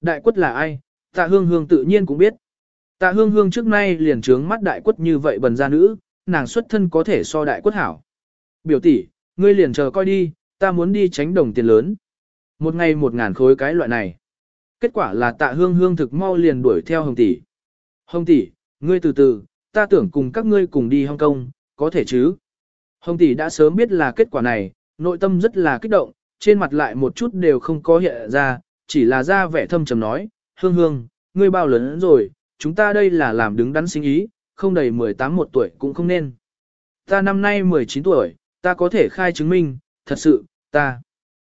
Đại quất là ai, tạ hương hương tự nhiên cũng biết. Tạ hương hương trước nay liền trướng mắt đại quất như vậy bần gia nữ, nàng xuất thân có thể so đại quất hảo. Biểu tỷ, ngươi liền chờ coi đi, ta muốn đi tránh đồng tiền lớn. Một ngày một ngàn khối cái loại này. Kết quả là tạ hương hương thực mau liền đuổi theo hồng tỷ. Hồng tỷ, ngươi từ từ, ta tưởng cùng các ngươi cùng đi Hong Kong, có thể chứ? Hồng tỷ đã sớm biết là kết quả này, nội tâm rất là kích động, trên mặt lại một chút đều không có hiện ra, chỉ là ra vẻ thâm trầm nói, hương hương, ngươi bao lớn rồi, chúng ta đây là làm đứng đắn sinh ý, không đầy 18 một tuổi cũng không nên. Ta năm nay 19 tuổi, ta có thể khai chứng minh, thật sự, ta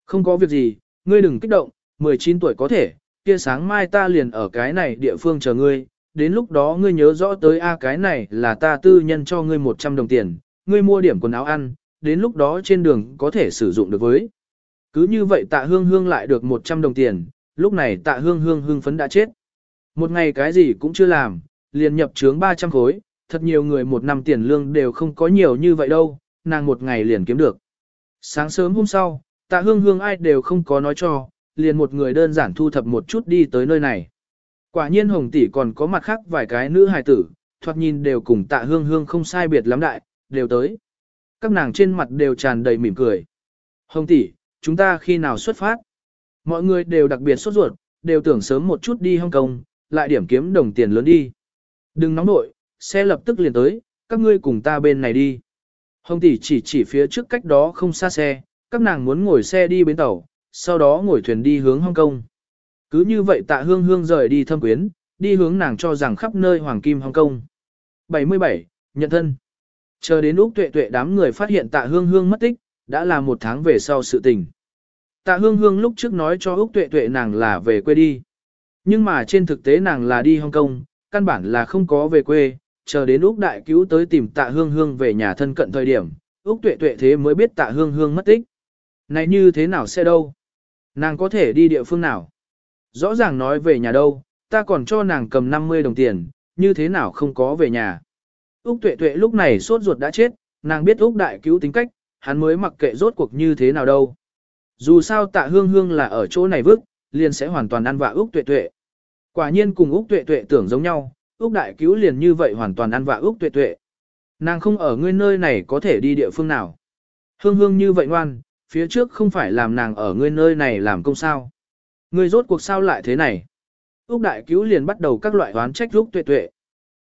không có việc gì, ngươi đừng kích động, 19 tuổi có thể, kia sáng mai ta liền ở cái này địa phương chờ ngươi, đến lúc đó ngươi nhớ rõ tới a cái này là ta tư nhân cho ngươi 100 đồng tiền, ngươi mua điểm quần áo ăn, đến lúc đó trên đường có thể sử dụng được với. Cứ như vậy tạ hương hương lại được 100 đồng tiền, lúc này tạ hương hương hương phấn đã chết. Một ngày cái gì cũng chưa làm, liền nhập trướng 300 khối, thật nhiều người một năm tiền lương đều không có nhiều như vậy đâu, nàng một ngày liền kiếm được. Sáng sớm hôm sau, tạ hương hương ai đều không có nói cho, liền một người đơn giản thu thập một chút đi tới nơi này. Quả nhiên hồng tỷ còn có mặt khác vài cái nữ hài tử, thoạt nhìn đều cùng tạ hương hương không sai biệt lắm đại, đều tới. Các nàng trên mặt đều tràn đầy mỉm cười. Hồng tỷ, chúng ta khi nào xuất phát? Mọi người đều đặc biệt sốt ruột, đều tưởng sớm một chút đi Hong Kong, lại điểm kiếm đồng tiền lớn đi. Đừng nóng nội, xe lập tức liền tới, các ngươi cùng ta bên này đi. Hồng tỷ chỉ chỉ phía trước cách đó không xa xe, các nàng muốn ngồi xe đi bến tàu, sau đó ngồi thuyền đi hướng Hong Kong. Cứ như vậy tạ hương hương rời đi thâm quyến, đi hướng nàng cho rằng khắp nơi hoàng kim Hong Kong. 77. Nhận thân Chờ đến Úc tuệ tuệ đám người phát hiện tạ hương hương mất tích, đã là một tháng về sau sự tình. Tạ hương hương lúc trước nói cho Úc tuệ tuệ nàng là về quê đi. Nhưng mà trên thực tế nàng là đi Hong Kong, căn bản là không có về quê, chờ đến Úc đại cứu tới tìm tạ hương hương về nhà thân cận thời điểm, Úc tuệ tuệ thế mới biết tạ hương hương mất tích. Này như thế nào sẽ đâu? Nàng có thể đi địa phương nào? Rõ ràng nói về nhà đâu, ta còn cho nàng cầm 50 đồng tiền, như thế nào không có về nhà? Úc tuệ tuệ lúc này sốt ruột đã chết, nàng biết Úc đại cứu tính cách, hắn mới mặc kệ rốt cuộc như thế nào đâu. Dù sao tạ hương hương là ở chỗ này vứt, liền sẽ hoàn toàn ăn vạ Úc tuệ tuệ. Quả nhiên cùng Úc tuệ tuệ tưởng giống nhau, Úc đại cứu liền như vậy hoàn toàn ăn vạ Úc tuệ tuệ. Nàng không ở ngươi nơi này có thể đi địa phương nào. Hương hương như vậy ngoan, phía trước không phải làm nàng ở ngươi nơi này làm công sao. Ngươi rốt cuộc sao lại thế này. Úc đại cứu liền bắt đầu các loại oán trách Úc tuệ tuệ.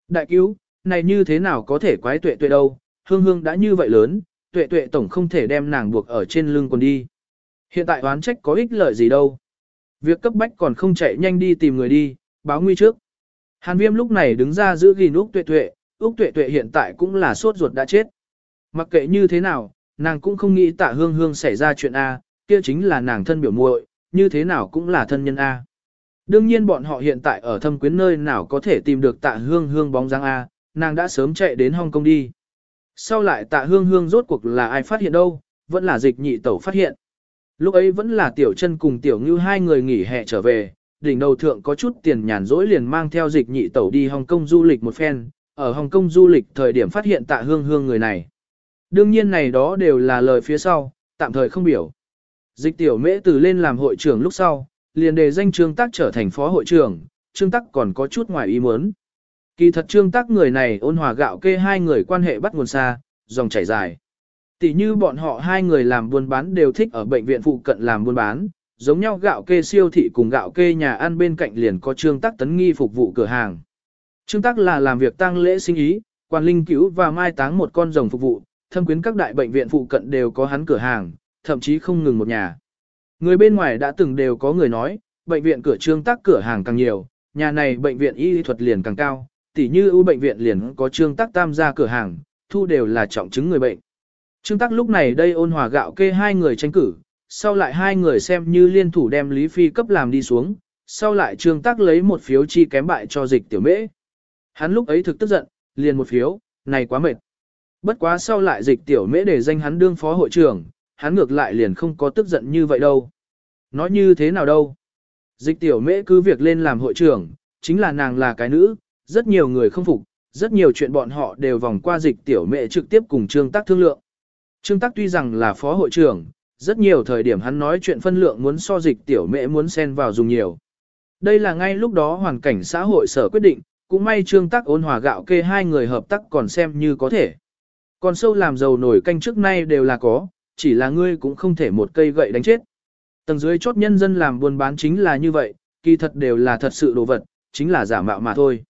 Đại cứu, này như thế nào có thể quái tuệ tuệ đâu, hương hương đã như vậy lớn, tuệ tuệ tổng không thể đem nàng buộc ở trên lưng quần đi. Hiện tại oán trách có ích lợi gì đâu. Việc cấp bách còn không chạy nhanh đi tìm người đi, báo nguy trước. Hàn viêm lúc này đứng ra giữ gìn Úc tuệ tuệ, Úc tuệ tuệ hiện tại cũng là sốt ruột đã chết. Mặc kệ như thế nào, nàng cũng không nghĩ tạ hương hương xảy ra chuyện A, kia chính là nàng thân biểu muội, như thế nào cũng là thân nhân A. Đương nhiên bọn họ hiện tại ở thâm quyến nơi nào có thể tìm được tạ hương hương bóng dáng A, nàng đã sớm chạy đến Hong Kong đi. Sau lại tạ hương hương rốt cuộc là ai phát hiện đâu, vẫn là dịch nhị tẩu phát hiện. Lúc ấy vẫn là tiểu chân cùng tiểu ngư hai người nghỉ hè trở về, đỉnh đầu thượng có chút tiền nhàn rỗi liền mang theo dịch nhị tẩu đi Hồng Kông du lịch một phen, ở Hồng Kông du lịch thời điểm phát hiện tạ hương hương người này. Đương nhiên này đó đều là lời phía sau, tạm thời không biểu. Dịch tiểu mễ từ lên làm hội trưởng lúc sau, liền đề danh trương tác trở thành phó hội trưởng, trương tác còn có chút ngoài ý muốn. Kỳ thật trương tác người này ôn hòa gạo kê hai người quan hệ bắt nguồn xa, dòng chảy dài. Tỷ như bọn họ hai người làm buôn bán đều thích ở bệnh viện phụ cận làm buôn bán, giống nhau gạo kê siêu thị cùng gạo kê nhà ăn bên cạnh liền có trương tác tấn nghi phục vụ cửa hàng. Trương tác là làm việc tăng lễ sinh ý, quan linh cứu và mai táng một con rồng phục vụ, thâm quyến các đại bệnh viện phụ cận đều có hắn cửa hàng, thậm chí không ngừng một nhà. Người bên ngoài đã từng đều có người nói, bệnh viện cửa trương tác cửa hàng càng nhiều, nhà này bệnh viện y thuật liền càng cao, tỉ như ưu bệnh viện liền có trương tác tam gia cửa hàng, thu đều là trọng chứng người bệnh. Trương tác lúc này đây ôn hòa gạo kê hai người tranh cử, sau lại hai người xem như liên thủ đem Lý Phi cấp làm đi xuống, sau lại trương tác lấy một phiếu chi kém bại cho dịch tiểu mễ. Hắn lúc ấy thực tức giận, liền một phiếu, này quá mệt. Bất quá sau lại dịch tiểu mễ để danh hắn đương phó hội trưởng, hắn ngược lại liền không có tức giận như vậy đâu. Nói như thế nào đâu. Dịch tiểu mễ cứ việc lên làm hội trưởng, chính là nàng là cái nữ, rất nhiều người không phục, rất nhiều chuyện bọn họ đều vòng qua dịch tiểu mẹ trực tiếp cùng Trương Tắc thương lượng. Trương Tắc tuy rằng là phó hội trưởng, rất nhiều thời điểm hắn nói chuyện phân lượng muốn so dịch tiểu mẹ muốn xen vào dùng nhiều. Đây là ngay lúc đó hoàn cảnh xã hội sở quyết định, cũng may trương tắc ôn hòa gạo kê hai người hợp tác còn xem như có thể. Còn sâu làm giàu nổi canh trước nay đều là có, chỉ là ngươi cũng không thể một cây gậy đánh chết. Tầng dưới chốt nhân dân làm buôn bán chính là như vậy, kỳ thật đều là thật sự đồ vật, chính là giả mạo mà thôi.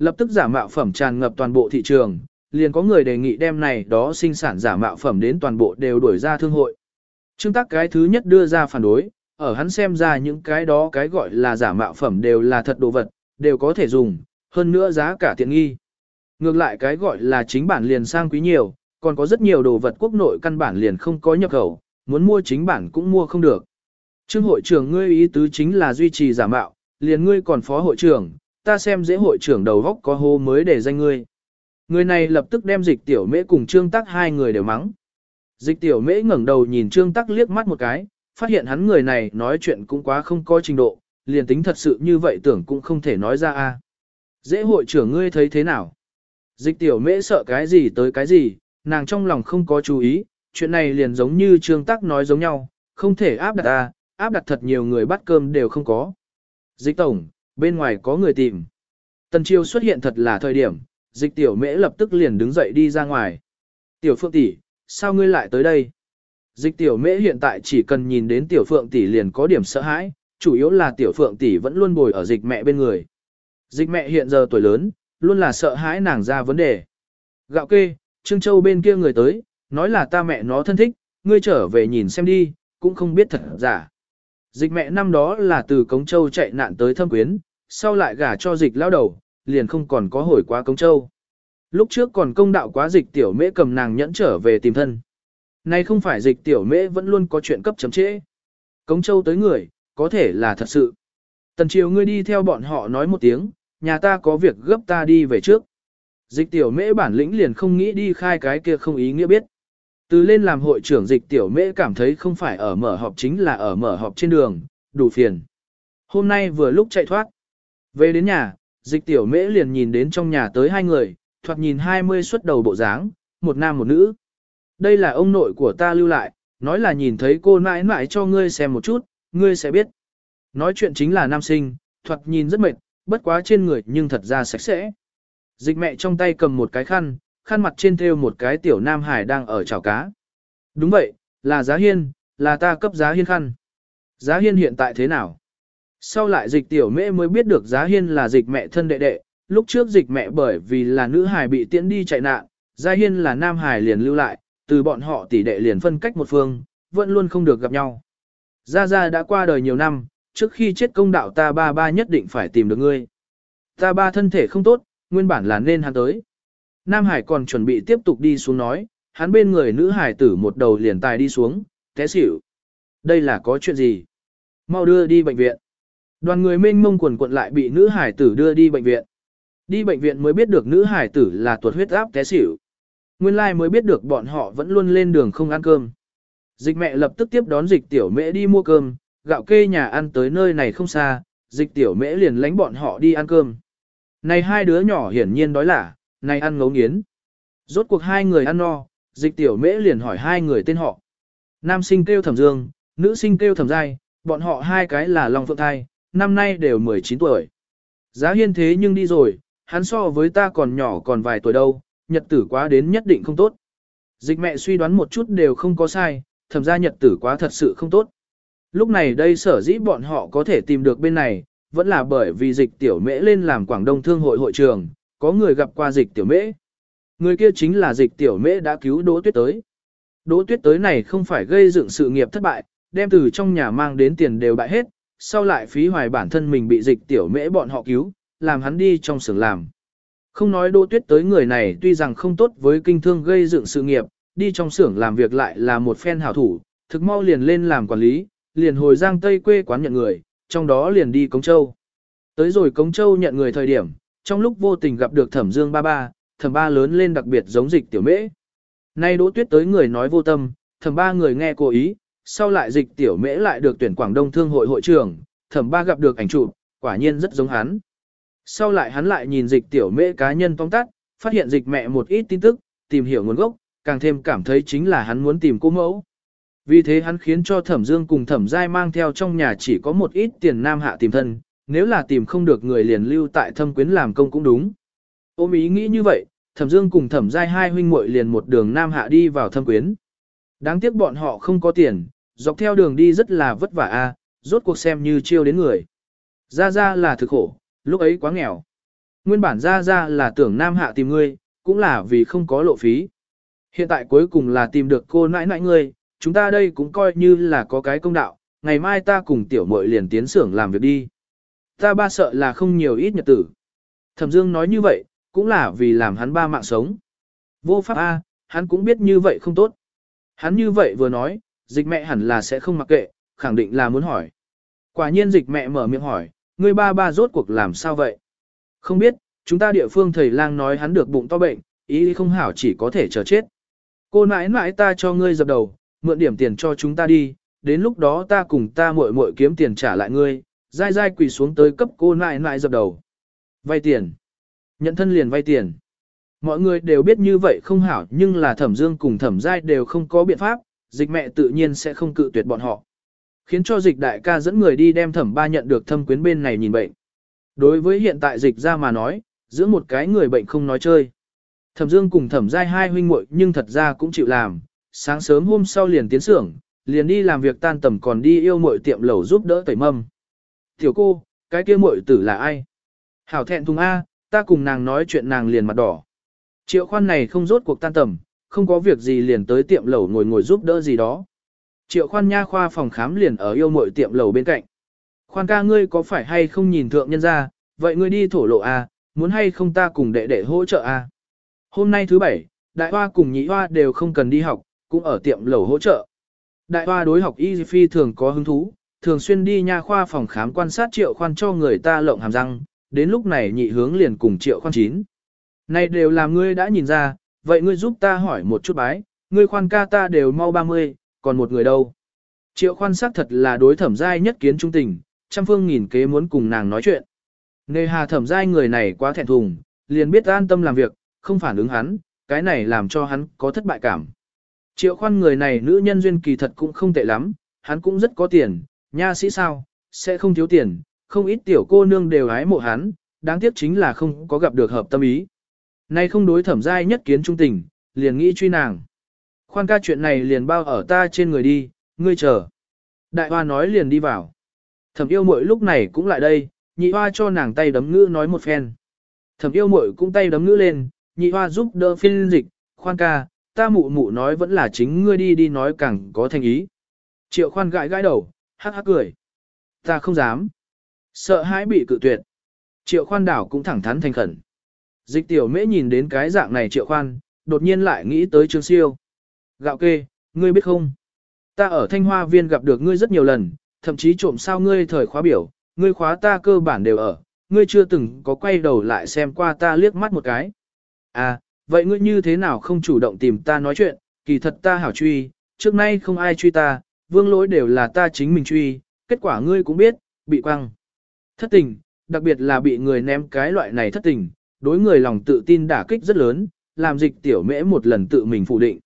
Lập tức giả mạo phẩm tràn ngập toàn bộ thị trường, liền có người đề nghị đem này đó sinh sản giả mạo phẩm đến toàn bộ đều đuổi ra thương hội. Trương Tắc cái thứ nhất đưa ra phản đối, ở hắn xem ra những cái đó cái gọi là giả mạo phẩm đều là thật đồ vật, đều có thể dùng, hơn nữa giá cả tiện nghi. Ngược lại cái gọi là chính bản liền sang quý nhiều, còn có rất nhiều đồ vật quốc nội căn bản liền không có nhập khẩu, muốn mua chính bản cũng mua không được. Trương hội trưởng ngươi ý tứ chính là duy trì giả mạo, liền ngươi còn phó hội trưởng, ta xem dễ hội trưởng đầu góc có hô mới để danh ngươi. Người này lập tức đem dịch tiểu mễ cùng trương tắc hai người đều mắng. Dịch tiểu mễ ngẩng đầu nhìn trương tắc liếc mắt một cái, phát hiện hắn người này nói chuyện cũng quá không có trình độ, liền tính thật sự như vậy tưởng cũng không thể nói ra a. Dễ hội trưởng ngươi thấy thế nào? Dịch tiểu mễ sợ cái gì tới cái gì, nàng trong lòng không có chú ý, chuyện này liền giống như trương tắc nói giống nhau, không thể áp đặt a, áp đặt thật nhiều người bắt cơm đều không có. Dịch tổng, bên ngoài có người tìm. Tần chiêu xuất hiện thật là thời điểm, dịch tiểu mễ lập tức liền đứng dậy đi ra ngoài. Tiểu phượng tỷ, sao ngươi lại tới đây? Dịch tiểu mễ hiện tại chỉ cần nhìn đến tiểu phượng tỷ liền có điểm sợ hãi, chủ yếu là tiểu phượng tỷ vẫn luôn bồi ở dịch mẹ bên người. Dịch mẹ hiện giờ tuổi lớn, luôn là sợ hãi nàng ra vấn đề. Gạo kê, Trương Châu bên kia người tới, nói là ta mẹ nó thân thích, ngươi trở về nhìn xem đi, cũng không biết thật giả. Dịch mẹ năm đó là từ Cống Châu chạy nạn tới thâm quyến, sau lại gả cho dịch lao đầu, liền không còn có hồi quá Cống Châu. Lúc trước còn công đạo quá dịch tiểu mễ cầm nàng nhẫn trở về tìm thân. Nay không phải dịch tiểu mễ vẫn luôn có chuyện cấp chấm trễ. Cống Châu tới người, có thể là thật sự. Tần triều ngươi đi theo bọn họ nói một tiếng, nhà ta có việc gấp ta đi về trước. Dịch tiểu mễ bản lĩnh liền không nghĩ đi khai cái kia không ý nghĩa biết. Từ lên làm hội trưởng dịch tiểu mễ cảm thấy không phải ở mở họp chính là ở mở họp trên đường, đủ phiền. Hôm nay vừa lúc chạy thoát. Về đến nhà, dịch tiểu mễ liền nhìn đến trong nhà tới hai người, thoạt nhìn hai mươi xuất đầu bộ dáng, một nam một nữ. Đây là ông nội của ta lưu lại, nói là nhìn thấy cô mãi mãi cho ngươi xem một chút, ngươi sẽ biết. Nói chuyện chính là nam sinh, thoạt nhìn rất mệt, bất quá trên người nhưng thật ra sạch sẽ. Dịch mẹ trong tay cầm một cái khăn, khăn mặt trên thêu một cái tiểu nam hải đang ở chảo cá. Đúng vậy, là giá hiên, là ta cấp giá hiên khăn. Giá hiên hiện tại thế nào? Sau lại dịch tiểu mễ mới biết được giá hiên là dịch mẹ thân đệ đệ, lúc trước dịch mẹ bởi vì là nữ hải bị tiễn đi chạy nạn, giá hiên là nam hải liền lưu lại, từ bọn họ tỷ đệ liền phân cách một phương, vẫn luôn không được gặp nhau. Gia Gia đã qua đời nhiều năm, trước khi chết công đạo ta ba ba nhất định phải tìm được ngươi. Ta ba thân thể không tốt, nguyên bản là nên hắn tới. Nam Hải còn chuẩn bị tiếp tục đi xuống nói, hắn bên người nữ hải tử một đầu liền tài đi xuống, té xỉu. Đây là có chuyện gì? Mau đưa đi bệnh viện. Đoàn người mênh mông quần quận lại bị nữ hải tử đưa đi bệnh viện. Đi bệnh viện mới biết được nữ hải tử là tuột huyết áp té xỉu. Nguyên lai like mới biết được bọn họ vẫn luôn lên đường không ăn cơm. Dịch mẹ lập tức tiếp đón dịch tiểu mễ đi mua cơm, gạo kê nhà ăn tới nơi này không xa, dịch tiểu mễ liền lánh bọn họ đi ăn cơm. Này hai đứa nhỏ hiển nhiên đói lả, này ăn ngấu nghiến. Rốt cuộc hai người ăn no, dịch tiểu mễ liền hỏi hai người tên họ. Nam sinh kêu thẩm dương, nữ sinh kêu thẩm giai, bọn họ hai cái là Long Phượng Thai, năm nay đều 19 tuổi. Giá hiên thế nhưng đi rồi, hắn so với ta còn nhỏ còn vài tuổi đâu, nhật tử quá đến nhất định không tốt. Dịch mẹ suy đoán một chút đều không có sai, thầm ra nhật tử quá thật sự không tốt. Lúc này đây sở dĩ bọn họ có thể tìm được bên này, vẫn là bởi vì dịch tiểu mễ lên làm Quảng Đông Thương hội hội trường, có người gặp qua dịch tiểu mễ. Người kia chính là dịch tiểu mễ đã cứu Đỗ Tuyết tới. Đỗ Tuyết tới này không phải gây dựng sự nghiệp thất bại, đem từ trong nhà mang đến tiền đều bại hết, sau lại phí hoài bản thân mình bị dịch tiểu mễ bọn họ cứu, làm hắn đi trong xưởng làm. Không nói Đỗ Tuyết tới người này tuy rằng không tốt với kinh thương gây dựng sự nghiệp, đi trong xưởng làm việc lại là một phen hảo thủ, thực mau liền lên làm quản lý, liền hồi giang tây quê quán nhận người, trong đó liền đi Cống Châu. Tới rồi Cống Châu nhận người thời điểm, trong lúc vô tình gặp được thẩm dương ba ba, thẩm ba lớn lên đặc biệt giống dịch tiểu mễ. Nay đỗ tuyết tới người nói vô tâm, thẩm ba người nghe cố ý, sau lại dịch tiểu mễ lại được tuyển Quảng Đông Thương hội hội trưởng, thẩm ba gặp được ảnh chụp, quả nhiên rất giống hắn. Sau lại hắn lại nhìn dịch tiểu mễ cá nhân tóm tắt, phát hiện dịch mẹ một ít tin tức, tìm hiểu nguồn gốc, càng thêm cảm thấy chính là hắn muốn tìm cô mẫu. Vì thế hắn khiến cho thẩm dương cùng thẩm giai mang theo trong nhà chỉ có một ít tiền nam hạ tìm thân, nếu là tìm không được người liền lưu tại thâm quyến làm công cũng đúng. Ôm ý nghĩ như vậy, thẩm dương cùng thẩm giai hai huynh muội liền một đường nam hạ đi vào thâm quyến. Đáng tiếc bọn họ không có tiền, dọc theo đường đi rất là vất vả a, à, rốt cuộc xem như chiêu đến người. Ra ra là thực khổ, lúc ấy quá nghèo. Nguyên bản ra ra là tưởng nam hạ tìm ngươi, cũng là vì không có lộ phí. Hiện tại cuối cùng là tìm được cô nãi nãi ngươi, chúng ta đây cũng coi như là có cái công đạo, ngày mai ta cùng tiểu muội liền tiến xưởng làm việc đi. Ta ba sợ là không nhiều ít nhật tử. Thẩm Dương nói như vậy, cũng là vì làm hắn ba mạng sống. Vô pháp A, hắn cũng biết như vậy không tốt. Hắn như vậy vừa nói, dịch mẹ hẳn là sẽ không mặc kệ, khẳng định là muốn hỏi. Quả nhiên dịch mẹ mở miệng hỏi, ngươi ba ba rốt cuộc làm sao vậy? Không biết, chúng ta địa phương thầy lang nói hắn được bụng to bệnh, ý không hảo chỉ có thể chờ chết. Cô nãi nãi ta cho ngươi dập đầu, mượn điểm tiền cho chúng ta đi, đến lúc đó ta cùng ta muội muội kiếm tiền trả lại ngươi, dai dai quỳ xuống tới cấp cô nãi nãi dập đầu. Vay tiền. Nhận thân liền vay tiền. Mọi người đều biết như vậy không hảo nhưng là thẩm dương cùng thẩm giai đều không có biện pháp, dịch mẹ tự nhiên sẽ không cự tuyệt bọn họ. Khiến cho dịch đại ca dẫn người đi đem thẩm ba nhận được thâm quyến bên này nhìn bệnh. Đối với hiện tại dịch ra mà nói, giữa một cái người bệnh không nói chơi. Thẩm Dương cùng Thẩm Giai hai huynh muội nhưng thật ra cũng chịu làm, sáng sớm hôm sau liền tiến xưởng, liền đi làm việc tan tầm còn đi yêu muội tiệm lẩu giúp đỡ tẩy mâm. Tiểu cô, cái kia muội tử là ai? Hảo thẹn thùng A, ta cùng nàng nói chuyện nàng liền mặt đỏ. Triệu khoan này không rốt cuộc tan tầm, không có việc gì liền tới tiệm lẩu ngồi ngồi giúp đỡ gì đó. Triệu khoan nha khoa phòng khám liền ở yêu mội tiệm lẩu bên cạnh. Khoan ca ngươi có phải hay không nhìn thượng nhân ra, vậy ngươi đi thổ lộ A, muốn hay không ta cùng đệ đệ hỗ trợ A. Hôm nay thứ bảy, đại hoa cùng nhị hoa đều không cần đi học, cũng ở tiệm lẩu hỗ trợ. Đại hoa đối học y phi thường có hứng thú, thường xuyên đi nha khoa phòng khám quan sát triệu khoan cho người ta lộng hàm răng, đến lúc này nhị hướng liền cùng triệu khoan chín. Này đều là ngươi đã nhìn ra, vậy ngươi giúp ta hỏi một chút bái, ngươi khoan ca ta đều mau 30, còn một người đâu. Triệu khoan xác thật là đối thẩm giai nhất kiến trung tình, trăm phương nghìn kế muốn cùng nàng nói chuyện. Nề hà thẩm giai người này quá thẹn thùng, liền biết an tâm làm việc, không phản ứng hắn, cái này làm cho hắn có thất bại cảm. Triệu khoan người này nữ nhân duyên kỳ thật cũng không tệ lắm, hắn cũng rất có tiền, nha sĩ sao, sẽ không thiếu tiền, không ít tiểu cô nương đều hái mộ hắn, đáng tiếc chính là không có gặp được hợp tâm ý. Nay không đối thẩm giai nhất kiến trung tình, liền nghĩ truy nàng. Khoan ca chuyện này liền bao ở ta trên người đi, ngươi chờ. Đại hoa nói liền đi vào. Thẩm yêu muội lúc này cũng lại đây, nhị hoa cho nàng tay đấm ngữ nói một phen. Thẩm yêu muội cũng tay đấm ngữ lên, nhị hoa giúp đỡ phiên dịch, khoan ca, ta mụ mụ nói vẫn là chính ngươi đi đi nói càng có thành ý. Triệu khoan gãi gãi đầu, hắc hắc cười. Ta không dám. Sợ hãi bị cự tuyệt. Triệu khoan đảo cũng thẳng thắn thành khẩn. Dịch tiểu mễ nhìn đến cái dạng này triệu khoan, đột nhiên lại nghĩ tới trương siêu. Gạo kê, ngươi biết không? Ta ở thanh hoa viên gặp được ngươi rất nhiều lần, thậm chí trộm sao ngươi thời khóa biểu, ngươi khóa ta cơ bản đều ở, ngươi chưa từng có quay đầu lại xem qua ta liếc mắt một cái. À, vậy ngươi như thế nào không chủ động tìm ta nói chuyện, kỳ thật ta hảo truy, trước nay không ai truy ta, vương lỗi đều là ta chính mình truy, kết quả ngươi cũng biết, bị quăng. Thất tình, đặc biệt là bị người ném cái loại này thất tình, đối người lòng tự tin đả kích rất lớn, làm dịch tiểu mễ một lần tự mình phủ định.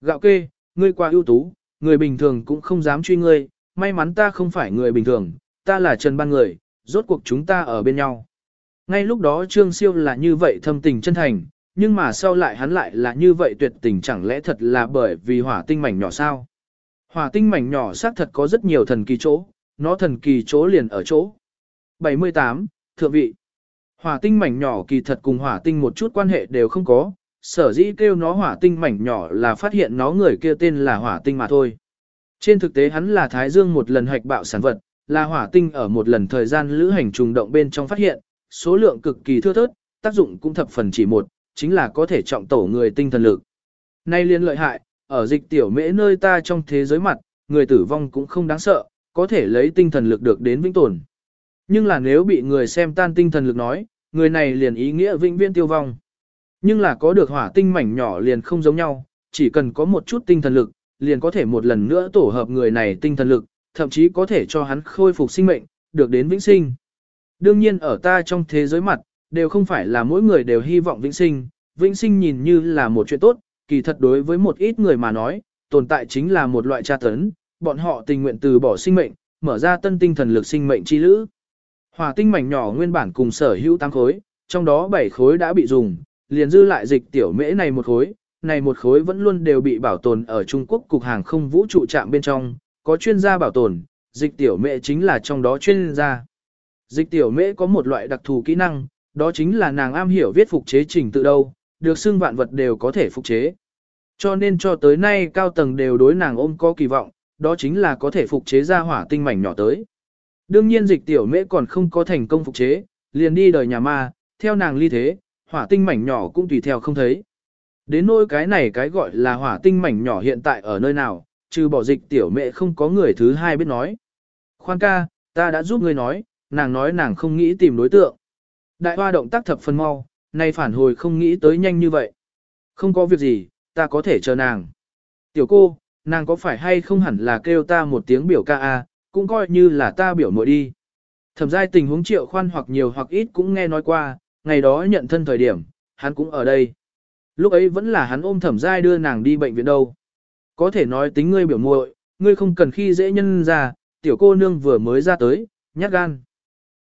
Gạo kê, ngươi quá ưu tú, người bình thường cũng không dám truy ngươi, may mắn ta không phải người bình thường, ta là Trần Ban người, rốt cuộc chúng ta ở bên nhau. Ngay lúc đó Trương Siêu là như vậy thâm tình chân thành, nhưng mà sau lại hắn lại là như vậy tuyệt tình chẳng lẽ thật là bởi vì hỏa tinh mảnh nhỏ sao? Hỏa tinh mảnh nhỏ xác thật có rất nhiều thần kỳ chỗ, nó thần kỳ chỗ liền ở chỗ. 78. Thượng vị Hỏa tinh mảnh nhỏ kỳ thật cùng hỏa tinh một chút quan hệ đều không có, sở dĩ kêu nó hỏa tinh mảnh nhỏ là phát hiện nó người kia tên là hỏa tinh mà thôi. Trên thực tế hắn là Thái Dương một lần hạch bạo sản vật, là hỏa tinh ở một lần thời gian lữ hành trùng động bên trong phát hiện, số lượng cực kỳ thưa thớt, tác dụng cũng thập phần chỉ một, chính là có thể trọng tổ người tinh thần lực. Nay liên lợi hại, ở dịch tiểu mễ nơi ta trong thế giới mặt, người tử vong cũng không đáng sợ, có thể lấy tinh thần lực được đến vĩnh tồn. Nhưng là nếu bị người xem tan tinh thần lực nói, người này liền ý nghĩa vĩnh viễn tiêu vong. Nhưng là có được hỏa tinh mảnh nhỏ liền không giống nhau, chỉ cần có một chút tinh thần lực, liền có thể một lần nữa tổ hợp người này tinh thần lực, thậm chí có thể cho hắn khôi phục sinh mệnh, được đến vĩnh sinh. Đương nhiên ở ta trong thế giới mặt, đều không phải là mỗi người đều hy vọng vĩnh sinh, vĩnh sinh nhìn như là một chuyện tốt, kỳ thật đối với một ít người mà nói, tồn tại chính là một loại tra tấn, bọn họ tình nguyện từ bỏ sinh mệnh, mở ra tân tinh thần lực sinh mệnh chi lữ. Hỏa tinh mảnh nhỏ nguyên bản cùng sở hữu 8 khối, trong đó 7 khối đã bị dùng, liền dư lại dịch tiểu mễ này một khối, này một khối vẫn luôn đều bị bảo tồn ở Trung Quốc cục hàng không vũ trụ trạm bên trong, có chuyên gia bảo tồn, dịch tiểu mễ chính là trong đó chuyên gia. Dịch tiểu mễ có một loại đặc thù kỹ năng, đó chính là nàng am hiểu viết phục chế trình tự đâu, được xưng vạn vật đều có thể phục chế. Cho nên cho tới nay cao tầng đều đối nàng ôm có kỳ vọng, đó chính là có thể phục chế ra hỏa tinh mảnh nhỏ tới. Đương nhiên dịch tiểu mễ còn không có thành công phục chế, liền đi đời nhà ma, theo nàng ly thế, hỏa tinh mảnh nhỏ cũng tùy theo không thấy. Đến nỗi cái này cái gọi là hỏa tinh mảnh nhỏ hiện tại ở nơi nào, trừ bỏ dịch tiểu mẹ không có người thứ hai biết nói. Khoan ca, ta đã giúp ngươi nói, nàng nói nàng không nghĩ tìm đối tượng. Đại hoa động tác thập phần mau, nay phản hồi không nghĩ tới nhanh như vậy. Không có việc gì, ta có thể chờ nàng. Tiểu cô, nàng có phải hay không hẳn là kêu ta một tiếng biểu ca a, cũng coi như là ta biểu muội đi. Thẩm giai tình huống triệu khoan hoặc nhiều hoặc ít cũng nghe nói qua, ngày đó nhận thân thời điểm, hắn cũng ở đây. Lúc ấy vẫn là hắn ôm thẩm giai đưa nàng đi bệnh viện đâu. Có thể nói tính ngươi biểu muội, ngươi không cần khi dễ nhân ra, tiểu cô nương vừa mới ra tới, nhát gan.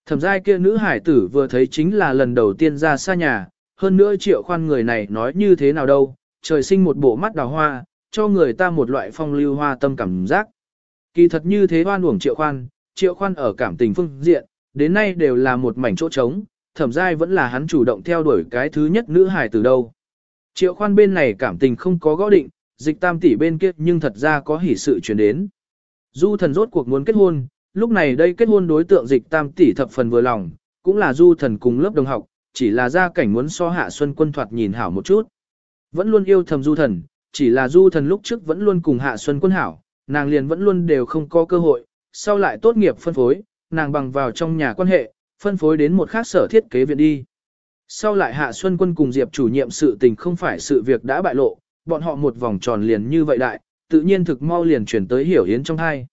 Thẩm giai kia nữ hải tử vừa thấy chính là lần đầu tiên ra xa nhà, hơn nữa triệu khoan người này nói như thế nào đâu, trời sinh một bộ mắt đào hoa, cho người ta một loại phong lưu hoa tâm cảm giác. Kỳ thật như thế oan uổng triệu khoan, triệu khoan ở cảm tình phương diện, đến nay đều là một mảnh chỗ trống, thẩm giai vẫn là hắn chủ động theo đuổi cái thứ nhất nữ hài từ đâu. Triệu khoan bên này cảm tình không có gõ định, dịch tam tỷ bên kia nhưng thật ra có hỷ sự chuyển đến. Du thần rốt cuộc muốn kết hôn, lúc này đây kết hôn đối tượng dịch tam tỷ thập phần vừa lòng, cũng là du thần cùng lớp đồng học, chỉ là gia cảnh muốn so hạ xuân quân thoạt nhìn hảo một chút. Vẫn luôn yêu thầm du thần, chỉ là du thần lúc trước vẫn luôn cùng hạ xuân quân hảo, nàng liền vẫn luôn đều không có cơ hội, sau lại tốt nghiệp phân phối, nàng bằng vào trong nhà quan hệ, phân phối đến một khác sở thiết kế viện đi. Sau lại Hạ Xuân Quân cùng Diệp chủ nhiệm sự tình không phải sự việc đã bại lộ, bọn họ một vòng tròn liền như vậy đại, tự nhiên thực mau liền chuyển tới Hiểu Yến trong hai.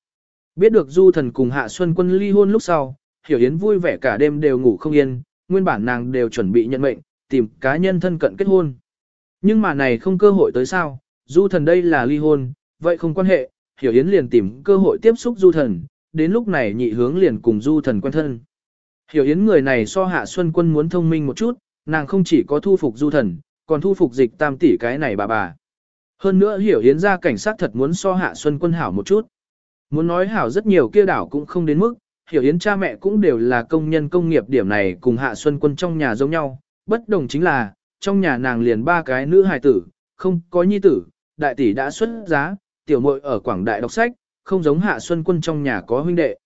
Biết được Du Thần cùng Hạ Xuân Quân ly hôn lúc sau, Hiểu Yến vui vẻ cả đêm đều ngủ không yên, nguyên bản nàng đều chuẩn bị nhận mệnh, tìm cá nhân thân cận kết hôn. Nhưng mà này không cơ hội tới sao, Du Thần đây là ly hôn, vậy không quan hệ, Hiểu Yến liền tìm cơ hội tiếp xúc Du Thần, đến lúc này nhị hướng liền cùng Du Thần quen thân. Hiểu Yến người này so Hạ Xuân Quân muốn thông minh một chút, nàng không chỉ có thu phục Du Thần, còn thu phục dịch tam tỷ cái này bà bà. Hơn nữa Hiểu Yến ra cảnh sát thật muốn so Hạ Xuân Quân hảo một chút. Muốn nói hảo rất nhiều kia đảo cũng không đến mức, Hiểu Yến cha mẹ cũng đều là công nhân công nghiệp điểm này cùng Hạ Xuân Quân trong nhà giống nhau, bất đồng chính là, trong nhà nàng liền ba cái nữ hài tử, không có nhi tử, đại tỷ đã xuất giá, tiểu muội ở Quảng Đại đọc sách, không giống Hạ Xuân Quân trong nhà có huynh đệ.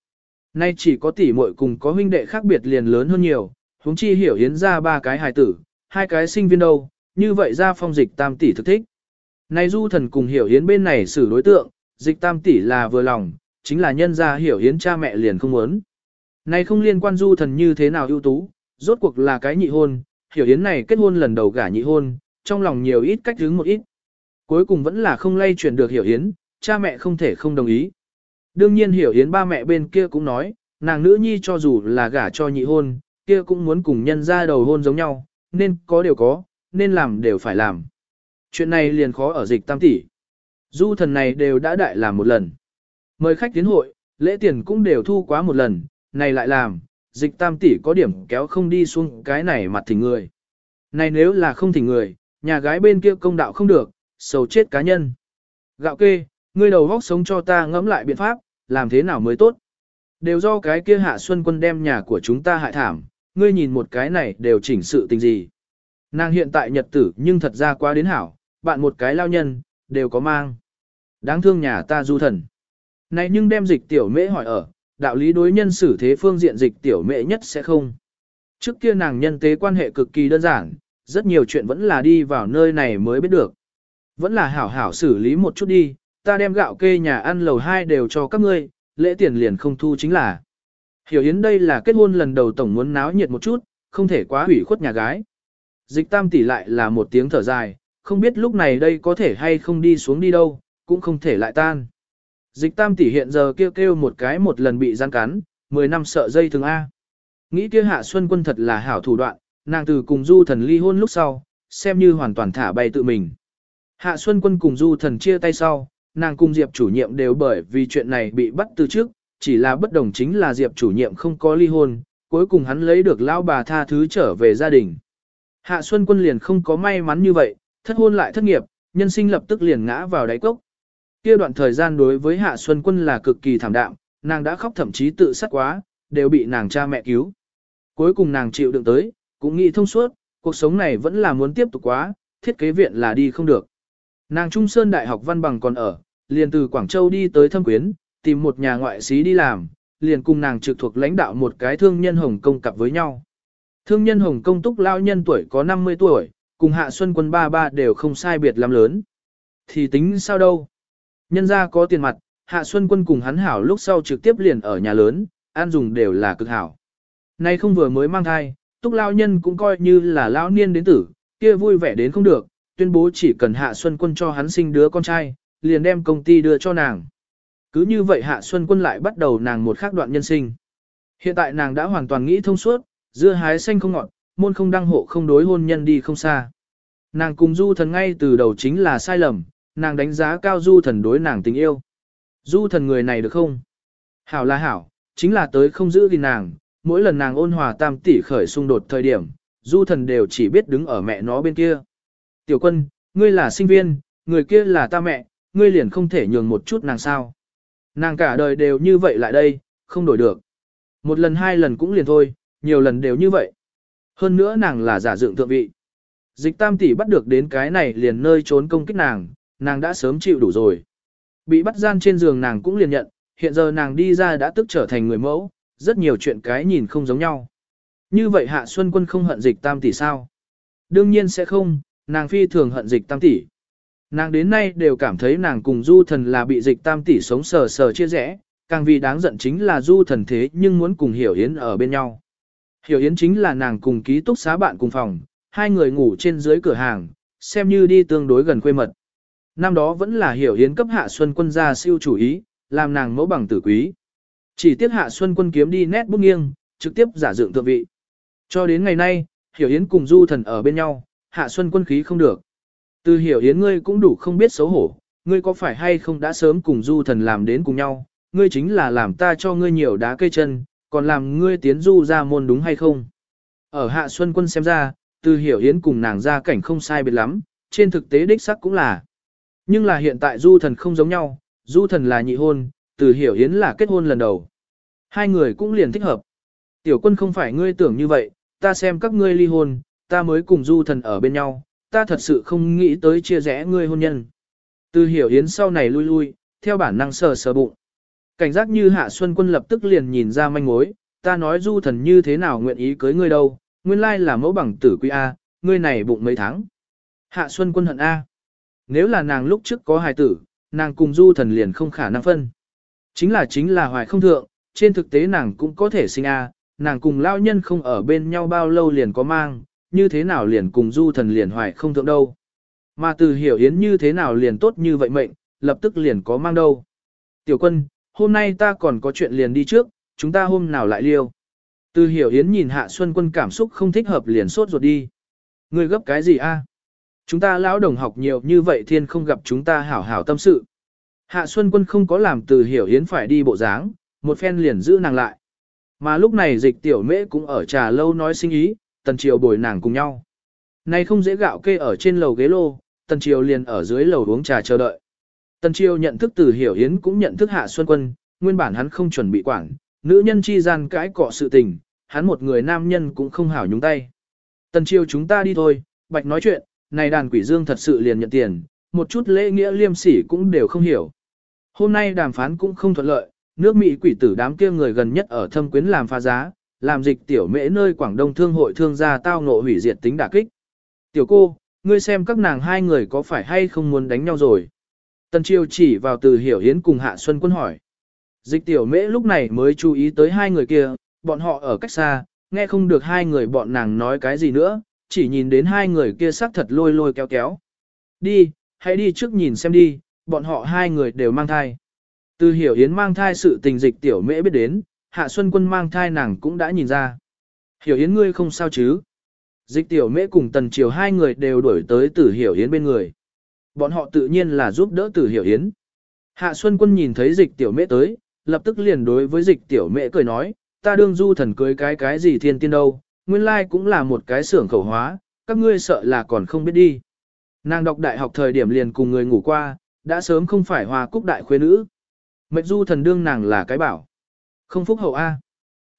Nay chỉ có tỷ muội cùng có huynh đệ khác biệt liền lớn hơn nhiều, huống chi hiểu hiến ra ba cái hài tử, hai cái sinh viên đâu, như vậy ra phong dịch tam tỷ thực thích. Nay du thần cùng hiểu hiến bên này xử đối tượng, dịch tam tỷ là vừa lòng, chính là nhân ra hiểu hiến cha mẹ liền không muốn. Nay không liên quan du thần như thế nào ưu tú, rốt cuộc là cái nhị hôn, hiểu hiến này kết hôn lần đầu gả nhị hôn, trong lòng nhiều ít cách hướng một ít. Cuối cùng vẫn là không lay chuyển được hiểu yến cha mẹ không thể không đồng ý. Đương nhiên hiểu yến ba mẹ bên kia cũng nói, nàng nữ nhi cho dù là gả cho nhị hôn, kia cũng muốn cùng nhân ra đầu hôn giống nhau, nên có đều có, nên làm đều phải làm. Chuyện này liền khó ở dịch tam tỷ. Du thần này đều đã đại làm một lần. Mời khách tiến hội, lễ tiền cũng đều thu quá một lần, này lại làm, dịch tam tỷ có điểm kéo không đi xuống cái này mặt thỉnh người. Này nếu là không thỉnh người, nhà gái bên kia công đạo không được, sầu chết cá nhân. Gạo kê, ngươi đầu góc sống cho ta ngẫm lại biện pháp, làm thế nào mới tốt. Đều do cái kia hạ xuân quân đem nhà của chúng ta hại thảm, ngươi nhìn một cái này đều chỉnh sự tình gì. Nàng hiện tại nhật tử nhưng thật ra quá đến hảo, bạn một cái lao nhân, đều có mang. Đáng thương nhà ta du thần. Này nhưng đem dịch tiểu mễ hỏi ở, đạo lý đối nhân xử thế phương diện dịch tiểu mễ nhất sẽ không. Trước kia nàng nhân tế quan hệ cực kỳ đơn giản, rất nhiều chuyện vẫn là đi vào nơi này mới biết được. Vẫn là hảo hảo xử lý một chút đi, ta đem gạo kê nhà ăn lầu hai đều cho các ngươi, lễ tiền liền không thu chính là. Hiểu Yến đây là kết hôn lần đầu tổng muốn náo nhiệt một chút, không thể quá hủy khuất nhà gái. Dịch tam tỷ lại là một tiếng thở dài, không biết lúc này đây có thể hay không đi xuống đi đâu, cũng không thể lại tan. Dịch tam tỷ hiện giờ kêu kêu một cái một lần bị gian cắn, 10 năm sợ dây thường A. Nghĩ kia hạ xuân quân thật là hảo thủ đoạn, nàng từ cùng du thần ly hôn lúc sau, xem như hoàn toàn thả bay tự mình. Hạ xuân quân cùng du thần chia tay sau, nàng cùng Diệp chủ nhiệm đều bởi vì chuyện này bị bắt từ trước, chỉ là bất đồng chính là Diệp chủ nhiệm không có ly hôn, cuối cùng hắn lấy được lão bà tha thứ trở về gia đình. Hạ Xuân Quân liền không có may mắn như vậy, thất hôn lại thất nghiệp, nhân sinh lập tức liền ngã vào đáy cốc. Kia đoạn thời gian đối với Hạ Xuân Quân là cực kỳ thảm đạm, nàng đã khóc thậm chí tự sát quá, đều bị nàng cha mẹ cứu. Cuối cùng nàng chịu đựng tới, cũng nghĩ thông suốt, cuộc sống này vẫn là muốn tiếp tục quá, thiết kế viện là đi không được. Nàng Trung Sơn Đại học văn bằng còn ở, liền từ Quảng Châu đi tới Thâm Quyến, tìm một nhà ngoại sĩ đi làm, liền cùng nàng trực thuộc lãnh đạo một cái thương nhân Hồng Kông cặp với nhau. Thương nhân Hồng Kông túc lao nhân tuổi có 50 tuổi, cùng Hạ Xuân Quân ba ba đều không sai biệt lắm lớn. Thì tính sao đâu? Nhân ra có tiền mặt, Hạ Xuân Quân cùng hắn hảo lúc sau trực tiếp liền ở nhà lớn, an dùng đều là cực hảo. Nay không vừa mới mang thai, túc lao nhân cũng coi như là lao niên đến tử, kia vui vẻ đến không được, tuyên bố chỉ cần Hạ Xuân Quân cho hắn sinh đứa con trai, liền đem công ty đưa cho nàng. Cứ như vậy Hạ Xuân Quân lại bắt đầu nàng một khác đoạn nhân sinh. Hiện tại nàng đã hoàn toàn nghĩ thông suốt, dưa hái xanh không ngọt, môn không đăng hộ không đối hôn nhân đi không xa. Nàng cùng du thần ngay từ đầu chính là sai lầm, nàng đánh giá cao du thần đối nàng tình yêu. Du thần người này được không? Hảo là hảo, chính là tới không giữ gìn nàng, mỗi lần nàng ôn hòa tam tỷ khởi xung đột thời điểm, du thần đều chỉ biết đứng ở mẹ nó bên kia. Tiểu quân, ngươi là sinh viên, người kia là ta mẹ, ngươi liền không thể nhường một chút nàng sao. Nàng cả đời đều như vậy lại đây, không đổi được. Một lần hai lần cũng liền thôi, nhiều lần đều như vậy. Hơn nữa nàng là giả dựng thượng vị. Dịch tam tỷ bắt được đến cái này liền nơi trốn công kích nàng, nàng đã sớm chịu đủ rồi. Bị bắt gian trên giường nàng cũng liền nhận, hiện giờ nàng đi ra đã tức trở thành người mẫu, rất nhiều chuyện cái nhìn không giống nhau. Như vậy Hạ Xuân Quân không hận dịch tam tỷ sao? Đương nhiên sẽ không, nàng phi thường hận dịch tam tỷ. Nàng đến nay đều cảm thấy nàng cùng du thần là bị dịch tam tỷ sống sờ sờ chia rẽ, càng vì đáng giận chính là du thần thế nhưng muốn cùng Hiểu Yến ở bên nhau. Hiểu Yến chính là nàng cùng ký túc xá bạn cùng phòng, hai người ngủ trên dưới cửa hàng, xem như đi tương đối gần quê mật. Năm đó vẫn là Hiểu Yến cấp Hạ Xuân Quân gia siêu chủ ý, làm nàng mẫu bằng tử quý. Chỉ tiếc Hạ Xuân Quân kiếm đi nét bút nghiêng, trực tiếp giả dựng thượng vị. Cho đến ngày nay, Hiểu Yến cùng Du Thần ở bên nhau, Hạ Xuân Quân khí không được. Từ Hiểu Yến ngươi cũng đủ không biết xấu hổ, ngươi có phải hay không đã sớm cùng Du Thần làm đến cùng nhau, ngươi chính là làm ta cho ngươi nhiều đá cây chân, còn làm ngươi tiến Du ra môn đúng hay không. Ở Hạ Xuân Quân xem ra, từ Hiểu Yến cùng nàng ra cảnh không sai biệt lắm, trên thực tế đích sắc cũng là. Nhưng là hiện tại Du Thần không giống nhau, Du Thần là nhị hôn, từ Hiểu Yến là kết hôn lần đầu. Hai người cũng liền thích hợp. Tiểu quân không phải ngươi tưởng như vậy, ta xem các ngươi ly hôn, ta mới cùng du thần ở bên nhau, ta thật sự không nghĩ tới chia rẽ ngươi hôn nhân. Từ hiểu yến sau này lui lui, theo bản năng sờ sờ bụng. Cảnh giác như hạ xuân quân lập tức liền nhìn ra manh mối, ta nói du thần như thế nào nguyện ý cưới ngươi đâu, nguyên lai là mẫu bằng tử quy A, ngươi này bụng mấy tháng. Hạ xuân quân hận A. Nếu là nàng lúc trước có hài tử, nàng cùng du thần liền không khả năng phân. Chính là chính là hoài không thượng, trên thực tế nàng cũng có thể sinh A, nàng cùng lao nhân không ở bên nhau bao lâu liền có mang, như thế nào liền cùng du thần liền hoài không thượng đâu. Mà từ hiểu yến như thế nào liền tốt như vậy mệnh, lập tức liền có mang đâu. Tiểu quân, hôm nay ta còn có chuyện liền đi trước, chúng ta hôm nào lại liêu. Từ hiểu yến nhìn hạ xuân quân cảm xúc không thích hợp liền sốt ruột đi. Người gấp cái gì a? Chúng ta lão đồng học nhiều như vậy thiên không gặp chúng ta hảo hảo tâm sự. Hạ xuân quân không có làm từ hiểu yến phải đi bộ dáng, một phen liền giữ nàng lại. Mà lúc này dịch tiểu mễ cũng ở trà lâu nói sinh ý, tần triều bồi nàng cùng nhau. Nay không dễ gạo kê ở trên lầu ghế lô, tần triều liền ở dưới lầu uống trà chờ đợi. Tần triều nhận thức từ hiểu yến cũng nhận thức hạ xuân quân, nguyên bản hắn không chuẩn bị quản, nữ nhân chi gian cãi cọ sự tình, hắn một người nam nhân cũng không hảo nhúng tay. Tần triều chúng ta đi thôi, bạch nói chuyện, này đàn quỷ dương thật sự liền nhận tiền, một chút lễ nghĩa liêm sỉ cũng đều không hiểu. Hôm nay đàm phán cũng không thuận lợi, nước Mỹ quỷ tử đám kia người gần nhất ở thâm quyến làm phá giá, làm dịch tiểu mễ nơi Quảng Đông thương hội thương gia tao ngộ hủy diệt tính đả kích. Tiểu cô, ngươi xem các nàng hai người có phải hay không muốn đánh nhau rồi. Tần Chiêu chỉ vào từ hiểu hiến cùng Hạ Xuân Quân hỏi. Dịch tiểu mễ lúc này mới chú ý tới hai người kia, bọn họ ở cách xa, nghe không được hai người bọn nàng nói cái gì nữa, chỉ nhìn đến hai người kia sắc thật lôi lôi kéo kéo. Đi, hãy đi trước nhìn xem đi, bọn họ hai người đều mang thai. Từ hiểu yến mang thai sự tình dịch tiểu mễ biết đến, hạ xuân quân mang thai nàng cũng đã nhìn ra. Hiểu yến ngươi không sao chứ. Dịch tiểu mễ cùng tần triều hai người đều đuổi tới từ hiểu yến bên người. Bọn họ tự nhiên là giúp đỡ từ hiểu yến. Hạ xuân quân nhìn thấy dịch tiểu mễ tới, lập tức liền đối với dịch tiểu mễ cười nói, ta đương du thần cưới cái cái gì thiên tiên đâu, nguyên lai cũng là một cái xưởng khẩu hóa, các ngươi sợ là còn không biết đi. Nàng đọc đại học thời điểm liền cùng người ngủ qua, đã sớm không phải hòa cúc đại khuê nữ. Mệnh du thần đương nàng là cái bảo. Không phúc hậu A.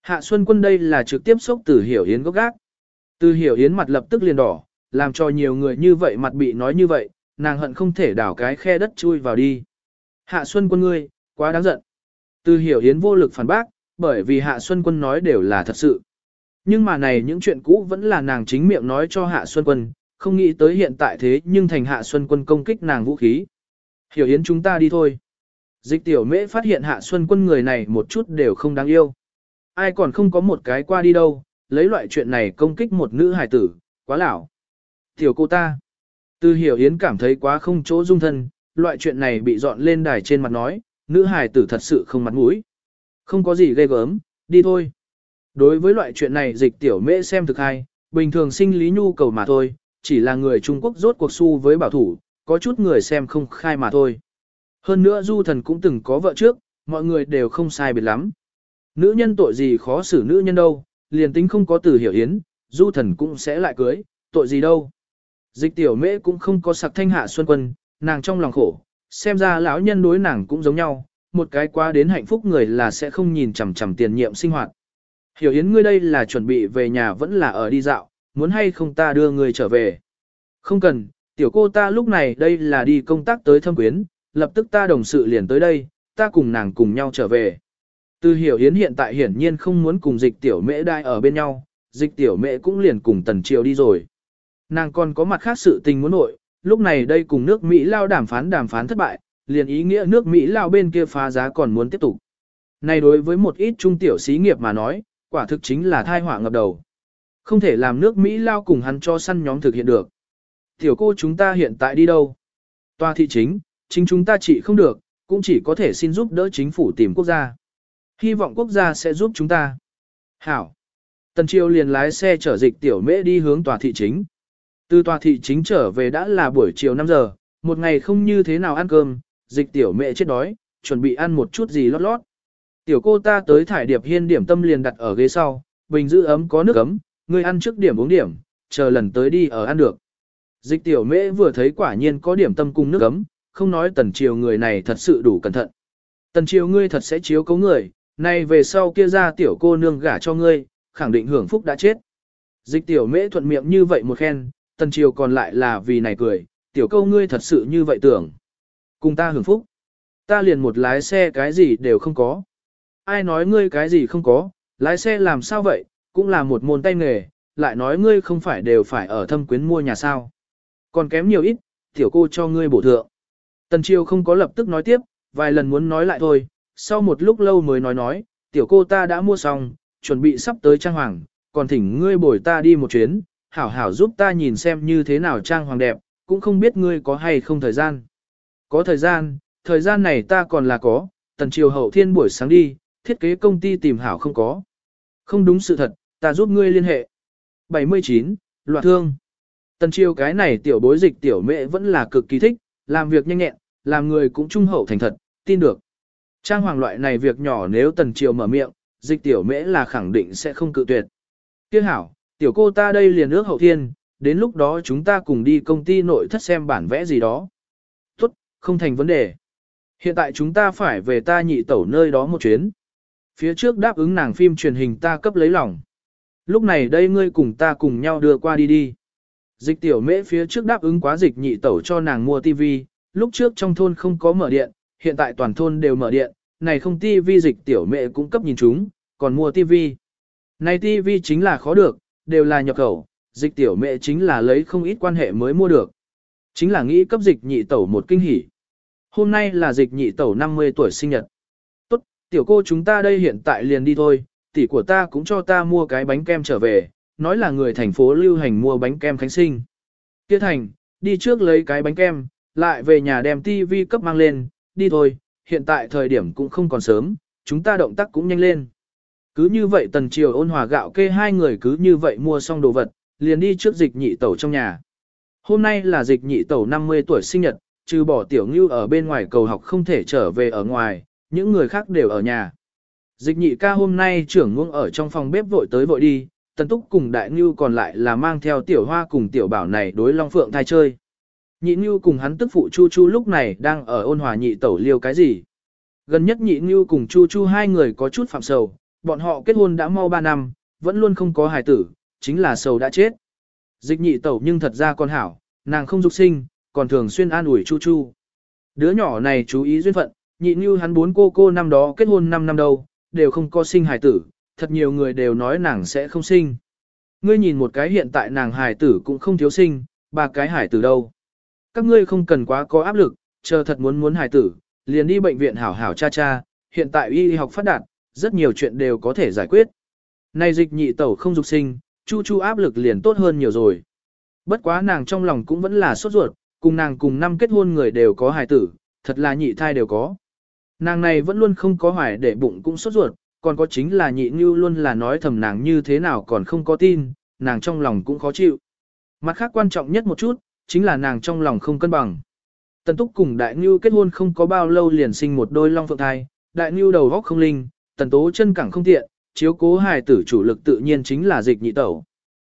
Hạ Xuân Quân đây là trực tiếp xúc từ hiểu hiến gốc gác. Từ hiểu hiến mặt lập tức liền đỏ, làm cho nhiều người như vậy mặt bị nói như vậy, nàng hận không thể đảo cái khe đất chui vào đi. Hạ Xuân Quân ngươi, quá đáng giận. Từ hiểu hiến vô lực phản bác, bởi vì Hạ Xuân Quân nói đều là thật sự. Nhưng mà này những chuyện cũ vẫn là nàng chính miệng nói cho Hạ Xuân Quân, không nghĩ tới hiện tại thế nhưng thành Hạ Xuân Quân công kích nàng vũ khí. Hiểu Yến chúng ta đi thôi. Dịch tiểu mễ phát hiện Hạ Xuân Quân người này một chút đều không đáng yêu. Ai còn không có một cái qua đi đâu, lấy loại chuyện này công kích một nữ hài tử, quá lão. Tiểu cô ta. Từ hiểu Yến cảm thấy quá không chỗ dung thân, loại chuyện này bị dọn lên đài trên mặt nói, nữ hài tử thật sự không mặt mũi. Không có gì ghê gớm, đi thôi. Đối với loại chuyện này dịch tiểu mễ xem thực hay, bình thường sinh lý nhu cầu mà thôi, chỉ là người Trung Quốc rốt cuộc su với bảo thủ, có chút người xem không khai mà thôi. Hơn nữa du thần cũng từng có vợ trước, mọi người đều không sai biệt lắm. Nữ nhân tội gì khó xử nữ nhân đâu, liền tính không có từ hiểu yến, du thần cũng sẽ lại cưới, tội gì đâu. Dịch tiểu mễ cũng không có sặc thanh hạ xuân quân, nàng trong lòng khổ, xem ra lão nhân đối nàng cũng giống nhau, một cái qua đến hạnh phúc người là sẽ không nhìn chằm chằm tiền nhiệm sinh hoạt. Hiểu Yến ngươi đây là chuẩn bị về nhà vẫn là ở đi dạo, muốn hay không ta đưa ngươi trở về. Không cần, tiểu cô ta lúc này đây là đi công tác tới thâm quyến, lập tức ta đồng sự liền tới đây, ta cùng nàng cùng nhau trở về. Từ hiểu Yến hiện tại hiển nhiên không muốn cùng dịch tiểu mễ đai ở bên nhau, dịch tiểu mễ cũng liền cùng tần triều đi rồi. Nàng còn có mặt khác sự tình muốn nội, lúc này đây cùng nước Mỹ lao đàm phán đàm phán thất bại, liền ý nghĩa nước Mỹ lao bên kia phá giá còn muốn tiếp tục. Này đối với một ít trung tiểu xí nghiệp mà nói, quả thực chính là thai họa ngập đầu. Không thể làm nước Mỹ lao cùng hắn cho săn nhóm thực hiện được. Tiểu cô chúng ta hiện tại đi đâu? Toa thị chính, chính chúng ta chỉ không được, cũng chỉ có thể xin giúp đỡ chính phủ tìm quốc gia. Hy vọng quốc gia sẽ giúp chúng ta. Hảo. Tần Triều liền lái xe chở dịch tiểu mễ đi hướng tòa thị chính. Từ tòa thị chính trở về đã là buổi chiều 5 giờ, một ngày không như thế nào ăn cơm, dịch tiểu mẹ chết đói, chuẩn bị ăn một chút gì lót lót. Tiểu cô ta tới thải điệp hiên điểm tâm liền đặt ở ghế sau, bình giữ ấm có nước ấm, người ăn trước điểm uống điểm, chờ lần tới đi ở ăn được. Dịch tiểu mễ vừa thấy quả nhiên có điểm tâm cùng nước ấm, không nói tần triều người này thật sự đủ cẩn thận. Tần triều ngươi thật sẽ chiếu cấu người, nay về sau kia ra tiểu cô nương gả cho ngươi, khẳng định hưởng phúc đã chết. Dịch tiểu mễ thuận miệng như vậy một khen, tần triều còn lại là vì này cười, tiểu câu ngươi thật sự như vậy tưởng. Cùng ta hưởng phúc. Ta liền một lái xe cái gì đều không có. Ai nói ngươi cái gì không có, lái xe làm sao vậy, cũng là một môn tay nghề, lại nói ngươi không phải đều phải ở thâm quyến mua nhà sao. Còn kém nhiều ít, tiểu cô cho ngươi bổ thượng. Tần Chiêu không có lập tức nói tiếp, vài lần muốn nói lại thôi, sau một lúc lâu mới nói nói, tiểu cô ta đã mua xong, chuẩn bị sắp tới trang hoàng, còn thỉnh ngươi bồi ta đi một chuyến, hảo hảo giúp ta nhìn xem như thế nào trang hoàng đẹp, cũng không biết ngươi có hay không thời gian. Có thời gian, thời gian này ta còn là có, tần triều hậu thiên buổi sáng đi, thiết kế công ty tìm hảo không có. Không đúng sự thật, ta giúp ngươi liên hệ. 79. Loạt thương. Tần triều cái này tiểu bối dịch tiểu mẹ vẫn là cực kỳ thích, làm việc nhanh nhẹn, làm người cũng trung hậu thành thật, tin được. Trang hoàng loại này việc nhỏ nếu tần triều mở miệng, dịch tiểu mễ là khẳng định sẽ không cự tuyệt. Tiếc hảo, tiểu cô ta đây liền ước hậu thiên, đến lúc đó chúng ta cùng đi công ty nội thất xem bản vẽ gì đó. Tốt, không thành vấn đề. Hiện tại chúng ta phải về ta nhị tẩu nơi đó một chuyến. Phía trước đáp ứng nàng phim truyền hình ta cấp lấy lòng. Lúc này đây ngươi cùng ta cùng nhau đưa qua đi đi. Dịch tiểu mễ phía trước đáp ứng quá dịch nhị tẩu cho nàng mua tivi, lúc trước trong thôn không có mở điện, hiện tại toàn thôn đều mở điện, này không tivi dịch tiểu mẹ cũng cấp nhìn chúng, còn mua tivi. Này tivi chính là khó được, đều là nhập khẩu, dịch tiểu mẹ chính là lấy không ít quan hệ mới mua được. Chính là nghĩ cấp dịch nhị tẩu một kinh hỉ. Hôm nay là dịch nhị tẩu 50 tuổi sinh nhật. Tốt, tiểu cô chúng ta đây hiện tại liền đi thôi, tỷ của ta cũng cho ta mua cái bánh kem trở về, nói là người thành phố lưu hành mua bánh kem khánh sinh. Tiết thành, đi trước lấy cái bánh kem, lại về nhà đem tivi cấp mang lên, đi thôi, hiện tại thời điểm cũng không còn sớm, chúng ta động tác cũng nhanh lên. Cứ như vậy tần triều ôn hòa gạo kê hai người cứ như vậy mua xong đồ vật, liền đi trước dịch nhị tẩu trong nhà. Hôm nay là dịch nhị tẩu 50 tuổi sinh nhật, trừ bỏ tiểu ngưu ở bên ngoài cầu học không thể trở về ở ngoài, những người khác đều ở nhà. Dịch nhị ca hôm nay trưởng ngưỡng ở trong phòng bếp vội tới vội đi, tần túc cùng đại ngưu còn lại là mang theo tiểu hoa cùng tiểu bảo này đối long phượng thai chơi. Nhị ngưu cùng hắn tức phụ chu chu lúc này đang ở ôn hòa nhị tẩu liêu cái gì. Gần nhất nhị ngưu cùng chu chu hai người có chút phạm sầu, bọn họ kết hôn đã mau ba năm, vẫn luôn không có hài tử, chính là sầu đã chết. Dịch nhị tẩu nhưng thật ra con hảo, nàng không dục sinh, còn thường xuyên an ủi chu chu. Đứa nhỏ này chú ý duyên phận, nhị như hắn bốn cô cô năm đó kết hôn 5 năm đâu, đều không có sinh hài tử, thật nhiều người đều nói nàng sẽ không sinh. Ngươi nhìn một cái hiện tại nàng hài tử cũng không thiếu sinh, ba cái hài tử đâu. Các ngươi không cần quá có áp lực, chờ thật muốn muốn hài tử, liền đi bệnh viện hảo hảo cha cha, hiện tại y học phát đạt, rất nhiều chuyện đều có thể giải quyết. Này dịch nhị tẩu không dục sinh, chu chu áp lực liền tốt hơn nhiều rồi. Bất quá nàng trong lòng cũng vẫn là sốt ruột, cùng nàng cùng năm kết hôn người đều có hài tử, thật là nhị thai đều có. Nàng này vẫn luôn không có hoài để bụng cũng sốt ruột, còn có chính là nhị như luôn là nói thầm nàng như thế nào còn không có tin, nàng trong lòng cũng khó chịu. Mặt khác quan trọng nhất một chút, chính là nàng trong lòng không cân bằng. Tần Túc cùng Đại Nưu kết hôn không có bao lâu liền sinh một đôi long phượng thai, Đại Nưu đầu góc không linh, Tần Tố chân cẳng không tiện, chiếu cố hài tử chủ lực tự nhiên chính là dịch nhị tẩu.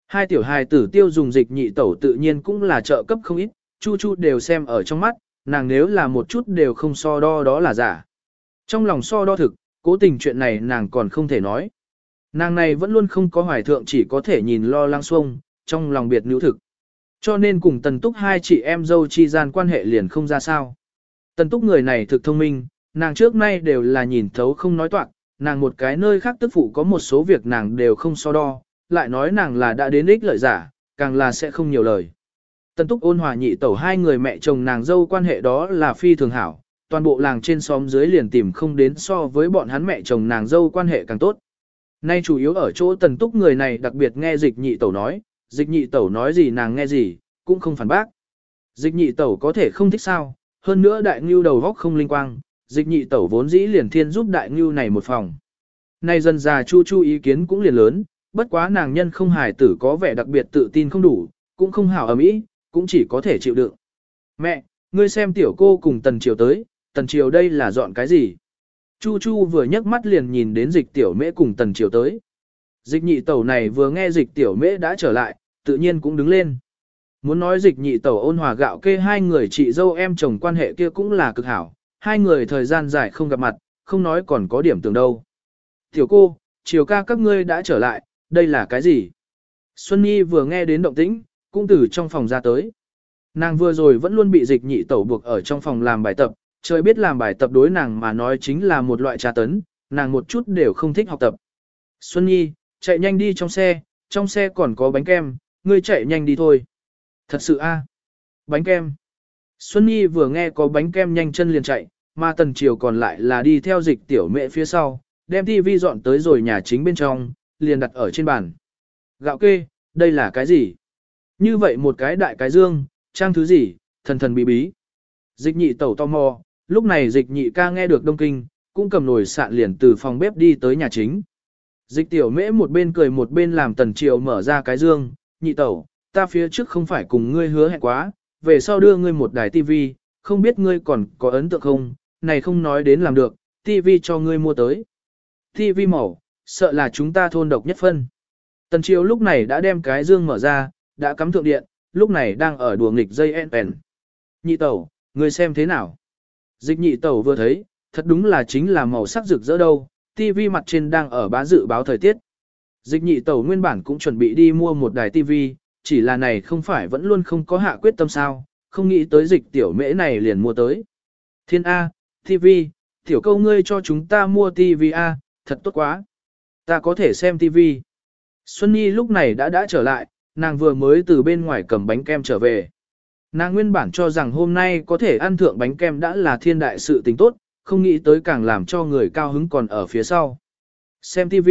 Hai tiểu hài tử tiêu dùng dịch nhị tẩu tự nhiên cũng là trợ cấp không ít, Chu Chu đều xem ở trong mắt, nàng nếu là một chút đều không so đo đó là giả. Trong lòng so đo thực, cố tình chuyện này nàng còn không thể nói. Nàng này vẫn luôn không có hoài thượng chỉ có thể nhìn lo lang xuông, trong lòng biệt nữ thực. Cho nên cùng tần túc hai chị em dâu chi gian quan hệ liền không ra sao. Tần túc người này thực thông minh, nàng trước nay đều là nhìn thấu không nói toạc, nàng một cái nơi khác tức phụ có một số việc nàng đều không so đo, lại nói nàng là đã đến ích lợi giả, càng là sẽ không nhiều lời. Tần túc ôn hòa nhị tẩu hai người mẹ chồng nàng dâu quan hệ đó là phi thường hảo, toàn bộ làng trên xóm dưới liền tìm không đến so với bọn hắn mẹ chồng nàng dâu quan hệ càng tốt. Nay chủ yếu ở chỗ tần túc người này đặc biệt nghe dịch nhị tẩu nói, dịch nhị tẩu nói gì nàng nghe gì, cũng không phản bác. Dịch nhị tẩu có thể không thích sao, hơn nữa đại ngưu đầu góc không linh quang, dịch nhị tẩu vốn dĩ liền thiên giúp đại ngưu này một phòng. Nay dần già chu chu ý kiến cũng liền lớn, bất quá nàng nhân không hài tử có vẻ đặc biệt tự tin không đủ, cũng không hảo ở mỹ, cũng chỉ có thể chịu đựng. Mẹ, ngươi xem tiểu cô cùng tần triều tới, tần triều đây là dọn cái gì? Chu chu vừa nhấc mắt liền nhìn đến dịch tiểu mễ cùng tần triều tới. Dịch nhị tẩu này vừa nghe dịch tiểu mễ đã trở lại, tự nhiên cũng đứng lên. Muốn nói dịch nhị tẩu ôn hòa gạo kê hai người chị dâu em chồng quan hệ kia cũng là cực hảo, hai người thời gian dài không gặp mặt, không nói còn có điểm tưởng đâu. Tiểu cô, chiều ca các ngươi đã trở lại, đây là cái gì? Xuân Nhi vừa nghe đến động tĩnh, cũng từ trong phòng ra tới. Nàng vừa rồi vẫn luôn bị dịch nhị tẩu buộc ở trong phòng làm bài tập, trời biết làm bài tập đối nàng mà nói chính là một loại trà tấn, nàng một chút đều không thích học tập. Xuân Nhi, chạy nhanh đi trong xe, trong xe còn có bánh kem, ngươi chạy nhanh đi thôi. Thật sự a, à? Bánh kem. Xuân Nhi vừa nghe có bánh kem nhanh chân liền chạy, mà tần triều còn lại là đi theo dịch tiểu mẹ phía sau, đem TV dọn tới rồi nhà chính bên trong, liền đặt ở trên bàn. Gạo kê, đây là cái gì? Như vậy một cái đại cái dương, trang thứ gì, thần thần bí bí. Dịch nhị tẩu tò mò, lúc này dịch nhị ca nghe được đông kinh, cũng cầm nồi sạn liền từ phòng bếp đi tới nhà chính. Dịch tiểu mễ một bên cười một bên làm tần triều mở ra cái dương, nhị tẩu, ta phía trước không phải cùng ngươi hứa hẹn quá, về sau đưa ngươi một đài tivi, không biết ngươi còn có ấn tượng không, này không nói đến làm được, tivi cho ngươi mua tới. Tivi màu, sợ là chúng ta thôn độc nhất phân. Tần Chiêu lúc này đã đem cái dương mở ra, đã cắm thượng điện, lúc này đang ở đùa nghịch dây en Nhị tẩu, ngươi xem thế nào? Dịch nhị tẩu vừa thấy, thật đúng là chính là màu sắc rực rỡ đâu, Tivi mặt trên đang ở bá dự báo thời tiết. Dịch nhị tẩu nguyên bản cũng chuẩn bị đi mua một đài TV, chỉ là này không phải vẫn luôn không có hạ quyết tâm sao, không nghĩ tới dịch tiểu mễ này liền mua tới. Thiên A, TV, tiểu câu ngươi cho chúng ta mua TV A, thật tốt quá. Ta có thể xem TV. Xuân Nhi lúc này đã đã trở lại, nàng vừa mới từ bên ngoài cầm bánh kem trở về. Nàng nguyên bản cho rằng hôm nay có thể ăn thượng bánh kem đã là thiên đại sự tình tốt, không nghĩ tới càng làm cho người cao hứng còn ở phía sau. Xem TV,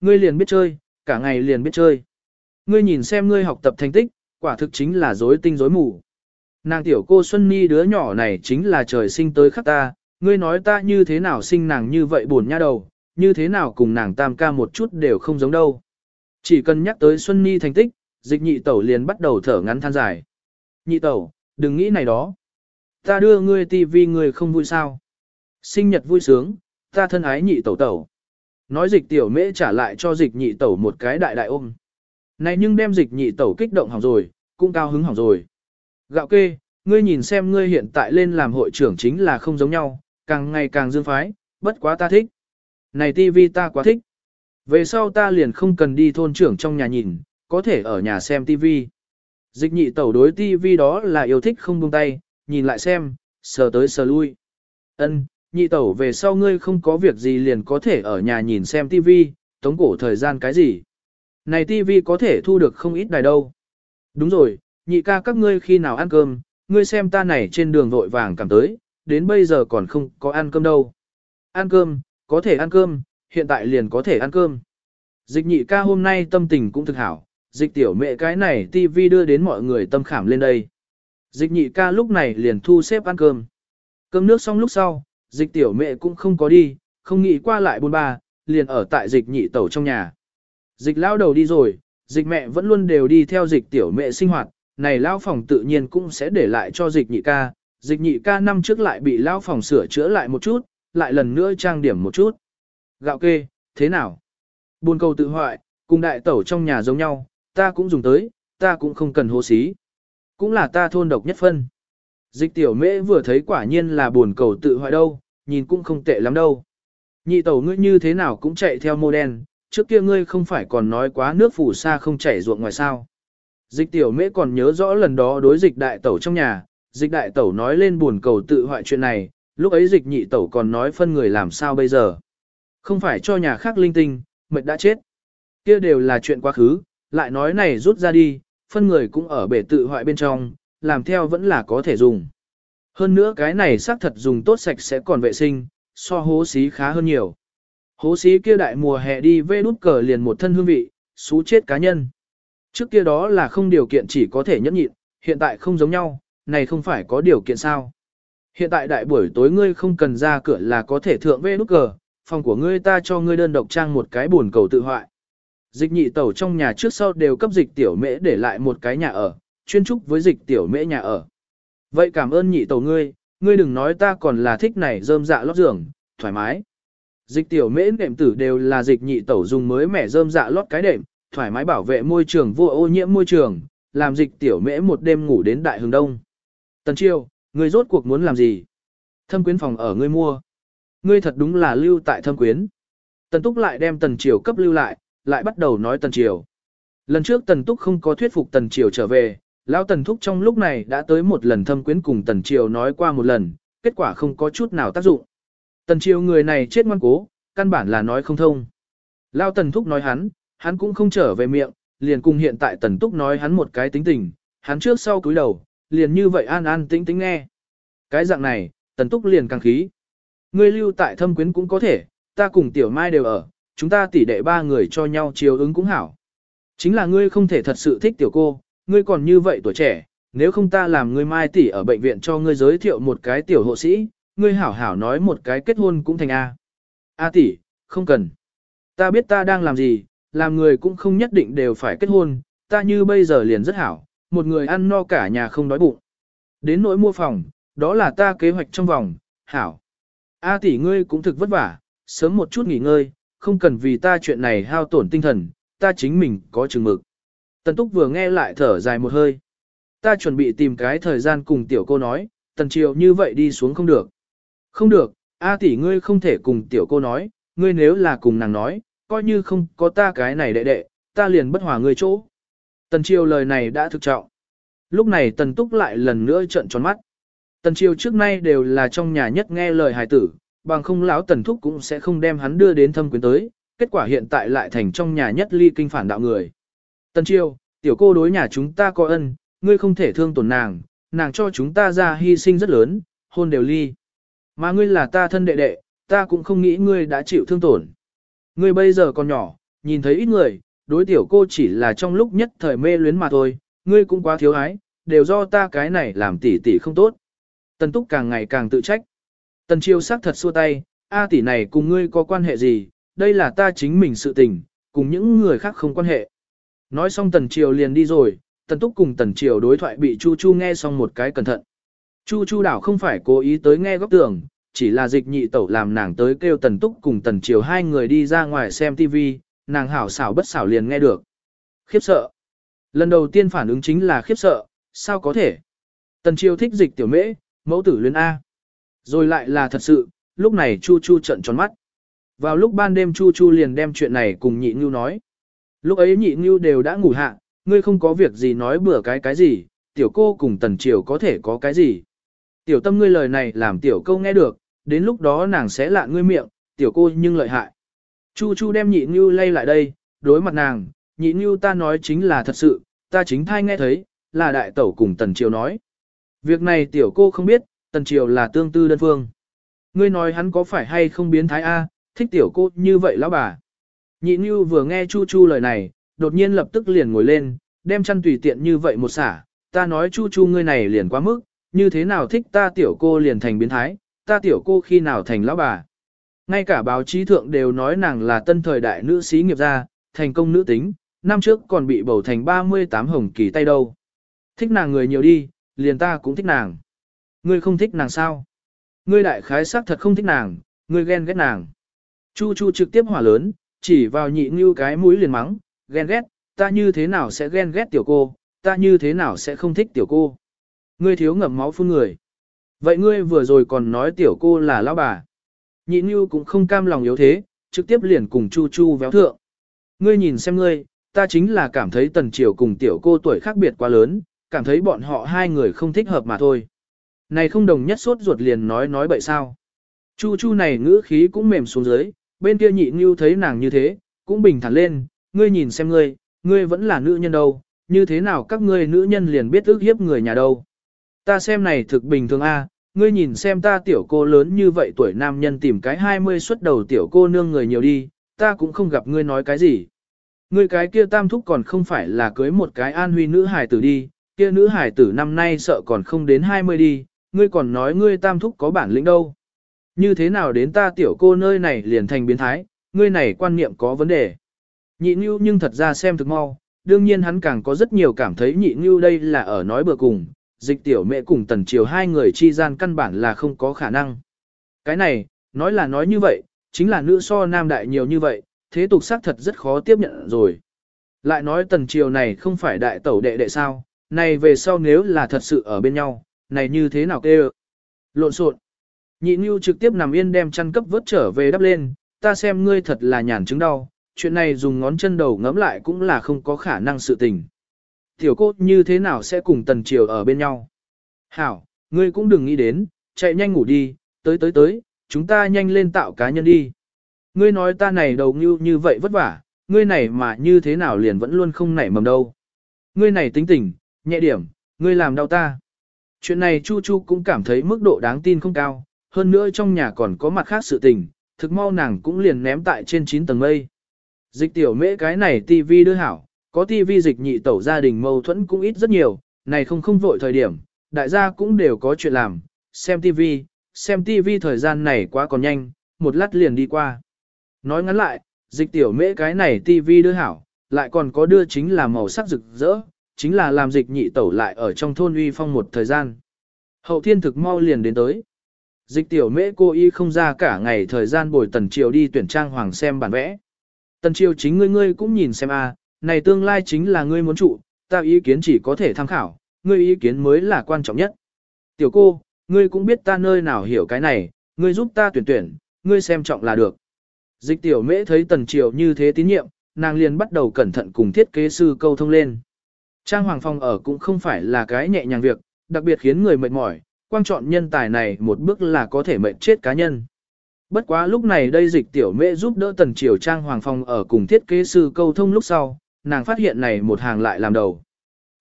ngươi liền biết chơi, cả ngày liền biết chơi. Ngươi nhìn xem ngươi học tập thành tích, quả thực chính là rối tinh rối mù. Nàng tiểu cô Xuân Ni đứa nhỏ này chính là trời sinh tới khắc ta, ngươi nói ta như thế nào sinh nàng như vậy buồn nha đầu, như thế nào cùng nàng tam ca một chút đều không giống đâu. Chỉ cần nhắc tới Xuân Ni thành tích, dịch nhị tẩu liền bắt đầu thở ngắn than dài. Nhị tẩu, đừng nghĩ này đó. Ta đưa ngươi tivi ngươi không vui sao. Sinh nhật vui sướng, ta thân ái nhị tẩu tẩu. Nói dịch tiểu mễ trả lại cho dịch nhị tẩu một cái đại đại ôm. Này nhưng đem dịch nhị tẩu kích động hỏng rồi, cũng cao hứng hỏng rồi. Gạo kê, ngươi nhìn xem ngươi hiện tại lên làm hội trưởng chính là không giống nhau, càng ngày càng dương phái, bất quá ta thích. Này tivi ta quá thích. Về sau ta liền không cần đi thôn trưởng trong nhà nhìn, có thể ở nhà xem tivi. Dịch nhị tẩu đối tivi đó là yêu thích không buông tay, nhìn lại xem, sờ tới sờ lui. Ân, nhị tẩu về sau ngươi không có việc gì liền có thể ở nhà nhìn xem tivi, tống cổ thời gian cái gì. Này tivi có thể thu được không ít đài đâu. Đúng rồi, nhị ca các ngươi khi nào ăn cơm, ngươi xem ta này trên đường vội vàng cảm tới, đến bây giờ còn không có ăn cơm đâu. Ăn cơm, có thể ăn cơm, hiện tại liền có thể ăn cơm. Dịch nhị ca hôm nay tâm tình cũng thực hảo, dịch tiểu mẹ cái này tivi đưa đến mọi người tâm khảm lên đây. Dịch nhị ca lúc này liền thu xếp ăn cơm. Cơm nước xong lúc sau, dịch tiểu mẹ cũng không có đi, không nghĩ qua lại buôn ba, liền ở tại dịch nhị tẩu trong nhà. Dịch lao đầu đi rồi, dịch mẹ vẫn luôn đều đi theo dịch tiểu mẹ sinh hoạt, này lao phòng tự nhiên cũng sẽ để lại cho dịch nhị ca. Dịch nhị ca năm trước lại bị lao phòng sửa chữa lại một chút, lại lần nữa trang điểm một chút. Gạo kê, thế nào? Buôn cầu tự hoại, cùng đại tẩu trong nhà giống nhau, ta cũng dùng tới, ta cũng không cần hô xí. Cũng là ta thôn độc nhất phân. Dịch tiểu mễ vừa thấy quả nhiên là buồn cầu tự hoại đâu, nhìn cũng không tệ lắm đâu. Nhị tẩu ngươi như thế nào cũng chạy theo mô đen, trước kia ngươi không phải còn nói quá nước phủ xa không chảy ruộng ngoài sao. Dịch tiểu mễ còn nhớ rõ lần đó đối dịch đại tẩu trong nhà, dịch đại tẩu nói lên buồn cầu tự hoại chuyện này, lúc ấy dịch nhị tẩu còn nói phân người làm sao bây giờ. Không phải cho nhà khác linh tinh, mệt đã chết. Kia đều là chuyện quá khứ, lại nói này rút ra đi, phân người cũng ở bể tự hoại bên trong, làm theo vẫn là có thể dùng. Hơn nữa cái này xác thật dùng tốt sạch sẽ còn vệ sinh, so hố xí khá hơn nhiều. Hố xí kia đại mùa hè đi vê đút cờ liền một thân hương vị, xú chết cá nhân. Trước kia đó là không điều kiện chỉ có thể nhẫn nhịn, hiện tại không giống nhau, này không phải có điều kiện sao. Hiện tại đại buổi tối ngươi không cần ra cửa là có thể thượng vê nút cờ, phòng của ngươi ta cho ngươi đơn độc trang một cái buồn cầu tự hoại. Dịch nhị tẩu trong nhà trước sau đều cấp dịch tiểu mễ để lại một cái nhà ở, chuyên trúc với dịch tiểu mễ nhà ở. Vậy cảm ơn nhị tẩu ngươi, ngươi đừng nói ta còn là thích này rơm dạ lót giường, thoải mái. Dịch tiểu mễ đệm tử đều là dịch nhị tẩu dùng mới mẻ rơm dạ lót cái đệm, thoải mái bảo vệ môi trường vô ô nhiễm môi trường, làm dịch tiểu mễ một đêm ngủ đến đại hướng đông. Tần chiêu, ngươi rốt cuộc muốn làm gì? Thâm quyến phòng ở ngươi mua. Ngươi thật đúng là lưu tại thâm quyến. Tần túc lại đem tần triều cấp lưu lại, lại bắt đầu nói tần triều. Lần trước tần túc không có thuyết phục tần triều trở về, lão tần thúc trong lúc này đã tới một lần thâm quyến cùng tần triều nói qua một lần, kết quả không có chút nào tác dụng. Tần triều người này chết ngoan cố, căn bản là nói không thông. Lão tần thúc nói hắn, hắn cũng không trở về miệng, liền cùng hiện tại tần túc nói hắn một cái tính tình, hắn trước sau cúi đầu, liền như vậy an an tĩnh tĩnh nghe. Cái dạng này, tần túc liền càng khí. Ngươi lưu tại thâm quyến cũng có thể, ta cùng tiểu mai đều ở, chúng ta tỉ đệ ba người cho nhau chiều ứng cũng hảo. Chính là ngươi không thể thật sự thích tiểu cô, ngươi còn như vậy tuổi trẻ, nếu không ta làm ngươi mai tỷ ở bệnh viện cho ngươi giới thiệu một cái tiểu hộ sĩ, ngươi hảo hảo nói một cái kết hôn cũng thành A. A tỷ, không cần. Ta biết ta đang làm gì, làm người cũng không nhất định đều phải kết hôn, ta như bây giờ liền rất hảo, một người ăn no cả nhà không đói bụng. Đến nỗi mua phòng, đó là ta kế hoạch trong vòng, hảo. A tỷ ngươi cũng thực vất vả, sớm một chút nghỉ ngơi, không cần vì ta chuyện này hao tổn tinh thần, ta chính mình có chừng mực. Tần Túc vừa nghe lại thở dài một hơi. Ta chuẩn bị tìm cái thời gian cùng tiểu cô nói, tần triều như vậy đi xuống không được. Không được, A tỷ ngươi không thể cùng tiểu cô nói, ngươi nếu là cùng nàng nói, coi như không có ta cái này đệ đệ, ta liền bất hòa ngươi chỗ. Tần triều lời này đã thực trọng. Lúc này tần túc lại lần nữa trợn tròn mắt. Tần triều trước nay đều là trong nhà nhất nghe lời hài tử, bằng không lão tần thúc cũng sẽ không đem hắn đưa đến thâm quyến tới, kết quả hiện tại lại thành trong nhà nhất ly kinh phản đạo người. Tân Chiêu, tiểu cô đối nhà chúng ta có ân, ngươi không thể thương tổn nàng, nàng cho chúng ta ra hy sinh rất lớn, hôn đều ly. Mà ngươi là ta thân đệ đệ, ta cũng không nghĩ ngươi đã chịu thương tổn. Ngươi bây giờ còn nhỏ, nhìn thấy ít người, đối tiểu cô chỉ là trong lúc nhất thời mê luyến mà thôi, ngươi cũng quá thiếu ái, đều do ta cái này làm tỉ tỉ không tốt. Tần túc càng ngày càng tự trách. Tần chiêu sắc thật xua tay, A tỷ này cùng ngươi có quan hệ gì, đây là ta chính mình sự tình, cùng những người khác không quan hệ. Nói xong tần triều liền đi rồi, tần túc cùng tần triều đối thoại bị Chu Chu nghe xong một cái cẩn thận. Chu Chu đảo không phải cố ý tới nghe góc tường, chỉ là dịch nhị tẩu làm nàng tới kêu tần túc cùng tần triều hai người đi ra ngoài xem TV, nàng hảo xảo bất xảo liền nghe được. Khiếp sợ. Lần đầu tiên phản ứng chính là khiếp sợ, sao có thể? Tần triều thích dịch tiểu mễ, mẫu tử luyến A. Rồi lại là thật sự, lúc này Chu Chu trận tròn mắt. Vào lúc ban đêm Chu Chu liền đem chuyện này cùng nhị ngưu nói. Lúc ấy nhị ngưu đều đã ngủ hạ, ngươi không có việc gì nói bừa cái cái gì, tiểu cô cùng tần triều có thể có cái gì. Tiểu tâm ngươi lời này làm tiểu câu nghe được, đến lúc đó nàng sẽ lạ ngươi miệng, tiểu cô nhưng lợi hại. Chu Chu đem nhị ngưu lay lại đây, đối mặt nàng, nhị ngưu ta nói chính là thật sự, ta chính thai nghe thấy, là đại tẩu cùng tần triều nói. Việc này tiểu cô không biết, tần triều là tương tư đơn phương. Ngươi nói hắn có phải hay không biến thái A, thích tiểu cô như vậy lão bà. Nhị Nhu vừa nghe Chu Chu lời này, đột nhiên lập tức liền ngồi lên, đem chăn tùy tiện như vậy một xả, ta nói Chu Chu ngươi này liền quá mức, như thế nào thích ta tiểu cô liền thành biến thái, ta tiểu cô khi nào thành lão bà. Ngay cả báo chí thượng đều nói nàng là tân thời đại nữ sĩ nghiệp gia, thành công nữ tính, năm trước còn bị bầu thành 38 hồng kỳ tay đâu. Thích nàng người nhiều đi, liền ta cũng thích nàng. Ngươi không thích nàng sao? Ngươi đại khái xác thật không thích nàng, ngươi ghen ghét nàng. Chu Chu trực tiếp hỏa lớn, chỉ vào nhị ngưu cái mũi liền mắng, ghen ghét, ta như thế nào sẽ ghen ghét tiểu cô, ta như thế nào sẽ không thích tiểu cô. Ngươi thiếu ngậm máu phun người. Vậy ngươi vừa rồi còn nói tiểu cô là lão bà. Nhị ngưu cũng không cam lòng yếu thế, trực tiếp liền cùng Chu Chu véo thượng. Ngươi nhìn xem ngươi, ta chính là cảm thấy tần triều cùng tiểu cô tuổi khác biệt quá lớn, cảm thấy bọn họ hai người không thích hợp mà thôi. Này không đồng nhất sốt ruột liền nói nói bậy sao. Chu Chu này ngữ khí cũng mềm xuống dưới, bên kia nhị như thấy nàng như thế, cũng bình thản lên, ngươi nhìn xem ngươi, ngươi vẫn là nữ nhân đâu, như thế nào các ngươi nữ nhân liền biết ước hiếp người nhà đâu. Ta xem này thực bình thường a, ngươi nhìn xem ta tiểu cô lớn như vậy tuổi nam nhân tìm cái 20 xuất đầu tiểu cô nương người nhiều đi, ta cũng không gặp ngươi nói cái gì. Ngươi cái kia tam thúc còn không phải là cưới một cái an huy nữ hải tử đi, kia nữ hải tử năm nay sợ còn không đến 20 đi, ngươi còn nói ngươi tam thúc có bản lĩnh đâu. Như thế nào đến ta tiểu cô nơi này liền thành biến thái, ngươi này quan niệm có vấn đề. Nhị Nhu nhưng thật ra xem thực mau, đương nhiên hắn càng có rất nhiều cảm thấy nhị Nhu đây là ở nói bừa cùng, dịch tiểu mẹ cùng tần triều hai người chi gian căn bản là không có khả năng. Cái này, nói là nói như vậy, chính là nữ so nam đại nhiều như vậy, thế tục xác thật rất khó tiếp nhận rồi. Lại nói tần triều này không phải đại tẩu đệ đệ sao, này về sau nếu là thật sự ở bên nhau, này như thế nào kêu? Lộn xộn. Nhị Nhu trực tiếp nằm yên đem chăn cấp vớt trở về đắp lên, ta xem ngươi thật là nhàn chứng đau, chuyện này dùng ngón chân đầu ngấm lại cũng là không có khả năng sự tình. Tiểu cốt như thế nào sẽ cùng tần triều ở bên nhau? Hảo, ngươi cũng đừng nghĩ đến, chạy nhanh ngủ đi, tới tới tới, chúng ta nhanh lên tạo cá nhân đi. Ngươi nói ta này đầu như như vậy vất vả, ngươi này mà như thế nào liền vẫn luôn không nảy mầm đâu. Ngươi này tính tình, nhẹ điểm, ngươi làm đau ta. Chuyện này Chu Chu cũng cảm thấy mức độ đáng tin không cao, hơn nữa trong nhà còn có mặt khác sự tình, thực mau nàng cũng liền ném tại trên 9 tầng mây. Dịch tiểu mễ cái này tivi đưa hảo, có tivi dịch nhị tẩu gia đình mâu thuẫn cũng ít rất nhiều, này không không vội thời điểm, đại gia cũng đều có chuyện làm, xem tivi, xem tivi thời gian này quá còn nhanh, một lát liền đi qua. Nói ngắn lại, dịch tiểu mễ cái này tivi đưa hảo, lại còn có đưa chính là màu sắc rực rỡ, chính là làm dịch nhị tẩu lại ở trong thôn uy phong một thời gian. Hậu thiên thực mau liền đến tới. Dịch tiểu mễ cô y không ra cả ngày thời gian bồi tần triều đi tuyển trang hoàng xem bản vẽ. Tần triều chính ngươi ngươi cũng nhìn xem a, này tương lai chính là ngươi muốn trụ, ta ý kiến chỉ có thể tham khảo, ngươi ý kiến mới là quan trọng nhất. Tiểu cô, ngươi cũng biết ta nơi nào hiểu cái này, ngươi giúp ta tuyển tuyển, ngươi xem trọng là được. Dịch tiểu mễ thấy tần triều như thế tín nhiệm, nàng liền bắt đầu cẩn thận cùng thiết kế sư câu thông lên. Trang hoàng phòng ở cũng không phải là cái nhẹ nhàng việc, đặc biệt khiến người mệt mỏi, quan chọn nhân tài này một bước là có thể mệnh chết cá nhân. Bất quá lúc này đây dịch tiểu mễ giúp đỡ tần triều trang hoàng phòng ở cùng thiết kế sư câu thông lúc sau, nàng phát hiện này một hàng lại làm đầu.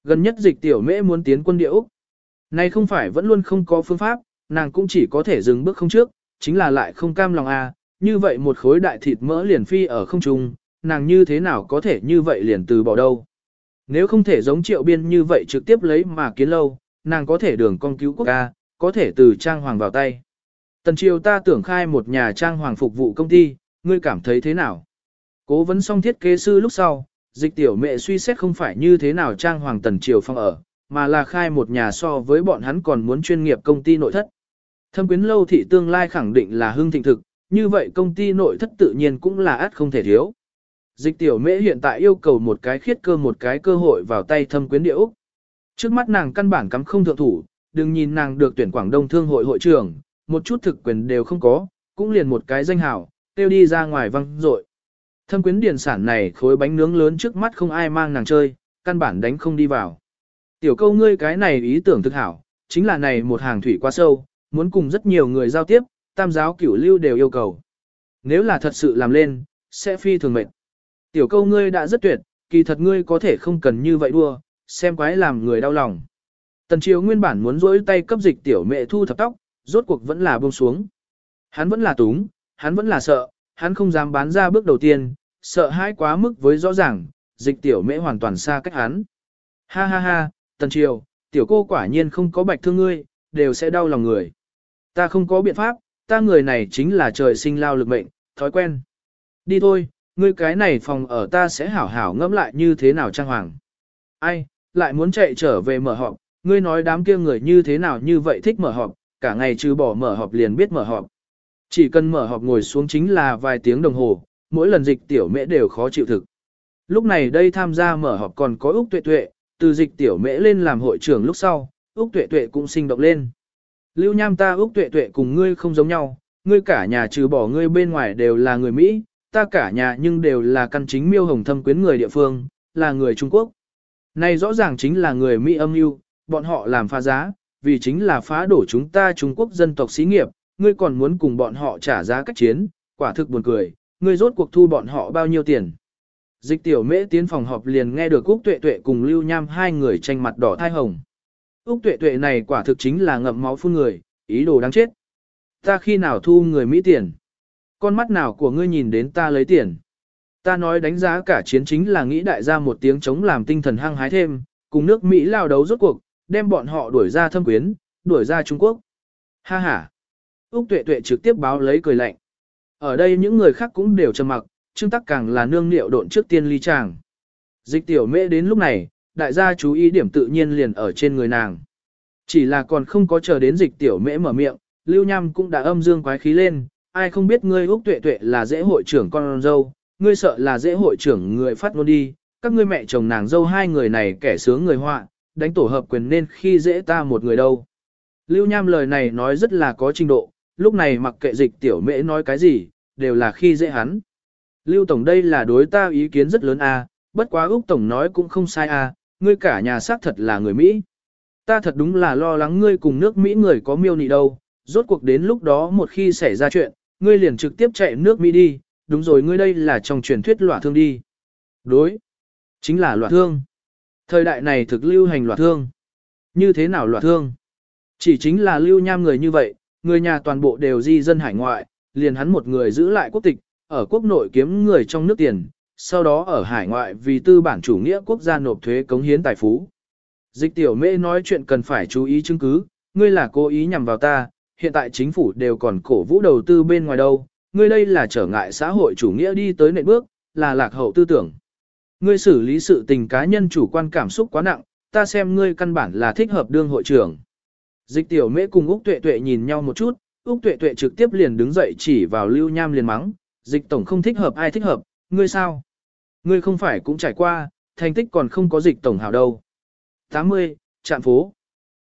Gần nhất dịch tiểu mễ muốn tiến quân địa Úc. Này không phải vẫn luôn không có phương pháp, nàng cũng chỉ có thể dừng bước không trước, chính là lại không cam lòng a. À, như vậy một khối đại thịt mỡ liền phi ở không trung, nàng như thế nào có thể như vậy liền từ bỏ đâu. Nếu không thể giống triệu biên như vậy trực tiếp lấy mà kiến lâu, nàng có thể đường con cứu quốc ca, có thể từ trang hoàng vào tay. Tần triều ta tưởng khai một nhà trang hoàng phục vụ công ty, ngươi cảm thấy thế nào? Cố vấn xong thiết kế sư lúc sau, dịch tiểu mẹ suy xét không phải như thế nào trang hoàng tần triều phong ở, mà là khai một nhà so với bọn hắn còn muốn chuyên nghiệp công ty nội thất. Thâm quyến lâu thị tương lai khẳng định là hưng thịnh thực, như vậy công ty nội thất tự nhiên cũng là át không thể thiếu. Dịch tiểu mễ hiện tại yêu cầu một cái khiết cơ một cái cơ hội vào tay thâm quyến địa Úc. Trước mắt nàng căn bản cắm không thượng thủ, đừng nhìn nàng được tuyển Quảng Đông Thương hội hội trưởng, một chút thực quyền đều không có, cũng liền một cái danh hảo, tiêu đi ra ngoài văng rội. Thâm quyến điển sản này khối bánh nướng lớn trước mắt không ai mang nàng chơi, căn bản đánh không đi vào. Tiểu câu ngươi cái này ý tưởng thực hảo, chính là này một hàng thủy quá sâu, muốn cùng rất nhiều người giao tiếp, tam giáo cửu lưu đều yêu cầu. Nếu là thật sự làm lên, sẽ phi thường mệt. Tiểu câu ngươi đã rất tuyệt, kỳ thật ngươi có thể không cần như vậy đua, xem quái làm người đau lòng. Tần triều nguyên bản muốn rỗi tay cấp dịch tiểu mẹ thu thập tóc, rốt cuộc vẫn là buông xuống. Hắn vẫn là túng, hắn vẫn là sợ, hắn không dám bán ra bước đầu tiên, sợ hãi quá mức với rõ ràng, dịch tiểu mẹ hoàn toàn xa cách hắn. Ha ha ha, tần triều, tiểu cô quả nhiên không có bạch thương ngươi, đều sẽ đau lòng người. Ta không có biện pháp, ta người này chính là trời sinh lao lực mệnh, thói quen. Đi thôi, ngươi cái này phòng ở ta sẽ hảo hảo ngẫm lại như thế nào trang hoàng. Ai, lại muốn chạy trở về mở họp, ngươi nói đám kia người như thế nào như vậy thích mở họp, cả ngày trừ bỏ mở họp liền biết mở họp. Chỉ cần mở họp ngồi xuống chính là vài tiếng đồng hồ, mỗi lần dịch tiểu mễ đều khó chịu thực. Lúc này đây tham gia mở họp còn có Úc Tuệ Tuệ, từ dịch tiểu mễ lên làm hội trưởng lúc sau, Úc Tuệ Tuệ cũng sinh động lên. Lưu Nham ta Úc Tuệ Tuệ cùng ngươi không giống nhau, ngươi cả nhà trừ bỏ ngươi bên ngoài đều là người Mỹ, ta cả nhà nhưng đều là căn chính miêu hồng thâm quyến người địa phương, là người Trung Quốc. Này rõ ràng chính là người Mỹ âm mưu, bọn họ làm phá giá, vì chính là phá đổ chúng ta Trung Quốc dân tộc xí nghiệp, ngươi còn muốn cùng bọn họ trả giá cách chiến, quả thực buồn cười, ngươi rốt cuộc thu bọn họ bao nhiêu tiền. Dịch tiểu mễ tiến phòng họp liền nghe được Úc Tuệ Tuệ cùng Lưu Nham hai người tranh mặt đỏ thai hồng. Úc Tuệ Tuệ này quả thực chính là ngậm máu phun người, ý đồ đáng chết. Ta khi nào thu người Mỹ tiền? Con mắt nào của ngươi nhìn đến ta lấy tiền? Ta nói đánh giá cả chiến chính là nghĩ đại gia một tiếng chống làm tinh thần hăng hái thêm, cùng nước Mỹ lao đấu rốt cuộc, đem bọn họ đuổi ra thâm quyến, đuổi ra Trung Quốc. Ha ha! Úc Tuệ Tuệ trực tiếp báo lấy cười lạnh. Ở đây những người khác cũng đều trầm mặc, Trương Tắc càng là nương liệu độn trước tiên ly chàng. Dịch tiểu mễ đến lúc này, đại gia chú ý điểm tự nhiên liền ở trên người nàng. Chỉ là còn không có chờ đến dịch tiểu mễ mở miệng, Lưu Nham cũng đã âm dương quái khí lên, ai không biết ngươi Úc Tuệ Tuệ là dễ hội trưởng con dâu, ngươi sợ là dễ hội trưởng người phát ngôn đi, các ngươi mẹ chồng nàng dâu hai người này kẻ sướng người họa, đánh tổ hợp quyền nên khi dễ ta một người đâu. Lưu Nham lời này nói rất là có trình độ, lúc này mặc kệ dịch tiểu mễ nói cái gì, đều là khi dễ hắn. Lưu Tổng đây là đối ta ý kiến rất lớn a, bất quá Úc Tổng nói cũng không sai a, ngươi cả nhà xác thật là người Mỹ. Ta thật đúng là lo lắng ngươi cùng nước Mỹ người có miêu nị đâu, rốt cuộc đến lúc đó một khi xảy ra chuyện, ngươi liền trực tiếp chạy nước Mỹ đi, đúng rồi ngươi đây là trong truyền thuyết lỏa thương đi. Đối, chính là lỏa thương. Thời đại này thực lưu hành loạt thương. Như thế nào loạt thương? Chỉ chính là lưu nham người như vậy, người nhà toàn bộ đều di dân hải ngoại, liền hắn một người giữ lại quốc tịch, ở quốc nội kiếm người trong nước tiền, sau đó ở hải ngoại vì tư bản chủ nghĩa quốc gia nộp thuế cống hiến tài phú. Dịch tiểu mê nói chuyện cần phải chú ý chứng cứ, ngươi là cố ý nhằm vào ta, hiện tại chính phủ đều còn cổ vũ đầu tư bên ngoài đâu, ngươi đây là trở ngại xã hội chủ nghĩa đi tới nệm bước, là lạc hậu tư tưởng. Ngươi xử lý sự tình cá nhân chủ quan cảm xúc quá nặng, ta xem ngươi căn bản là thích hợp đương hội trưởng. Dịch tiểu mễ cùng Úc Tuệ Tuệ nhìn nhau một chút, Úc Tuệ Tuệ trực tiếp liền đứng dậy chỉ vào Lưu Nham liền mắng, dịch tổng không thích hợp ai thích hợp, ngươi sao? Ngươi không phải cũng trải qua, thành tích còn không có dịch tổng hảo đâu. 80, trạm phố.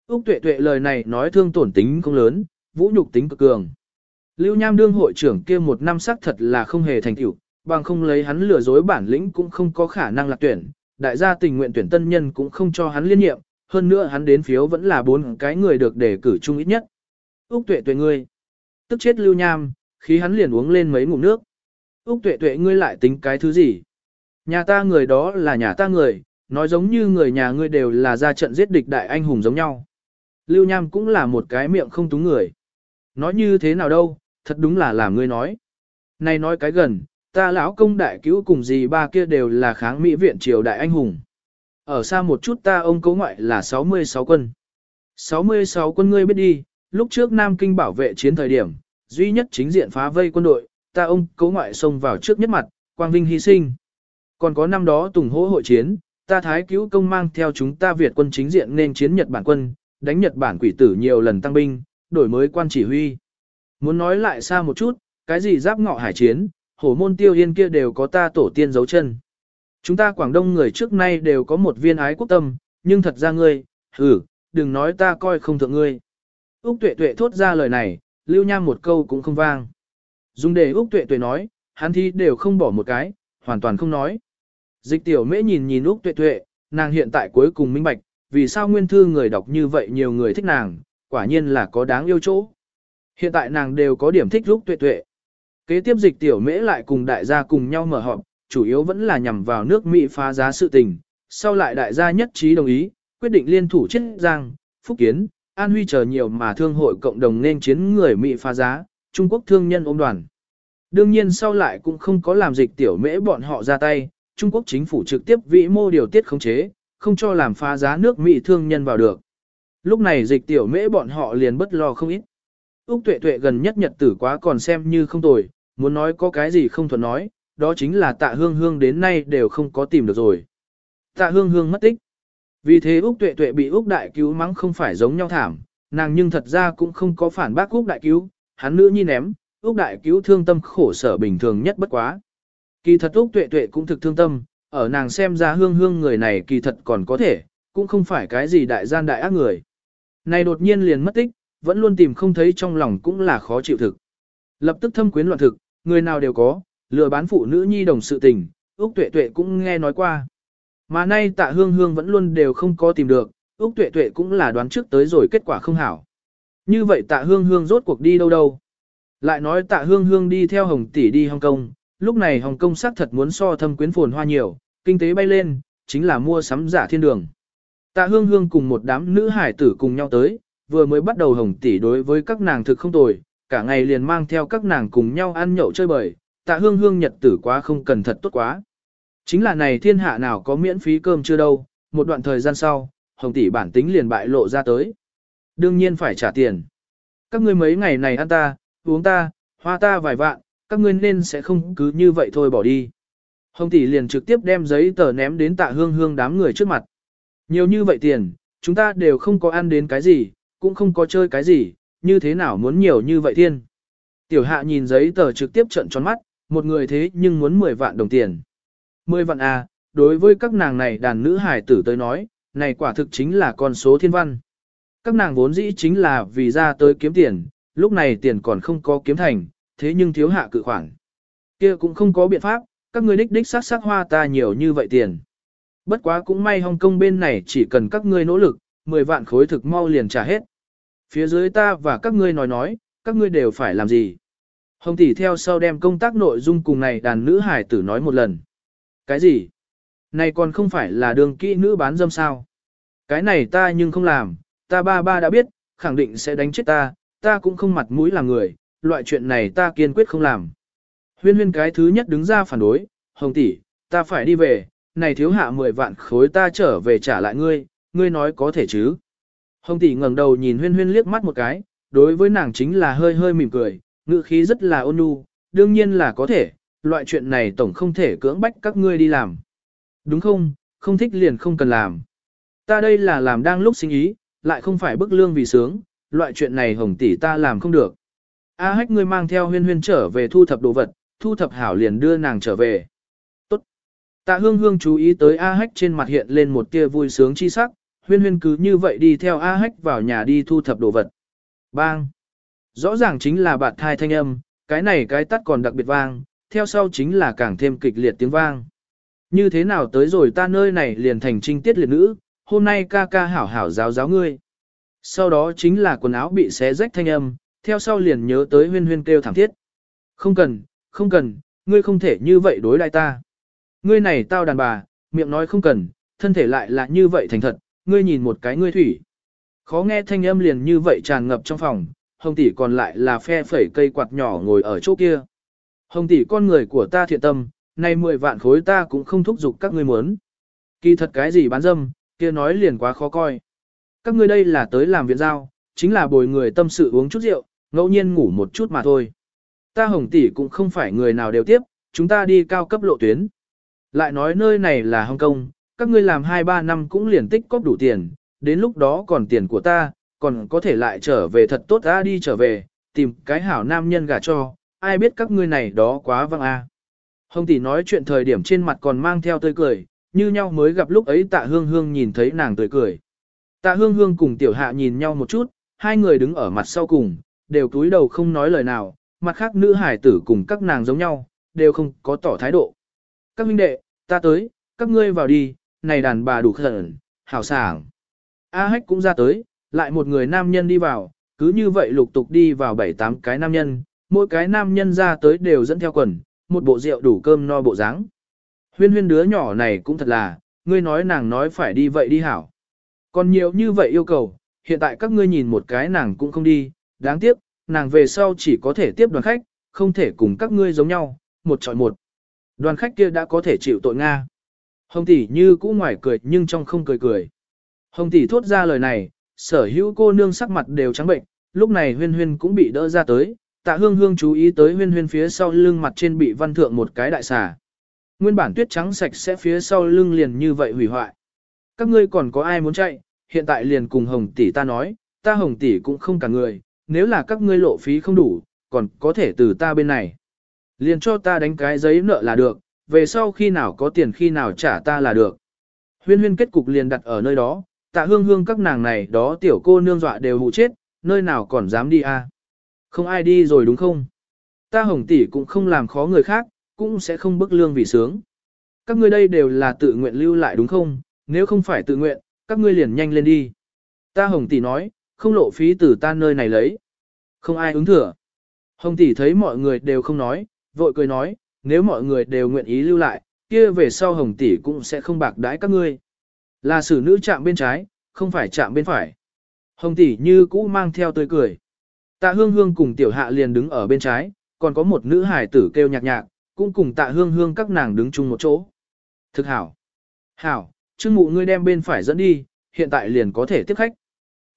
Úc Tuệ Tuệ lời này nói thương tổn tính không lớn, vũ nhục tính cực cường. Lưu Nham đương hội trưởng kia một năm sắc thật là không hề thành tựu, bằng không lấy hắn lừa dối bản lĩnh cũng không có khả năng lạc tuyển, đại gia tình nguyện tuyển tân nhân cũng không cho hắn liên nhiệm, hơn nữa hắn đến phiếu vẫn là bốn cái người được đề cử chung ít nhất. Úc tuệ tuệ ngươi. Tức chết lưu nham, khí hắn liền uống lên mấy ngụm nước. Úc tuệ tuệ ngươi lại tính cái thứ gì? Nhà ta người đó là nhà ta người, nói giống như người nhà ngươi đều là ra trận giết địch đại anh hùng giống nhau. Lưu nham cũng là một cái miệng không túng người. Nói như thế nào đâu, thật đúng là làm ngươi nói. Này nói cái gần, ta lão công đại cứu cùng gì ba kia đều là kháng Mỹ viện triều đại anh hùng. Ở xa một chút ta ông cấu ngoại là 66 quân. 66 quân ngươi biết đi, lúc trước Nam Kinh bảo vệ chiến thời điểm, duy nhất chính diện phá vây quân đội, ta ông cấu ngoại xông vào trước nhất mặt, quang vinh hy sinh. Còn có năm đó Tùng Hỗ hội chiến, ta thái cứu công mang theo chúng ta Việt quân chính diện nên chiến Nhật Bản quân, đánh Nhật Bản quỷ tử nhiều lần tăng binh, đổi mới quan chỉ huy. Muốn nói lại xa một chút, cái gì giáp ngọ hải chiến, hổ môn tiêu yên kia đều có ta tổ tiên dấu chân. Chúng ta Quảng Đông người trước nay đều có một viên ái quốc tâm, nhưng thật ra ngươi, hử, đừng nói ta coi không thượng ngươi. Úc tuệ tuệ thốt ra lời này, lưu nham một câu cũng không vang. Dùng để Úc tuệ tuệ nói, hắn thi đều không bỏ một cái, hoàn toàn không nói. Dịch tiểu mễ nhìn nhìn Úc tuệ tuệ, nàng hiện tại cuối cùng minh bạch, vì sao nguyên thư người đọc như vậy nhiều người thích nàng, quả nhiên là có đáng yêu chỗ. Hiện tại nàng đều có điểm thích Úc tuệ tuệ. Kế tiếp dịch tiểu mễ lại cùng đại gia cùng nhau mở họp, chủ yếu vẫn là nhằm vào nước Mỹ phá giá sự tình. Sau lại đại gia nhất trí đồng ý, quyết định liên thủ chết Giang, Phúc Kiến, An Huy chờ nhiều mà thương hội cộng đồng nên chiến người Mỹ phá giá, Trung Quốc thương nhân ôm đoàn. Đương nhiên sau lại cũng không có làm dịch tiểu mễ bọn họ ra tay, Trung Quốc chính phủ trực tiếp vĩ mô điều tiết khống chế, không cho làm phá giá nước Mỹ thương nhân vào được. Lúc này dịch tiểu mễ bọn họ liền bất lo không ít. Úc tuệ tuệ gần nhất nhật tử quá còn xem như không tồi, muốn nói có cái gì không thuận nói, đó chính là tạ hương hương đến nay đều không có tìm được rồi. Tạ hương hương mất tích. Vì thế Úc tuệ tuệ bị Úc đại cứu mắng không phải giống nhau thảm, nàng nhưng thật ra cũng không có phản bác Úc đại cứu, hắn nữ nhi ném, Úc đại cứu thương tâm khổ sở bình thường nhất bất quá. Kỳ thật Úc tuệ tuệ cũng thực thương tâm, ở nàng xem ra hương hương người này kỳ thật còn có thể, cũng không phải cái gì đại gian đại ác người. Này đột nhiên liền mất tích, vẫn luôn tìm không thấy trong lòng cũng là khó chịu thực. Lập tức thâm quyến loạn thực, người nào đều có, lừa bán phụ nữ nhi đồng sự tình, Úc Tuệ Tuệ cũng nghe nói qua. Mà nay tạ hương hương vẫn luôn đều không có tìm được, Úc Tuệ Tuệ cũng là đoán trước tới rồi kết quả không hảo. Như vậy tạ hương hương rốt cuộc đi đâu đâu. Lại nói tạ hương hương đi theo Hồng Tỷ đi Hồng Kông, lúc này Hồng Kông xác thật muốn so thâm quyến phồn hoa nhiều, kinh tế bay lên, chính là mua sắm giả thiên đường. Tạ hương hương cùng một đám nữ hải tử cùng nhau tới, vừa mới bắt đầu Hồng Tỷ đối với các nàng thực không tồi, cả ngày liền mang theo các nàng cùng nhau ăn nhậu chơi bời, tạ hương hương nhật tử quá không cần thật tốt quá. Chính là này thiên hạ nào có miễn phí cơm chưa đâu, một đoạn thời gian sau, hồng tỷ bản tính liền bại lộ ra tới. Đương nhiên phải trả tiền. Các ngươi mấy ngày này ăn ta, uống ta, hoa ta vài vạn, các ngươi nên sẽ không cứ như vậy thôi bỏ đi. Hồng tỷ liền trực tiếp đem giấy tờ ném đến tạ hương hương đám người trước mặt. Nhiều như vậy tiền, chúng ta đều không có ăn đến cái gì, cũng không có chơi cái gì, như thế nào muốn nhiều như vậy thiên. Tiểu hạ nhìn giấy tờ trực tiếp trận tròn mắt, một người thế nhưng muốn 10 vạn đồng tiền. 10 vạn à, đối với các nàng này đàn nữ hải tử tới nói, này quả thực chính là con số thiên văn. Các nàng vốn dĩ chính là vì ra tới kiếm tiền, lúc này tiền còn không có kiếm thành, thế nhưng thiếu hạ cự khoản. kia cũng không có biện pháp, các ngươi đích đích sát sát hoa ta nhiều như vậy tiền. Bất quá cũng may Hồng Kông bên này chỉ cần các ngươi nỗ lực, 10 vạn khối thực mau liền trả hết. Phía dưới ta và các ngươi nói nói, các ngươi đều phải làm gì. Hồng tỷ theo sau đem công tác nội dung cùng này đàn nữ hải tử nói một lần. Cái gì? Này còn không phải là đường kỹ nữ bán dâm sao? Cái này ta nhưng không làm, ta ba ba đã biết, khẳng định sẽ đánh chết ta, ta cũng không mặt mũi là người, loại chuyện này ta kiên quyết không làm. Huyên huyên cái thứ nhất đứng ra phản đối, Hồng tỷ, ta phải đi về, này thiếu hạ 10 vạn khối ta trở về trả lại ngươi, ngươi nói có thể chứ? Hồng tỷ ngẩng đầu nhìn huyên huyên liếc mắt một cái, đối với nàng chính là hơi hơi mỉm cười, ngữ khí rất là ôn nhu, đương nhiên là có thể, loại chuyện này tổng không thể cưỡng bách các ngươi đi làm. Đúng không, không thích liền không cần làm. Ta đây là làm đang lúc sinh ý, lại không phải bức lương vì sướng, loại chuyện này hồng tỷ ta làm không được. A hách ngươi mang theo huyên huyên trở về thu thập đồ vật, thu thập hảo liền đưa nàng trở về. Tốt. Tạ hương hương chú ý tới A hách trên mặt hiện lên một tia vui sướng chi sắc, huyên huyên cứ như vậy đi theo A hách vào nhà đi thu thập đồ vật. Bang! Rõ ràng chính là bạt thai thanh âm, cái này cái tắt còn đặc biệt vang, theo sau chính là càng thêm kịch liệt tiếng vang. Như thế nào tới rồi ta nơi này liền thành trinh tiết liệt nữ, hôm nay ca ca hảo hảo giáo giáo ngươi. Sau đó chính là quần áo bị xé rách thanh âm, theo sau liền nhớ tới huyên huyên kêu thảm thiết. Không cần, không cần, ngươi không thể như vậy đối lại ta. Ngươi này tao đàn bà, miệng nói không cần, thân thể lại là như vậy thành thật, ngươi nhìn một cái ngươi thủy. Khó nghe thanh âm liền như vậy tràn ngập trong phòng, hồng tỷ còn lại là phe phẩy cây quạt nhỏ ngồi ở chỗ kia. Hồng tỷ con người của ta thiện tâm, nay 10 vạn khối ta cũng không thúc giục các ngươi muốn. Kỳ thật cái gì bán dâm, kia nói liền quá khó coi. Các ngươi đây là tới làm viện giao, chính là bồi người tâm sự uống chút rượu, ngẫu nhiên ngủ một chút mà thôi. Ta hồng tỷ cũng không phải người nào đều tiếp, chúng ta đi cao cấp lộ tuyến. Lại nói nơi này là Hồng Kông, các ngươi làm 2-3 năm cũng liền tích cóp đủ tiền, đến lúc đó còn tiền của ta, còn có thể lại trở về thật tốt ra đi trở về, tìm cái hảo nam nhân gả cho, ai biết các ngươi này đó quá văng a. Hồng tỷ nói chuyện thời điểm trên mặt còn mang theo tươi cười, như nhau mới gặp lúc ấy tạ hương hương nhìn thấy nàng tươi cười. Tạ hương hương cùng tiểu hạ nhìn nhau một chút, hai người đứng ở mặt sau cùng, đều cúi đầu không nói lời nào, mặt khác nữ hải tử cùng các nàng giống nhau, đều không có tỏ thái độ. Các huynh đệ, ta tới, các ngươi vào đi, này đàn bà đủ khẩn, hào sảng. A hách cũng ra tới, lại một người nam nhân đi vào, cứ như vậy lục tục đi vào bảy tám cái nam nhân, mỗi cái nam nhân ra tới đều dẫn theo quần, một bộ rượu đủ cơm no bộ dáng. Huyên huyên đứa nhỏ này cũng thật là, ngươi nói nàng nói phải đi vậy đi hảo. Còn nhiều như vậy yêu cầu, hiện tại các ngươi nhìn một cái nàng cũng không đi, đáng tiếc, nàng về sau chỉ có thể tiếp đoàn khách, không thể cùng các ngươi giống nhau, một chọi một. Đoàn khách kia đã có thể chịu tội Nga. Hồng tỷ như cũ ngoài cười nhưng trong không cười cười. Hồng tỷ thốt ra lời này, sở hữu cô nương sắc mặt đều trắng bệnh, lúc này huyên huyên cũng bị đỡ ra tới, tạ hương hương chú ý tới huyên huyên phía sau lưng mặt trên bị văn thượng một cái đại xà. Nguyên bản tuyết trắng sạch sẽ phía sau lưng liền như vậy hủy hoại. Các ngươi còn có ai muốn chạy, hiện tại liền cùng hồng tỷ ta nói, ta hồng tỷ cũng không cả người, nếu là các ngươi lộ phí không đủ, còn có thể từ ta bên này. Liền cho ta đánh cái giấy nợ là được, về sau khi nào có tiền khi nào trả ta là được. Huyên huyên kết cục liền đặt ở nơi đó, tạ hương hương các nàng này đó tiểu cô nương dọa đều hụ chết, nơi nào còn dám đi à. Không ai đi rồi đúng không? Ta hồng tỷ cũng không làm khó người khác, cũng sẽ không bức lương vì sướng. Các ngươi đây đều là tự nguyện lưu lại đúng không? Nếu không phải tự nguyện, các ngươi liền nhanh lên đi. Ta hồng tỷ nói, không lộ phí từ ta nơi này lấy. Không ai ứng thừa. Hồng tỷ thấy mọi người đều không nói, vội cười nói, nếu mọi người đều nguyện ý lưu lại, kia về sau hồng tỷ cũng sẽ không bạc đãi các ngươi. Là xử nữ chạm bên trái, không phải chạm bên phải. Hồng tỷ như cũ mang theo tươi cười. Tạ hương hương cùng tiểu hạ liền đứng ở bên trái, còn có một nữ hải tử kêu nhạc nhạc, cũng cùng tạ hương hương các nàng đứng chung một chỗ. Thực hảo. Hảo, trương mụ ngươi đem bên phải dẫn đi, hiện tại liền có thể tiếp khách.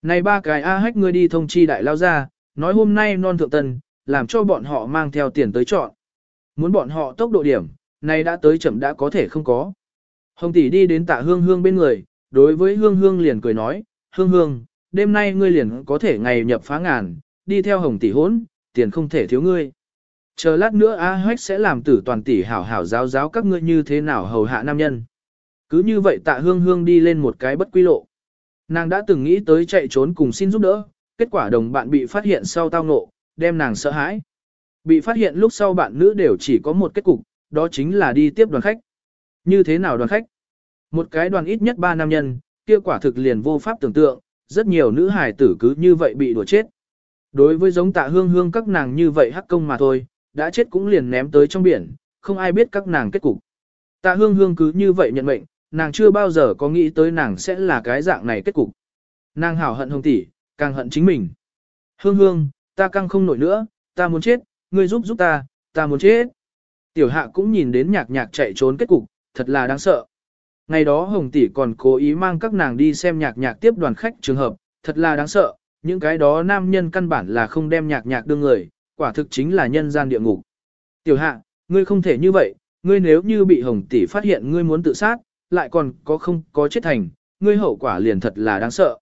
Này ba cái A hách ngươi đi thông chi đại lao ra, nói hôm nay non thượng tần làm cho bọn họ mang theo tiền tới chọn. Muốn bọn họ tốc độ điểm, nay đã tới chậm đã có thể không có. Hồng tỷ đi đến tạ hương hương bên người, đối với hương hương liền cười nói, hương hương, đêm nay ngươi liền có thể ngày nhập phá ngàn, đi theo hồng tỷ hốn, tiền không thể thiếu ngươi. Chờ lát nữa A Hách sẽ làm tử toàn tỷ hảo hảo giáo giáo các ngươi như thế nào hầu hạ nam nhân. Cứ như vậy tạ hương hương đi lên một cái bất quy lộ. Nàng đã từng nghĩ tới chạy trốn cùng xin giúp đỡ, kết quả đồng bạn bị phát hiện sau tao ngộ, đem nàng sợ hãi. Bị phát hiện lúc sau bạn nữ đều chỉ có một kết cục, đó chính là đi tiếp đoàn khách. Như thế nào đoàn khách? Một cái đoàn ít nhất ba nam nhân, kia quả thực liền vô pháp tưởng tượng, rất nhiều nữ hài tử cứ như vậy bị đùa chết. Đối với giống tạ hương hương các nàng như vậy hắc công mà thôi, đã chết cũng liền ném tới trong biển, không ai biết các nàng kết cục. Tạ hương hương cứ như vậy nhận mệnh, nàng chưa bao giờ có nghĩ tới nàng sẽ là cái dạng này kết cục. Nàng hảo hận hồng tỷ, càng hận chính mình. Hương hương, ta căng không nổi nữa, ta muốn chết, ngươi giúp giúp ta, ta muốn chết. Tiểu hạ cũng nhìn đến nhạc nhạc chạy trốn kết cục, thật là đáng sợ. Ngày đó Hồng Tỷ còn cố ý mang các nàng đi xem nhạc nhạc tiếp đoàn khách trường hợp, thật là đáng sợ, những cái đó nam nhân căn bản là không đem nhạc nhạc đương người, quả thực chính là nhân gian địa ngục. Tiểu hạ, ngươi không thể như vậy, ngươi nếu như bị Hồng Tỷ phát hiện ngươi muốn tự sát, lại còn có không có chết thành, ngươi hậu quả liền thật là đáng sợ.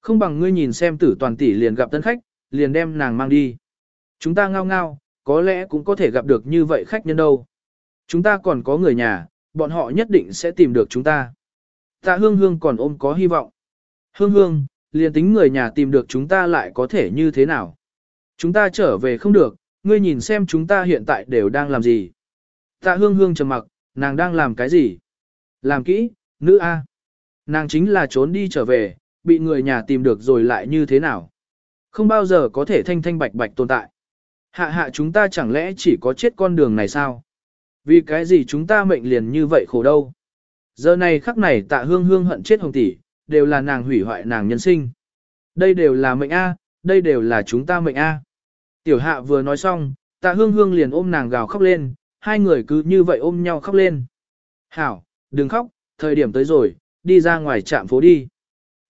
Không bằng ngươi nhìn xem tử toàn tỷ liền gặp tân khách, liền đem nàng mang đi. Chúng ta ngao ngao, có lẽ cũng có thể gặp được như vậy khách nhân đâu. Chúng ta còn có người nhà, bọn họ nhất định sẽ tìm được chúng ta. Tạ hương hương còn ôm có hy vọng. Hương hương, liền tính người nhà tìm được chúng ta lại có thể như thế nào. Chúng ta trở về không được, ngươi nhìn xem chúng ta hiện tại đều đang làm gì. Tạ hương hương trầm mặc, nàng đang làm cái gì? Làm kỹ, nữ A. Nàng chính là trốn đi trở về, bị người nhà tìm được rồi lại như thế nào? Không bao giờ có thể thanh thanh bạch bạch tồn tại. Hạ hạ chúng ta chẳng lẽ chỉ có chết con đường này sao? Vì cái gì chúng ta mệnh liền như vậy khổ đâu? Giờ này khắc này tạ hương hương hận chết hồng tỷ, đều là nàng hủy hoại nàng nhân sinh. Đây đều là mệnh A, đây đều là chúng ta mệnh A. Tiểu hạ vừa nói xong, tạ hương hương liền ôm nàng gào khóc lên, hai người cứ như vậy ôm nhau khóc lên. Hảo, đừng khóc, thời điểm tới rồi, đi ra ngoài trạm phố đi.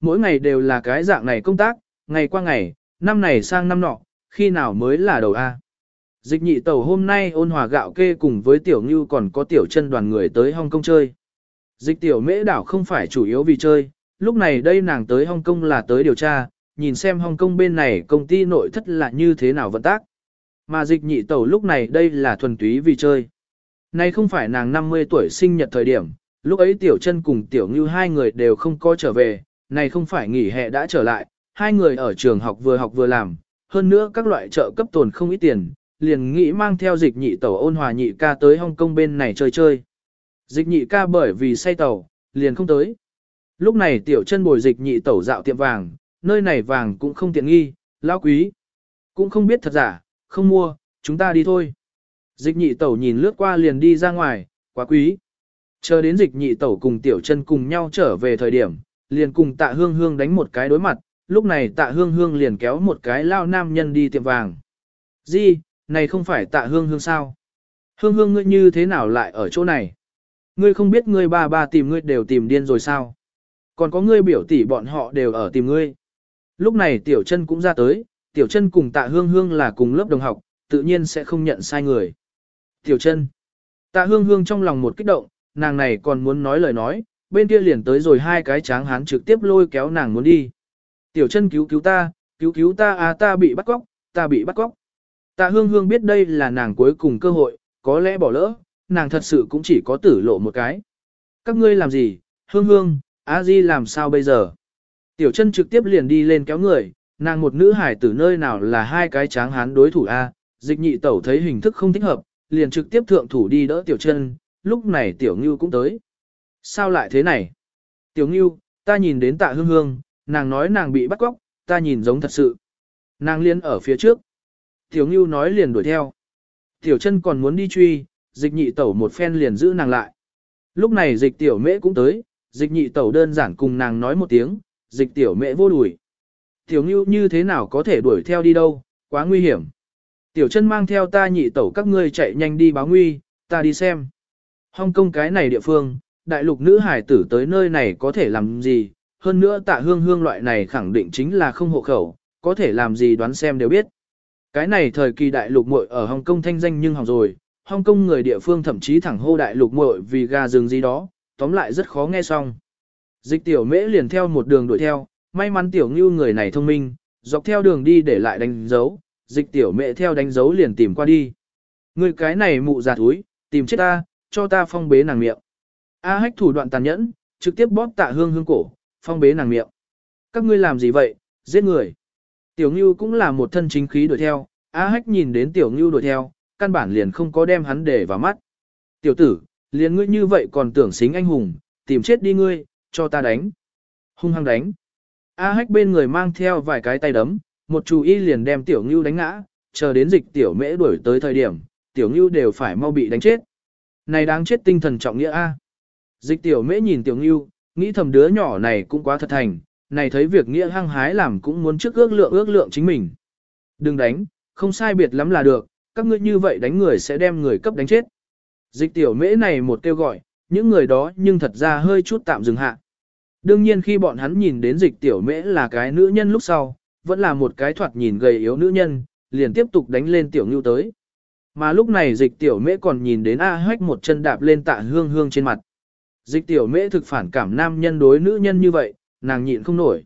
Mỗi ngày đều là cái dạng này công tác, ngày qua ngày, năm này sang năm nọ, khi nào mới là đầu A. Dịch nhị tẩu hôm nay ôn hòa gạo kê cùng với tiểu ngưu còn có tiểu chân đoàn người tới Hong Kong chơi. Dịch tiểu mễ đảo không phải chủ yếu vì chơi, lúc này đây nàng tới Hong Kong là tới điều tra, nhìn xem Hồng Kong bên này công ty nội thất là như thế nào vận tác. Mà dịch nhị tẩu lúc này đây là thuần túy vì chơi. Nay không phải nàng 50 tuổi sinh nhật thời điểm, lúc ấy tiểu chân cùng tiểu ngư hai người đều không có trở về, này không phải nghỉ hè đã trở lại, hai người ở trường học vừa học vừa làm, hơn nữa các loại trợ cấp tồn không ít tiền, liền nghĩ mang theo dịch nhị tẩu ôn hòa nhị ca tới Hong Kong bên này chơi chơi. Dịch nhị ca bởi vì say tàu, liền không tới. Lúc này tiểu chân bồi dịch nhị tẩu dạo tiệm vàng, nơi này vàng cũng không tiện nghi, lão quý. Cũng không biết thật giả, không mua, chúng ta đi thôi. Dịch nhị tẩu nhìn lướt qua liền đi ra ngoài, quá quý. Chờ đến dịch nhị tẩu cùng tiểu chân cùng nhau trở về thời điểm, liền cùng tạ hương hương đánh một cái đối mặt, lúc này tạ hương hương liền kéo một cái lao nam nhân đi tiệm vàng. Di, này không phải tạ hương hương sao? Hương hương ngươi như thế nào lại ở chỗ này? Ngươi không biết ngươi ba ba tìm ngươi đều tìm điên rồi sao? Còn có ngươi biểu tỷ bọn họ đều ở tìm ngươi. Lúc này tiểu chân cũng ra tới, tiểu chân cùng tạ hương hương là cùng lớp đồng học, tự nhiên sẽ không nhận sai người. Tiểu chân. Tạ hương hương trong lòng một kích động, nàng này còn muốn nói lời nói, bên kia liền tới rồi hai cái tráng hán trực tiếp lôi kéo nàng muốn đi. Tiểu chân cứu cứu ta, cứu cứu ta à ta bị bắt cóc, ta bị bắt cóc. Tạ hương hương biết đây là nàng cuối cùng cơ hội, có lẽ bỏ lỡ, nàng thật sự cũng chỉ có tử lộ một cái. Các ngươi làm gì, hương hương, a di làm sao bây giờ? Tiểu chân trực tiếp liền đi lên kéo người, nàng một nữ hải tử nơi nào là hai cái tráng hán đối thủ A, dịch nhị tẩu thấy hình thức không thích hợp, liền trực tiếp thượng thủ đi đỡ tiểu chân, lúc này tiểu ngưu cũng tới. Sao lại thế này? Tiểu ngưu, ta nhìn đến tạ hương hương, nàng nói nàng bị bắt cóc, ta nhìn giống thật sự. Nàng liên ở phía trước. Tiểu ngưu nói liền đuổi theo. Tiểu chân còn muốn đi truy, dịch nhị tẩu một phen liền giữ nàng lại. Lúc này dịch tiểu mễ cũng tới, dịch nhị tẩu đơn giản cùng nàng nói một tiếng, dịch tiểu mễ vô đuổi. Tiểu ngưu như thế nào có thể đuổi theo đi đâu, quá nguy hiểm. Tiểu chân mang theo ta nhị tẩu các ngươi chạy nhanh đi báo nguy, ta đi xem. Hong Kong cái này địa phương, đại lục nữ hải tử tới nơi này có thể làm gì, hơn nữa tạ hương hương loại này khẳng định chính là không hộ khẩu, có thể làm gì đoán xem đều biết. Cái này thời kỳ đại lục muội ở Hồng Kông thanh danh nhưng hỏng rồi, Hong Kong người địa phương thậm chí thẳng hô đại lục muội vì gà rừng gì đó, tóm lại rất khó nghe xong. Dịch tiểu mễ liền theo một đường đuổi theo, may mắn tiểu ngưu người này thông minh, dọc theo đường đi để lại đánh dấu, dịch tiểu mễ theo đánh dấu liền tìm qua đi. Người cái này mụ già túi, tìm chết ta, cho ta phong bế nàng miệng. A hách thủ đoạn tàn nhẫn, trực tiếp bóp tạ hương hương cổ, phong bế nàng miệng. Các ngươi làm gì vậy, giết người. Tiểu ngưu cũng là một thân chính khí đuổi theo, A hách nhìn đến tiểu ngưu đuổi theo, căn bản liền không có đem hắn để vào mắt. Tiểu tử, liền ngươi như vậy còn tưởng xính anh hùng, tìm chết đi ngươi, cho ta đánh. Hung hăng đánh. A hách bên người mang theo vài cái tay đấm, một chú y liền đem tiểu ngưu đánh ngã, chờ đến dịch tiểu mễ đuổi tới thời điểm, tiểu ngưu đều phải mau bị đánh chết. Này đáng chết tinh thần trọng nghĩa A. Dịch tiểu mễ nhìn tiểu ngưu, nghĩ thầm đứa nhỏ này cũng quá thật thành, này thấy việc nghĩa hăng hái làm cũng muốn trước ước lượng ước lượng chính mình. Đừng đánh, không sai biệt lắm là được, các ngươi như vậy đánh người sẽ đem người cấp đánh chết. Dịch tiểu mễ này một kêu gọi, những người đó nhưng thật ra hơi chút tạm dừng hạ. Đương nhiên khi bọn hắn nhìn đến dịch tiểu mễ là cái nữ nhân lúc sau, vẫn là một cái thoạt nhìn gầy yếu nữ nhân, liền tiếp tục đánh lên tiểu ngưu tới. Mà lúc này dịch tiểu mễ còn nhìn đến A hách một chân đạp lên tạ hương hương trên mặt. Dịch tiểu mễ thực phản cảm nam nhân đối nữ nhân như vậy, nàng nhịn không nổi.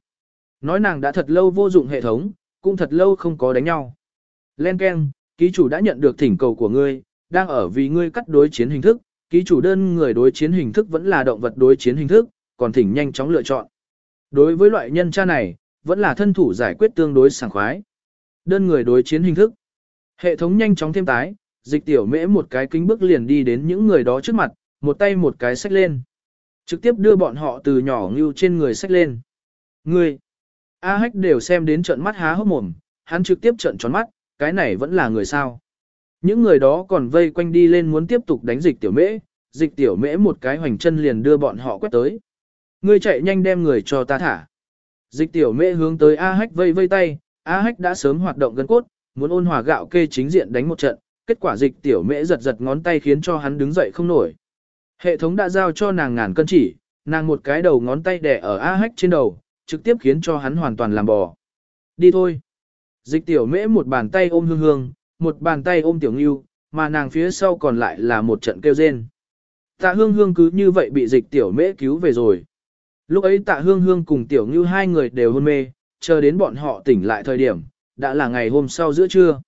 Nói nàng đã thật lâu vô dụng hệ thống, cũng thật lâu không có đánh nhau. Len Ken, ký chủ đã nhận được thỉnh cầu của ngươi, đang ở vì ngươi cắt đối chiến hình thức, ký chủ đơn người đối chiến hình thức vẫn là động vật đối chiến hình thức, còn thỉnh nhanh chóng lựa chọn. Đối với loại nhân tra này, vẫn là thân thủ giải quyết tương đối sảng khoái. Đơn người đối chiến hình thức. Hệ thống nhanh chóng thêm tái, dịch tiểu mễ một cái kính bước liền đi đến những người đó trước mặt, một tay một cái xách lên. Trực tiếp đưa bọn họ từ nhỏ ngưu trên người sách lên. Người. A hách đều xem đến trận mắt há hốc mồm, hắn trực tiếp trận tròn mắt, cái này vẫn là người sao. Những người đó còn vây quanh đi lên muốn tiếp tục đánh dịch tiểu mễ, dịch tiểu mễ một cái hoành chân liền đưa bọn họ quét tới. Ngươi chạy nhanh đem người cho ta thả. Dịch tiểu mễ hướng tới A hách vây vây tay, A hách đã sớm hoạt động gân cốt, muốn ôn hòa gạo kê chính diện đánh một trận, kết quả dịch tiểu mễ giật giật ngón tay khiến cho hắn đứng dậy không nổi. Hệ thống đã giao cho nàng ngàn cân chỉ, nàng một cái đầu ngón tay đẻ ở A hách trên đầu, trực tiếp khiến cho hắn hoàn toàn làm bò. Đi thôi. Dịch tiểu mễ một bàn tay ôm hương hương, một bàn tay ôm tiểu ngưu, mà nàng phía sau còn lại là một trận kêu rên. Tạ hương hương cứ như vậy bị dịch tiểu mễ cứu về rồi. Lúc ấy tạ hương hương cùng tiểu ngưu hai người đều hôn mê, chờ đến bọn họ tỉnh lại thời điểm, đã là ngày hôm sau giữa trưa.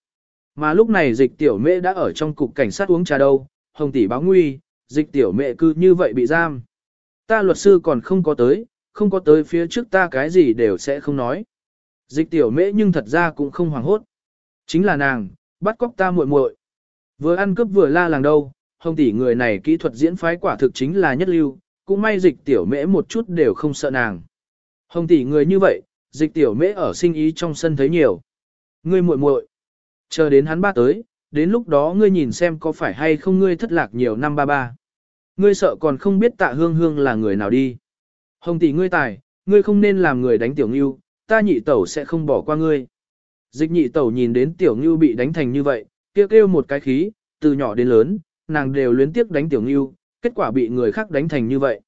Mà lúc này dịch tiểu Mễ đã ở trong cục cảnh sát uống trà đâu, hồng tỷ báo nguy, dịch tiểu mẹ cư như vậy bị giam. Ta luật sư còn không có tới, không có tới phía trước ta cái gì đều sẽ không nói. Dịch tiểu mễ nhưng thật ra cũng không hoảng hốt. Chính là nàng, bắt cóc ta muội muội. Vừa ăn cướp vừa la làng đâu, hồng tỷ người này kỹ thuật diễn phái quả thực chính là nhất lưu, cũng may dịch tiểu mễ một chút đều không sợ nàng. Hồng tỷ người như vậy, dịch tiểu mễ ở sinh ý trong sân thấy nhiều. Ngươi muội muội, chờ đến hắn ba tới, đến lúc đó ngươi nhìn xem có phải hay không ngươi thất lạc nhiều năm ba ba. Ngươi sợ còn không biết tạ hương hương là người nào đi. Hồng tỷ ngươi tài, ngươi không nên làm người đánh tiểu ngưu, ta nhị tẩu sẽ không bỏ qua ngươi. Dịch nhị tẩu nhìn đến tiểu ngưu bị đánh thành như vậy, kêu kêu một cái khí, từ nhỏ đến lớn, nàng đều luyến tiếc đánh tiểu ngưu, kết quả bị người khác đánh thành như vậy.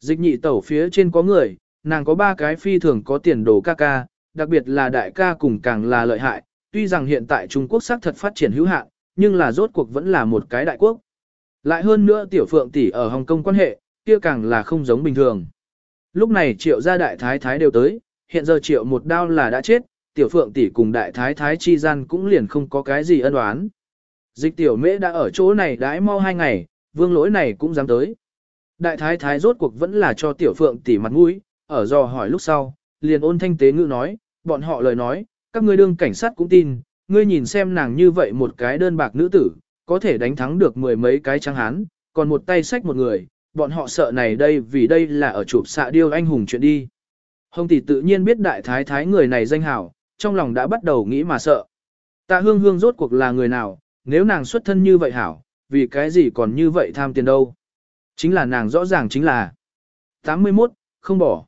Dịch nhị tẩu phía trên có người, nàng có ba cái phi thường có tiền đồ ca ca, đặc biệt là đại ca cùng càng là lợi hại, tuy rằng hiện tại Trung Quốc xác thật phát triển hữu hạn, nhưng là rốt cuộc vẫn là một cái đại quốc. Lại hơn nữa tiểu phượng tỷ ở Hồng Kông quan hệ, kia càng là không giống bình thường. Lúc này triệu gia đại thái thái đều tới, hiện giờ triệu một đao là đã chết, tiểu phượng tỷ cùng đại thái thái chi gian cũng liền không có cái gì ân oán. Dịch tiểu mễ đã ở chỗ này đãi mau hai ngày, vương lỗi này cũng dám tới. Đại thái thái rốt cuộc vẫn là cho tiểu phượng tỷ mặt mũi, ở dò hỏi lúc sau, liền ôn thanh tế ngữ nói, bọn họ lời nói, các ngươi đương cảnh sát cũng tin, ngươi nhìn xem nàng như vậy một cái đơn bạc nữ tử, có thể đánh thắng được mười mấy cái trắng hán, còn một tay sách một người, bọn họ sợ này đây vì đây là ở chụp xạ điêu anh hùng chuyện đi. Hồng tỷ tự nhiên biết đại thái thái người này danh hảo, trong lòng đã bắt đầu nghĩ mà sợ. Tạ hương hương rốt cuộc là người nào, nếu nàng xuất thân như vậy hảo, vì cái gì còn như vậy tham tiền đâu. Chính là nàng rõ ràng chính là 81, không bỏ.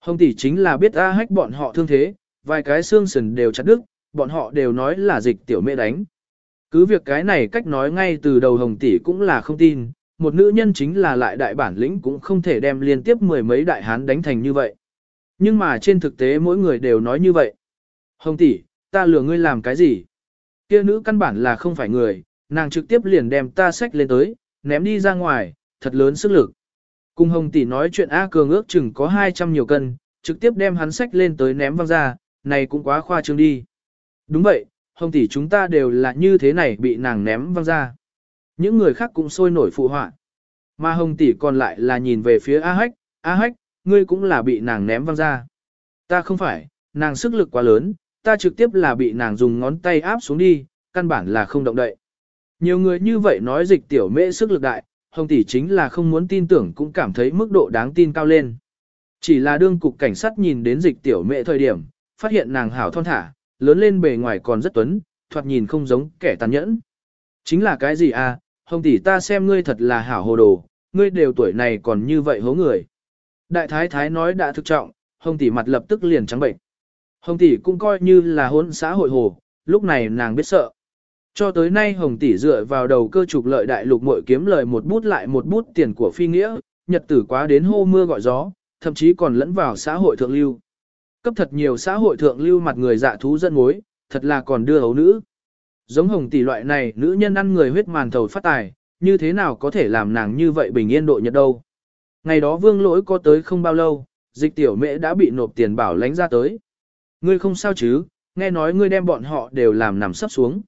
Hồng tỷ chính là biết A hách bọn họ thương thế, vài cái xương sườn đều chặt đứt, bọn họ đều nói là dịch tiểu mẹ đánh. Cứ việc cái này cách nói ngay từ đầu hồng tỷ cũng là không tin, một nữ nhân chính là lại đại bản lĩnh cũng không thể đem liên tiếp mười mấy đại hán đánh thành như vậy. Nhưng mà trên thực tế mỗi người đều nói như vậy. Hồng tỷ, ta lừa ngươi làm cái gì? Kia nữ căn bản là không phải người, nàng trực tiếp liền đem ta xách lên tới, ném đi ra ngoài, thật lớn sức lực. Cùng Hồng tỷ nói chuyện A Cường ước chừng có 200 nhiều cân, trực tiếp đem hắn xách lên tới ném văng ra, này cũng quá khoa trương đi. Đúng vậy, Hồng tỷ chúng ta đều là như thế này bị nàng ném văng ra. Những người khác cũng sôi nổi phụ họa. Mà Hồng tỷ còn lại là nhìn về phía A Hách, A Hách, ngươi cũng là bị nàng ném văng ra. Ta không phải, nàng sức lực quá lớn, ta trực tiếp là bị nàng dùng ngón tay áp xuống đi, căn bản là không động đậy. Nhiều người như vậy nói dịch tiểu mễ sức lực đại, Hồng tỷ chính là không muốn tin tưởng cũng cảm thấy mức độ đáng tin cao lên. Chỉ là đương cục cảnh sát nhìn đến dịch tiểu mễ thời điểm, phát hiện nàng hảo thon thả, lớn lên bề ngoài còn rất tuấn, thoạt nhìn không giống kẻ tàn nhẫn. Chính là cái gì à, Hồng tỷ ta xem ngươi thật là hảo hồ đồ, ngươi đều tuổi này còn như vậy hố người. Đại thái thái nói đã thực trọng, hồng tỷ mặt lập tức liền trắng bệnh. Hồng tỷ cũng coi như là hôn xã hội hồ, lúc này nàng biết sợ. Cho tới nay hồng tỷ dựa vào đầu cơ trục lợi đại lục mội kiếm lời một bút lại một bút tiền của phi nghĩa, nhật tử quá đến hô mưa gọi gió, thậm chí còn lẫn vào xã hội thượng lưu. Cấp thật nhiều xã hội thượng lưu mặt người dạ thú dân mối, thật là còn đưa hấu nữ. Giống hồng tỷ loại này nữ nhân ăn người huyết màn thầu phát tài, như thế nào có thể làm nàng như vậy bình yên độ nhật đâu. Ngày đó vương lỗi có tới không bao lâu, dịch tiểu mễ đã bị nộp tiền bảo lánh ra tới. Ngươi không sao chứ, nghe nói ngươi đem bọn họ đều làm nằm sắp xuống.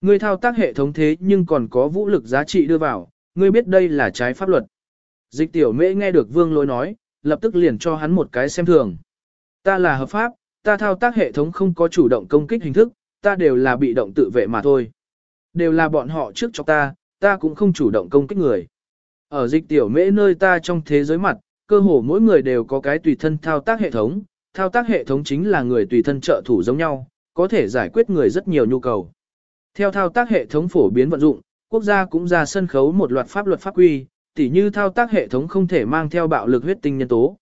Ngươi thao tác hệ thống thế nhưng còn có vũ lực giá trị đưa vào, ngươi biết đây là trái pháp luật. Dịch tiểu mễ nghe được vương lỗi nói, lập tức liền cho hắn một cái xem thường. Ta là hợp pháp, ta thao tác hệ thống không có chủ động công kích hình thức, ta đều là bị động tự vệ mà thôi. Đều là bọn họ trước cho ta, ta cũng không chủ động công kích người. Ở dịch tiểu mễ nơi ta trong thế giới mặt, cơ hồ mỗi người đều có cái tùy thân thao tác hệ thống, thao tác hệ thống chính là người tùy thân trợ thủ giống nhau, có thể giải quyết người rất nhiều nhu cầu. Theo thao tác hệ thống phổ biến vận dụng, quốc gia cũng ra sân khấu một loạt pháp luật pháp quy, tỉ như thao tác hệ thống không thể mang theo bạo lực huyết tinh nhân tố.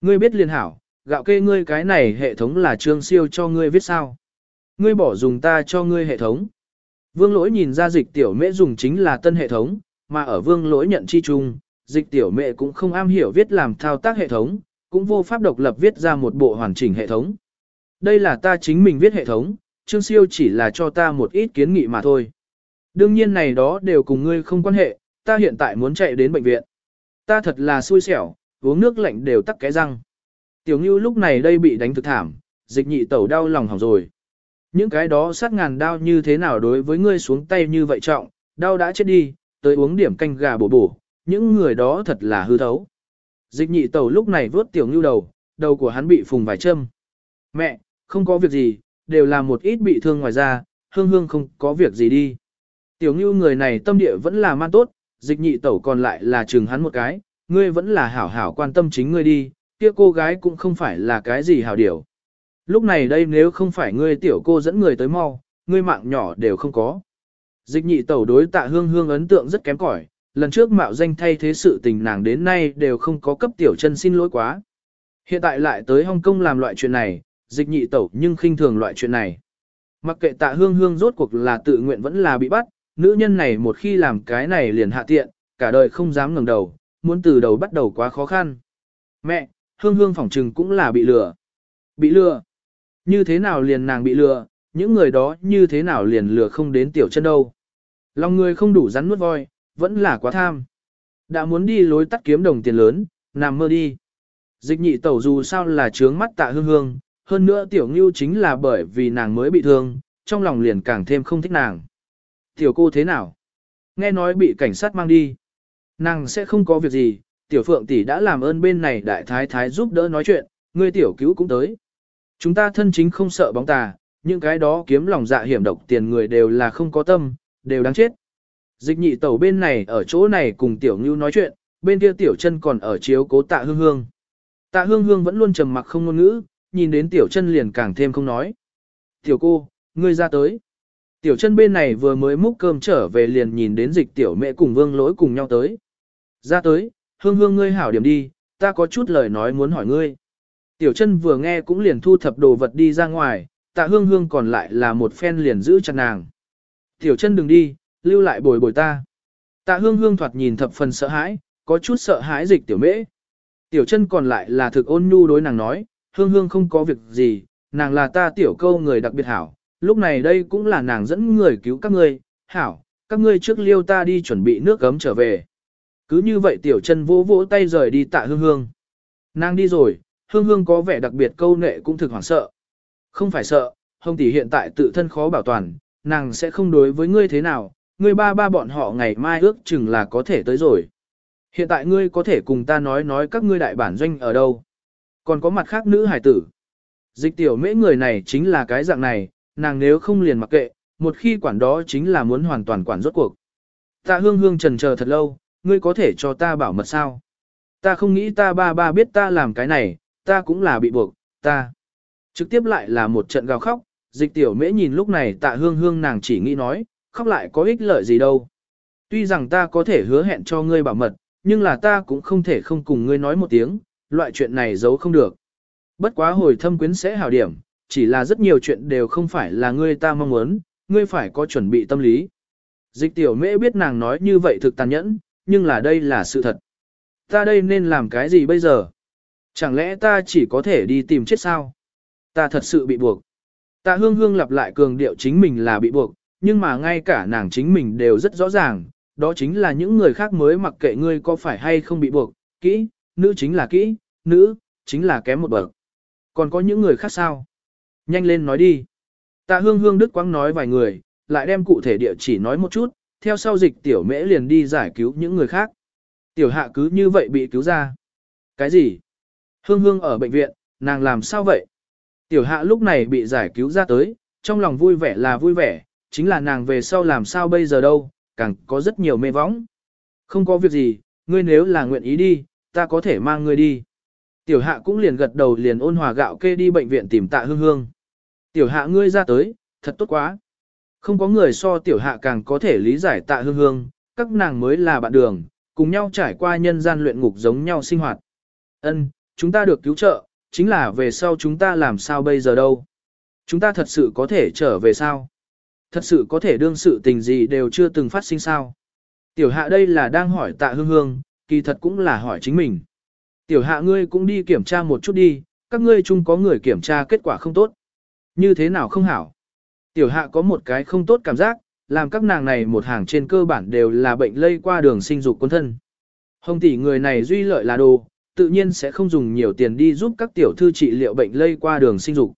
Ngươi biết liên hảo, gạo kê ngươi cái này hệ thống là trương siêu cho ngươi viết sao. Ngươi bỏ dùng ta cho ngươi hệ thống. Vương lỗi nhìn ra dịch tiểu mễ dùng chính là tân hệ thống, mà ở vương lỗi nhận chi chung, dịch tiểu mẹ cũng không am hiểu viết làm thao tác hệ thống, cũng vô pháp độc lập viết ra một bộ hoàn chỉnh hệ thống. Đây là ta chính mình viết hệ thống, Trương Siêu chỉ là cho ta một ít kiến nghị mà thôi. Đương nhiên này đó đều cùng ngươi không quan hệ, ta hiện tại muốn chạy đến bệnh viện. Ta thật là xui xẻo, uống nước lạnh đều tắc cái răng. Tiểu Ngưu lúc này đây bị đánh thực thảm, dịch nhị tẩu đau lòng hỏng rồi. Những cái đó sát ngàn đau như thế nào đối với ngươi xuống tay như vậy trọng, đau đã chết đi, tới uống điểm canh gà bổ bổ, những người đó thật là hư thấu. Dịch nhị tẩu lúc này vớt tiểu ngưu đầu, đầu của hắn bị phùng vài châm. Mẹ, không có việc gì, đều là một ít bị thương ngoài ra, hương hương không có việc gì đi. Tiểu ngưu người này tâm địa vẫn là man tốt, dịch nhị tẩu còn lại là chừng hắn một cái, ngươi vẫn là hảo hảo quan tâm chính ngươi đi, kia cô gái cũng không phải là cái gì hào điều. Lúc này đây nếu không phải ngươi tiểu cô dẫn người tới mau, ngươi mạng nhỏ đều không có. Dịch nhị tẩu đối tạ hương hương ấn tượng rất kém cỏi, lần trước mạo danh thay thế sự tình nàng đến nay đều không có cấp tiểu chân xin lỗi quá. Hiện tại lại tới Hong Kong làm loại chuyện này, dịch nhị tẩu nhưng khinh thường loại chuyện này. Mặc kệ tạ hương hương rốt cuộc là tự nguyện vẫn là bị bắt, nữ nhân này một khi làm cái này liền hạ tiện, cả đời không dám ngẩng đầu, muốn từ đầu bắt đầu quá khó khăn. Mẹ, hương hương phỏng trừng cũng là bị lừa. Bị lừa. Như thế nào liền nàng bị lừa, những người đó như thế nào liền lừa không đến tiểu chân đâu. Lòng người không đủ rắn nuốt voi, vẫn là quá tham. Đã muốn đi lối tắt kiếm đồng tiền lớn, nằm mơ đi. Dịch nhị tẩu dù sao là trướng mắt tạ hương hương, hơn nữa tiểu ngưu chính là bởi vì nàng mới bị thương, trong lòng liền càng thêm không thích nàng. Tiểu cô thế nào? Nghe nói bị cảnh sát mang đi. Nàng sẽ không có việc gì, tiểu phượng tỷ đã làm ơn bên này đại thái thái giúp đỡ nói chuyện, ngươi tiểu cứu cũng tới. Chúng ta thân chính không sợ bóng tà, những cái đó kiếm lòng dạ hiểm độc tiền người đều là không có tâm, đều đáng chết. Dịch nhị tẩu bên này ở chỗ này cùng tiểu ngưu nói chuyện, bên kia tiểu chân còn ở chiếu cố tạ hương hương. Tạ hương hương vẫn luôn trầm mặc không ngôn ngữ, nhìn đến tiểu chân liền càng thêm không nói. Tiểu cô, ngươi ra tới. Tiểu chân bên này vừa mới múc cơm trở về liền nhìn đến dịch tiểu mẹ cùng vương lỗi cùng nhau tới. Ra tới, hương hương ngươi hảo điểm đi, ta có chút lời nói muốn hỏi ngươi. Tiểu chân vừa nghe cũng liền thu thập đồ vật đi ra ngoài, tạ hương hương còn lại là một phen liền giữ chặt nàng. Tiểu chân đừng đi, lưu lại bồi bồi ta. Tạ hương hương thoạt nhìn thập phần sợ hãi, có chút sợ hãi dịch tiểu mễ. Tiểu chân còn lại là thực ôn nhu đối nàng nói, hương hương không có việc gì, nàng là ta tiểu câu người đặc biệt hảo, lúc này đây cũng là nàng dẫn người cứu các ngươi, hảo, các ngươi trước liêu ta đi chuẩn bị nước gấm trở về. Cứ như vậy tiểu chân vỗ vỗ tay rời đi tạ hương hương. Nàng đi rồi, hương hương có vẻ đặc biệt câu nệ cũng thực hoảng sợ. Không phải sợ, hồng tỷ hiện tại tự thân khó bảo toàn, nàng sẽ không đối với ngươi thế nào, ngươi ba ba bọn họ ngày mai ước chừng là có thể tới rồi. Hiện tại ngươi có thể cùng ta nói nói các ngươi đại bản doanh ở đâu. Còn có mặt khác nữ hải tử. Dịch tiểu mễ người này chính là cái dạng này, nàng nếu không liền mặc kệ, một khi quản đó chính là muốn hoàn toàn quản rốt cuộc. Tạ hương hương trần chờ thật lâu, ngươi có thể cho ta bảo mật sao? Ta không nghĩ ta ba ba biết ta làm cái này, ta cũng là bị buộc, ta. Trực tiếp lại là một trận gào khóc, dịch tiểu mễ nhìn lúc này tạ hương hương nàng chỉ nghĩ nói, khóc lại có ích lợi gì đâu. Tuy rằng ta có thể hứa hẹn cho ngươi bảo mật, nhưng là ta cũng không thể không cùng ngươi nói một tiếng, loại chuyện này giấu không được. Bất quá hồi thâm quyến sẽ hảo điểm, chỉ là rất nhiều chuyện đều không phải là ngươi ta mong muốn, ngươi phải có chuẩn bị tâm lý. Dịch tiểu mễ biết nàng nói như vậy thực tàn nhẫn, nhưng là đây là sự thật. Ta đây nên làm cái gì bây giờ? Chẳng lẽ ta chỉ có thể đi tìm chết sao? Ta thật sự bị buộc. Ta hương hương lặp lại cường điệu chính mình là bị buộc, nhưng mà ngay cả nàng chính mình đều rất rõ ràng, đó chính là những người khác mới mặc kệ ngươi có phải hay không bị buộc, kỹ, nữ chính là kỹ, nữ, chính là kém một bậc. Còn có những người khác sao? Nhanh lên nói đi. Tạ hương hương đức quang nói vài người, lại đem cụ thể địa chỉ nói một chút, theo sau dịch tiểu mễ liền đi giải cứu những người khác. Tiểu hạ cứ như vậy bị cứu ra. Cái gì? Hương hương ở bệnh viện, nàng làm sao vậy? Tiểu hạ lúc này bị giải cứu ra tới, trong lòng vui vẻ là vui vẻ, chính là nàng về sau làm sao bây giờ đâu, càng có rất nhiều mê võng. Không có việc gì, ngươi nếu là nguyện ý đi, ta có thể mang ngươi đi. Tiểu hạ cũng liền gật đầu liền ôn hòa gạo kê đi bệnh viện tìm tạ hương hương. Tiểu hạ ngươi ra tới, thật tốt quá. Không có người so tiểu hạ càng có thể lý giải tạ hương hương, các nàng mới là bạn đường, cùng nhau trải qua nhân gian luyện ngục giống nhau sinh hoạt. Ân, chúng ta được cứu trợ, chính là về sau chúng ta làm sao bây giờ đâu. Chúng ta thật sự có thể trở về sao? Thật sự có thể đương sự tình gì đều chưa từng phát sinh sao? Tiểu hạ đây là đang hỏi tạ hương hương, kỳ thật cũng là hỏi chính mình. Tiểu hạ ngươi cũng đi kiểm tra một chút đi, các ngươi chung có người kiểm tra kết quả không tốt. Như thế nào không hảo? Tiểu hạ có một cái không tốt cảm giác, làm các nàng này một hàng trên cơ bản đều là bệnh lây qua đường sinh dục quân thân. Hồng tỷ người này duy lợi là đồ, tự nhiên sẽ không dùng nhiều tiền đi giúp các tiểu thư trị liệu bệnh lây qua đường sinh dục.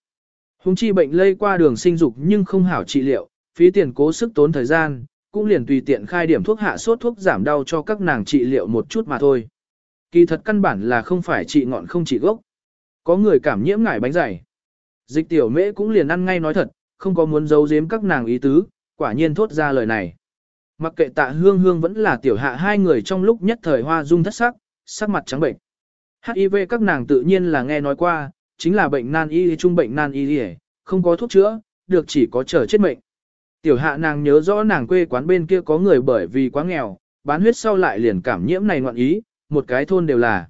Hùng chi bệnh lây qua đường sinh dục nhưng không hảo trị liệu, phí tiền cố sức tốn thời gian, cũng liền tùy tiện khai điểm thuốc hạ sốt thuốc giảm đau cho các nàng trị liệu một chút mà thôi. Kỳ thật căn bản là không phải trị ngọn không trị gốc. Có người cảm nhiễm ngải bánh dày. Dịch tiểu mễ cũng liền ăn ngay nói thật, không có muốn giấu giếm các nàng ý tứ, quả nhiên thốt ra lời này. Mặc kệ tạ hương hương vẫn là tiểu hạ hai người trong lúc nhất thời hoa dung thất sắc, sắc mặt trắng bệnh. HIV các nàng tự nhiên là nghe nói qua, chính là bệnh nan y trung bệnh nan y không có thuốc chữa, được chỉ có chờ chết mệnh. Tiểu hạ nàng nhớ rõ nàng quê quán bên kia có người bởi vì quá nghèo, bán huyết sau lại liền cảm nhiễm này ngoạn ý, một cái thôn đều là.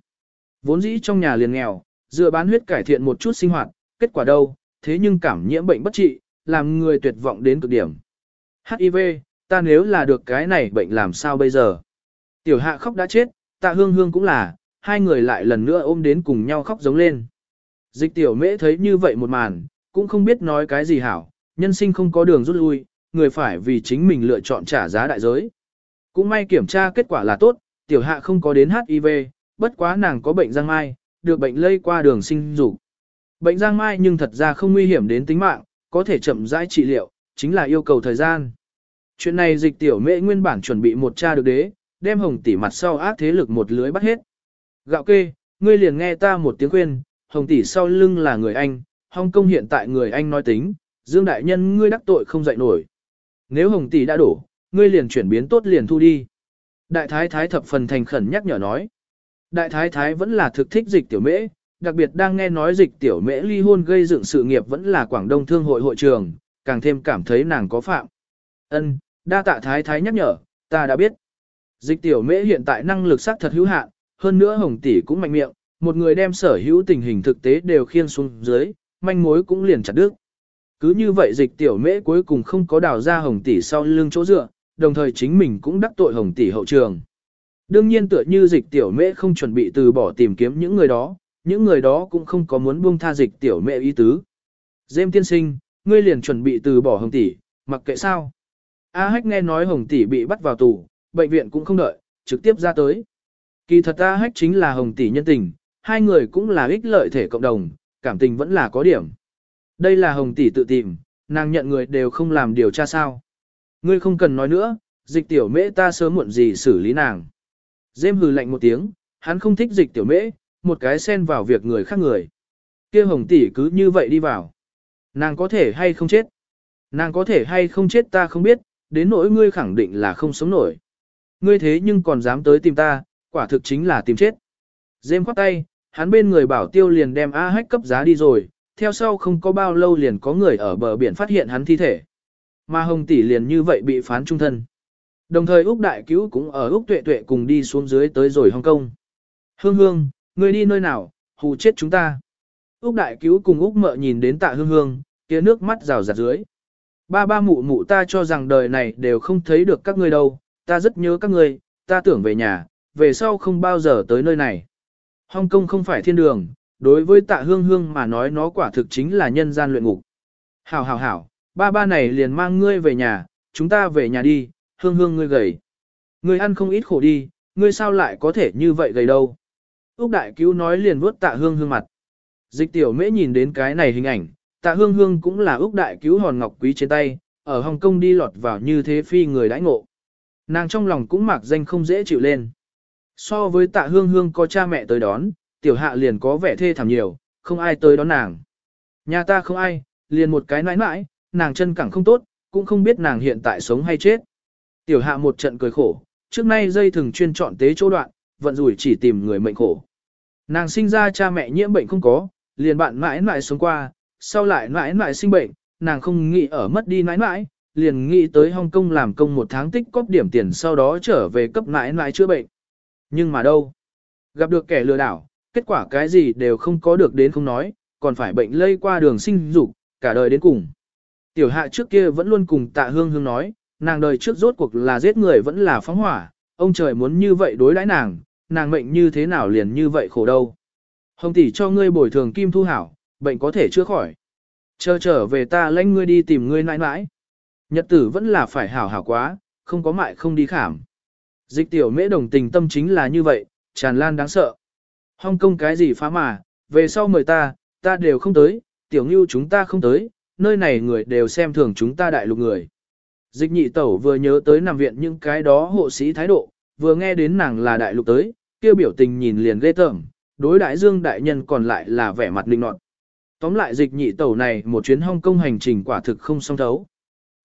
Vốn dĩ trong nhà liền nghèo, dựa bán huyết cải thiện một chút sinh hoạt, kết quả đâu, thế nhưng cảm nhiễm bệnh bất trị, làm người tuyệt vọng đến cực điểm. HIV, ta nếu là được cái này bệnh làm sao bây giờ? Tiểu hạ khóc đã chết, tạ hương hương cũng là, hai người lại lần nữa ôm đến cùng nhau khóc giống lên. Dịch tiểu mễ thấy như vậy một màn, cũng không biết nói cái gì hảo, nhân sinh không có đường rút lui, người phải vì chính mình lựa chọn trả giá đại giới. Cũng may kiểm tra kết quả là tốt, tiểu hạ không có đến HIV, bất quá nàng có bệnh giang mai, được bệnh lây qua đường sinh dục. Bệnh giang mai nhưng thật ra không nguy hiểm đến tính mạng, có thể chậm rãi trị liệu, chính là yêu cầu thời gian. Chuyện này dịch tiểu mễ nguyên bản chuẩn bị một cha được đế, đem hồng tỷ mặt sau ác thế lực một lưới bắt hết. Gạo kê, ngươi liền nghe ta một tiếng khuyên, hồng tỷ sau lưng là người Anh, Hồng Kông hiện tại người Anh nói tính, Dương Đại Nhân ngươi đắc tội không dậy nổi. Nếu hồng tỷ đã đổ, ngươi liền chuyển biến tốt liền thu đi. Đại thái thái thập phần thành khẩn nhắc nhở nói. Đại thái thái vẫn là thực thích dịch tiểu mễ, đặc biệt đang nghe nói dịch tiểu mễ ly hôn gây dựng sự nghiệp vẫn là Quảng Đông Thương hội hội trường, càng thêm cảm thấy nàng có phạm. Ân, đa tạ thái thái nhắc nhở, ta đã biết. Dịch tiểu mễ hiện tại năng lực xác thật hữu hạn, hơn nữa hồng tỷ cũng mạnh miệng, một người đem sở hữu tình hình thực tế đều khiên xuống dưới, manh mối cũng liền chặt đứt. Cứ như vậy dịch tiểu mễ cuối cùng không có đào ra hồng tỷ sau lưng chỗ dựa, đồng thời chính mình cũng đắc tội hồng tỷ hậu trường. Đương nhiên tựa như dịch tiểu mễ không chuẩn bị từ bỏ tìm kiếm những người đó, những người đó cũng không có muốn buông tha dịch tiểu mẹ ý tứ. Dêm tiên sinh, ngươi liền chuẩn bị từ bỏ hồng tỷ, mặc kệ sao. A Hách nghe nói hồng tỷ bị bắt vào tù, bệnh viện cũng không đợi, trực tiếp ra tới. Kỳ thật A Hách chính là hồng tỷ nhân tình, hai người cũng là ích lợi thể cộng đồng, cảm tình vẫn là có điểm. Đây là hồng tỷ tự tìm, nàng nhận người đều không làm điều tra sao. Ngươi không cần nói nữa, dịch tiểu mễ ta sớm muộn gì xử lý nàng. Dêm hừ lạnh một tiếng, hắn không thích dịch tiểu mễ, một cái xen vào việc người khác người. kia hồng tỷ cứ như vậy đi vào. Nàng có thể hay không chết? Nàng có thể hay không chết ta không biết, đến nỗi ngươi khẳng định là không sống nổi. Ngươi thế nhưng còn dám tới tìm ta, quả thực chính là tìm chết. Dêm khoát tay, hắn bên người bảo tiêu liền đem A hách cấp giá đi rồi, theo sau không có bao lâu liền có người ở bờ biển phát hiện hắn thi thể. Mà Hồng Tỷ liền như vậy bị phán trung thân. Đồng thời Úc Đại Cứu cũng ở Úc Tuệ Tuệ cùng đi xuống dưới tới rồi Hồng Kông. Hương Hương, ngươi đi nơi nào, hù chết chúng ta. Úc Đại Cứu cùng Úc Mợ nhìn đến tạ Hương Hương, kia nước mắt rào rạt dưới. Ba ba mụ mụ ta cho rằng đời này đều không thấy được các ngươi đâu, ta rất nhớ các ngươi, ta tưởng về nhà, về sau không bao giờ tới nơi này. Hong Kong không phải thiên đường, đối với tạ hương hương mà nói nó quả thực chính là nhân gian luyện ngục. Hảo hảo hảo, ba ba này liền mang ngươi về nhà, chúng ta về nhà đi, hương hương ngươi gầy. Ngươi ăn không ít khổ đi, ngươi sao lại có thể như vậy gầy đâu. Úc đại cứu nói liền vuốt tạ hương hương mặt. Dịch tiểu mễ nhìn đến cái này hình ảnh, tạ hương hương cũng là Úc đại cứu hòn ngọc quý trên tay, ở Hồng Kông đi lọt vào như thế phi người đãi ngộ. Nàng trong lòng cũng mặc danh không dễ chịu lên. So với tạ hương hương có cha mẹ tới đón, tiểu hạ liền có vẻ thê thảm nhiều, không ai tới đón nàng. Nhà ta không ai, liền một cái nãi nãi, nàng chân cẳng không tốt, cũng không biết nàng hiện tại sống hay chết. Tiểu hạ một trận cười khổ, trước nay dây thường chuyên chọn tế chỗ đoạn, vận rủi chỉ tìm người mệnh khổ. Nàng sinh ra cha mẹ nhiễm bệnh không có, liền bạn mãi mãi sống qua, sau lại mãi mãi sinh bệnh, nàng không nghĩ ở mất đi mãi mãi, liền nghĩ tới Hong Kong làm công một tháng tích cóp điểm tiền sau đó trở về cấp mãi mãi chữa bệnh. Nhưng mà đâu? Gặp được kẻ lừa đảo, kết quả cái gì đều không có được đến không nói, còn phải bệnh lây qua đường sinh dục, cả đời đến cùng. Tiểu hạ trước kia vẫn luôn cùng tạ hương hương nói, nàng đời trước rốt cuộc là giết người vẫn là phóng hỏa, ông trời muốn như vậy đối đãi nàng, nàng mệnh như thế nào liền như vậy khổ đâu. Hồng tỷ cho ngươi bồi thường kim thu hảo, bệnh có thể chữa khỏi. Chờ trở về ta lãnh ngươi đi tìm ngươi nãi nãi. Nhật tử vẫn là phải hảo hảo quá, không có mại không đi khảm. Dịch tiểu mễ đồng tình tâm chính là như vậy, tràn lan đáng sợ. Hong Kong cái gì phá mà, về sau mời ta, ta đều không tới, tiểu ngưu chúng ta không tới, nơi này người đều xem thường chúng ta đại lục người. Dịch nhị tẩu vừa nhớ tới nằm viện những cái đó hộ sĩ thái độ, vừa nghe đến nàng là đại lục tới, kêu biểu tình nhìn liền ghê tởm, đối đại dương đại nhân còn lại là vẻ mặt linh nọt. Tóm lại dịch nhị tẩu này một chuyến Hong Kong hành trình quả thực không song thấu.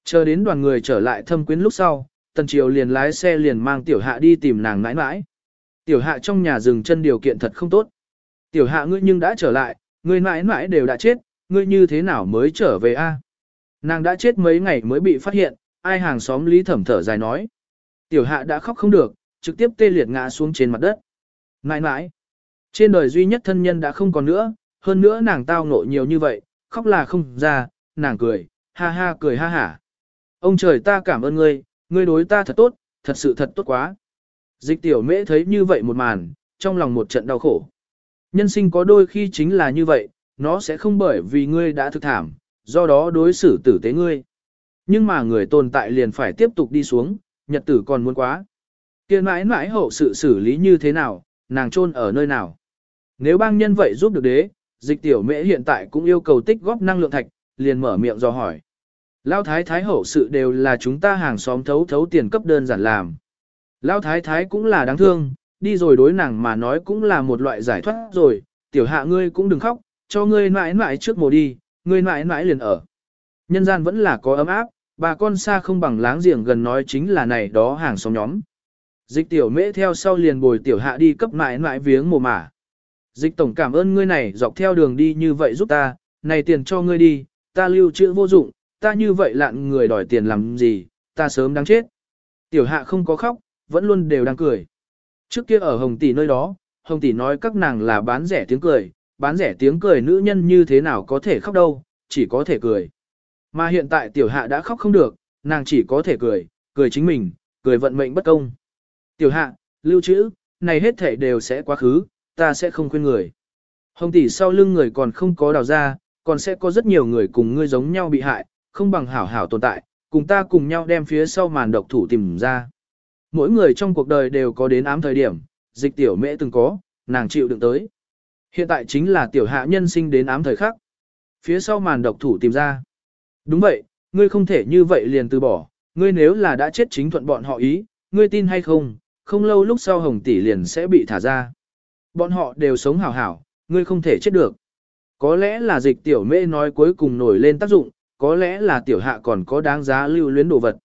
Chờ đến đoàn người trở lại thâm quyến lúc sau, tần triều liền lái xe liền mang tiểu hạ đi tìm nàng nãi nãi. Tiểu hạ trong nhà dừng chân điều kiện thật không tốt. Tiểu hạ ngươi nhưng đã trở lại, ngươi nãi nãi đều đã chết, ngươi như thế nào mới trở về a? Nàng đã chết mấy ngày mới bị phát hiện, ai hàng xóm lý thẩm thở dài nói. Tiểu hạ đã khóc không được, trực tiếp tê liệt ngã xuống trên mặt đất. Nãi nãi, trên đời duy nhất thân nhân đã không còn nữa, hơn nữa nàng tao ngộ nhiều như vậy, khóc là không ra, nàng cười, ha ha cười ha hả. Ông trời ta cảm ơn ngươi, ngươi đối ta thật tốt, thật sự thật tốt quá. Dịch tiểu mễ thấy như vậy một màn, trong lòng một trận đau khổ. Nhân sinh có đôi khi chính là như vậy, nó sẽ không bởi vì ngươi đã thực thảm, do đó đối xử tử tế ngươi. Nhưng mà người tồn tại liền phải tiếp tục đi xuống, nhật tử còn muốn quá kia mãi mãi hậu sự xử lý như thế nào, nàng chôn ở nơi nào. Nếu bang nhân vậy giúp được đế, dịch tiểu mễ hiện tại cũng yêu cầu tích góp năng lượng thạch, liền mở miệng do hỏi. Lao thái thái hậu sự đều là chúng ta hàng xóm thấu thấu tiền cấp đơn giản làm. Lao thái thái cũng là đáng thương, đi rồi đối nàng mà nói cũng là một loại giải thoát rồi, tiểu hạ ngươi cũng đừng khóc, cho ngươi mãi mãi trước mùa đi, ngươi mãi mãi liền ở. Nhân gian vẫn là có ấm áp, bà con xa không bằng láng giềng gần nói chính là này đó hàng xóm nhóm. Dịch tiểu mễ theo sau liền bồi tiểu hạ đi cấp mãi mãi viếng mồ mả. Dịch tổng cảm ơn ngươi này dọc theo đường đi như vậy giúp ta, này tiền cho ngươi đi, ta lưu trữ vô dụng, ta như vậy lạn người đòi tiền làm gì, ta sớm đáng chết. Tiểu hạ không có khóc, vẫn luôn đều đang cười. Trước kia ở Hồng Tỷ nơi đó, Hồng Tỷ nói các nàng là bán rẻ tiếng cười, bán rẻ tiếng cười nữ nhân như thế nào có thể khóc đâu, chỉ có thể cười. Mà hiện tại tiểu hạ đã khóc không được, nàng chỉ có thể cười, cười chính mình, cười vận mệnh bất công. Tiểu hạ, lưu trữ, này hết thể đều sẽ quá khứ, ta sẽ không quên người. Hồng tỷ sau lưng người còn không có đào ra, còn sẽ có rất nhiều người cùng ngươi giống nhau bị hại, không bằng hảo hảo tồn tại, cùng ta cùng nhau đem phía sau màn độc thủ tìm ra. Mỗi người trong cuộc đời đều có đến ám thời điểm, dịch tiểu mễ từng có, nàng chịu đựng tới. Hiện tại chính là tiểu hạ nhân sinh đến ám thời khắc. Phía sau màn độc thủ tìm ra. Đúng vậy, ngươi không thể như vậy liền từ bỏ, ngươi nếu là đã chết chính thuận bọn họ ý, ngươi tin hay không, không lâu lúc sau hồng tỷ liền sẽ bị thả ra. Bọn họ đều sống hảo hảo, ngươi không thể chết được. Có lẽ là dịch tiểu mê nói cuối cùng nổi lên tác dụng, có lẽ là tiểu hạ còn có đáng giá lưu luyến đồ vật.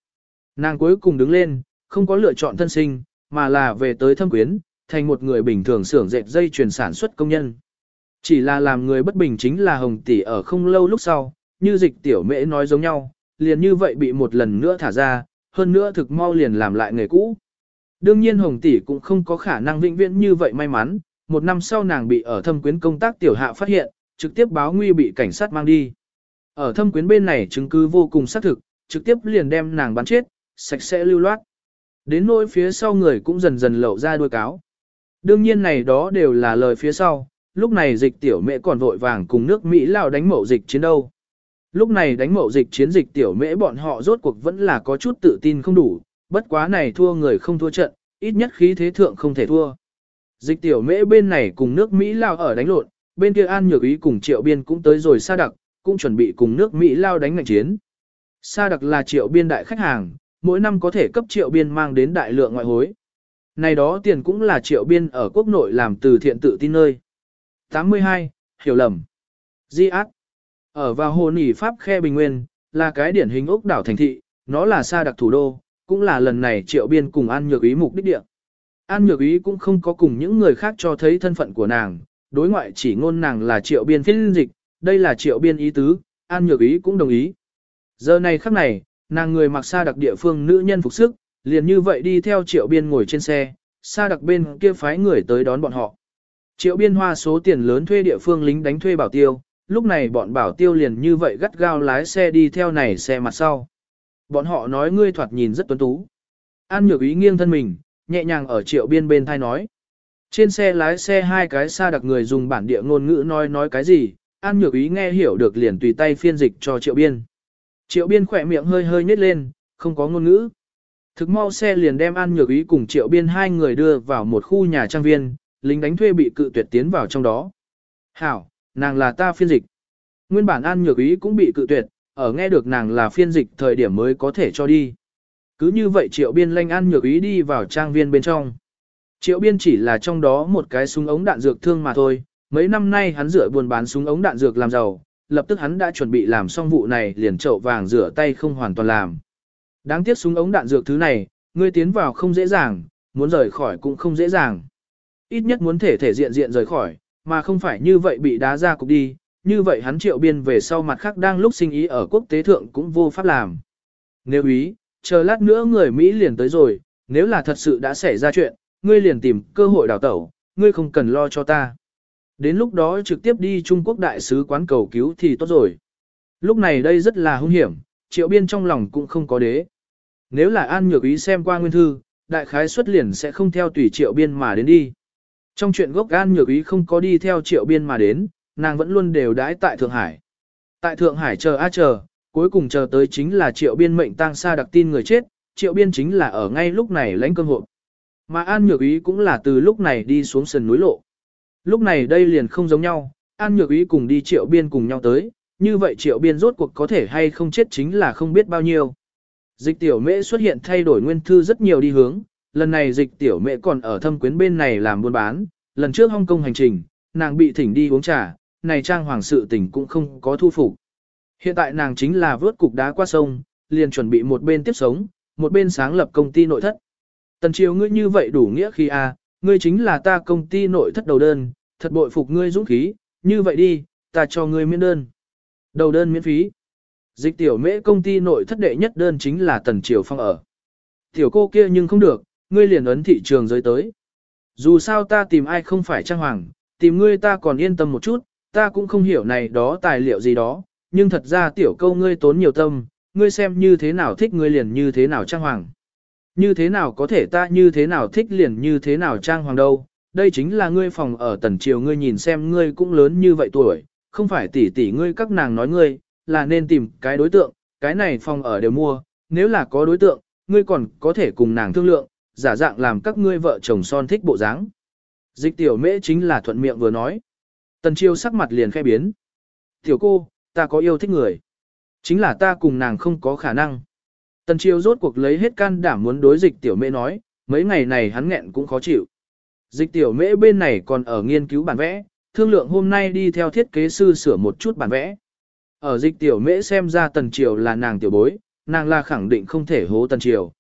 Nàng cuối cùng đứng lên, không có lựa chọn thân sinh, mà là về tới thâm quyến, thành một người bình thường xưởng dệt dây chuyển sản xuất công nhân. Chỉ là làm người bất bình chính là hồng tỷ ở không lâu lúc sau, như dịch tiểu mễ nói giống nhau, liền như vậy bị một lần nữa thả ra, hơn nữa thực mau liền làm lại nghề cũ. Đương nhiên hồng tỷ cũng không có khả năng vĩnh viễn như vậy may mắn, một năm sau nàng bị ở thâm quyến công tác tiểu hạ phát hiện, trực tiếp báo nguy bị cảnh sát mang đi. Ở thâm quyến bên này chứng cứ vô cùng xác thực, trực tiếp liền đem nàng bắn chết, sạch sẽ lưu loát. Đến nỗi phía sau người cũng dần dần lộ ra đuôi cáo. Đương nhiên này đó đều là lời phía sau, lúc này dịch tiểu mẹ còn vội vàng cùng nước Mỹ lao đánh mậu dịch chiến đâu. Lúc này đánh mậu dịch chiến dịch tiểu mễ bọn họ rốt cuộc vẫn là có chút tự tin không đủ, bất quá này thua người không thua trận, ít nhất khí thế thượng không thể thua. Dịch tiểu mễ bên này cùng nước Mỹ lao ở đánh lộn, bên kia An Nhược Ý cùng Triệu Biên cũng tới rồi Sa Đặc, cũng chuẩn bị cùng nước Mỹ lao đánh ngành chiến. Sa Đặc là Triệu Biên đại khách hàng, mỗi năm có thể cấp Triệu Biên mang đến đại lượng ngoại hối. Này đó tiền cũng là Triệu Biên ở quốc nội làm từ thiện tự tin nơi. 82. Hiểu lầm. Di ác. Ở vào hồ nỉ Pháp khe Bình Nguyên, là cái điển hình ốc đảo thành thị, nó là Sa Đặc thủ đô, cũng là lần này Triệu Biên cùng An Nhược Ý mục đích địa. An Nhược Ý cũng không có cùng những người khác cho thấy thân phận của nàng, đối ngoại chỉ ngôn nàng là triệu biên phiên dịch, đây là triệu biên ý tứ, An Nhược Ý cũng đồng ý. Giờ này khắc này, nàng người mặc xa đặc địa phương nữ nhân phục sức, liền như vậy đi theo triệu biên ngồi trên xe, xa đặc bên kia phái người tới đón bọn họ. Triệu biên hoa số tiền lớn thuê địa phương lính đánh thuê bảo tiêu, lúc này bọn bảo tiêu liền như vậy gắt gao lái xe đi theo này xe mặt sau. Bọn họ nói ngươi thoạt nhìn rất tuấn tú. An nhược ý nghiêng thân mình, nhẹ nhàng ở triệu biên bên thai nói. Trên xe lái xe hai cái xa đặc người dùng bản địa ngôn ngữ nói nói cái gì, An Nhược Ý nghe hiểu được liền tùy tay phiên dịch cho Triệu Biên. Triệu Biên khỏe miệng hơi hơi nhếch lên, không có ngôn ngữ. Thực mau xe liền đem An Nhược Ý cùng Triệu Biên hai người đưa vào một khu nhà trang viên, lính đánh thuê bị cự tuyệt tiến vào trong đó. Hảo, nàng là ta phiên dịch. Nguyên bản An Nhược Ý cũng bị cự tuyệt, ở nghe được nàng là phiên dịch thời điểm mới có thể cho đi. Cứ như vậy Triệu Biên lanh ăn Nhược Ý đi vào trang viên bên trong. Triệu Biên chỉ là trong đó một cái súng ống đạn dược thương mà thôi, mấy năm nay hắn rửa buôn bán súng ống đạn dược làm giàu, lập tức hắn đã chuẩn bị làm xong vụ này liền chậu vàng rửa tay không hoàn toàn làm. Đáng tiếc súng ống đạn dược thứ này, ngươi tiến vào không dễ dàng, muốn rời khỏi cũng không dễ dàng. Ít nhất muốn thể thể diện diện rời khỏi, mà không phải như vậy bị đá ra cục đi, như vậy hắn triệu biên về sau mặt khác đang lúc sinh ý ở quốc tế thượng cũng vô pháp làm. Nếu ý, chờ lát nữa người Mỹ liền tới rồi, nếu là thật sự đã xảy ra chuyện, ngươi liền tìm cơ hội đào tẩu, ngươi không cần lo cho ta. Đến lúc đó trực tiếp đi Trung Quốc đại sứ quán cầu cứu thì tốt rồi. Lúc này đây rất là hung hiểm, triệu biên trong lòng cũng không có đế. Nếu là An Nhược Ý xem qua nguyên thư, đại khái xuất liền sẽ không theo tùy triệu biên mà đến đi. Trong chuyện gốc An Nhược Ý không có đi theo triệu biên mà đến, nàng vẫn luôn đều đãi tại Thượng Hải. Tại Thượng Hải chờ a chờ, cuối cùng chờ tới chính là triệu biên mệnh tang xa đặc tin người chết, triệu biên chính là ở ngay lúc này lãnh cơm hộp. Mà An Nhược Ý cũng là từ lúc này đi xuống sườn núi lộ. Lúc này đây liền không giống nhau, An Nhược Ý cùng đi triệu biên cùng nhau tới, như vậy triệu biên rốt cuộc có thể hay không chết chính là không biết bao nhiêu. Dịch tiểu mễ xuất hiện thay đổi nguyên thư rất nhiều đi hướng, lần này dịch tiểu mễ còn ở thâm quyến bên này làm buôn bán, lần trước Hong Kong hành trình, nàng bị thỉnh đi uống trà, này trang hoàng sự tình cũng không có thu phục. Hiện tại nàng chính là vớt cục đá qua sông, liền chuẩn bị một bên tiếp sống, một bên sáng lập công ty nội thất. Tần triều ngươi như vậy đủ nghĩa khi a, à, ngươi chính là ta công ty nội thất đầu đơn, thật bội phục ngươi dũng khí, như vậy đi, ta cho ngươi miễn đơn. Đầu đơn miễn phí. Dịch tiểu mễ công ty nội thất đệ nhất đơn chính là tần triều phong ở. Tiểu cô kia nhưng không được, ngươi liền ấn thị trường giới tới. Dù sao ta tìm ai không phải trang hoàng, tìm ngươi ta còn yên tâm một chút, ta cũng không hiểu này đó tài liệu gì đó, nhưng thật ra tiểu câu ngươi tốn nhiều tâm, ngươi xem như thế nào thích ngươi liền như thế nào trang hoàng. Như thế nào có thể ta như thế nào thích liền như thế nào trang hoàng đâu, đây chính là ngươi phòng ở tần triều ngươi nhìn xem ngươi cũng lớn như vậy tuổi, không phải tỷ tỷ ngươi các nàng nói ngươi, là nên tìm cái đối tượng, cái này phòng ở đều mua, nếu là có đối tượng, ngươi còn có thể cùng nàng thương lượng, giả dạng làm các ngươi vợ chồng son thích bộ dáng. Dịch tiểu mễ chính là thuận miệng vừa nói. Tần chiêu sắc mặt liền khẽ biến. Tiểu cô, ta có yêu thích người. Chính là ta cùng nàng không có khả năng. Tần chiêu rốt cuộc lấy hết can đảm muốn đối dịch tiểu mễ nói, mấy ngày này hắn nghẹn cũng khó chịu. Dịch tiểu mễ bên này còn ở nghiên cứu bản vẽ, thương lượng hôm nay đi theo thiết kế sư sửa một chút bản vẽ. Ở dịch tiểu mễ xem ra tần triều là nàng tiểu bối, nàng là khẳng định không thể hố tần triều.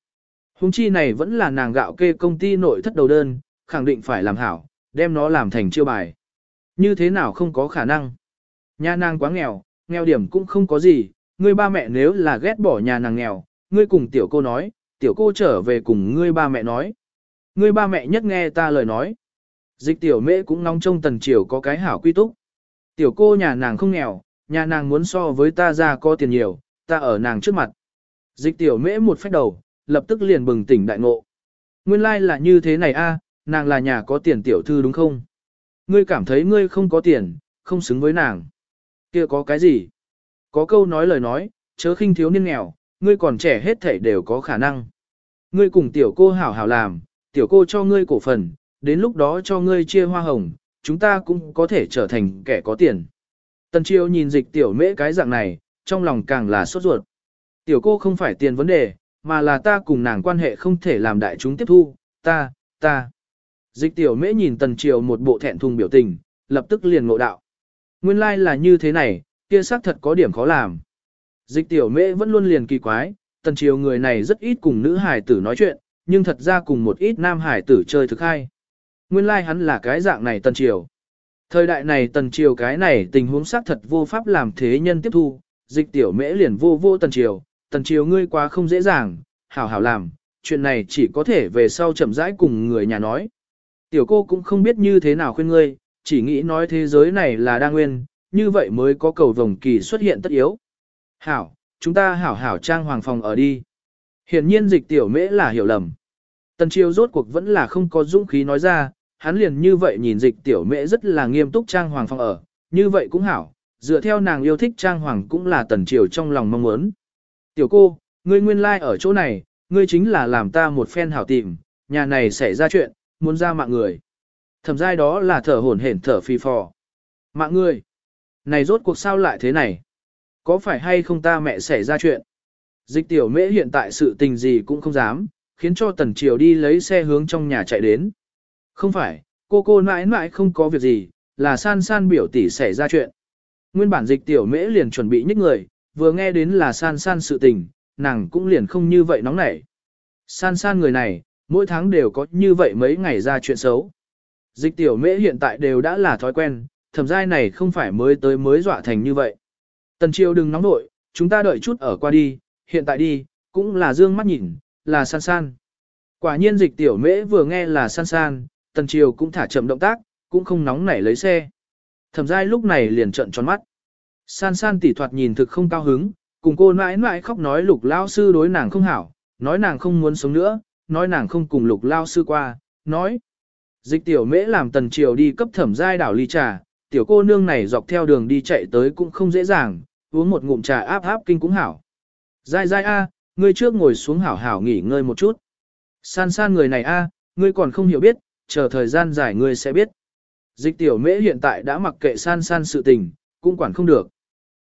Hùng chi này vẫn là nàng gạo kê công ty nội thất đầu đơn, khẳng định phải làm hảo, đem nó làm thành chiêu bài. Như thế nào không có khả năng. Nhà nàng quá nghèo, nghèo điểm cũng không có gì, ngươi ba mẹ nếu là ghét bỏ nhà nàng nghèo, ngươi cùng tiểu cô nói, tiểu cô trở về cùng ngươi ba mẹ nói. Ngươi ba mẹ nhất nghe ta lời nói. Dịch tiểu mễ cũng nóng trông tần triều có cái hảo quy túc. Tiểu cô nhà nàng không nghèo, nhà nàng muốn so với ta ra có tiền nhiều, ta ở nàng trước mặt. Dịch tiểu mễ một phép đầu, lập tức liền bừng tỉnh đại ngộ. Nguyên lai like là như thế này a, nàng là nhà có tiền tiểu thư đúng không? Ngươi cảm thấy ngươi không có tiền, không xứng với nàng. kia có cái gì? Có câu nói lời nói, chớ khinh thiếu niên nghèo, ngươi còn trẻ hết thảy đều có khả năng. Ngươi cùng tiểu cô hảo hảo làm, tiểu cô cho ngươi cổ phần, đến lúc đó cho ngươi chia hoa hồng, chúng ta cũng có thể trở thành kẻ có tiền. Tần Chiêu nhìn dịch tiểu mễ cái dạng này, trong lòng càng là sốt ruột. Tiểu cô không phải tiền vấn đề, mà là ta cùng nàng quan hệ không thể làm đại chúng tiếp thu, ta, ta. Dịch tiểu mễ nhìn tần triều một bộ thẹn thùng biểu tình, lập tức liền ngộ đạo. Nguyên lai like là như thế này, kia xác thật có điểm khó làm. Dịch tiểu mễ vẫn luôn liền kỳ quái, tần triều người này rất ít cùng nữ hải tử nói chuyện, nhưng thật ra cùng một ít nam hải tử chơi thực hay. Nguyên lai like hắn là cái dạng này tần triều. Thời đại này tần triều cái này tình huống xác thật vô pháp làm thế nhân tiếp thu, dịch tiểu mễ liền vô vô tần triều, tần triều ngươi quá không dễ dàng, hảo hảo làm, chuyện này chỉ có thể về sau chậm rãi cùng người nhà nói. Tiểu cô cũng không biết như thế nào khuyên ngươi, chỉ nghĩ nói thế giới này là đa nguyên, như vậy mới có cầu vồng kỳ xuất hiện tất yếu. Hảo, chúng ta hảo hảo trang hoàng phòng ở đi. Hiển nhiên dịch tiểu mễ là hiểu lầm. Tần triều rốt cuộc vẫn là không có dũng khí nói ra, hắn liền như vậy nhìn dịch tiểu mễ rất là nghiêm túc trang hoàng phòng ở, như vậy cũng hảo, dựa theo nàng yêu thích trang hoàng cũng là tần triều trong lòng mong muốn. Tiểu cô, ngươi nguyên lai like ở chỗ này, ngươi chính là làm ta một phen hảo tìm, nhà này xảy ra chuyện, muốn ra mạng người. Thẩm giai đó là thở hổn hển thở phi phò. Mạng người. này rốt cuộc sao lại thế này? Có phải hay không ta mẹ xảy ra chuyện? Dịch tiểu mễ hiện tại sự tình gì cũng không dám, khiến cho tần triều đi lấy xe hướng trong nhà chạy đến. Không phải, cô cô mãi mãi không có việc gì, là san san biểu tỷ xảy ra chuyện. Nguyên bản dịch tiểu mễ liền chuẩn bị nhích người, vừa nghe đến là san san sự tình, nàng cũng liền không như vậy nóng nảy. San san người này, mỗi tháng đều có như vậy mấy ngày ra chuyện xấu. Dịch tiểu mễ hiện tại đều đã là thói quen, thẩm giai này không phải mới tới mới dọa thành như vậy. Tần triều đừng nóng nội, chúng ta đợi chút ở qua đi, hiện tại đi, cũng là dương mắt nhìn, là san san. Quả nhiên dịch tiểu mễ vừa nghe là san san, tần triều cũng thả chậm động tác, cũng không nóng nảy lấy xe. Thẩm giai lúc này liền trợn tròn mắt. San san tỉ thoạt nhìn thực không cao hứng, cùng cô mãi mãi khóc nói lục lao sư đối nàng không hảo, nói nàng không muốn sống nữa, nói nàng không cùng lục lao sư qua, nói. Dịch tiểu mễ làm tần triều đi cấp thẩm giai đảo ly trà, tiểu cô nương này dọc theo đường đi chạy tới cũng không dễ dàng, uống một ngụm trà áp áp kinh cũng hảo. Giai giai a, ngươi trước ngồi xuống hảo hảo nghỉ ngơi một chút. San san người này a, ngươi còn không hiểu biết, chờ thời gian dài ngươi sẽ biết. Dịch tiểu mễ hiện tại đã mặc kệ san san sự tình, cũng quản không được.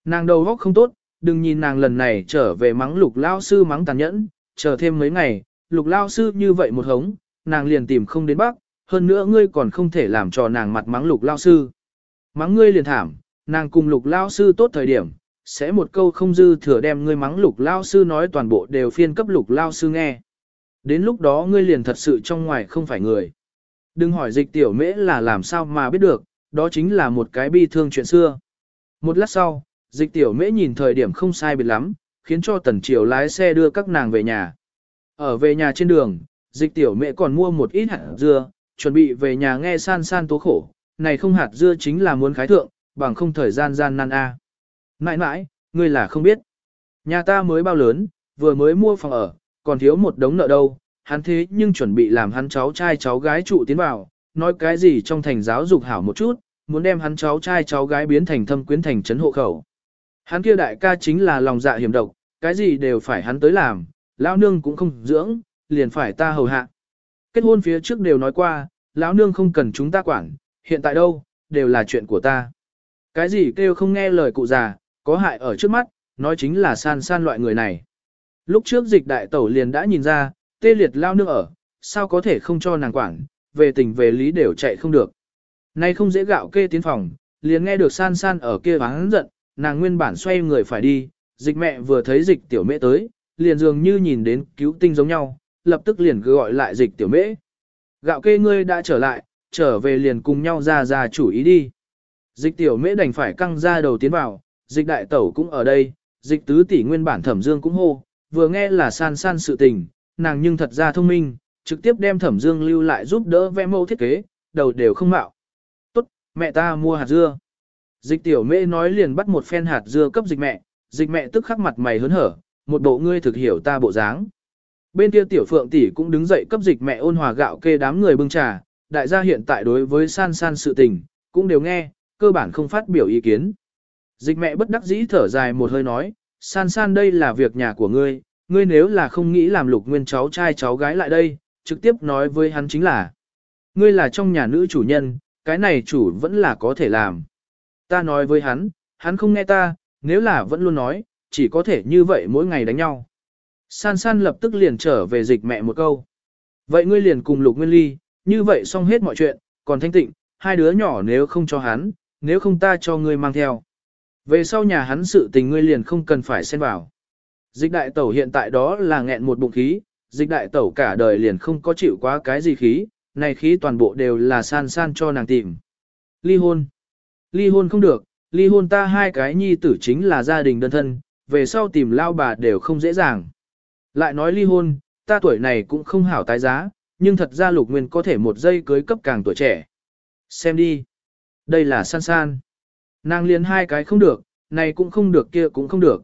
Nàng đầu góc không tốt, đừng nhìn nàng lần này trở về mắng lục lao sư mắng tàn nhẫn, chờ thêm mấy ngày, lục lao sư như vậy một hống, nàng liền tìm không đến bác, hơn nữa ngươi còn không thể làm cho nàng mặt mắng lục lao sư. Mắng ngươi liền thảm, nàng cùng lục lao sư tốt thời điểm, sẽ một câu không dư thừa đem ngươi mắng lục lao sư nói toàn bộ đều phiên cấp lục lao sư nghe. Đến lúc đó ngươi liền thật sự trong ngoài không phải người. Đừng hỏi dịch tiểu mễ là làm sao mà biết được, đó chính là một cái bi thương chuyện xưa. Một lát sau, dịch tiểu mễ nhìn thời điểm không sai biệt lắm, khiến cho tần triều lái xe đưa các nàng về nhà. Ở về nhà trên đường, dịch tiểu mẹ còn mua một ít hạt dưa, chuẩn bị về nhà nghe san san tố khổ, này không hạt dưa chính là muốn khái thượng, bằng không thời gian gian nan a. À. Mãi mãi, ngươi là không biết. Nhà ta mới bao lớn, vừa mới mua phòng ở, còn thiếu một đống nợ đâu, hắn thế nhưng chuẩn bị làm hắn cháu trai cháu gái trụ tiến vào, nói cái gì trong thành giáo dục hảo một chút, muốn đem hắn cháu trai cháu gái biến thành thâm quyến thành trấn hộ khẩu. Hắn kia đại ca chính là lòng dạ hiểm độc, cái gì đều phải hắn tới làm, lão nương cũng không dưỡng, liền phải ta hầu hạ. Kết hôn phía trước đều nói qua, lão nương không cần chúng ta quản, hiện tại đâu, đều là chuyện của ta. Cái gì kêu không nghe lời cụ già, có hại ở trước mắt, nói chính là san san loại người này. Lúc trước dịch đại tẩu liền đã nhìn ra, tê liệt lao nương ở, sao có thể không cho nàng quản, về tình về lý đều chạy không được. Nay không dễ gạo kê tiến phòng, liền nghe được san san ở kia vắng giận, nàng nguyên bản xoay người phải đi, dịch mẹ vừa thấy dịch tiểu mẹ tới, liền dường như nhìn đến cứu tinh giống nhau, lập tức liền gọi lại dịch tiểu mễ. Gạo kê ngươi đã trở lại, trở về liền cùng nhau ra ra chủ ý đi. Dịch tiểu mễ đành phải căng ra đầu tiến vào, dịch đại tẩu cũng ở đây, dịch tứ tỷ nguyên bản thẩm dương cũng hô, vừa nghe là san san sự tình, nàng nhưng thật ra thông minh, trực tiếp đem thẩm dương lưu lại giúp đỡ vẽ mẫu thiết kế, đầu đều không mạo. Tốt, mẹ ta mua hạt dưa. Dịch tiểu mễ nói liền bắt một phen hạt dưa cấp dịch mẹ, dịch mẹ tức khắc mặt mày hớn hở, một bộ ngươi thực hiểu ta bộ dáng. Bên kia tiểu phượng tỷ cũng đứng dậy cấp dịch mẹ ôn hòa gạo kê đám người bưng trà, đại gia hiện tại đối với san san sự tình, cũng đều nghe, cơ bản không phát biểu ý kiến. Dịch mẹ bất đắc dĩ thở dài một hơi nói, san san đây là việc nhà của ngươi, ngươi nếu là không nghĩ làm lục nguyên cháu trai cháu gái lại đây, trực tiếp nói với hắn chính là, ngươi là trong nhà nữ chủ nhân, cái này chủ vẫn là có thể làm. Ta nói với hắn, hắn không nghe ta, nếu là vẫn luôn nói, chỉ có thể như vậy mỗi ngày đánh nhau. San san lập tức liền trở về dịch mẹ một câu. Vậy ngươi liền cùng lục nguyên ly, như vậy xong hết mọi chuyện, còn thanh tịnh, hai đứa nhỏ nếu không cho hắn, nếu không ta cho ngươi mang theo. Về sau nhà hắn sự tình ngươi liền không cần phải xen vào. Dịch đại tẩu hiện tại đó là nghẹn một bụng khí, dịch đại tẩu cả đời liền không có chịu quá cái gì khí, này khí toàn bộ đều là san san cho nàng tìm. Ly hôn. Ly hôn không được, ly hôn ta hai cái nhi tử chính là gia đình đơn thân, về sau tìm lao bà đều không dễ dàng. Lại nói ly hôn, ta tuổi này cũng không hảo tái giá, nhưng thật ra lục nguyên có thể một giây cưới cấp càng tuổi trẻ. Xem đi. Đây là san san. Nàng liền hai cái không được, này cũng không được kia cũng không được.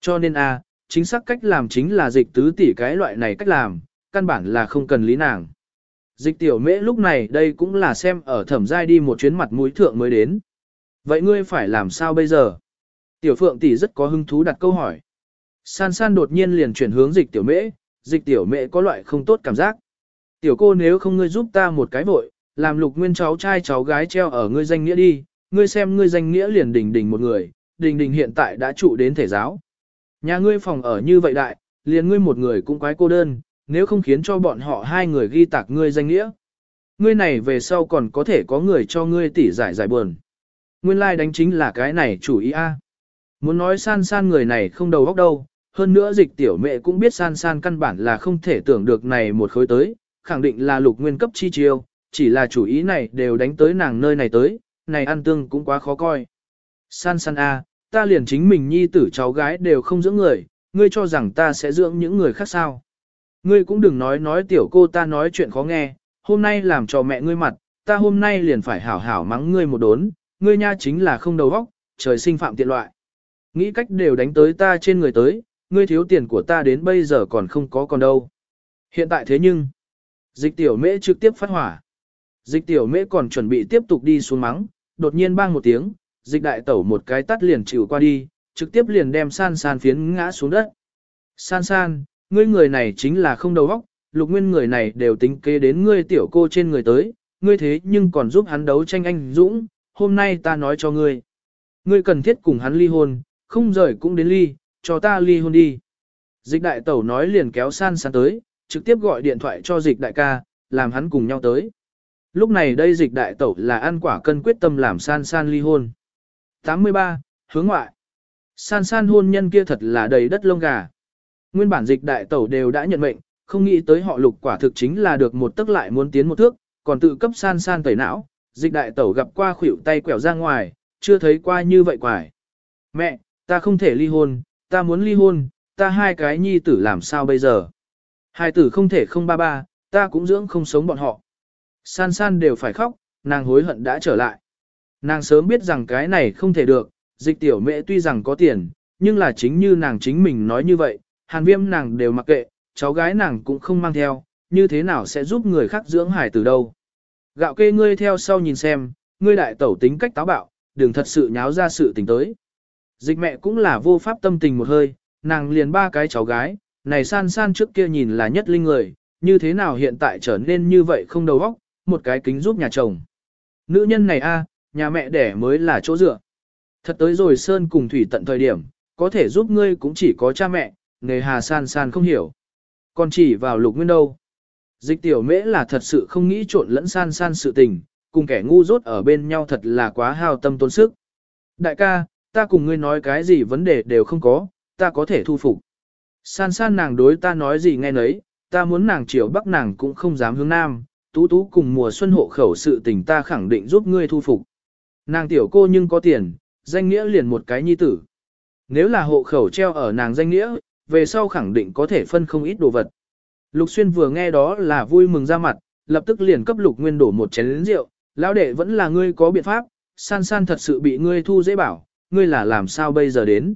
Cho nên a, chính xác cách làm chính là dịch tứ tỷ cái loại này cách làm, căn bản là không cần lý nàng. Dịch tiểu mễ lúc này đây cũng là xem ở thẩm giai đi một chuyến mặt mũi thượng mới đến. Vậy ngươi phải làm sao bây giờ? Tiểu phượng tỷ rất có hứng thú đặt câu hỏi. San san đột nhiên liền chuyển hướng dịch tiểu mễ, dịch tiểu mễ có loại không tốt cảm giác. Tiểu cô nếu không ngươi giúp ta một cái vội, làm lục nguyên cháu trai cháu gái treo ở ngươi danh nghĩa đi, ngươi xem ngươi danh nghĩa liền đỉnh đỉnh một người, đỉnh đỉnh hiện tại đã trụ đến thể giáo. Nhà ngươi phòng ở như vậy đại, liền ngươi một người cũng quái cô đơn, nếu không khiến cho bọn họ hai người ghi tạc ngươi danh nghĩa. Ngươi này về sau còn có thể có người cho ngươi tỉ giải giải buồn. Nguyên lai like đánh chính là cái này chủ ý a. Muốn nói san san người này không đầu óc đâu, hơn nữa dịch tiểu mẹ cũng biết san san căn bản là không thể tưởng được này một khối tới, khẳng định là lục nguyên cấp chi chiêu, chỉ là chủ ý này đều đánh tới nàng nơi này tới, này ăn tương cũng quá khó coi. San san a, ta liền chính mình nhi tử cháu gái đều không dưỡng người, ngươi cho rằng ta sẽ dưỡng những người khác sao. Ngươi cũng đừng nói nói tiểu cô ta nói chuyện khó nghe, hôm nay làm cho mẹ ngươi mặt, ta hôm nay liền phải hảo hảo mắng ngươi một đốn, ngươi nha chính là không đầu óc, trời sinh phạm tiện loại. Nghĩ cách đều đánh tới ta trên người tới, ngươi thiếu tiền của ta đến bây giờ còn không có còn đâu. Hiện tại thế nhưng, dịch tiểu mễ trực tiếp phát hỏa. Dịch tiểu mễ còn chuẩn bị tiếp tục đi xuống mắng, đột nhiên bang một tiếng, dịch đại tẩu một cái tắt liền chịu qua đi, trực tiếp liền đem san san phiến ngã xuống đất. San san, ngươi người này chính là không đầu óc, lục nguyên người này đều tính kế đến ngươi tiểu cô trên người tới, ngươi thế nhưng còn giúp hắn đấu tranh anh Dũng, hôm nay ta nói cho ngươi. Ngươi cần thiết cùng hắn ly hôn, không rời cũng đến ly, cho ta ly hôn đi. Dịch đại tẩu nói liền kéo san san tới, trực tiếp gọi điện thoại cho dịch đại ca, làm hắn cùng nhau tới. Lúc này đây dịch đại tẩu là ăn quả cân quyết tâm làm san san ly hôn. 83. Hướng ngoại. San san hôn nhân kia thật là đầy đất lông gà. Nguyên bản dịch đại tẩu đều đã nhận mệnh, không nghĩ tới họ lục quả thực chính là được một tức lại muốn tiến một thước, còn tự cấp san san tẩy não. Dịch đại tẩu gặp qua khuỷu tay quẹo ra ngoài, chưa thấy qua như vậy quải. Mẹ, ta không thể ly hôn, ta muốn ly hôn, ta hai cái nhi tử làm sao bây giờ? Hai tử không thể không ba ba, ta cũng dưỡng không sống bọn họ. San san đều phải khóc, nàng hối hận đã trở lại. Nàng sớm biết rằng cái này không thể được, dịch tiểu mẹ tuy rằng có tiền, nhưng là chính như nàng chính mình nói như vậy, hàn viêm nàng đều mặc kệ, cháu gái nàng cũng không mang theo, như thế nào sẽ giúp người khác dưỡng hải từ đâu. Gạo kê ngươi theo sau nhìn xem, ngươi đại tẩu tính cách táo bạo, đừng thật sự nháo ra sự tình tới. Dịch mẹ cũng là vô pháp tâm tình một hơi, nàng liền ba cái cháu gái, này san san trước kia nhìn là nhất linh người, như thế nào hiện tại trở nên như vậy không đầu óc, một cái kính giúp nhà chồng. Nữ nhân này a, nhà mẹ đẻ mới là chỗ dựa. Thật tới rồi Sơn cùng Thủy tận thời điểm, có thể giúp ngươi cũng chỉ có cha mẹ, nề hà san san không hiểu. Còn chỉ vào lục nguyên đâu. Dịch tiểu mễ là thật sự không nghĩ trộn lẫn san san sự tình, cùng kẻ ngu dốt ở bên nhau thật là quá hao tâm tốn sức. Đại ca, ta cùng ngươi nói cái gì vấn đề đều không có, ta có thể thu phục. San san nàng đối ta nói gì nghe nấy, ta muốn nàng chiều bắc nàng cũng không dám hướng nam, tú tú cùng mùa xuân hộ khẩu sự tình ta khẳng định giúp ngươi thu phục. Nàng tiểu cô nhưng có tiền, danh nghĩa liền một cái nhi tử. Nếu là hộ khẩu treo ở nàng danh nghĩa, về sau khẳng định có thể phân không ít đồ vật. Lục Xuyên vừa nghe đó là vui mừng ra mặt, lập tức liền cấp Lục Nguyên đổ một chén rượu, lão đệ vẫn là ngươi có biện pháp, san san thật sự bị ngươi thu dễ bảo, ngươi là làm sao bây giờ đến.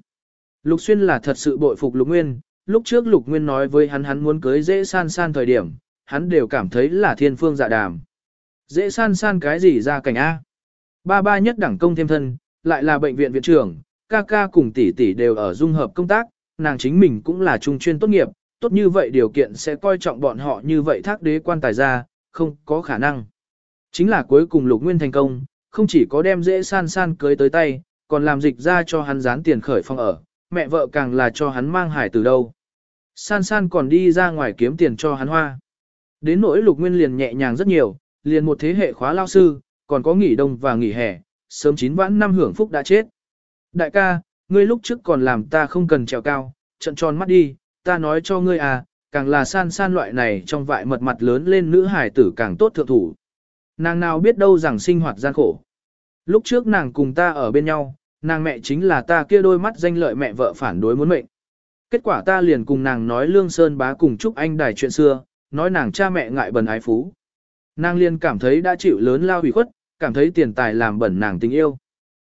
Lục Xuyên là thật sự bội phục Lục Nguyên, lúc trước Lục Nguyên nói với hắn hắn muốn cưới dễ san san thời điểm, hắn đều cảm thấy là thiên phương dạ đàm. Dễ san san cái gì ra cảnh A. Ba ba nhất đẳng công thêm thân, lại là bệnh viện viện trưởng, ca ca cùng tỷ tỷ đều ở dung hợp công tác, nàng chính mình cũng là trung chuyên tốt nghiệp, tốt như vậy điều kiện sẽ coi trọng bọn họ như vậy thác đế quan tài ra, không có khả năng. Chính là cuối cùng lục nguyên thành công, không chỉ có đem dễ san san cưới tới tay, còn làm dịch ra cho hắn dán tiền khởi phong ở, mẹ vợ càng là cho hắn mang hải từ đâu. San san còn đi ra ngoài kiếm tiền cho hắn hoa. Đến nỗi lục nguyên liền nhẹ nhàng rất nhiều, liền một thế hệ khóa lao sư, còn có nghỉ đông và nghỉ hè, sớm chín vãn năm hưởng phúc đã chết. Đại ca, ngươi lúc trước còn làm ta không cần trèo cao, trận tròn mắt đi, ta nói cho ngươi à, càng là san san loại này trong vại mật mặt lớn lên nữ hải tử càng tốt thượng thủ. Nàng nào biết đâu rằng sinh hoạt gian khổ. Lúc trước nàng cùng ta ở bên nhau, nàng mẹ chính là ta kia đôi mắt danh lợi mẹ vợ phản đối muốn mệnh. Kết quả ta liền cùng nàng nói Lương Sơn bá cùng trúc anh đài chuyện xưa, nói nàng cha mẹ ngại bần ái phú. Nàng liền cảm thấy đã chịu lớn lao hủy khuất, cảm thấy tiền tài làm bẩn nàng tình yêu.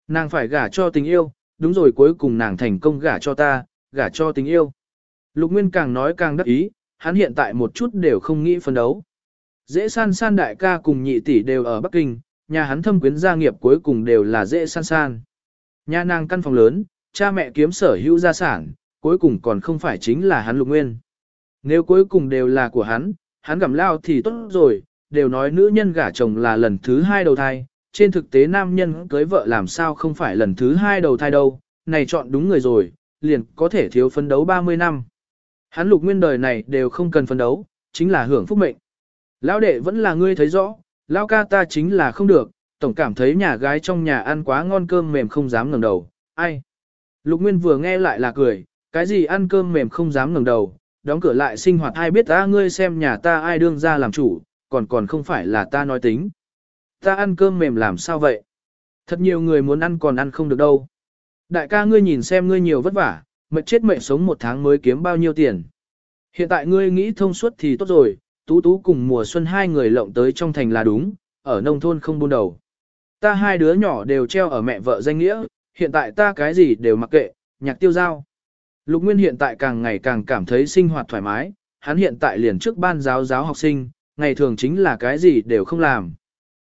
Nàng phải gả cho tình yêu, đúng rồi cuối cùng nàng thành công gả cho ta, gả cho tình yêu. Lục Nguyên càng nói càng đắc ý, hắn hiện tại một chút đều không nghĩ phân đấu. Dễ san san đại ca cùng nhị tỷ đều ở Bắc Kinh, nhà hắn thâm quyến gia nghiệp cuối cùng đều là dễ san san. Nhà nàng căn phòng lớn, cha mẹ kiếm sở hữu gia sản, cuối cùng còn không phải chính là hắn Lục Nguyên. Nếu cuối cùng đều là của hắn, hắn gặm lao thì tốt rồi, đều nói nữ nhân gả chồng là lần thứ hai đầu thai, trên thực tế nam nhân cưới vợ làm sao không phải lần thứ hai đầu thai đâu, này chọn đúng người rồi, liền có thể thiếu phấn đấu 30 năm. Hắn lục nguyên đời này đều không cần phấn đấu, chính là hưởng phúc mệnh. Lão đệ vẫn là ngươi thấy rõ, lão ca ta chính là không được, tổng cảm thấy nhà gái trong nhà ăn quá ngon cơm mềm không dám ngẩng đầu, ai. Lục Nguyên vừa nghe lại là cười, cái gì ăn cơm mềm không dám ngẩng đầu, đóng cửa lại sinh hoạt ai biết ta ngươi xem nhà ta ai đương ra làm chủ, còn còn không phải là ta nói tính. Ta ăn cơm mềm làm sao vậy? Thật nhiều người muốn ăn còn ăn không được đâu. Đại ca ngươi nhìn xem ngươi nhiều vất vả, mệt chết mệt sống một tháng mới kiếm bao nhiêu tiền. Hiện tại ngươi nghĩ thông suốt thì tốt rồi, tú tú cùng mùa xuân hai người lộng tới trong thành là đúng, ở nông thôn không buôn đầu. Ta hai đứa nhỏ đều treo ở mẹ vợ danh nghĩa, hiện tại ta cái gì đều mặc kệ, nhạc tiêu giao. Lục Nguyên hiện tại càng ngày càng cảm thấy sinh hoạt thoải mái, hắn hiện tại liền trước ban giáo giáo học sinh, ngày thường chính là cái gì đều không làm.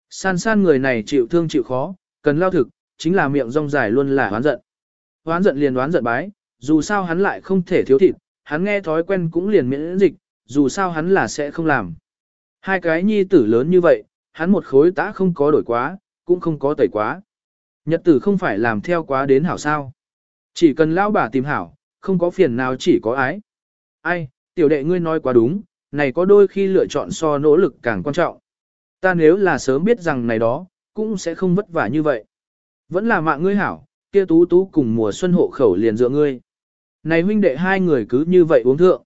San san người này chịu thương chịu khó, cần lao thực, chính là miệng rong dài luôn là hoán giận. Hoán giận liền đoán giận bái, dù sao hắn lại không thể thiếu thịt, hắn nghe thói quen cũng liền miễn dịch, dù sao hắn là sẽ không làm. Hai cái nhi tử lớn như vậy, hắn một khối tã không có đổi quá, cũng không có tẩy quá. Nhật tử không phải làm theo quá đến hảo sao. Chỉ cần lão bà tìm hảo, không có phiền nào chỉ có ái. Ai, tiểu đệ ngươi nói quá đúng, này có đôi khi lựa chọn so nỗ lực càng quan trọng. Ta nếu là sớm biết rằng này đó, cũng sẽ không vất vả như vậy. Vẫn là mạng ngươi hảo, kia tú tú cùng mùa xuân hộ khẩu liền dựa ngươi. Này huynh đệ hai người cứ như vậy uống thượng.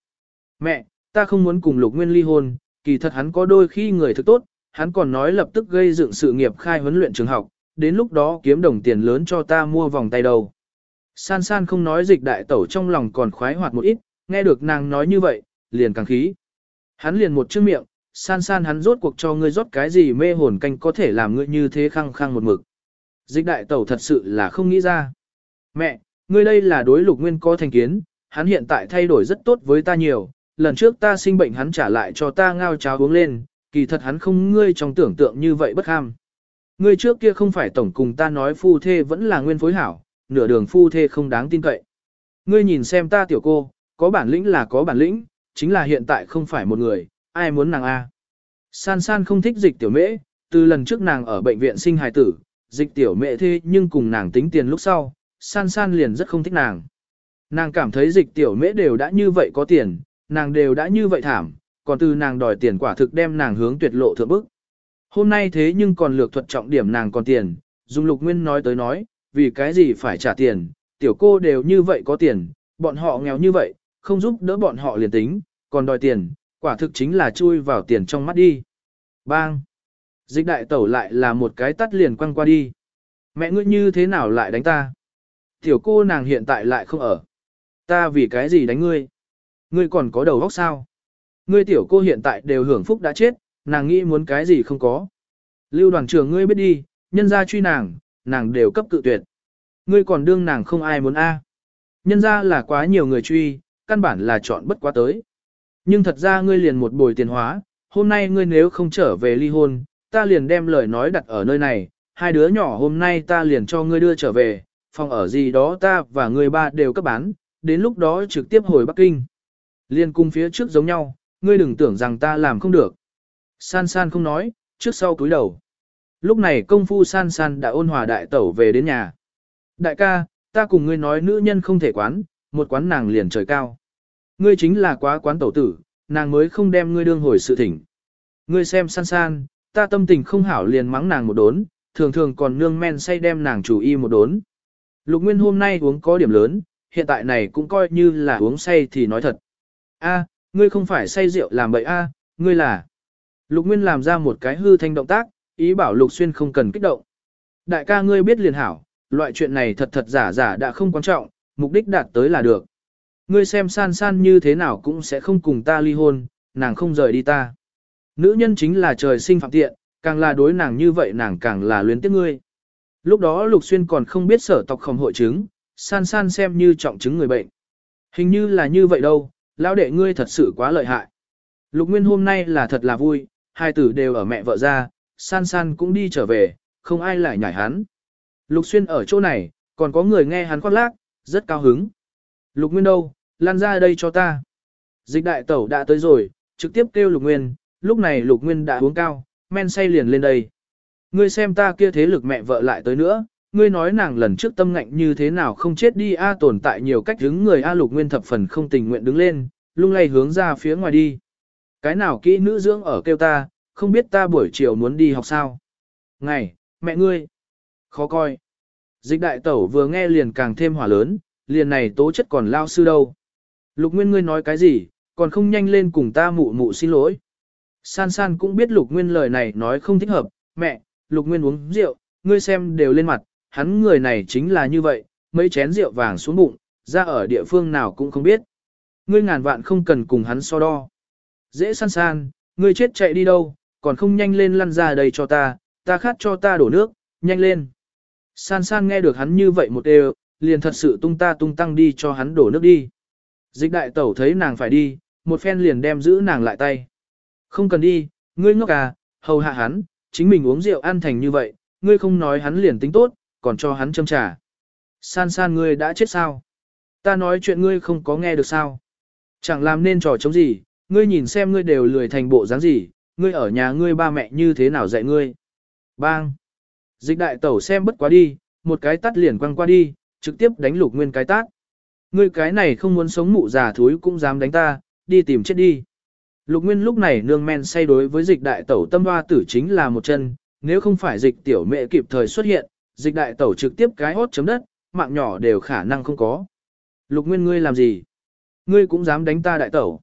Mẹ, ta không muốn cùng lục nguyên ly hôn, kỳ thật hắn có đôi khi người thực tốt, hắn còn nói lập tức gây dựng sự nghiệp khai huấn luyện trường học, đến lúc đó kiếm đồng tiền lớn cho ta mua vòng tay đầu. San san không nói dịch đại tẩu trong lòng còn khoái hoạt một ít, nghe được nàng nói như vậy, liền càng khí. Hắn liền một chữ miệng, san san hắn rốt cuộc cho ngươi rót cái gì mê hồn canh có thể làm ngươi như thế khăng khăng một mực. Dịch đại tẩu thật sự là không nghĩ ra. Mẹ, ngươi đây là đối lục nguyên có thành kiến, hắn hiện tại thay đổi rất tốt với ta nhiều, lần trước ta sinh bệnh hắn trả lại cho ta ngao cháo uống lên, kỳ thật hắn không ngươi trong tưởng tượng như vậy bất ham. Ngươi trước kia không phải tổng cùng ta nói phu thê vẫn là nguyên phối hảo, nửa đường phu thê không đáng tin cậy. Ngươi nhìn xem ta tiểu cô, có bản lĩnh là có bản lĩnh, chính là hiện tại không phải một người, ai muốn nàng A. San san không thích dịch tiểu mễ, từ lần trước nàng ở bệnh viện sinh hài tử, dịch tiểu mễ thế nhưng cùng nàng tính tiền lúc sau, san san liền rất không thích nàng. Nàng cảm thấy dịch tiểu mễ đều đã như vậy có tiền, nàng đều đã như vậy thảm, còn từ nàng đòi tiền quả thực đem nàng hướng tuyệt lộ thượng bức. Hôm nay thế nhưng còn lược thuật trọng điểm nàng còn tiền, dùng lục nguyên nói tới nói, vì cái gì phải trả tiền, tiểu cô đều như vậy có tiền, bọn họ nghèo như vậy, không giúp đỡ bọn họ liền tính, còn đòi tiền, quả thực chính là chui vào tiền trong mắt đi. Bang! Dịch đại tẩu lại là một cái tắt liền quăng qua đi. Mẹ ngươi như thế nào lại đánh ta? Tiểu cô nàng hiện tại lại không ở. Ta vì cái gì đánh ngươi? Ngươi còn có đầu óc sao? Ngươi tiểu cô hiện tại đều hưởng phúc đã chết, nàng nghĩ muốn cái gì không có. Lưu đoàn trưởng ngươi biết đi, nhân ra truy nàng, nàng đều cấp cự tuyệt. Ngươi còn đương nàng không ai muốn a. Nhân ra là quá nhiều người truy, căn bản là chọn bất quá tới. Nhưng thật ra ngươi liền một bồi tiền hóa, hôm nay ngươi nếu không trở về ly hôn, ta liền đem lời nói đặt ở nơi này, hai đứa nhỏ hôm nay ta liền cho ngươi đưa trở về, phòng ở gì đó ta và ngươi ba đều cấp bán, đến lúc đó trực tiếp hồi Bắc Kinh. Liên cung phía trước giống nhau, ngươi đừng tưởng rằng ta làm không được. San san không nói, trước sau cúi đầu. Lúc này công phu san san đã ôn hòa đại tẩu về đến nhà. Đại ca, ta cùng ngươi nói nữ nhân không thể quán, một quán nàng liền trời cao. Ngươi chính là quá quán tẩu tử, nàng mới không đem ngươi đương hồi sự thỉnh. Ngươi xem san san, ta tâm tình không hảo liền mắng nàng một đốn, thường thường còn nương men say đem nàng chủ y một đốn. Lục Nguyên hôm nay uống có điểm lớn, hiện tại này cũng coi như là uống say thì nói thật. A, ngươi không phải say rượu làm bậy a, ngươi là. Lục Nguyên làm ra một cái hư thanh động tác, ý bảo Lục Xuyên không cần kích động. Đại ca ngươi biết liền hảo, loại chuyện này thật thật giả giả đã không quan trọng, mục đích đạt tới là được. Ngươi xem san san như thế nào cũng sẽ không cùng ta ly hôn, nàng không rời đi ta. Nữ nhân chính là trời sinh phạm tiện, càng là đối nàng như vậy nàng càng là luyến tiếc ngươi. Lúc đó Lục Xuyên còn không biết sở tộc không hội chứng, san san xem như trọng chứng người bệnh. Hình như là như vậy đâu, lão đệ ngươi thật sự quá lợi hại. Lục Nguyên hôm nay là thật là vui, hai tử đều ở mẹ vợ ra, san san cũng đi trở về, không ai lại nhảy hắn. Lục Xuyên ở chỗ này, còn có người nghe hắn khoác lác, rất cao hứng. Lục Nguyên đâu, lan ra đây cho ta. Dịch đại tẩu đã tới rồi, trực tiếp kêu Lục Nguyên, lúc này Lục Nguyên đã uống cao, men say liền lên đây. ngươi xem ta kia thế lực mẹ vợ lại tới nữa, ngươi nói nàng lần trước tâm ngạnh như thế nào không chết đi a tồn tại nhiều cách đứng người a lục nguyên thập phần không tình nguyện đứng lên, lung lay hướng ra phía ngoài đi. Cái nào kỹ nữ dưỡng ở kêu ta, không biết ta buổi chiều muốn đi học sao. Ngày, mẹ ngươi, khó coi. Dịch đại tẩu vừa nghe liền càng thêm hỏa lớn, liền này tố chất còn lao sư đâu. Lục Nguyên ngươi nói cái gì, còn không nhanh lên cùng ta mụ mụ xin lỗi. San San cũng biết Lục Nguyên lời này nói không thích hợp, mẹ, Lục Nguyên uống rượu, ngươi xem đều lên mặt, hắn người này chính là như vậy, mấy chén rượu vàng xuống bụng, ra ở địa phương nào cũng không biết. Ngươi ngàn vạn không cần cùng hắn so đo. Dễ San San, ngươi chết chạy đi đâu, còn không nhanh lên lăn ra đây cho ta, ta khát cho ta đổ nước, nhanh lên. San San nghe được hắn như vậy một đều, liền thật sự tung ta tung tăng đi cho hắn đổ nước đi. Dịch đại tẩu thấy nàng phải đi, một phen liền đem giữ nàng lại tay. Không cần đi, ngươi ngốc à, hầu hạ hắn, chính mình uống rượu ăn thành như vậy, ngươi không nói hắn liền tính tốt, còn cho hắn châm trà. San san ngươi đã chết sao? Ta nói chuyện ngươi không có nghe được sao? Chẳng làm nên trò chống gì, ngươi nhìn xem ngươi đều lười thành bộ dáng gì, ngươi ở nhà ngươi ba mẹ như thế nào dạy ngươi. Bang! Dịch đại tẩu xem bất quá đi, một cái tắt liền quăng qua đi, trực tiếp đánh lục nguyên cái tát. Ngươi cái này không muốn sống mụ già thúi cũng dám đánh ta, đi tìm chết đi. Lục nguyên lúc này nương men say đối với dịch đại tẩu tâm hoa tử chính là một chân, nếu không phải dịch tiểu mẹ kịp thời xuất hiện, dịch đại tẩu trực tiếp cái hốt chấm đất, mạng nhỏ đều khả năng không có. Lục nguyên ngươi làm gì? Ngươi cũng dám đánh ta đại tẩu.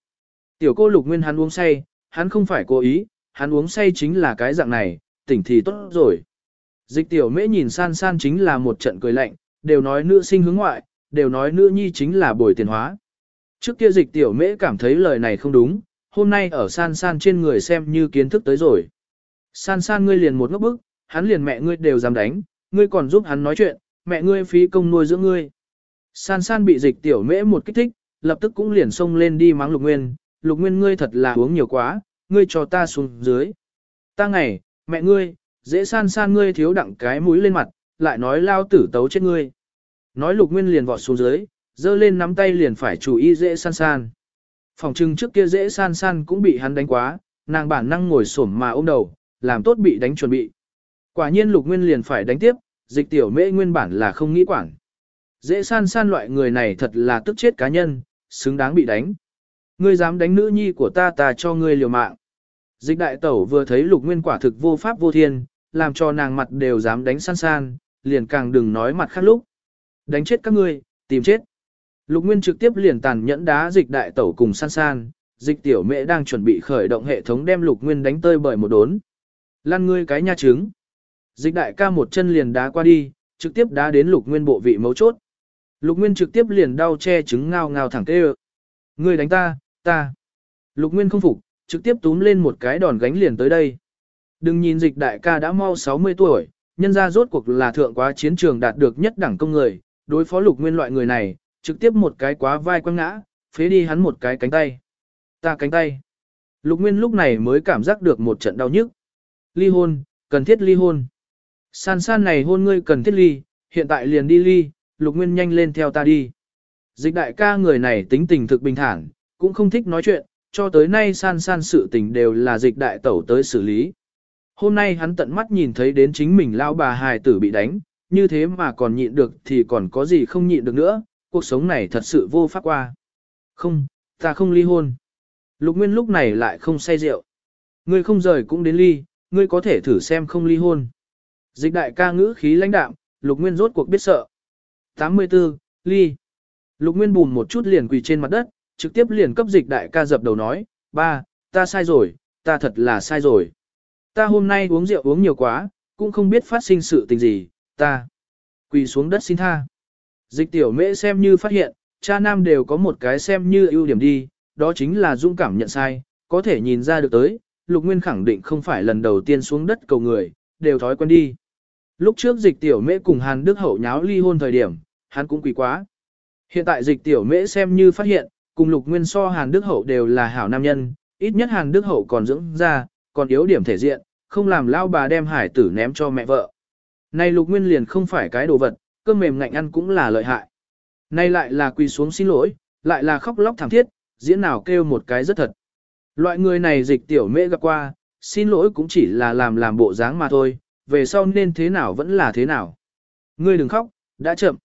Tiểu cô lục nguyên hắn uống say, hắn không phải cố ý, hắn uống say chính là cái dạng này, tỉnh thì tốt rồi. Dịch tiểu mễ nhìn san san chính là một trận cười lạnh, đều nói nữ sinh hướng ngoại, đều nói nữ nhi chính là bồi tiền hóa. Trước kia dịch tiểu mễ cảm thấy lời này không đúng, hôm nay ở san san trên người xem như kiến thức tới rồi. San san ngươi liền một ngốc bức, hắn liền mẹ ngươi đều dám đánh, ngươi còn giúp hắn nói chuyện, mẹ ngươi phí công nuôi dưỡng ngươi. San san bị dịch tiểu mễ một kích thích, lập tức cũng liền xông lên đi mắng lục nguyên, lục nguyên ngươi thật là uống nhiều quá, ngươi cho ta xuống dưới. Ta ngày, mẹ ngươi, dễ san san ngươi thiếu đặng cái mũi lên mặt, lại nói lao tử tấu chết ngươi. Nói lục nguyên liền vọt xuống dưới, giơ lên nắm tay liền phải chú ý dễ san san. Phòng trưng trước kia dễ san san cũng bị hắn đánh quá, nàng bản năng ngồi xổm mà ôm đầu, làm tốt bị đánh chuẩn bị. Quả nhiên lục nguyên liền phải đánh tiếp, dịch tiểu mễ nguyên bản là không nghĩ quản. Dễ san san loại người này thật là tức chết cá nhân, xứng đáng bị đánh. Ngươi dám đánh nữ nhi của ta ta cho ngươi liều mạng. Dịch đại tẩu vừa thấy lục nguyên quả thực vô pháp vô thiên, làm cho nàng mặt đều dám đánh san san, liền càng đừng nói mặt khác lúc. Đánh chết các ngươi, tìm chết. Lục Nguyên trực tiếp liền tàn nhẫn đá dịch đại tẩu cùng san san, dịch tiểu mẹ đang chuẩn bị khởi động hệ thống đem Lục Nguyên đánh tơi bởi một đốn. Lăn ngươi cái nha trứng. Dịch đại ca một chân liền đá qua đi, trực tiếp đá đến Lục Nguyên bộ vị mấu chốt. Lục Nguyên trực tiếp liền đau che trứng ngao ngao thẳng tê Ngươi đánh ta, ta. Lục Nguyên không phục, trực tiếp túm lên một cái đòn gánh liền tới đây. Đừng nhìn dịch đại ca đã mau 60 tuổi, nhân ra rốt cuộc là thượng quá chiến trường đạt được nhất đẳng công người, đối phó lục nguyên loại người này, trực tiếp một cái quá vai quăng ngã, phế đi hắn một cái cánh tay. Ta cánh tay. Lục nguyên lúc này mới cảm giác được một trận đau nhức. Ly hôn, cần thiết ly hôn. San san này hôn ngươi cần thiết ly, hiện tại liền đi ly, lục nguyên nhanh lên theo ta đi. Dịch đại ca người này tính tình thực bình thản, cũng không thích nói chuyện, cho tới nay san san sự tình đều là dịch đại tẩu tới xử lý. Hôm nay hắn tận mắt nhìn thấy đến chính mình lao bà hài tử bị đánh, như thế mà còn nhịn được thì còn có gì không nhịn được nữa, cuộc sống này thật sự vô pháp qua. Không, ta không ly hôn. Lục Nguyên lúc này lại không say rượu. Ngươi không rời cũng đến ly, ngươi có thể thử xem không ly hôn. Dịch đại ca ngữ khí lãnh đạm, Lục Nguyên rốt cuộc biết sợ. 84, ly. Lục Nguyên bùn một chút liền quỳ trên mặt đất, trực tiếp liền cấp dịch đại ca dập đầu nói, ba, ta sai rồi, ta thật là sai rồi. Ta hôm nay uống rượu uống nhiều quá, cũng không biết phát sinh sự tình gì, ta quỳ xuống đất xin tha. Dịch tiểu mễ xem như phát hiện, cha nam đều có một cái xem như ưu điểm đi, đó chính là dung cảm nhận sai, có thể nhìn ra được tới, lục nguyên khẳng định không phải lần đầu tiên xuống đất cầu người, đều thói quen đi. Lúc trước dịch tiểu mễ cùng Hàn Đức Hậu nháo ly hôn thời điểm, hắn cũng quỷ quá. Hiện tại dịch tiểu mễ xem như phát hiện, cùng lục nguyên so Hàn Đức Hậu đều là hảo nam nhân, ít nhất Hàn Đức Hậu còn dưỡng ra, còn yếu điểm thể diện, không làm lao bà đem hải tử ném cho mẹ vợ. Này lục nguyên liền không phải cái đồ vật, cơm mềm ngạnh ăn cũng là lợi hại. Này lại là quỳ xuống xin lỗi, lại là khóc lóc thảm thiết, diễn nào kêu một cái rất thật. Loại người này dịch tiểu mễ gặp qua, xin lỗi cũng chỉ là làm làm bộ dáng mà thôi, về sau nên thế nào vẫn là thế nào. Ngươi đừng khóc, đã chậm.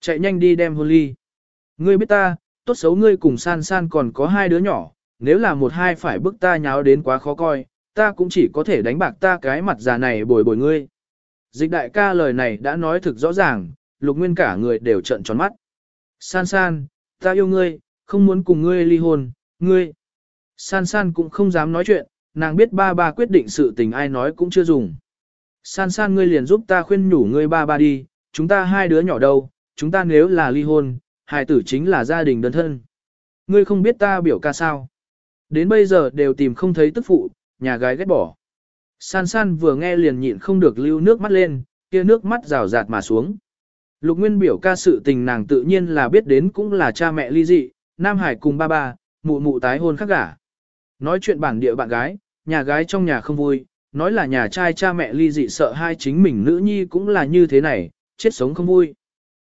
Chạy nhanh đi đem hôn ly. Ngươi biết ta, tốt xấu ngươi cùng san san còn có hai đứa nhỏ, nếu là một hai phải bức ta nháo đến quá khó coi, ta cũng chỉ có thể đánh bạc ta cái mặt già này bồi bồi ngươi. Dịch đại ca lời này đã nói thực rõ ràng, lục nguyên cả người đều trợn tròn mắt. San san, ta yêu ngươi, không muốn cùng ngươi ly hôn, ngươi. San san cũng không dám nói chuyện, nàng biết ba ba quyết định sự tình ai nói cũng chưa dùng. San san ngươi liền giúp ta khuyên nhủ ngươi ba ba đi, chúng ta hai đứa nhỏ đâu, chúng ta nếu là ly hôn, hài tử chính là gia đình đơn thân. Ngươi không biết ta biểu ca sao. Đến bây giờ đều tìm không thấy tức phụ, nhà gái ghét bỏ. San san vừa nghe liền nhịn không được lưu nước mắt lên, kia nước mắt rào rạt mà xuống. Lục Nguyên biểu ca sự tình nàng tự nhiên là biết đến cũng là cha mẹ ly dị, Nam Hải cùng ba ba, mụ mụ tái hôn khác gả. Nói chuyện bản địa bạn gái, nhà gái trong nhà không vui, nói là nhà trai cha mẹ ly dị sợ hai chính mình nữ nhi cũng là như thế này, chết sống không vui.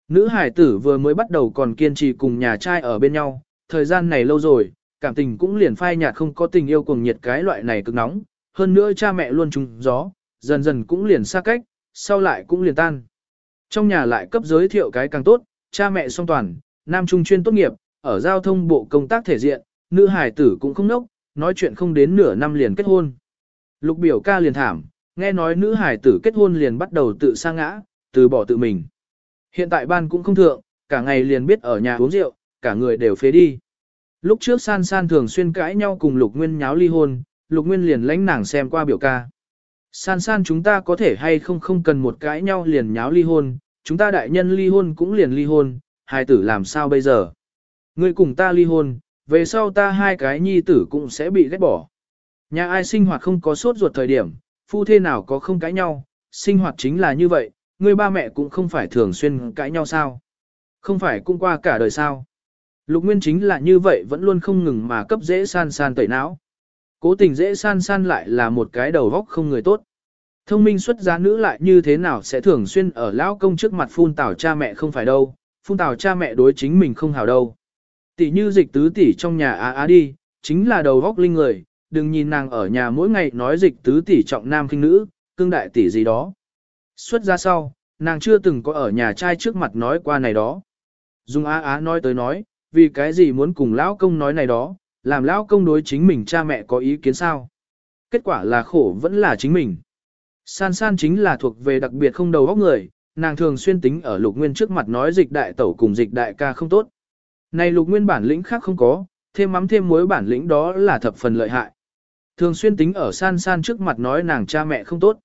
Nữ hải tử vừa mới bắt đầu còn kiên trì cùng nhà trai ở bên nhau, thời gian này lâu rồi, cảm tình cũng liền phai nhạt không có tình yêu cuồng nhiệt cái loại này cực nóng, hơn nữa cha mẹ luôn trùng gió, dần dần cũng liền xa cách, sau lại cũng liền tan. Trong nhà lại cấp giới thiệu cái càng tốt, cha mẹ song toàn, nam trung chuyên tốt nghiệp, ở giao thông bộ công tác thể diện, nữ hải tử cũng không nốc, nói chuyện không đến nửa năm liền kết hôn. Lục biểu ca liền thảm, nghe nói nữ hải tử kết hôn liền bắt đầu tự sa ngã, từ bỏ tự mình. Hiện tại ban cũng không thượng, cả ngày liền biết ở nhà uống rượu, cả người đều phế đi. Lúc trước san san thường xuyên cãi nhau cùng Lục Nguyên nháo ly hôn, Lục Nguyên liền lãnh nàng xem qua biểu ca. San san chúng ta có thể hay không không cần một cãi nhau liền nháo ly hôn, chúng ta đại nhân ly hôn cũng liền ly hôn, hai tử làm sao bây giờ? Ngươi cùng ta ly hôn, về sau ta hai cái nhi tử cũng sẽ bị ghét bỏ. Nhà ai sinh hoạt không có sốt ruột thời điểm, phu thê nào có không cãi nhau, sinh hoạt chính là như vậy, người ba mẹ cũng không phải thường xuyên cãi nhau sao. Không phải cũng qua cả đời sao. Lục Nguyên chính là như vậy vẫn luôn không ngừng mà cấp dễ san san tẩy não. Cố tình dễ san san lại là một cái đầu góc không người tốt. Thông minh xuất giá nữ lại như thế nào sẽ thường xuyên ở lão công trước mặt phun tảo cha mẹ không phải đâu, phun tảo cha mẹ đối chính mình không hảo đâu. Tỷ như dịch tứ tỷ trong nhà á á đi, chính là đầu góc linh người, đừng nhìn nàng ở nhà mỗi ngày nói dịch tứ tỷ trọng nam khinh nữ, cương đại tỷ gì đó. Xuất ra sau, nàng chưa từng có ở nhà trai trước mặt nói qua này đó. Dung á á nói tới nói, vì cái gì muốn cùng lão công nói này đó, làm lão công đối chính mình cha mẹ có ý kiến sao. Kết quả là khổ vẫn là chính mình. San san chính là thuộc về đặc biệt không đầu óc người, nàng thường xuyên tính ở lục nguyên trước mặt nói dịch đại tẩu cùng dịch đại ca không tốt. Này lục nguyên bản lĩnh khác không có, thêm mắm thêm muối bản lĩnh đó là thập phần lợi hại. Thường xuyên tính ở san san trước mặt nói nàng cha mẹ không tốt.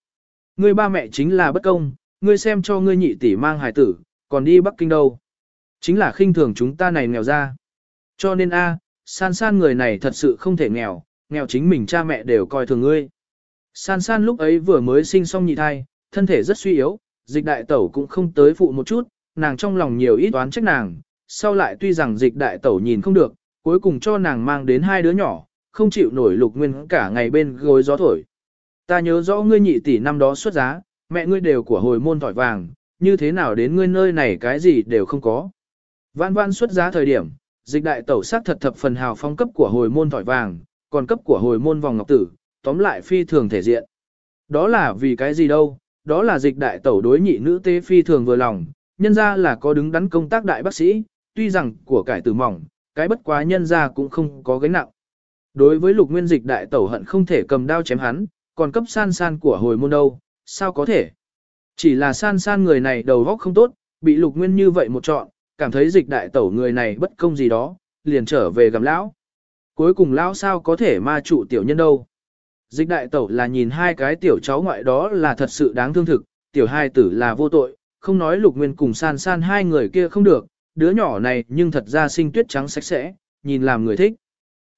Ngươi ba mẹ chính là bất công, ngươi xem cho ngươi nhị tỷ mang hài tử, còn đi Bắc Kinh đâu. Chính là khinh thường chúng ta này nghèo ra. Cho nên a, san san người này thật sự không thể nghèo, nghèo chính mình cha mẹ đều coi thường ngươi. San san lúc ấy vừa mới sinh xong nhị thai, thân thể rất suy yếu, dịch đại tẩu cũng không tới phụ một chút, nàng trong lòng nhiều ít toán trách nàng, sau lại tuy rằng dịch đại tẩu nhìn không được, cuối cùng cho nàng mang đến hai đứa nhỏ, không chịu nổi lục nguyên cả ngày bên gối gió thổi. Ta nhớ rõ ngươi nhị tỷ năm đó xuất giá, mẹ ngươi đều của hồi môn thỏi vàng, như thế nào đến ngươi nơi này cái gì đều không có. Vãn vãn xuất giá thời điểm, dịch đại tẩu sát thật thập phần hào phong cấp của hồi môn thỏi vàng, còn cấp của hồi môn vòng ngọc tử, tóm lại phi thường thể diện. Đó là vì cái gì đâu, đó là dịch đại tẩu đối nhị nữ tế phi thường vừa lòng, nhân ra là có đứng đắn công tác đại bác sĩ, tuy rằng của cải tử mỏng, cái bất quá nhân ra cũng không có gánh nặng. Đối với lục nguyên dịch đại tẩu hận không thể cầm đao chém hắn, còn cấp san san của hồi môn đâu, sao có thể? Chỉ là san san người này đầu góc không tốt, bị lục nguyên như vậy một trọn, cảm thấy dịch đại tẩu người này bất công gì đó, liền trở về gặp lão. Cuối cùng lão sao có thể ma trụ tiểu nhân đâu? Dịch đại tẩu là nhìn hai cái tiểu cháu ngoại đó là thật sự đáng thương thực, tiểu hai tử là vô tội, không nói lục nguyên cùng san san hai người kia không được, đứa nhỏ này nhưng thật ra sinh tuyết trắng sạch sẽ, nhìn làm người thích.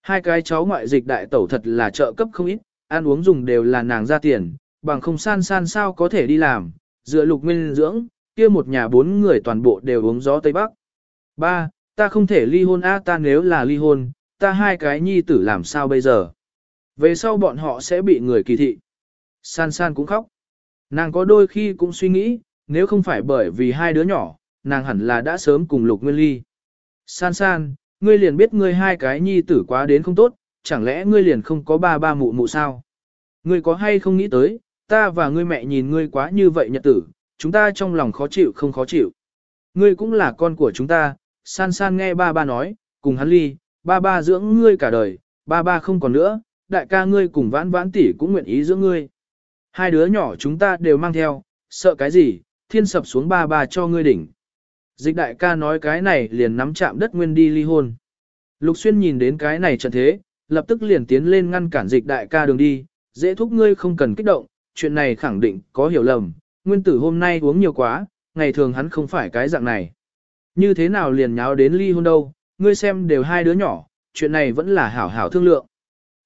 Hai cái cháu ngoại dịch đại tẩu thật là trợ cấp không ít, ăn uống dùng đều là nàng ra tiền, bằng không san san sao có thể đi làm, dựa lục nguyên dưỡng, kia một nhà bốn người toàn bộ đều uống gió Tây Bắc. Ba, ta không thể ly hôn a ta nếu là ly hôn, ta hai cái nhi tử làm sao bây giờ? Về sau bọn họ sẽ bị người kỳ thị. San san cũng khóc. Nàng có đôi khi cũng suy nghĩ, nếu không phải bởi vì hai đứa nhỏ, nàng hẳn là đã sớm cùng lục nguyên ly. San san, ngươi liền biết ngươi hai cái nhi tử quá đến không tốt, chẳng lẽ ngươi liền không có ba ba mụ mụ sao? Ngươi có hay không nghĩ tới, ta và ngươi mẹ nhìn ngươi quá như vậy nhật tử, chúng ta trong lòng khó chịu không khó chịu. Ngươi cũng là con của chúng ta, san san nghe ba ba nói, cùng hắn ly, ba ba dưỡng ngươi cả đời, ba ba không còn nữa, đại ca ngươi cùng vãn vãn tỷ cũng nguyện ý dưỡng ngươi. Hai đứa nhỏ chúng ta đều mang theo, sợ cái gì, thiên sập xuống ba ba cho ngươi đỉnh. Dịch đại ca nói cái này liền nắm chạm đất nguyên đi ly hôn. Lục xuyên nhìn đến cái này trận thế, lập tức liền tiến lên ngăn cản dịch đại ca đường đi, dễ thúc ngươi không cần kích động, chuyện này khẳng định có hiểu lầm, nguyên tử hôm nay uống nhiều quá, ngày thường hắn không phải cái dạng này. Như thế nào liền nháo đến ly hôn đâu, ngươi xem đều hai đứa nhỏ, chuyện này vẫn là hảo hảo thương lượng.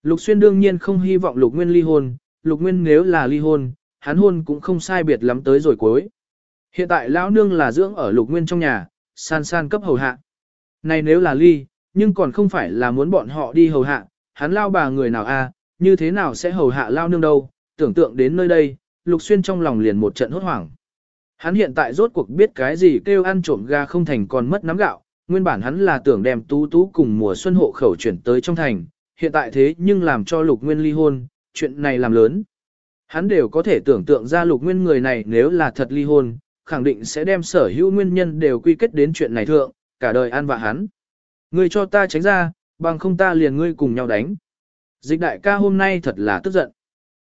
Lục xuyên đương nhiên không hy vọng lục nguyên ly hôn, lục nguyên nếu là ly hôn, hắn hôn cũng không sai biệt lắm tới rồi cuối. Hiện tại lão nương là dưỡng ở lục nguyên trong nhà, san san cấp hầu hạ. Này nếu là ly, nhưng còn không phải là muốn bọn họ đi hầu hạ, hắn lao bà người nào a, như thế nào sẽ hầu hạ lao nương đâu, tưởng tượng đến nơi đây, lục xuyên trong lòng liền một trận hốt hoảng. Hắn hiện tại rốt cuộc biết cái gì kêu ăn trộm ga không thành còn mất nắm gạo, nguyên bản hắn là tưởng đem tú tú cùng mùa xuân hộ khẩu chuyển tới trong thành, hiện tại thế nhưng làm cho lục nguyên ly hôn, chuyện này làm lớn. Hắn đều có thể tưởng tượng ra lục nguyên người này nếu là thật ly hôn, khẳng định sẽ đem sở hữu nguyên nhân đều quy kết đến chuyện này thượng, cả đời an vạ hắn. Ngươi cho ta tránh ra, bằng không ta liền ngươi cùng nhau đánh. Dịch đại ca hôm nay thật là tức giận.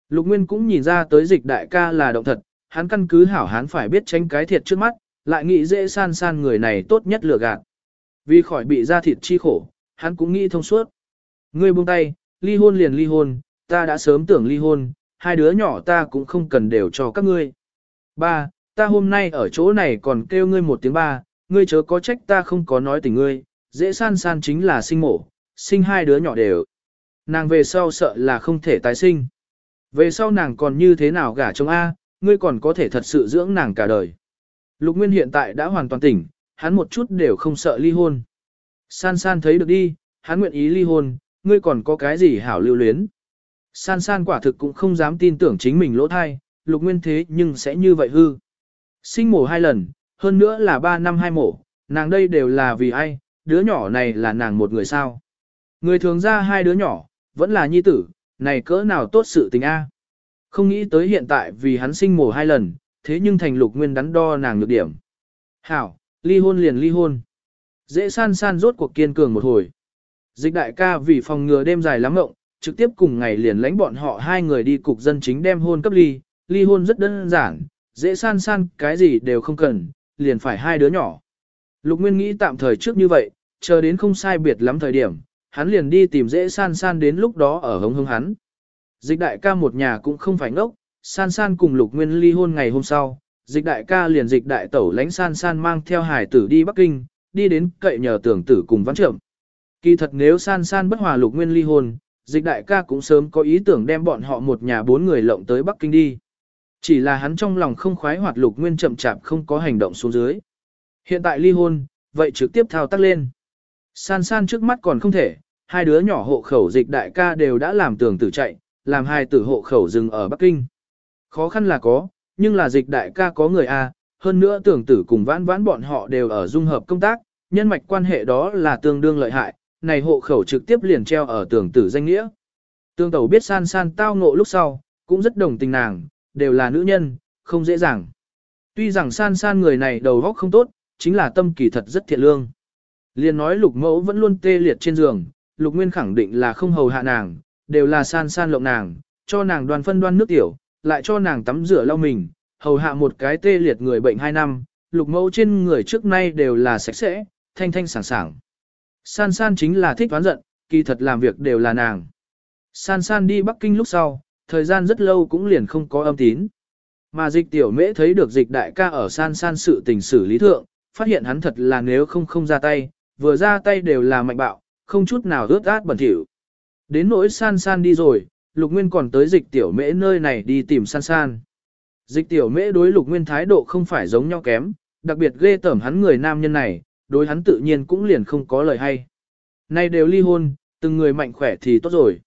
Lục Nguyên cũng nhìn ra tới dịch đại ca là động thật, hắn căn cứ hảo hắn phải biết tránh cái thiệt trước mắt, lại nghĩ dễ san san người này tốt nhất lừa gạt. Vì khỏi bị ra thịt chi khổ, hắn cũng nghĩ thông suốt. Ngươi buông tay, ly hôn liền ly hôn, ta đã sớm tưởng ly hôn, hai đứa nhỏ ta cũng không cần đều cho các ngươi. Ba, ta hôm nay ở chỗ này còn kêu ngươi một tiếng ba, ngươi chớ có trách ta không có nói tình ngươi, dễ san san chính là sinh mổ, sinh hai đứa nhỏ đều. Nàng về sau sợ là không thể tái sinh. Về sau nàng còn như thế nào gả chồng A, ngươi còn có thể thật sự dưỡng nàng cả đời. Lục Nguyên hiện tại đã hoàn toàn tỉnh, hắn một chút đều không sợ ly hôn. San san thấy được đi, hắn nguyện ý ly hôn, ngươi còn có cái gì hảo lưu luyến. San san quả thực cũng không dám tin tưởng chính mình lỗ thai, lục nguyên thế nhưng sẽ như vậy hư. Sinh mổ hai lần, hơn nữa là ba năm hai mổ, nàng đây đều là vì ai, đứa nhỏ này là nàng một người sao. Người thường ra hai đứa nhỏ, vẫn là nhi tử, này cỡ nào tốt sự tình A. Không nghĩ tới hiện tại vì hắn sinh mổ hai lần, thế nhưng thành lục nguyên đắn đo nàng nhược điểm. Hảo, ly hôn liền ly hôn. Dễ san san rốt cuộc kiên cường một hồi. Dịch đại ca vì phòng ngừa đêm dài lắm ngộng, trực tiếp cùng ngày liền lãnh bọn họ hai người đi cục dân chính đem hôn cấp ly, ly hôn rất đơn giản, dễ san san cái gì đều không cần, liền phải hai đứa nhỏ. Lục Nguyên nghĩ tạm thời trước như vậy, chờ đến không sai biệt lắm thời điểm, hắn liền đi tìm dễ san san đến lúc đó ở hống hống hắn. Dịch đại ca một nhà cũng không phải ngốc, san san cùng Lục Nguyên ly hôn ngày hôm sau, dịch đại ca liền dịch đại tẩu lãnh san san mang theo hải tử đi Bắc Kinh, đi đến cậy nhờ tưởng tử cùng văn trưởng. Kỳ thật nếu san san bất hòa Lục Nguyên ly hôn, dịch đại ca cũng sớm có ý tưởng đem bọn họ một nhà bốn người lộng tới Bắc Kinh đi. Chỉ là hắn trong lòng không khoái hoạt Lục Nguyên chậm chạp không có hành động xuống dưới. Hiện tại ly hôn, vậy trực tiếp thao tác lên. San san trước mắt còn không thể, hai đứa nhỏ hộ khẩu dịch đại ca đều đã làm tưởng tử chạy, làm hai tử hộ khẩu dừng ở Bắc Kinh. Khó khăn là có, nhưng là dịch đại ca có người A, hơn nữa tưởng tử cùng vãn vãn bọn họ đều ở dung hợp công tác, nhân mạch quan hệ đó là tương đương lợi hại, này hộ khẩu trực tiếp liền treo ở tưởng tử danh nghĩa. Tương tẩu biết san san tao ngộ lúc sau, cũng rất đồng tình nàng, đều là nữ nhân, không dễ dàng. Tuy rằng san san người này đầu óc không tốt, chính là tâm kỳ thật rất thiện lương. Liên nói lục mẫu vẫn luôn tê liệt trên giường, lục nguyên khẳng định là không hầu hạ nàng, đều là san san lộng nàng, cho nàng đoàn phân đoan nước tiểu, lại cho nàng tắm rửa lau mình, hầu hạ một cái tê liệt người bệnh 2 năm, lục mẫu trên người trước nay đều là sạch sẽ, thanh thanh sảng sảng. San san chính là thích toán giận, kỳ thật làm việc đều là nàng. San san đi Bắc Kinh lúc sau, thời gian rất lâu cũng liền không có âm tín. Mà dịch tiểu mễ thấy được dịch đại ca ở san san sự tình xử lý thượng, phát hiện hắn thật là nếu không không ra tay, vừa ra tay đều là mạnh bạo, không chút nào ướt át bẩn thỉu. Đến nỗi san san đi rồi, lục nguyên còn tới dịch tiểu mễ nơi này đi tìm san san. Dịch tiểu mễ đối lục nguyên thái độ không phải giống nhau kém, đặc biệt ghê tởm hắn người nam nhân này, đối hắn tự nhiên cũng liền không có lời hay. Nay đều ly hôn, từng người mạnh khỏe thì tốt rồi.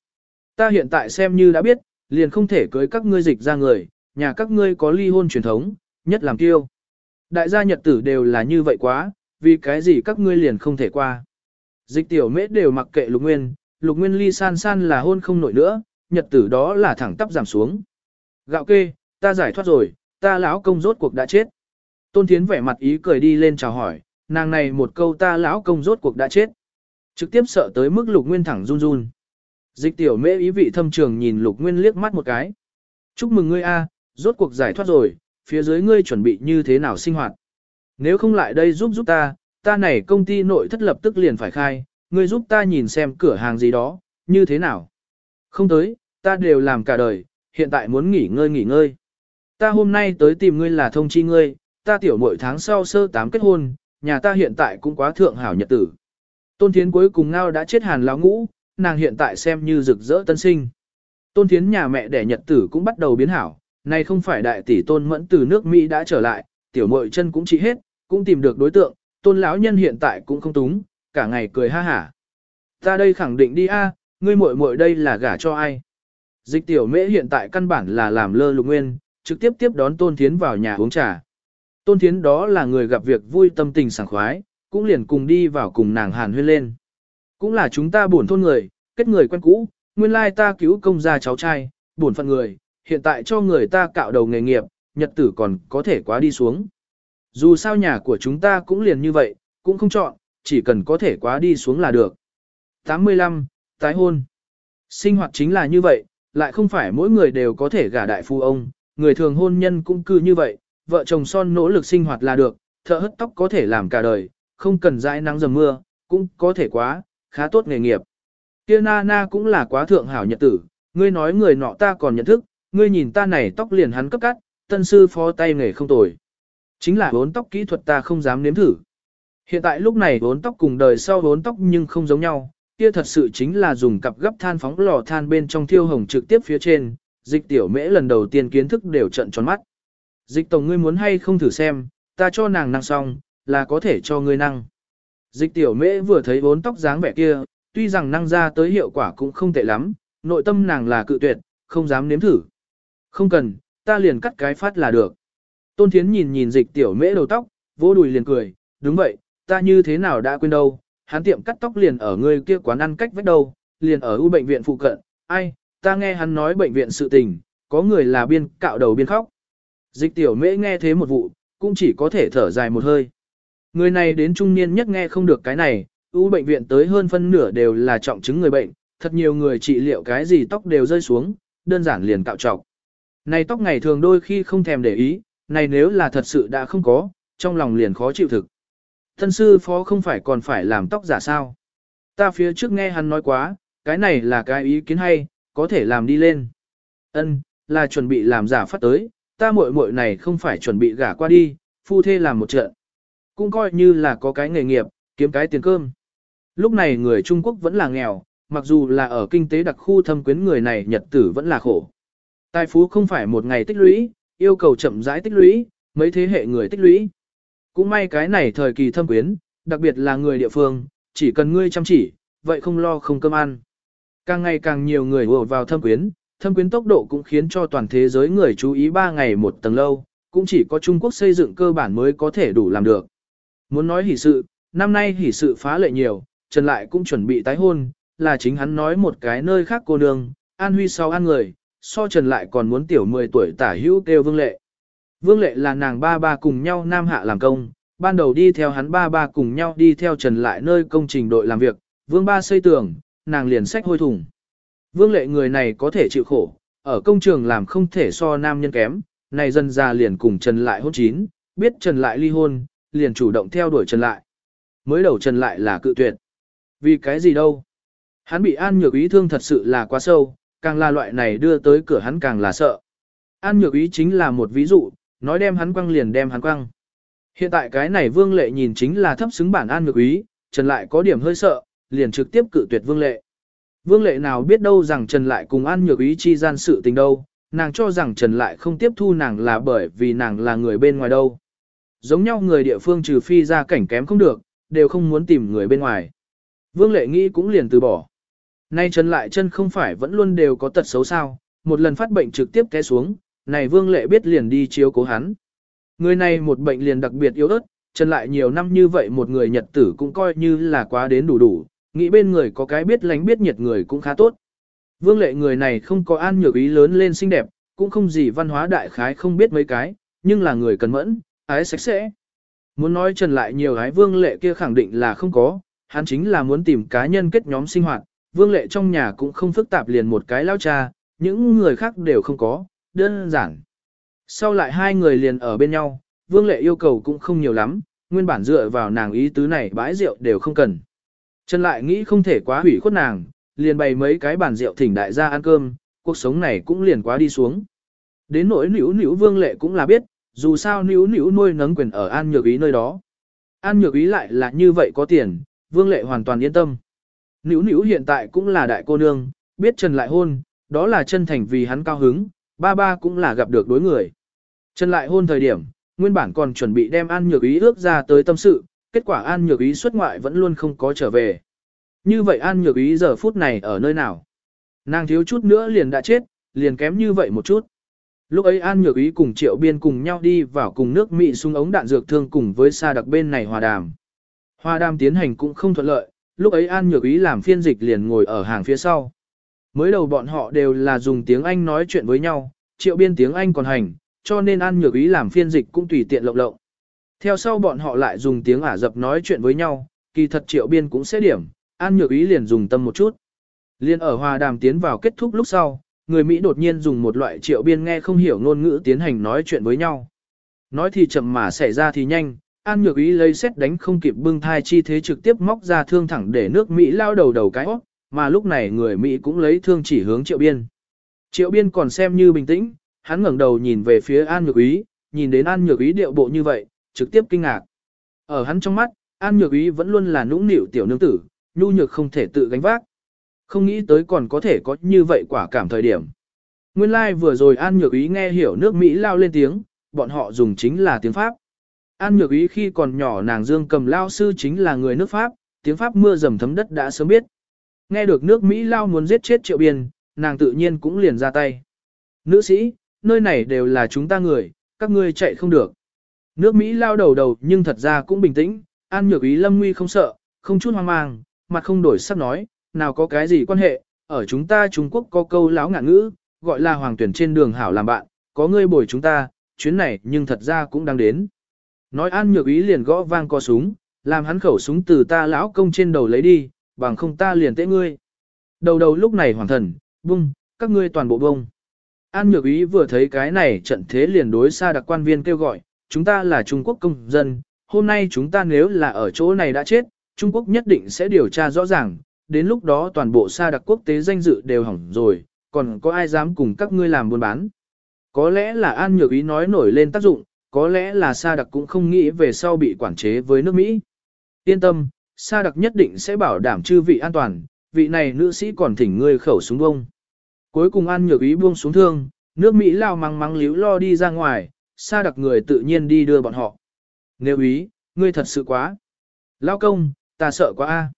Ta hiện tại xem như đã biết, liền không thể cưới các ngươi dịch ra người, nhà các ngươi có ly hôn truyền thống, nhất làm kiêu. Đại gia nhật tử đều là như vậy quá, vì cái gì các ngươi liền không thể qua. Dịch tiểu mễ đều mặc kệ lục nguyên, lục nguyên ly san san là hôn không nổi nữa, nhật tử đó là thẳng tắp giảm xuống. Gạo kê, ta giải thoát rồi, ta lão công rốt cuộc đã chết. Tôn Thiến vẻ mặt ý cười đi lên chào hỏi, nàng này một câu ta lão công rốt cuộc đã chết. Trực tiếp sợ tới mức lục nguyên thẳng run run. Dịch tiểu mễ ý vị thâm trường nhìn lục nguyên liếc mắt một cái. Chúc mừng ngươi a, rốt cuộc giải thoát rồi, phía dưới ngươi chuẩn bị như thế nào sinh hoạt. Nếu không lại đây giúp giúp ta, ta này công ty nội thất lập tức liền phải khai, ngươi giúp ta nhìn xem cửa hàng gì đó, như thế nào. Không tới, ta đều làm cả đời, hiện tại muốn nghỉ ngơi nghỉ ngơi. Ta hôm nay tới tìm ngươi là thông chi ngươi, ta tiểu mỗi tháng sau sơ tám kết hôn, nhà ta hiện tại cũng quá thượng hảo nhật tử. Tôn Thiến cuối cùng ngao đã chết hàn lão ngũ, nàng hiện tại xem như rực rỡ tân sinh. Tôn Thiến nhà mẹ đẻ nhật tử cũng bắt đầu biến hảo, này không phải đại tỷ Tôn Mẫn từ nước Mỹ đã trở lại, tiểu muội chân cũng trị hết, cũng tìm được đối tượng, Tôn lão nhân hiện tại cũng không túng, cả ngày cười ha hả. Ta đây khẳng định đi a, ngươi muội muội đây là gả cho ai? Dịch tiểu mễ hiện tại căn bản là làm lơ lục nguyên, trực tiếp tiếp đón Tôn Thiến vào nhà uống trà. Tôn Thiến đó là người gặp việc vui tâm tình sảng khoái, cũng liền cùng đi vào cùng nàng hàn huyên lên. Cũng là chúng ta buồn thôn người, kết người quen cũ, nguyên lai ta cứu công gia cháu trai, buồn phận người, hiện tại cho người ta cạo đầu nghề nghiệp, nhật tử còn có thể quá đi xuống. Dù sao nhà của chúng ta cũng liền như vậy, cũng không chọn, chỉ cần có thể quá đi xuống là được. 85. Tái hôn Sinh hoạt chính là như vậy, lại không phải mỗi người đều có thể gả đại phu ông, người thường hôn nhân cũng cư như vậy, vợ chồng son nỗ lực sinh hoạt là được, thợ hất tóc có thể làm cả đời, không cần dãi nắng dầm mưa, cũng có thể quá, khá tốt nghề nghiệp. Kia na na cũng là quá thượng hảo nhật tử, ngươi nói người nọ ta còn nhận thức, ngươi nhìn ta này tóc liền hắn cấp cắt, tân sư phó tay nghề không tồi. Chính là bốn tóc kỹ thuật ta không dám nếm thử. Hiện tại lúc này bốn tóc cùng đời sau bốn tóc nhưng không giống nhau, kia thật sự chính là dùng cặp gấp than phóng lò than bên trong thiêu hồng trực tiếp phía trên, dịch tiểu mễ lần đầu tiên kiến thức đều trận tròn mắt. Dịch tổng ngươi muốn hay không thử xem, ta cho nàng năng xong, là có thể cho ngươi năng. Dịch tiểu mễ vừa thấy vốn tóc dáng vẻ kia, tuy rằng năng ra tới hiệu quả cũng không tệ lắm, nội tâm nàng là cự tuyệt, không dám nếm thử. Không cần, ta liền cắt cái phát là được. Tôn Thiến nhìn nhìn dịch tiểu mễ đầu tóc, vỗ đùi liền cười, đúng vậy, ta như thế nào đã quên đâu, hắn tiệm cắt tóc liền ở người kia quán ăn cách vách đâu, liền ở u bệnh viện phụ cận, ai, ta nghe hắn nói bệnh viện sự tình, có người là biên cạo đầu biên khóc. Dịch tiểu mễ nghe thế một vụ, cũng chỉ có thể thở dài một hơi. Người này đến trung niên nhất nghe không được cái này, u bệnh viện tới hơn phân nửa đều là trọng chứng người bệnh, thật nhiều người trị liệu cái gì tóc đều rơi xuống, đơn giản liền cạo trọc. Này tóc ngày thường đôi khi không thèm để ý, này nếu là thật sự đã không có, trong lòng liền khó chịu thực. Thân sư phó không phải còn phải làm tóc giả sao. Ta phía trước nghe hắn nói quá, cái này là cái ý kiến hay, có thể làm đi lên. Ân, là chuẩn bị làm giả phát tới, ta muội muội này không phải chuẩn bị gả qua đi, phu thê làm một trận. Cũng coi như là có cái nghề nghiệp, kiếm cái tiền cơm. Lúc này người Trung Quốc vẫn là nghèo, mặc dù là ở kinh tế đặc khu thâm quyến người này nhật tử vẫn là khổ. Tài phú không phải một ngày tích lũy, yêu cầu chậm rãi tích lũy, mấy thế hệ người tích lũy. Cũng may cái này thời kỳ thâm quyến, đặc biệt là người địa phương, chỉ cần ngươi chăm chỉ, vậy không lo không cơm ăn. Càng ngày càng nhiều người ùa vào thâm quyến, thâm quyến tốc độ cũng khiến cho toàn thế giới người chú ý 3 ngày một tầng lâu, cũng chỉ có Trung Quốc xây dựng cơ bản mới có thể đủ làm được. Muốn nói hỷ sự, năm nay hỷ sự phá lệ nhiều, Trần Lại cũng chuẩn bị tái hôn, là chính hắn nói một cái nơi khác cô nương, An Huy sau ăn người, so Trần Lại còn muốn tiểu 10 tuổi tả hữu kêu Vương Lệ. Vương Lệ là nàng ba ba cùng nhau Nam Hạ làm công, ban đầu đi theo hắn ba ba cùng nhau đi theo Trần Lại nơi công trình đội làm việc, Vương ba xây tường, nàng liền sách hôi thùng. Vương Lệ người này có thể chịu khổ, ở công trường làm không thể so nam nhân kém, này dân già liền cùng Trần Lại hôn chín, biết Trần Lại ly hôn, liền chủ động theo đuổi Trần Lại. Mới đầu Trần Lại là cự tuyệt. Vì cái gì đâu? Hắn bị An Nhược Ý thương thật sự là quá sâu, càng là loại này đưa tới cửa hắn càng là sợ. An Nhược Ý chính là một ví dụ, nói đem hắn quăng liền đem hắn quăng. Hiện tại cái này Vương Lệ nhìn chính là thấp xứng bản An Nhược Ý, Trần Lại có điểm hơi sợ, liền trực tiếp cự tuyệt Vương Lệ. Vương Lệ nào biết đâu rằng Trần Lại cùng An Nhược Ý chi gian sự tình đâu, nàng cho rằng Trần Lại không tiếp thu nàng là bởi vì nàng là người bên ngoài đâu. Giống nhau người địa phương trừ phi ra cảnh kém không được, đều không muốn tìm người bên ngoài. Vương Lệ nghĩ cũng liền từ bỏ. Nay chân Lại chân không phải vẫn luôn đều có tật xấu sao, một lần phát bệnh trực tiếp té xuống, này Vương Lệ biết liền đi chiếu cố hắn. Người này một bệnh liền đặc biệt yếu ớt, chân Lại nhiều năm như vậy một người nhật tử cũng coi như là quá đến đủ đủ, nghĩ bên người có cái biết lánh biết nhiệt người cũng khá tốt. Vương Lệ người này không có an nhược ý lớn lên xinh đẹp, cũng không gì văn hóa đại khái không biết mấy cái, nhưng là người cần mẫn, ái sạch sẽ. Muốn nói Trần lại nhiều gái vương lệ kia khẳng định là không có, hắn chính là muốn tìm cá nhân kết nhóm sinh hoạt, vương lệ trong nhà cũng không phức tạp liền một cái lao cha, những người khác đều không có, đơn giản. Sau lại hai người liền ở bên nhau, vương lệ yêu cầu cũng không nhiều lắm, nguyên bản dựa vào nàng ý tứ này bãi rượu đều không cần. Trần lại nghĩ không thể quá hủy khuất nàng, liền bày mấy cái bàn rượu thỉnh đại gia ăn cơm, cuộc sống này cũng liền quá đi xuống. Đến nỗi nữ nữ vương lệ cũng là biết, dù sao nữ nữ nuôi nấng quyền ở An Nhược Ý nơi đó. An Nhược Ý lại là như vậy có tiền, vương lệ hoàn toàn yên tâm. Nữ nữ hiện tại cũng là đại cô nương, biết Trần lại hôn, đó là chân thành vì hắn cao hứng, ba ba cũng là gặp được đối người. Trần lại hôn thời điểm, nguyên bản còn chuẩn bị đem An Nhược Ý ước ra tới tâm sự, kết quả An Nhược Ý xuất ngoại vẫn luôn không có trở về. Như vậy An Nhược Ý giờ phút này ở nơi nào? Nàng thiếu chút nữa liền đã chết, liền kém như vậy một chút. Lúc ấy An Nhược Ý cùng Triệu Biên cùng nhau đi vào cùng nước Mỹ súng ống đạn dược thương cùng với xa đặc bên này hòa đàm. Hòa đàm tiến hành cũng không thuận lợi, lúc ấy An Nhược Ý làm phiên dịch liền ngồi ở hàng phía sau. Mới đầu bọn họ đều là dùng tiếng Anh nói chuyện với nhau, Triệu Biên tiếng Anh còn hành, cho nên An Nhược Ý làm phiên dịch cũng tùy tiện lộng lộng. Theo sau bọn họ lại dùng tiếng Ả Rập nói chuyện với nhau, kỳ thật Triệu Biên cũng sẽ điểm, An Nhược Ý liền dùng tâm một chút. Liên ở hòa đàm tiến vào kết thúc lúc sau, người Mỹ đột nhiên dùng một loại triệu biên nghe không hiểu ngôn ngữ tiến hành nói chuyện với nhau. Nói thì chậm mà xảy ra thì nhanh, An Nhược Ý lấy xét đánh không kịp bưng thai chi thế trực tiếp móc ra thương thẳng để nước Mỹ lao đầu đầu cái óc, mà lúc này người Mỹ cũng lấy thương chỉ hướng triệu biên. Triệu biên còn xem như bình tĩnh, hắn ngẩng đầu nhìn về phía An Nhược Ý, nhìn đến An Nhược Ý điệu bộ như vậy, trực tiếp kinh ngạc. Ở hắn trong mắt, An Nhược Ý vẫn luôn là nũng nịu tiểu nương tử, nhu nhược không thể tự gánh vác. Không nghĩ tới còn có thể có như vậy quả cảm thời điểm. Nguyên lai like vừa rồi An Nhược Ý nghe hiểu nước Mỹ lao lên tiếng, bọn họ dùng chính là tiếng Pháp. An Nhược Ý khi còn nhỏ nàng dương cầm lao sư chính là người nước Pháp, tiếng Pháp mưa dầm thấm đất đã sớm biết. Nghe được nước Mỹ lao muốn giết chết triệu biên, nàng tự nhiên cũng liền ra tay. Nữ sĩ, nơi này đều là chúng ta người, các ngươi chạy không được. Nước Mỹ lao đầu đầu nhưng thật ra cũng bình tĩnh, An Nhược Ý lâm nguy không sợ, không chút hoang mang, mặt không đổi sắc nói, nào có cái gì quan hệ, ở chúng ta Trung Quốc có câu láo ngạn ngữ, gọi là hoàng tuyển trên đường hảo làm bạn, có ngươi bồi chúng ta, chuyến này nhưng thật ra cũng đang đến. Nói An Nhược Ý liền gõ vang co súng, làm hắn khẩu súng từ ta lão công trên đầu lấy đi, bằng không ta liền tế ngươi. Đầu đầu lúc này hoàng thần, bung, các ngươi toàn bộ bông. An Nhược Ý vừa thấy cái này trận thế liền đối xa đặc quan viên kêu gọi, chúng ta là Trung Quốc công dân, hôm nay chúng ta nếu là ở chỗ này đã chết, Trung Quốc nhất định sẽ điều tra rõ ràng, đến lúc đó toàn bộ Sa đặc quốc tế danh dự đều hỏng rồi, còn có ai dám cùng các ngươi làm buôn bán. Có lẽ là An Nhược Ý nói nổi lên tác dụng, có lẽ là Sa Đặc cũng không nghĩ về sau bị quản chế với nước Mỹ. Yên tâm, Sa Đặc nhất định sẽ bảo đảm chư vị an toàn, vị này nữ sĩ còn thỉnh ngươi khẩu súng bông. Cuối cùng An Nhược Ý buông xuống thương, nước Mỹ lao măng măng líu lo đi ra ngoài, Sa Đặc người tự nhiên đi đưa bọn họ. Nếu ý, ngươi thật sự quá. Lao công, ta sợ quá a.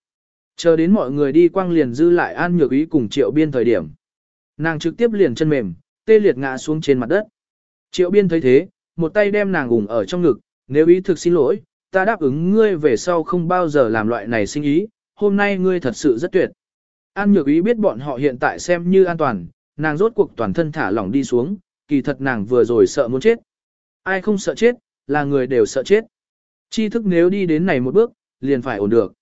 Chờ đến mọi người đi quang liền dư lại An Nhược Ý cùng Triệu Biên thời điểm. Nàng trực tiếp liền chân mềm, tê liệt ngã xuống trên mặt đất. Triệu Biên thấy thế, một tay đem nàng ủng ở trong ngực, nếu ý thực xin lỗi, ta đáp ứng ngươi về sau không bao giờ làm loại này sinh ý, hôm nay ngươi thật sự rất tuyệt. An Nhược Ý biết bọn họ hiện tại xem như an toàn, nàng rốt cuộc toàn thân thả lỏng đi xuống, kỳ thật nàng vừa rồi sợ muốn chết. Ai không sợ chết, là người đều sợ chết. Chi thức nếu đi đến này một bước, liền phải ổn được.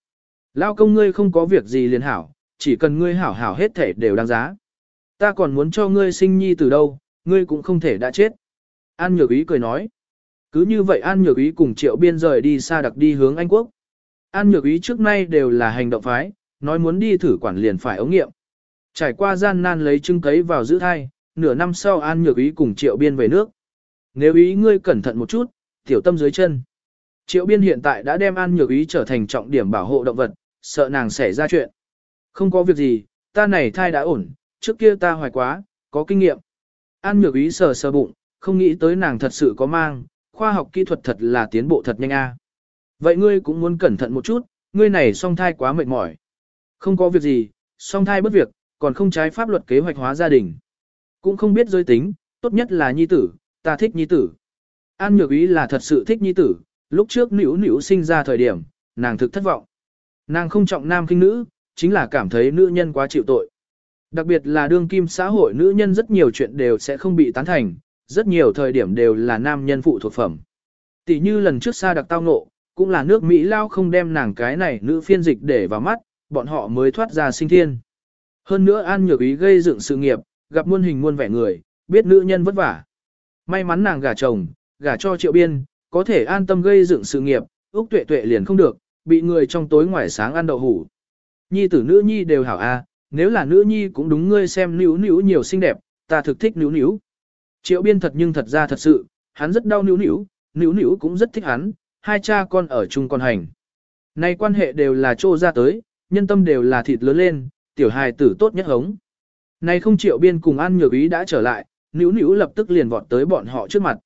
Lao công ngươi không có việc gì liền hảo, chỉ cần ngươi hảo hảo hết thể đều đáng giá. Ta còn muốn cho ngươi sinh nhi từ đâu, ngươi cũng không thể đã chết. An Nhược Ý cười nói. Cứ như vậy An Nhược Ý cùng Triệu Biên rời đi xa đặc đi hướng Anh Quốc. An Nhược Ý trước nay đều là hành động phái, nói muốn đi thử quản liền phải ống nghiệm. Trải qua gian nan lấy trưng cấy vào giữ thai, nửa năm sau An Nhược Ý cùng Triệu Biên về nước. Nếu ý ngươi cẩn thận một chút, tiểu tâm dưới chân. Triệu Biên hiện tại đã đem An Nhược Ý trở thành trọng điểm bảo hộ động vật, sợ nàng xảy ra chuyện. Không có việc gì, ta này thai đã ổn, trước kia ta hoài quá, có kinh nghiệm. An nhược ý sờ sờ bụng, không nghĩ tới nàng thật sự có mang, khoa học kỹ thuật thật là tiến bộ thật nhanh a. Vậy ngươi cũng muốn cẩn thận một chút, ngươi này song thai quá mệt mỏi. Không có việc gì, song thai bất việc, còn không trái pháp luật kế hoạch hóa gia đình. Cũng không biết giới tính, tốt nhất là nhi tử, ta thích nhi tử. An nhược ý là thật sự thích nhi tử, lúc trước nữ nữ sinh ra thời điểm, nàng thực thất vọng. Nàng không trọng nam kinh nữ, chính là cảm thấy nữ nhân quá chịu tội. Đặc biệt là đương kim xã hội nữ nhân rất nhiều chuyện đều sẽ không bị tán thành, rất nhiều thời điểm đều là nam nhân phụ thuộc phẩm. Tỷ như lần trước xa đặc tao ngộ, cũng là nước Mỹ lao không đem nàng cái này nữ phiên dịch để vào mắt, bọn họ mới thoát ra sinh thiên. Hơn nữa An Nhược Ý gây dựng sự nghiệp, gặp muôn hình muôn vẻ người, biết nữ nhân vất vả. May mắn nàng gả chồng, gả cho triệu biên, có thể an tâm gây dựng sự nghiệp, Úc Tuệ Tuệ liền không được, bị người trong tối ngoài sáng ăn đậu hủ. Nhi tử nữ nhi đều hảo a, nếu là nữ nhi cũng đúng ngươi xem níu níu nhiều xinh đẹp, ta thực thích níu níu. Triệu biên thật nhưng thật ra thật sự, hắn rất đau níu níu, níu níu cũng rất thích hắn, hai cha con ở chung con hành. Nay quan hệ đều là trô ra tới, nhân tâm đều là thịt lớn lên, tiểu hài tử tốt nhất hống. Nay không triệu biên cùng ăn nhược ý đã trở lại, níu níu lập tức liền vọt tới bọn họ trước mặt.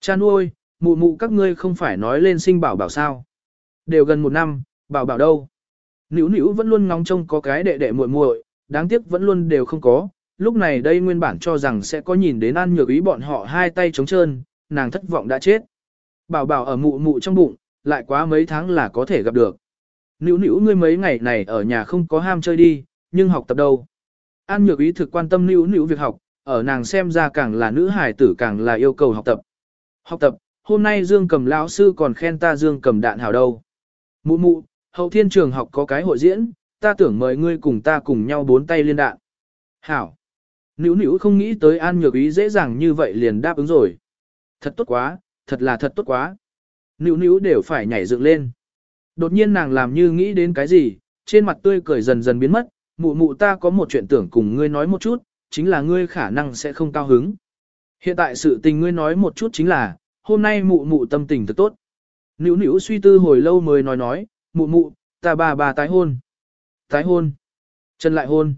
Cha nuôi, mụ mụ các ngươi không phải nói lên sinh bảo bảo sao. Đều gần một năm, bảo bảo đâu. Nữu nữu vẫn luôn ngóng trông có cái đệ đệ muội muội, đáng tiếc vẫn luôn đều không có. Lúc này đây nguyên bản cho rằng sẽ có nhìn đến ăn nhược ý bọn họ hai tay trống trơn, nàng thất vọng đã chết. Bảo bảo ở mụ mụ trong bụng, lại quá mấy tháng là có thể gặp được. Nữu nữu ngươi mấy ngày này ở nhà không có ham chơi đi, nhưng học tập đâu. An nhược ý thực quan tâm nữu nữu việc học, ở nàng xem ra càng là nữ hài tử càng là yêu cầu học tập. Học tập, hôm nay Dương cầm lão sư còn khen ta Dương cầm đạn hảo đâu. Mụ mụ, hậu thiên trường học có cái hội diễn, ta tưởng mời ngươi cùng ta cùng nhau bốn tay liên đạn. Hảo. Nữu nữu không nghĩ tới an nhược ý dễ dàng như vậy liền đáp ứng rồi. Thật tốt quá, thật là thật tốt quá. Nữu nữu đều phải nhảy dựng lên. Đột nhiên nàng làm như nghĩ đến cái gì, trên mặt tươi cười dần dần biến mất, mụ mụ ta có một chuyện tưởng cùng ngươi nói một chút, chính là ngươi khả năng sẽ không cao hứng. Hiện tại sự tình ngươi nói một chút chính là, hôm nay mụ mụ tâm tình thật tốt. Nữu nữu suy tư hồi lâu mới nói nói, mụ mụ, ta bà bà tái hôn. Tái hôn. Trần lại hôn.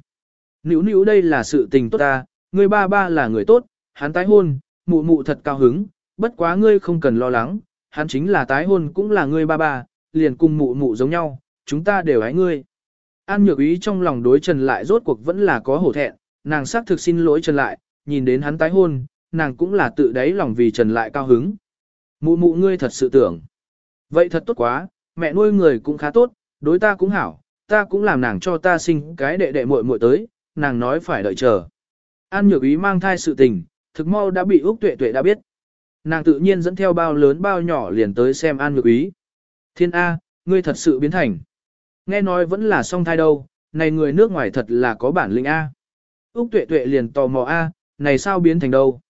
Nữu nữu đây là sự tình tốt ta, ngươi ba ba là người tốt, hắn tái hôn, mụ mụ thật cao hứng, bất quá ngươi không cần lo lắng, hắn chính là tái hôn cũng là ngươi ba ba, liền cùng mụ mụ giống nhau, chúng ta đều ái ngươi. An nhược ý trong lòng đối Trần lại rốt cuộc vẫn là có hổ thẹn, nàng xác thực xin lỗi Trần lại, nhìn đến hắn tái hôn, nàng cũng là tự đáy lòng vì Trần lại cao hứng. Mụ mụ ngươi thật sự tưởng. Vậy thật tốt quá, mẹ nuôi người cũng khá tốt, đối ta cũng hảo, ta cũng làm nàng cho ta sinh cái đệ đệ muội muội tới, nàng nói phải đợi chờ. An nhược ý mang thai sự tình, thực mau đã bị Úc Tuệ Tuệ đã biết. Nàng tự nhiên dẫn theo bao lớn bao nhỏ liền tới xem An nhược ý. Thiên A, ngươi thật sự biến thành. Nghe nói vẫn là song thai đâu, này người nước ngoài thật là có bản lĩnh A. Úc Tuệ Tuệ liền tò mò A, này sao biến thành đâu?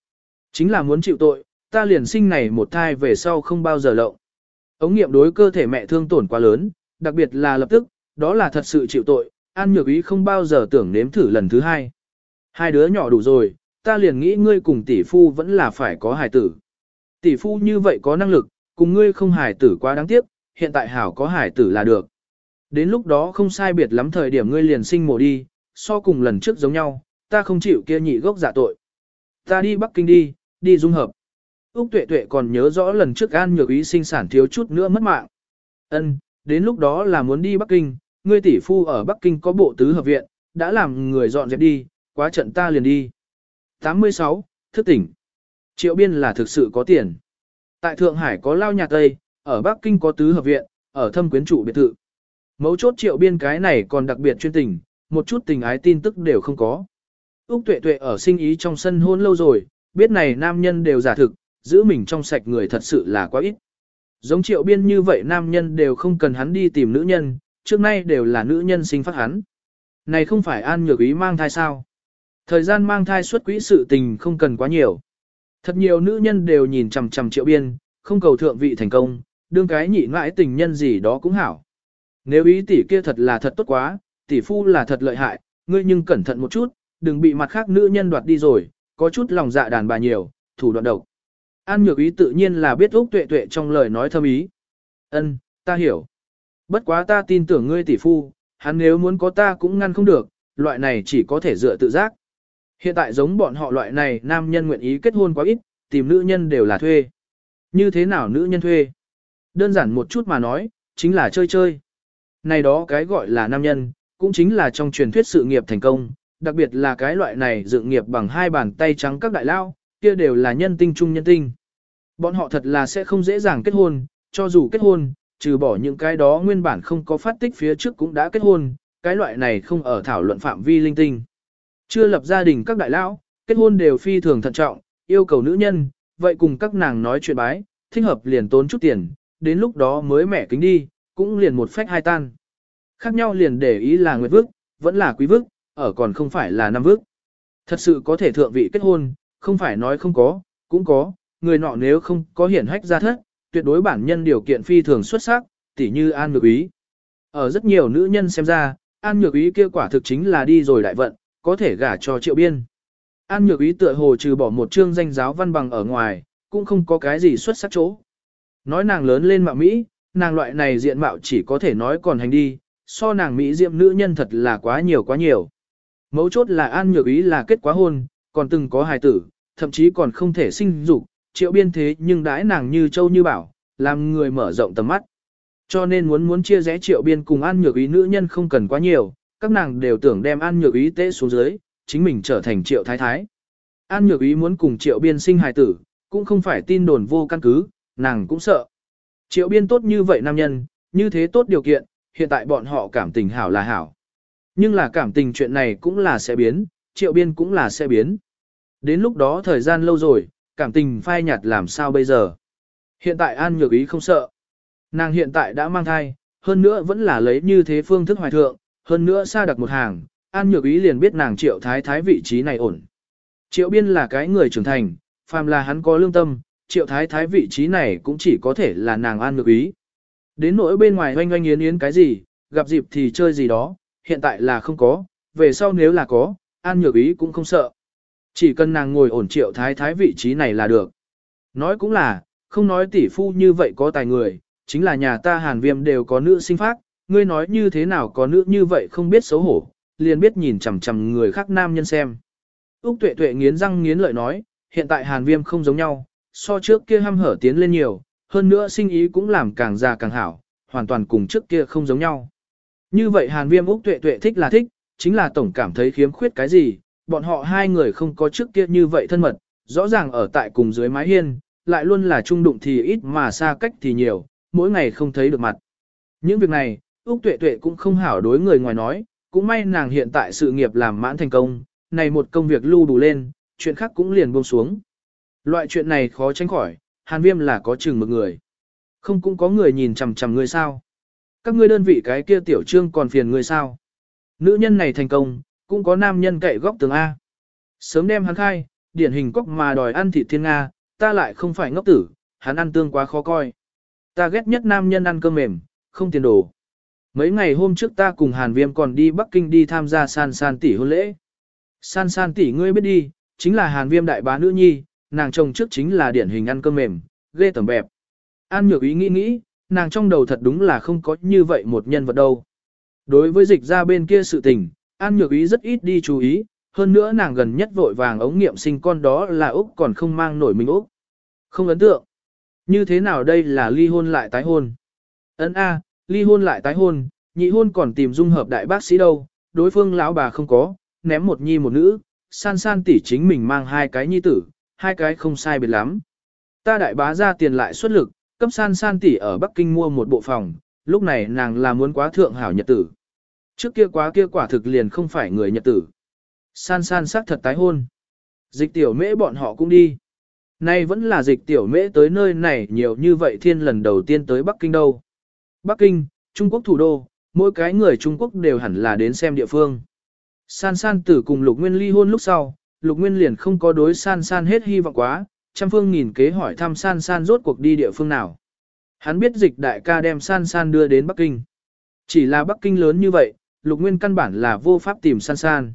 Chính là muốn chịu tội, ta liền sinh này một thai về sau không bao giờ lộng. Ống nghiệm đối cơ thể mẹ thương tổn quá lớn, đặc biệt là lập tức, đó là thật sự chịu tội, An Nhược Ý không bao giờ tưởng nếm thử lần thứ hai. Hai đứa nhỏ đủ rồi, ta liền nghĩ ngươi cùng tỷ phu vẫn là phải có hài tử. Tỷ phu như vậy có năng lực, cùng ngươi không hài tử quá đáng tiếc, hiện tại hảo có hài tử là được. Đến lúc đó không sai biệt lắm thời điểm ngươi liền sinh mổ đi, so cùng lần trước giống nhau, ta không chịu kia nhị gốc giả tội. Ta đi Bắc Kinh đi, đi dung hợp. Úc Tuệ Tuệ còn nhớ rõ lần trước An Nhược Ý sinh sản thiếu chút nữa mất mạng. Ân, đến lúc đó là muốn đi Bắc Kinh, ngươi tỷ phu ở Bắc Kinh có bộ tứ hợp viện, đã làm người dọn dẹp đi, quá trận ta liền đi. 86. Thức tỉnh. Triệu biên là thực sự có tiền. Tại Thượng Hải có lao nhà Tây, ở Bắc Kinh có tứ hợp viện, ở thâm quyến trụ biệt thự. Mấu chốt triệu biên cái này còn đặc biệt chuyên tình, một chút tình ái tin tức đều không có. Úc tuệ tuệ ở sinh ý trong sân hôn lâu rồi, biết này nam nhân đều giả thực, giữ mình trong sạch người thật sự là quá ít. Giống triệu biên như vậy nam nhân đều không cần hắn đi tìm nữ nhân, trước nay đều là nữ nhân sinh phát hắn. Này không phải an nhược ý mang thai sao? Thời gian mang thai suất quỹ sự tình không cần quá nhiều. Thật nhiều nữ nhân đều nhìn chằm chằm triệu biên, không cầu thượng vị thành công, đương cái nhị mãi tình nhân gì đó cũng hảo. Nếu ý tỷ kia thật là thật tốt quá, tỷ phu là thật lợi hại, ngươi nhưng cẩn thận một chút, đừng bị mặt khác nữ nhân đoạt đi rồi, có chút lòng dạ đàn bà nhiều, thủ đoạn độc. An nhược ý tự nhiên là biết Úc tuệ tuệ trong lời nói thâm ý. Ân, ta hiểu. Bất quá ta tin tưởng ngươi tỷ phu, hắn nếu muốn có ta cũng ngăn không được, loại này chỉ có thể dựa tự giác. Hiện tại giống bọn họ loại này nam nhân nguyện ý kết hôn quá ít, tìm nữ nhân đều là thuê. Như thế nào nữ nhân thuê? Đơn giản một chút mà nói, chính là chơi chơi. Này đó cái gọi là nam nhân, cũng chính là trong truyền thuyết sự nghiệp thành công, đặc biệt là cái loại này dựng nghiệp bằng hai bàn tay trắng các đại lao, kia đều là nhân tinh trung nhân tinh. Bọn họ thật là sẽ không dễ dàng kết hôn, cho dù kết hôn, trừ bỏ những cái đó nguyên bản không có phát tích phía trước cũng đã kết hôn, cái loại này không ở thảo luận phạm vi linh tinh. Chưa lập gia đình các đại lão, kết hôn đều phi thường thận trọng, yêu cầu nữ nhân, vậy cùng các nàng nói chuyện bái, thích hợp liền tốn chút tiền, đến lúc đó mới mẻ kính đi, cũng liền một phách hai tan. Khác nhau liền để ý là nguyệt vức, vẫn là quý vức, ở còn không phải là năm vức. Thật sự có thể thượng vị kết hôn, không phải nói không có, cũng có, người nọ nếu không có hiển hách ra thất, tuyệt đối bản nhân điều kiện phi thường xuất sắc, tỉ như An Nhược Ý. Ở rất nhiều nữ nhân xem ra, An Nhược Ý kia quả thực chính là đi rồi đại vận, có thể gả cho triệu biên. An Nhược Ý tựa hồ trừ bỏ một chương danh giáo văn bằng ở ngoài, cũng không có cái gì xuất sắc chỗ. Nói nàng lớn lên mạo Mỹ, nàng loại này diện mạo chỉ có thể nói còn hành đi, so nàng Mỹ diệm nữ nhân thật là quá nhiều quá nhiều. Mấu chốt là An Nhược Ý là kết quá hôn, còn từng có hài tử, thậm chí còn không thể sinh dục, triệu biên thế nhưng đãi nàng như châu như bảo, làm người mở rộng tầm mắt. Cho nên muốn muốn chia rẽ triệu biên cùng An Nhược Ý nữ nhân không cần quá nhiều, các nàng đều tưởng đem An Nhược Ý tế xuống dưới, chính mình trở thành triệu thái thái. An Nhược Ý muốn cùng triệu biên sinh hài tử, cũng không phải tin đồn vô căn cứ, nàng cũng sợ. Triệu biên tốt như vậy nam nhân, như thế tốt điều kiện, hiện tại bọn họ cảm tình hảo là hảo. Nhưng là cảm tình chuyện này cũng là sẽ biến, triệu biên cũng là sẽ biến. Đến lúc đó thời gian lâu rồi, cảm tình phai nhạt làm sao bây giờ. Hiện tại An Nhược Ý không sợ. Nàng hiện tại đã mang thai, hơn nữa vẫn là lấy như thế phương thức hoài thượng, hơn nữa xa đặc một hàng, An Nhược Ý liền biết nàng triệu thái thái vị trí này ổn. Triệu biên là cái người trưởng thành, phàm là hắn có lương tâm, triệu thái thái vị trí này cũng chỉ có thể là nàng An Nhược Ý. Đến nỗi bên ngoài oanh oanh yến yến cái gì, gặp dịp thì chơi gì đó, hiện tại là không có, về sau nếu là có, An Nhược Ý cũng không sợ. Chỉ cần nàng ngồi ổn triệu thái thái vị trí này là được. Nói cũng là, không nói tỷ phu như vậy có tài người, chính là nhà ta hàn viêm đều có nữ sinh phát, ngươi nói như thế nào có nữ như vậy không biết xấu hổ, liền biết nhìn chằm chằm người khác nam nhân xem. Úc tuệ tuệ nghiến răng nghiến lợi nói, hiện tại hàn viêm không giống nhau, so trước kia hăm hở tiến lên nhiều, hơn nữa sinh ý cũng làm càng già càng hảo, hoàn toàn cùng trước kia không giống nhau. Như vậy hàn viêm Úc tuệ tuệ thích là thích, chính là tổng cảm thấy khiếm khuyết cái gì, bọn họ hai người không có trước kia như vậy thân mật, rõ ràng ở tại cùng dưới mái hiên, lại luôn là trung đụng thì ít mà xa cách thì nhiều, mỗi ngày không thấy được mặt. Những việc này, Úc Tuệ Tuệ cũng không hảo đối người ngoài nói, cũng may nàng hiện tại sự nghiệp làm mãn thành công, này một công việc lưu đủ lên, chuyện khác cũng liền buông xuống. Loại chuyện này khó tránh khỏi, Hàn Viêm là có chừng một người. Không cũng có người nhìn chằm chằm người sao. Các ngươi đơn vị cái kia tiểu trương còn phiền người sao. Nữ nhân này thành công, cũng có nam nhân cậy góc tường A. Sớm đem hắn khai, điển hình cóc mà đòi ăn thịt thiên Nga, ta lại không phải ngốc tử, hắn ăn tương quá khó coi. Ta ghét nhất nam nhân ăn cơm mềm, không tiền đồ. Mấy ngày hôm trước ta cùng Hàn Viêm còn đi Bắc Kinh đi tham gia san san tỷ hôn lễ. San san tỷ ngươi biết đi, chính là Hàn Viêm đại bá nữ nhi, nàng chồng trước chính là điển hình ăn cơm mềm, ghê tẩm bẹp. An nhược ý nghĩ nghĩ, nàng trong đầu thật đúng là không có như vậy một nhân vật đâu. Đối với dịch ra bên kia sự tình, An nhược ý rất ít đi chú ý, hơn nữa nàng gần nhất vội vàng ống nghiệm sinh con đó là Úc còn không mang nổi mình Úc. Không ấn tượng. Như thế nào đây là ly hôn lại tái hôn? Ấn A, ly hôn lại tái hôn, nhị hôn còn tìm dung hợp đại bác sĩ đâu, đối phương lão bà không có, ném một nhi một nữ, san san tỷ chính mình mang hai cái nhi tử, hai cái không sai biệt lắm. Ta đại bá ra tiền lại xuất lực, cấp san san tỷ ở Bắc Kinh mua một bộ phòng, lúc này nàng là muốn quá thượng hảo nhật tử. Trước kia quá kia quả thực liền không phải người nhật tử. San san sắc thật tái hôn. Dịch tiểu mễ bọn họ cũng đi. Nay vẫn là dịch tiểu mễ tới nơi này nhiều như vậy thiên lần đầu tiên tới Bắc Kinh đâu. Bắc Kinh, Trung Quốc thủ đô, mỗi cái người Trung Quốc đều hẳn là đến xem địa phương. San san tử cùng Lục Nguyên ly hôn lúc sau, Lục Nguyên liền không có đối san san hết hy vọng quá, trăm phương nghìn kế hỏi thăm san san rốt cuộc đi địa phương nào. Hắn biết dịch đại ca đem san san đưa đến Bắc Kinh. Chỉ là Bắc Kinh lớn như vậy, Lục Nguyên căn bản là vô pháp tìm san san.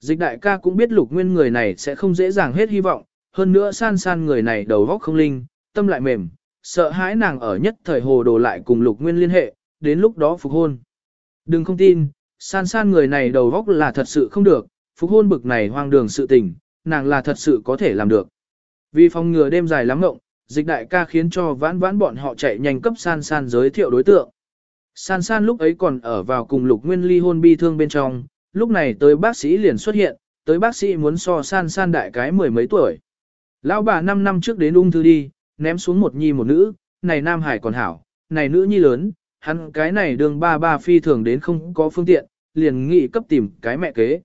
Dịch đại ca cũng biết Lục Nguyên người này sẽ không dễ dàng hết hy vọng, hơn nữa san san người này đầu góc không linh, tâm lại mềm, sợ hãi nàng ở nhất thời hồ đồ lại cùng Lục Nguyên liên hệ, đến lúc đó phục hôn. Đừng không tin, san san người này đầu góc là thật sự không được, phục hôn bực này hoang đường sự tình, nàng là thật sự có thể làm được. Vì phòng ngừa đêm dài lắm ngộng, dịch đại ca khiến cho vãn vãn bọn họ chạy nhanh cấp san san giới thiệu đối tượng. San san lúc ấy còn ở vào cùng lục nguyên ly hôn bi thương bên trong, lúc này tới bác sĩ liền xuất hiện, tới bác sĩ muốn so san san đại cái mười mấy tuổi. Lão bà 5 năm trước đến ung thư đi, ném xuống một nhi một nữ, này nam hải còn hảo, này nữ nhi lớn, hắn cái này đường ba ba phi thường đến không có phương tiện, liền nghị cấp tìm cái mẹ kế.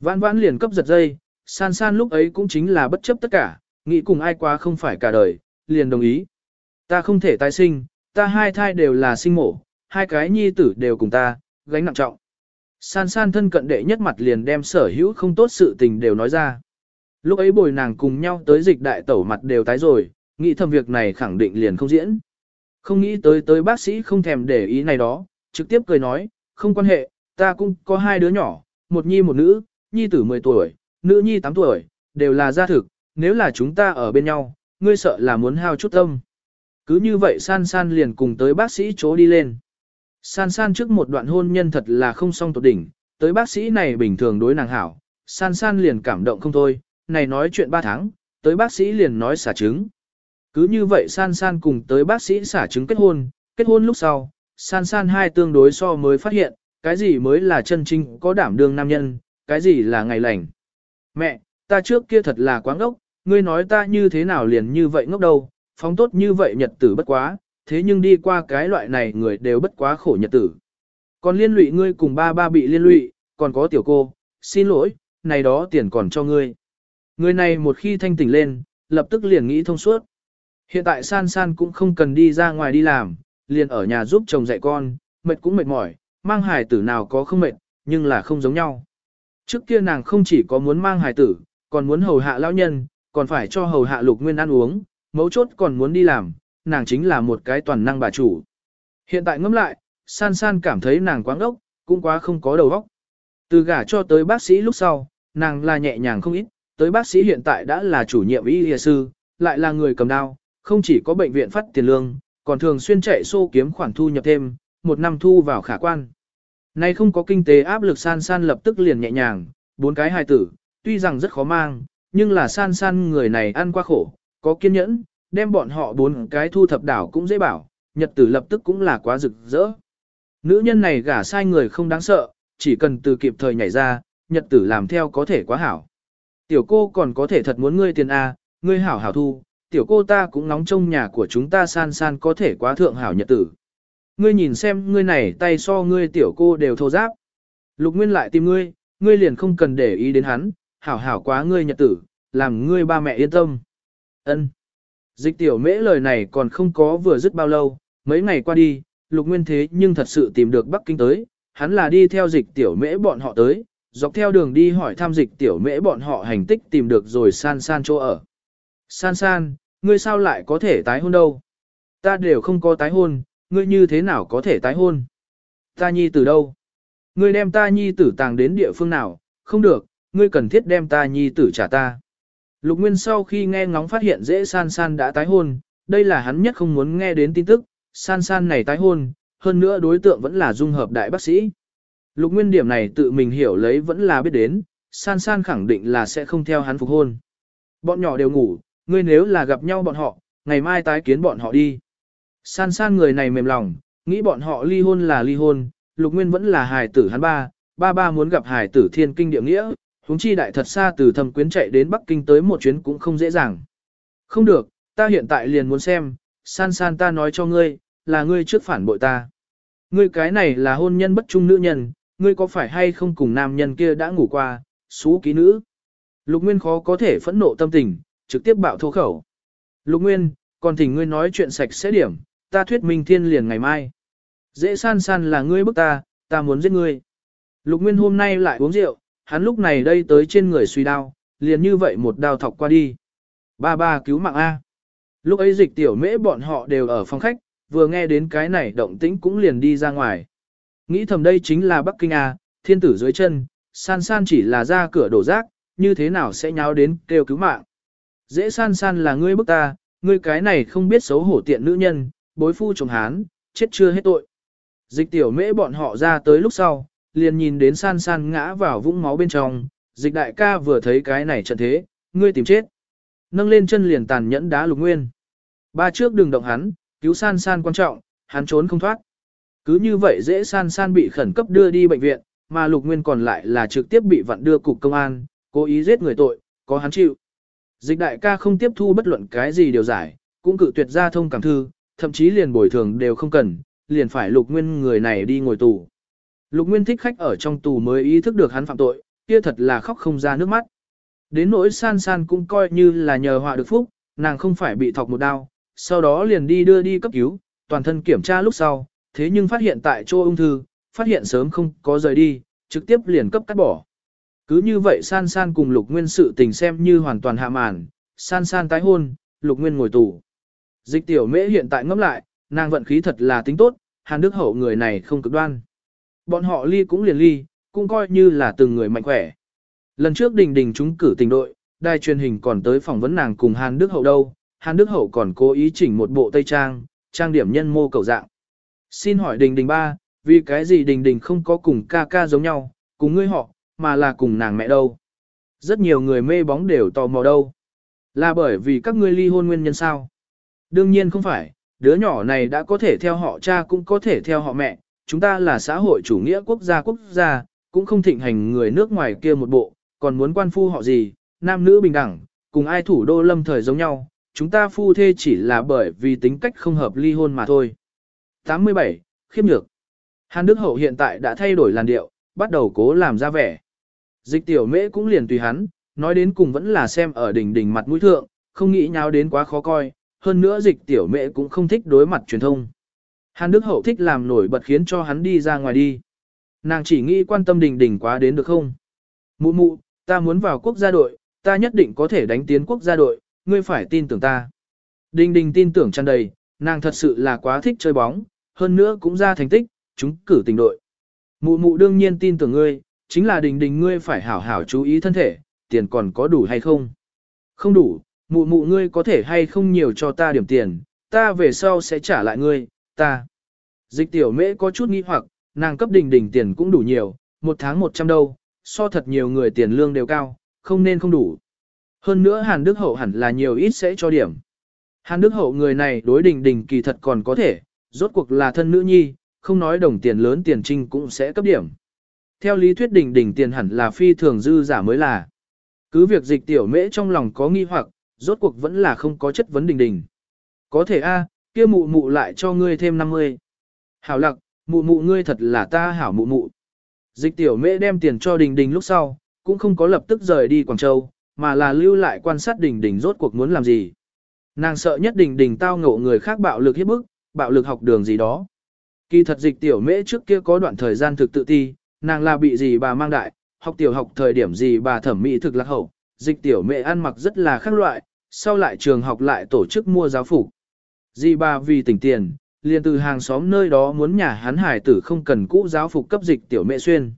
Vãn vãn liền cấp giật dây, san san lúc ấy cũng chính là bất chấp tất cả, nghĩ cùng ai quá không phải cả đời, liền đồng ý. Ta không thể tái sinh, ta hai thai đều là sinh mổ, hai cái nhi tử đều cùng ta, gánh nặng trọng. San san thân cận đệ nhất mặt liền đem sở hữu không tốt sự tình đều nói ra. Lúc ấy bồi nàng cùng nhau tới dịch đại tẩu mặt đều tái rồi, nghĩ thầm việc này khẳng định liền không diễn. Không nghĩ tới tới bác sĩ không thèm để ý này đó, trực tiếp cười nói, không quan hệ, ta cũng có hai đứa nhỏ, một nhi một nữ, nhi tử 10 tuổi, nữ nhi 8 tuổi, đều là gia thực, nếu là chúng ta ở bên nhau, ngươi sợ là muốn hao chút tâm. Cứ như vậy san san liền cùng tới bác sĩ chỗ đi lên. San san trước một đoạn hôn nhân thật là không song tột đỉnh, tới bác sĩ này bình thường đối nàng hảo, san san liền cảm động không thôi, này nói chuyện 3 tháng, tới bác sĩ liền nói xả trứng. Cứ như vậy san san cùng tới bác sĩ xả trứng kết hôn, kết hôn lúc sau, san san hai tương đối so mới phát hiện, cái gì mới là chân chính có đảm đương nam nhân, cái gì là ngày lành. Mẹ, ta trước kia thật là quá ngốc, ngươi nói ta như thế nào liền như vậy ngốc đâu, phóng tốt như vậy nhật tử bất quá, thế nhưng đi qua cái loại này người đều bất quá khổ nhật tử. Còn liên lụy ngươi cùng ba ba bị liên lụy, còn có tiểu cô, xin lỗi, này đó tiền còn cho ngươi. Người này một khi thanh tỉnh lên, lập tức liền nghĩ thông suốt. Hiện tại san san cũng không cần đi ra ngoài đi làm, liền ở nhà giúp chồng dạy con, mệt cũng mệt mỏi, mang hài tử nào có không mệt, nhưng là không giống nhau. Trước kia nàng không chỉ có muốn mang hài tử, còn muốn hầu hạ lão nhân, còn phải cho hầu hạ lục nguyên ăn uống, mấu chốt còn muốn đi làm, nàng chính là một cái toàn năng bà chủ. Hiện tại ngẫm lại, san san cảm thấy nàng quá ngốc, cũng quá không có đầu óc. Từ gả cho tới bác sĩ lúc sau, nàng là nhẹ nhàng không ít, tới bác sĩ hiện tại đã là chủ nhiệm y y sư, lại là người cầm đao, không chỉ có bệnh viện phát tiền lương, còn thường xuyên chạy xô kiếm khoản thu nhập thêm, một năm thu vào khả quan. Nay không có kinh tế áp lực san san lập tức liền nhẹ nhàng, bốn cái hài tử, tuy rằng rất khó mang, nhưng là san san người này ăn qua khổ, có kiên nhẫn, đem bọn họ bốn cái thu thập đảo cũng dễ bảo, nhật tử lập tức cũng là quá rực rỡ. Nữ nhân này gả sai người không đáng sợ, chỉ cần từ kịp thời nhảy ra, nhật tử làm theo có thể quá hảo. Tiểu cô còn có thể thật muốn ngươi tiền A, ngươi hảo hảo thu, tiểu cô ta cũng nóng trong nhà của chúng ta san san có thể quá thượng hảo nhật tử. Ngươi nhìn xem ngươi này tay so ngươi tiểu cô đều thô giáp. Lục Nguyên lại tìm ngươi, ngươi liền không cần để ý đến hắn, hảo hảo quá ngươi nhật tử, làm ngươi ba mẹ yên tâm. Ân. Dịch tiểu mễ lời này còn không có vừa dứt bao lâu, mấy ngày qua đi, Lục Nguyên thế nhưng thật sự tìm được Bắc Kinh tới, hắn là đi theo dịch tiểu mễ bọn họ tới, dọc theo đường đi hỏi thăm dịch tiểu mễ bọn họ hành tích tìm được rồi san san chỗ ở. San san, ngươi sao lại có thể tái hôn đâu? Ta đều không có tái hôn, ngươi như thế nào có thể tái hôn? Ta nhi từ đâu? Ngươi đem ta nhi tử tàng đến địa phương nào? Không được, ngươi cần thiết đem ta nhi tử trả ta. Lục Nguyên sau khi nghe ngóng phát hiện dễ san san đã tái hôn, đây là hắn nhất không muốn nghe đến tin tức, san san này tái hôn, hơn nữa đối tượng vẫn là dung hợp đại bác sĩ. Lục Nguyên điểm này tự mình hiểu lấy vẫn là biết đến, san san khẳng định là sẽ không theo hắn phục hôn. Bọn nhỏ đều ngủ, ngươi nếu là gặp nhau bọn họ, ngày mai tái kiến bọn họ đi. San san người này mềm lòng, nghĩ bọn họ ly hôn là ly hôn, lục nguyên vẫn là hài tử hắn ba, ba ba muốn gặp hài tử thiên kinh địa nghĩa, huống chi đại thật xa từ thâm quyến chạy đến Bắc Kinh tới một chuyến cũng không dễ dàng. Không được, ta hiện tại liền muốn xem, san san ta nói cho ngươi, là ngươi trước phản bội ta. Ngươi cái này là hôn nhân bất trung nữ nhân, ngươi có phải hay không cùng nam nhân kia đã ngủ qua, xú ký nữ. Lục Nguyên khó có thể phẫn nộ tâm tình, trực tiếp bạo thô khẩu. Lục Nguyên, còn thỉnh ngươi nói chuyện sạch sẽ điểm, ta thuyết minh thiên liền ngày mai. Dễ san san là ngươi bức ta, ta muốn giết ngươi. Lục Nguyên hôm nay lại uống rượu, hắn lúc này đây tới trên người suy đao, liền như vậy một đao thọc qua đi. Ba ba cứu mạng A. Lúc ấy dịch tiểu mễ bọn họ đều ở phòng khách, vừa nghe đến cái này động tĩnh cũng liền đi ra ngoài. Nghĩ thầm đây chính là Bắc Kinh A, thiên tử dưới chân, san san chỉ là ra cửa đổ rác, như thế nào sẽ nháo đến kêu cứu mạng. Dễ san san là ngươi bức ta, ngươi cái này không biết xấu hổ tiện nữ nhân, bối phu chồng hán, chết chưa hết tội. Dịch tiểu mễ bọn họ ra tới lúc sau, liền nhìn đến san san ngã vào vũng máu bên trong, dịch đại ca vừa thấy cái này trận thế, ngươi tìm chết. Nâng lên chân liền tàn nhẫn đá lục nguyên. Ba trước đừng động hắn, cứu san san quan trọng, hắn trốn không thoát. Cứ như vậy dễ san san bị khẩn cấp đưa đi bệnh viện, mà lục nguyên còn lại là trực tiếp bị vặn đưa cục công an, cố ý giết người tội, có hắn chịu. Dịch đại ca không tiếp thu bất luận cái gì điều giải, cũng cự tuyệt ra thông cảm thư, thậm chí liền bồi thường đều không cần, liền phải lục nguyên người này đi ngồi tù. Lục nguyên thích khách ở trong tù mới ý thức được hắn phạm tội, kia thật là khóc không ra nước mắt. Đến nỗi san san cũng coi như là nhờ họa được phúc, nàng không phải bị thọc một đau, sau đó liền đi đưa đi cấp cứu, toàn thân kiểm tra lúc sau, thế nhưng phát hiện tại chỗ ung thư, phát hiện sớm không có rời đi, trực tiếp liền cấp cắt bỏ. Cứ như vậy san san cùng lục nguyên sự tình xem như hoàn toàn hạ màn, san san tái hôn, lục nguyên ngồi tù. Dịch tiểu mễ hiện tại ngẫm lại, nàng vận khí thật là tính tốt, hàn đức hậu người này không cực đoan. Bọn họ ly cũng liền ly, cũng coi như là từng người mạnh khỏe. Lần trước đình đình chúng cử tình đội, đài truyền hình còn tới phỏng vấn nàng cùng Hàn Đức Hậu đâu, Hàn Đức Hậu còn cố ý chỉnh một bộ tây trang, trang điểm nhân mô cầu dạng. Xin hỏi đình đình ba, vì cái gì đình đình không có cùng ca ca giống nhau, cùng ngươi họ, mà là cùng nàng mẹ đâu. Rất nhiều người mê bóng đều tò mò đâu. Là bởi vì các ngươi ly hôn nguyên nhân sao? Đương nhiên không phải, đứa nhỏ này đã có thể theo họ cha cũng có thể theo họ mẹ, chúng ta là xã hội chủ nghĩa quốc gia quốc gia, cũng không thịnh hành người nước ngoài kia một bộ, còn muốn quan phu họ gì, nam nữ bình đẳng, cùng ai thủ đô lâm thời giống nhau, chúng ta phu thê chỉ là bởi vì tính cách không hợp ly hôn mà thôi. 87. Khiếp nhược Hàn Đức Hậu hiện tại đã thay đổi làn điệu, bắt đầu cố làm ra vẻ. Dịch tiểu mễ cũng liền tùy hắn, nói đến cùng vẫn là xem ở đỉnh đỉnh mặt mũi thượng, không nghĩ nhau đến quá khó coi, hơn nữa dịch tiểu mễ cũng không thích đối mặt truyền thông. Hàn Đức Hậu thích làm nổi bật khiến cho hắn đi ra ngoài đi. Nàng chỉ nghĩ quan tâm đình đình quá đến được không? Mụ mụ, ta muốn vào quốc gia đội, ta nhất định có thể đánh tiến quốc gia đội, ngươi phải tin tưởng ta. Đình đình tin tưởng tràn đầy, nàng thật sự là quá thích chơi bóng, hơn nữa cũng ra thành tích, chúng cử tình đội. Mụ mụ đương nhiên tin tưởng ngươi, chính là đình đình ngươi phải hảo hảo chú ý thân thể, tiền còn có đủ hay không? Không đủ, mụ mụ ngươi có thể hay không nhiều cho ta điểm tiền, ta về sau sẽ trả lại ngươi, ta. Dịch tiểu mễ có chút nghi hoặc, nàng cấp đình đình tiền cũng đủ nhiều, một tháng một trăm đâu, so thật nhiều người tiền lương đều cao, không nên không đủ. Hơn nữa Hàn Đức Hậu hẳn là nhiều ít sẽ cho điểm. Hàn Đức Hậu người này đối đình đình kỳ thật còn có thể, rốt cuộc là thân nữ nhi, không nói đồng tiền lớn tiền trinh cũng sẽ cấp điểm. Theo lý thuyết đình đình tiền hẳn là phi thường dư giả mới là. Cứ việc dịch tiểu mễ trong lòng có nghi hoặc, rốt cuộc vẫn là không có chất vấn đình đình. Có thể a, kia mụ mụ lại cho ngươi thêm 50. Hảo lặc, mụ mụ ngươi thật là ta hảo mụ mụ. Dịch tiểu mễ đem tiền cho đình đình lúc sau, cũng không có lập tức rời đi Quảng Châu, mà là lưu lại quan sát đình đình rốt cuộc muốn làm gì. Nàng sợ nhất đình đình tao ngộ người khác bạo lực hiếp bức, bạo lực học đường gì đó. Kỳ thật dịch tiểu mễ trước kia có đoạn thời gian thực tự ti, nàng là bị gì bà mang đại, học tiểu học thời điểm gì bà thẩm mỹ thực lạc hậu, dịch tiểu mễ ăn mặc rất là khác loại, sau lại trường học lại tổ chức mua giáo phục. Dì bà vì tỉnh tiền, liền từ hàng xóm nơi đó muốn nhà hắn hải tử không cần cũ giáo phục cấp dịch tiểu mẹ xuyên.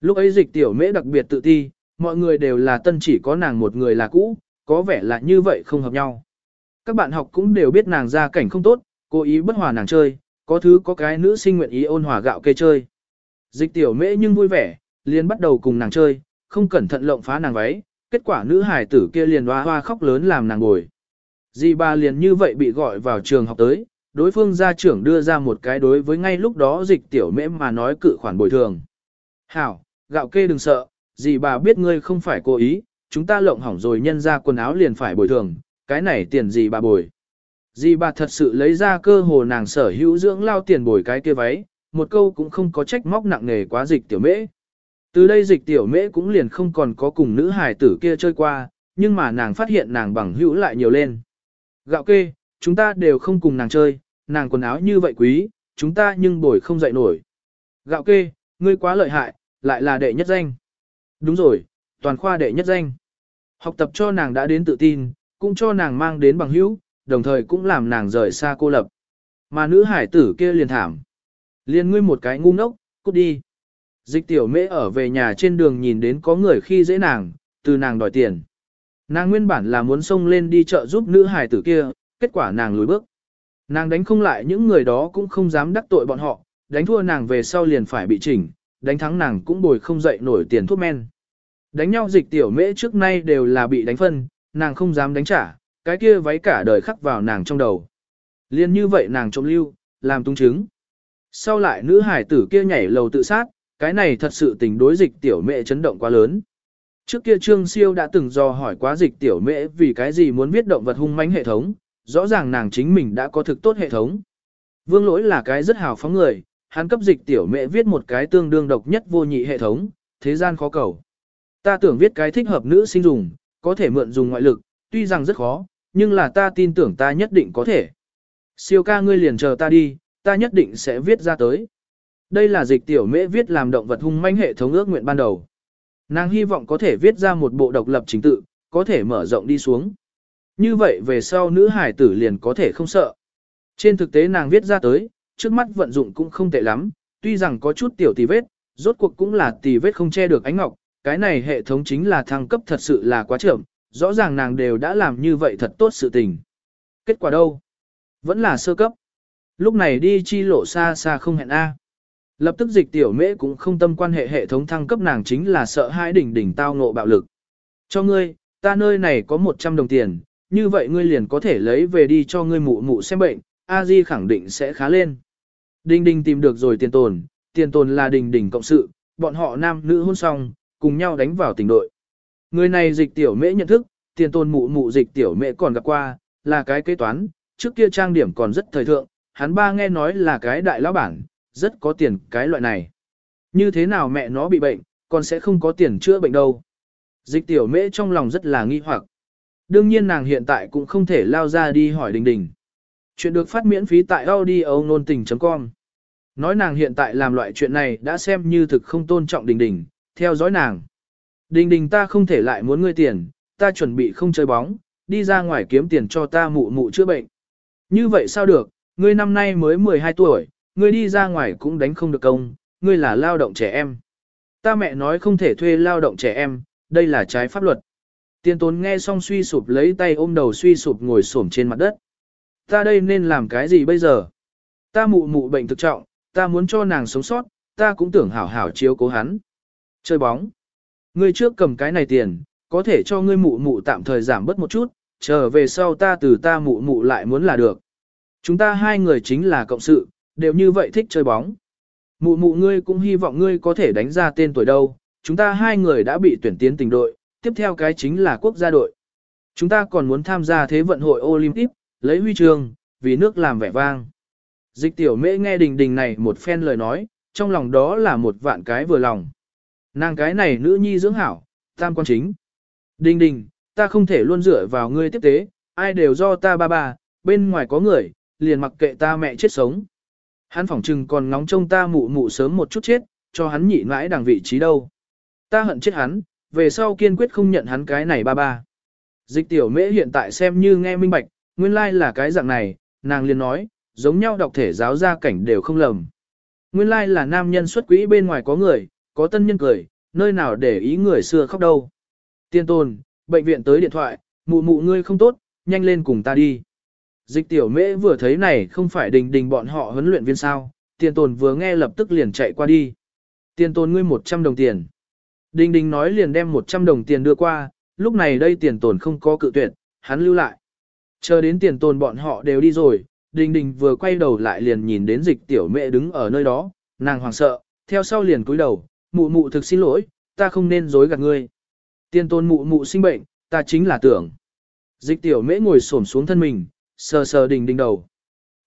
Lúc ấy dịch tiểu mẹ đặc biệt tự ti, mọi người đều là tân chỉ có nàng một người là cũ, có vẻ là như vậy không hợp nhau. Các bạn học cũng đều biết nàng gia cảnh không tốt, cố ý bất hòa nàng chơi, có thứ có cái nữ sinh nguyện ý ôn hòa gạo kê chơi. Dịch tiểu mễ nhưng vui vẻ, liền bắt đầu cùng nàng chơi, không cẩn thận lộng phá nàng váy, kết quả nữ hải tử kia liền hoa hoa khóc lớn làm nàng ngồi. Dì bà liền như vậy bị gọi vào trường học tới, đối phương gia trưởng đưa ra một cái đối với ngay lúc đó dịch tiểu mễ mà nói cự khoản bồi thường. Hảo, gạo kê đừng sợ, dì bà biết ngươi không phải cố ý, chúng ta lộng hỏng rồi nhân ra quần áo liền phải bồi thường, cái này tiền gì bà bồi. Dì bà thật sự lấy ra cơ hồ nàng sở hữu dưỡng lao tiền bồi cái kia váy, một câu cũng không có trách móc nặng nề quá dịch tiểu mễ. Từ đây dịch tiểu mễ cũng liền không còn có cùng nữ hài tử kia chơi qua, nhưng mà nàng phát hiện nàng bằng hữu lại nhiều lên. Gạo kê, chúng ta đều không cùng nàng chơi, nàng quần áo như vậy quý, chúng ta nhưng bồi không dậy nổi. Gạo kê, ngươi quá lợi hại, lại là đệ nhất danh. Đúng rồi, toàn khoa đệ nhất danh. Học tập cho nàng đã đến tự tin, cũng cho nàng mang đến bằng hữu, đồng thời cũng làm nàng rời xa cô lập. Mà nữ hải tử kia liền thảm. Liền ngươi một cái ngu ngốc, cút đi. Dịch tiểu mễ ở về nhà trên đường nhìn đến có người khi dễ nàng, từ nàng đòi tiền. Nàng nguyên bản là muốn xông lên đi chợ giúp nữ hải tử kia, kết quả nàng lùi bước. Nàng đánh không lại những người đó cũng không dám đắc tội bọn họ, đánh thua nàng về sau liền phải bị chỉnh, đánh thắng nàng cũng bồi không dậy nổi tiền thuốc men. Đánh nhau dịch tiểu mễ trước nay đều là bị đánh phân, nàng không dám đánh trả, cái kia váy cả đời khắc vào nàng trong đầu. Liên như vậy nàng trộm lưu, làm tung chứng. Sau lại nữ hải tử kia nhảy lầu tự sát, cái này thật sự tình đối dịch tiểu mễ chấn động quá lớn. Trước kia Trương Siêu đã từng do hỏi quá dịch tiểu mễ vì cái gì muốn viết động vật hung mãnh hệ thống, rõ ràng nàng chính mình đã có thực tốt hệ thống. Vương lỗi là cái rất hào phóng người, hắn cấp dịch tiểu mễ viết một cái tương đương độc nhất vô nhị hệ thống, thế gian khó cầu. Ta tưởng viết cái thích hợp nữ sinh dùng, có thể mượn dùng ngoại lực, tuy rằng rất khó, nhưng là ta tin tưởng ta nhất định có thể. Siêu ca ngươi liền chờ ta đi, ta nhất định sẽ viết ra tới. Đây là dịch tiểu mễ viết làm động vật hung manh hệ thống ước nguyện ban đầu. Nàng hy vọng có thể viết ra một bộ độc lập chính tự, có thể mở rộng đi xuống. Như vậy về sau nữ hải tử liền có thể không sợ. Trên thực tế nàng viết ra tới, trước mắt vận dụng cũng không tệ lắm, tuy rằng có chút tiểu tì vết, rốt cuộc cũng là tì vết không che được ánh ngọc, cái này hệ thống chính là thăng cấp thật sự là quá chậm, rõ ràng nàng đều đã làm như vậy thật tốt sự tình. Kết quả đâu? Vẫn là sơ cấp. Lúc này đi chi lộ xa xa không hẹn A. Lập tức dịch tiểu mễ cũng không tâm quan hệ hệ thống thăng cấp nàng chính là sợ hãi đỉnh đỉnh tao ngộ bạo lực. Cho ngươi, ta nơi này có 100 đồng tiền, như vậy ngươi liền có thể lấy về đi cho ngươi mụ mụ xem bệnh, a di khẳng định sẽ khá lên. Đình đình tìm được rồi tiền tồn, tiền tồn là đình đình cộng sự, bọn họ nam nữ hôn xong, cùng nhau đánh vào tỉnh đội. Người này dịch tiểu mễ nhận thức, tiền tồn mụ mụ dịch tiểu mễ còn gặp qua, là cái kế toán, trước kia trang điểm còn rất thời thượng, hắn ba nghe nói là cái đại lão bản, rất có tiền cái loại này. Như thế nào mẹ nó bị bệnh, còn sẽ không có tiền chữa bệnh đâu. Dịch tiểu mễ trong lòng rất là nghi hoặc. Đương nhiên nàng hiện tại cũng không thể lao ra đi hỏi đình đình. Chuyện được phát miễn phí tại audio nôn tình.com. Nói nàng hiện tại làm loại chuyện này đã xem như thực không tôn trọng đình đình, theo dõi nàng. Đình đình ta không thể lại muốn ngươi tiền, ta chuẩn bị không chơi bóng, đi ra ngoài kiếm tiền cho ta mụ mụ chữa bệnh. Như vậy sao được, ngươi năm nay mới 12 tuổi, ngươi đi ra ngoài cũng đánh không được công, ngươi là lao động trẻ em. Ta mẹ nói không thể thuê lao động trẻ em, đây là trái pháp luật. Tiên tốn nghe xong suy sụp lấy tay ôm đầu suy sụp ngồi xổm trên mặt đất. Ta đây nên làm cái gì bây giờ? Ta mụ mụ bệnh thực trọng, ta muốn cho nàng sống sót, ta cũng tưởng hảo hảo chiếu cố hắn. Chơi bóng. Ngươi trước cầm cái này tiền, có thể cho ngươi mụ mụ tạm thời giảm bớt một chút, trở về sau ta từ ta mụ mụ lại muốn là được. Chúng ta hai người chính là cộng sự, đều như vậy thích chơi bóng. Mụ mụ ngươi cũng hy vọng ngươi có thể đánh ra tên tuổi đâu, chúng ta hai người đã bị tuyển tiến tình đội, tiếp theo cái chính là quốc gia đội. Chúng ta còn muốn tham gia Thế vận hội Olympic, lấy huy chương, vì nước làm vẻ vang. Dịch tiểu mễ nghe đình đình này một phen lời nói, trong lòng đó là một vạn cái vừa lòng. Nàng cái này nữ nhi dưỡng hảo, tam quan chính. Đình đình, ta không thể luôn dựa vào ngươi tiếp tế, ai đều do ta ba ba, bên ngoài có người, liền mặc kệ ta mẹ chết sống. Hắn phỏng chừng còn ngóng trông ta mụ mụ sớm một chút chết, cho hắn nhị mãi đằng vị trí đâu. Ta hận chết hắn, về sau kiên quyết không nhận hắn cái này ba ba. Dịch tiểu mễ hiện tại xem như nghe minh bạch, nguyên lai là cái dạng này, nàng liền nói, giống nhau đọc thể giáo gia cảnh đều không lầm. Nguyên lai là nam nhân xuất quỹ bên ngoài có người, có tân nhân cười, nơi nào để ý người xưa khóc đâu. Tiên tôn, bệnh viện tới điện thoại, mụ mụ ngươi không tốt, nhanh lên cùng ta đi. Dịch tiểu mễ vừa thấy này không phải đình đình bọn họ huấn luyện viên sao, tiền tồn vừa nghe lập tức liền chạy qua đi. Tiền tồn ngươi 100 đồng tiền. Đình đình nói liền đem 100 đồng tiền đưa qua, lúc này đây tiền tồn không có cự tuyệt, hắn lưu lại. Chờ đến tiền tồn bọn họ đều đi rồi, đình đình vừa quay đầu lại liền nhìn đến dịch tiểu mẹ đứng ở nơi đó, nàng hoảng sợ, theo sau liền cúi đầu, mụ mụ thực xin lỗi, ta không nên dối gạt ngươi. Tiền Tồn mụ mụ sinh bệnh, ta chính là tưởng. Dịch tiểu mễ ngồi xổm xuống thân mình, sờ sờ đình đình đầu.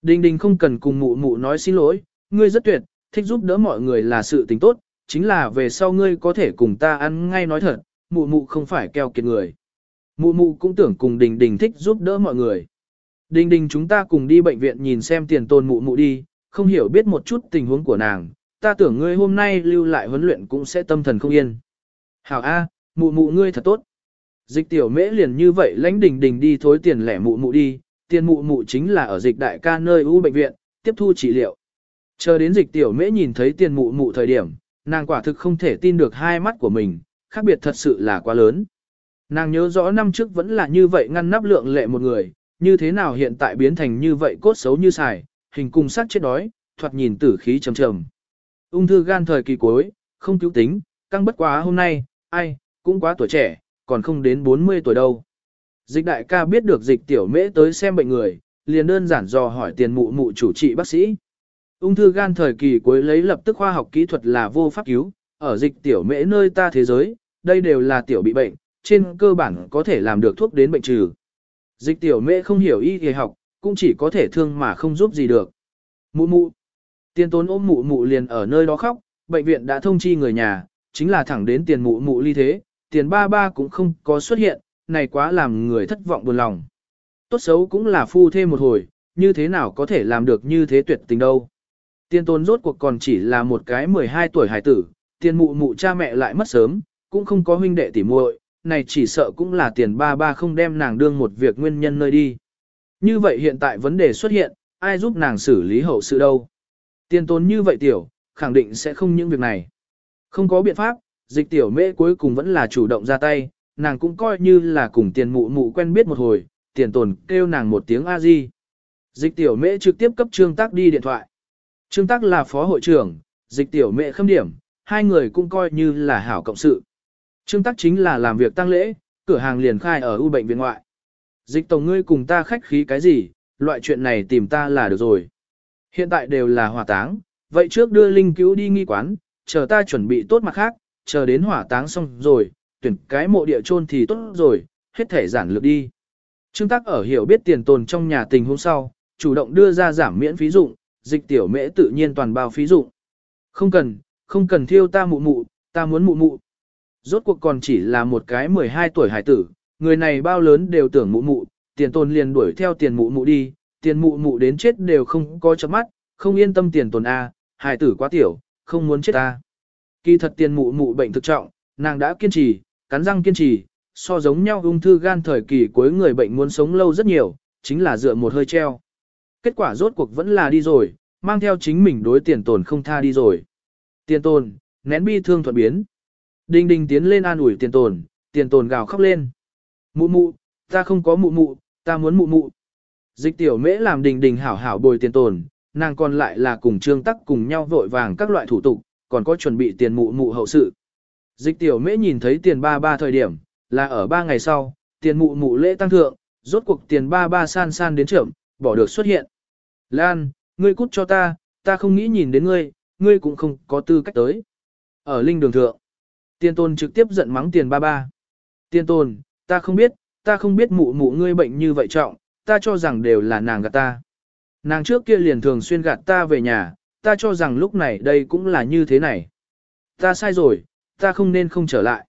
Đình đình không cần cùng mụ mụ nói xin lỗi, ngươi rất tuyệt, thích giúp đỡ mọi người là sự tình tốt, chính là về sau ngươi có thể cùng ta ăn ngay nói thật, mụ mụ không phải keo kiệt người. Mụ mụ cũng tưởng cùng đình đình thích giúp đỡ mọi người. Đình đình chúng ta cùng đi bệnh viện nhìn xem tiền tôn mụ mụ đi, không hiểu biết một chút tình huống của nàng, ta tưởng ngươi hôm nay lưu lại huấn luyện cũng sẽ tâm thần không yên. Hảo A, mụ mụ ngươi thật tốt. Dịch tiểu mễ liền như vậy lãnh đình đình đi thối tiền lẻ mụ mụ đi, tiền mụ mụ chính là ở dịch đại ca nơi u bệnh viện, tiếp thu trị liệu. Chờ đến dịch tiểu mễ nhìn thấy tiền mụ mụ thời điểm, nàng quả thực không thể tin được hai mắt của mình, khác biệt thật sự là quá lớn. Nàng nhớ rõ năm trước vẫn là như vậy ngăn nắp lượng lệ một người, như thế nào hiện tại biến thành như vậy cốt xấu như xài, hình cung sát chết đói, thoạt nhìn tử khí trầm trầm. Ung thư gan thời kỳ cuối, không cứu tính, căng bất quá hôm nay, ai, cũng quá tuổi trẻ, còn không đến 40 tuổi đâu. Dịch đại ca biết được dịch tiểu mễ tới xem bệnh người, liền đơn giản dò hỏi tiền mụ mụ chủ trị bác sĩ. Ung thư gan thời kỳ cuối lấy lập tức khoa học kỹ thuật là vô pháp cứu, ở dịch tiểu mễ nơi ta thế giới, đây đều là tiểu bị bệnh, trên cơ bản có thể làm được thuốc đến bệnh trừ. Dịch tiểu mễ không hiểu y y học, cũng chỉ có thể thương mà không giúp gì được. Mụ mụ. Tiền tốn ôm mụ mụ liền ở nơi đó khóc, bệnh viện đã thông chi người nhà, chính là thẳng đến tiền mụ mụ ly thế, tiền ba ba cũng không có xuất hiện, này quá làm người thất vọng buồn lòng. Tốt xấu cũng là phu thêm một hồi, như thế nào có thể làm được như thế tuyệt tình đâu. tiên tôn rốt cuộc còn chỉ là một cái 12 tuổi hải tử, tiền mụ mụ cha mẹ lại mất sớm, cũng không có huynh đệ tỉ muội, này chỉ sợ cũng là tiền ba ba không đem nàng đương một việc nguyên nhân nơi đi. Như vậy hiện tại vấn đề xuất hiện, ai giúp nàng xử lý hậu sự đâu. Tiền tôn như vậy tiểu, khẳng định sẽ không những việc này. Không có biện pháp, dịch tiểu mễ cuối cùng vẫn là chủ động ra tay, nàng cũng coi như là cùng tiền mụ mụ quen biết một hồi, tiền tồn kêu nàng một tiếng a di. Dịch tiểu mễ trực tiếp cấp trương tác đi điện thoại. Trương tác là phó hội trưởng, dịch tiểu mễ khâm điểm, hai người cũng coi như là hảo cộng sự. Trương tác chính là làm việc tăng lễ, cửa hàng liền khai ở U bệnh viện ngoại. Dịch tổng ngươi cùng ta khách khí cái gì, loại chuyện này tìm ta là được rồi. Hiện tại đều là hỏa táng, vậy trước đưa linh cứu đi nghi quán, chờ ta chuẩn bị tốt mặt khác, chờ đến hỏa táng xong rồi, tuyển cái mộ địa chôn thì tốt rồi, hết thể giản lược đi. Trương Tắc ở hiểu biết tiền tồn trong nhà tình hôm sau, chủ động đưa ra giảm miễn phí dụng, dịch tiểu mễ tự nhiên toàn bao phí dụng. Không cần, không cần thiêu ta mụ mụ, ta muốn mụ mụ. Rốt cuộc còn chỉ là một cái 12 tuổi hải tử, người này bao lớn đều tưởng mụ mụ, tiền tồn liền đuổi theo tiền mụ mụ đi, tiền mụ mụ đến chết đều không có chấm mắt, không yên tâm tiền tồn A, hải tử quá tiểu, không muốn chết ta. Kỳ thật tiền mụ mụ bệnh thực trọng, nàng đã kiên trì, cắn răng kiên trì, so giống nhau ung thư gan thời kỳ cuối người bệnh muốn sống lâu rất nhiều, chính là dựa một hơi treo. Kết quả rốt cuộc vẫn là đi rồi, mang theo chính mình đối tiền tồn không tha đi rồi. Tiền tồn, nén bi thương thuận biến. Đinh đinh tiến lên an ủi tiền tồn, tiền tồn gào khóc lên. Mụ mụ, ta không có mụ mụ, ta muốn mụ mụ. Dịch tiểu mễ làm đình đình hảo hảo bồi tiền tồn, nàng còn lại là cùng trương tắc cùng nhau vội vàng các loại thủ tục, còn có chuẩn bị tiền mụ mụ hậu sự. Dịch tiểu mễ nhìn thấy tiền ba ba thời điểm, là ở ba ngày sau, tiền mụ mụ lễ tăng thượng, rốt cuộc tiền ba ba san san đến trưởng, bỏ được xuất hiện. Lan, ngươi cút cho ta, ta không nghĩ nhìn đến ngươi, ngươi cũng không có tư cách tới. Ở linh đường thượng, tiền tôn trực tiếp giận mắng tiền ba ba. Tiền tôn, ta không biết, ta không biết mụ mụ ngươi bệnh như vậy trọng, ta cho rằng đều là nàng gạt ta. Nàng trước kia liền thường xuyên gạt ta về nhà, ta cho rằng lúc này đây cũng là như thế này. Ta sai rồi, ta không nên không trở lại.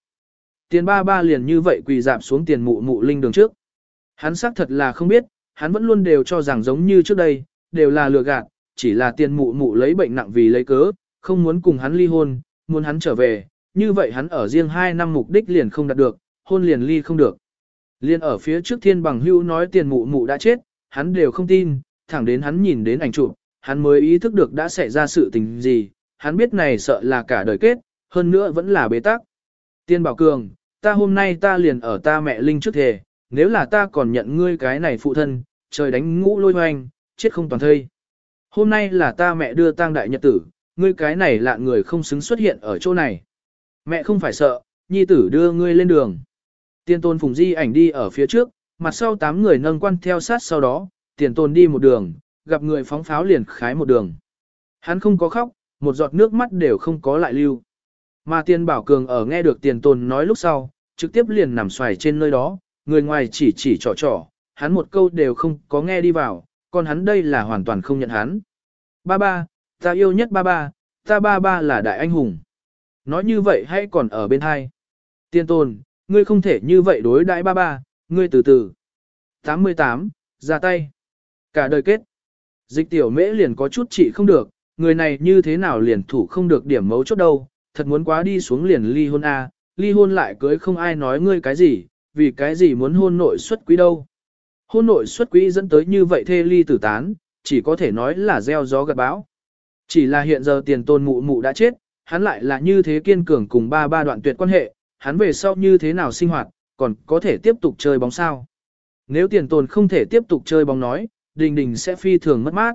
Tiền ba ba liền như vậy quỳ dạp xuống tiền mụ mụ linh đường trước. Hắn xác thật là không biết, hắn vẫn luôn đều cho rằng giống như trước đây, đều là lừa gạt, chỉ là tiền mụ mụ lấy bệnh nặng vì lấy cớ, không muốn cùng hắn ly hôn, muốn hắn trở về, như vậy hắn ở riêng 2 năm mục đích liền không đạt được, hôn liền ly không được. Liên ở phía trước thiên bằng hưu nói tiền mụ mụ đã chết, hắn đều không tin, thẳng đến hắn nhìn đến ảnh chụp, hắn mới ý thức được đã xảy ra sự tình gì, hắn biết này sợ là cả đời kết, hơn nữa vẫn là bế tắc. Tiên bảo cường, ta hôm nay ta liền ở ta mẹ linh trước thề, nếu là ta còn nhận ngươi cái này phụ thân, trời đánh ngũ lôi hoành, chết không toàn thây. Hôm nay là ta mẹ đưa tang đại nhật tử, ngươi cái này lạ người không xứng xuất hiện ở chỗ này. Mẹ không phải sợ, nhi tử đưa ngươi lên đường. Tiên tôn phùng di ảnh đi ở phía trước, mặt sau tám người nâng quan theo sát sau đó, tiền tôn đi một đường, gặp người phóng pháo liền khái một đường. Hắn không có khóc, một giọt nước mắt đều không có lại lưu. Mà tiền bảo cường ở nghe được tiền tôn nói lúc sau, trực tiếp liền nằm xoài trên nơi đó, người ngoài chỉ chỉ trò trò, hắn một câu đều không có nghe đi vào, còn hắn đây là hoàn toàn không nhận hắn. Ba ba, ta yêu nhất ba ba, ta ba ba là đại anh hùng. Nói như vậy hay còn ở bên hai. Tiên tôn, ngươi không thể như vậy đối đại ba ba, ngươi từ từ. 88, ra tay. Cả đời kết. Dịch tiểu mễ liền có chút trị không được, người này như thế nào liền thủ không được điểm mấu chốt đâu, thật muốn quá đi xuống liền ly hôn A, ly hôn lại cưới không ai nói ngươi cái gì, vì cái gì muốn hôn nội xuất quý đâu. Hôn nội xuất quý dẫn tới như vậy thê ly tử tán, chỉ có thể nói là gieo gió gặt bão. Chỉ là hiện giờ tiền tôn mụ mụ đã chết, hắn lại là như thế kiên cường cùng ba ba đoạn tuyệt quan hệ, hắn về sau như thế nào sinh hoạt, còn có thể tiếp tục chơi bóng sao. Nếu tiền tồn không thể tiếp tục chơi bóng nói, đình đình sẽ phi thường mất mát.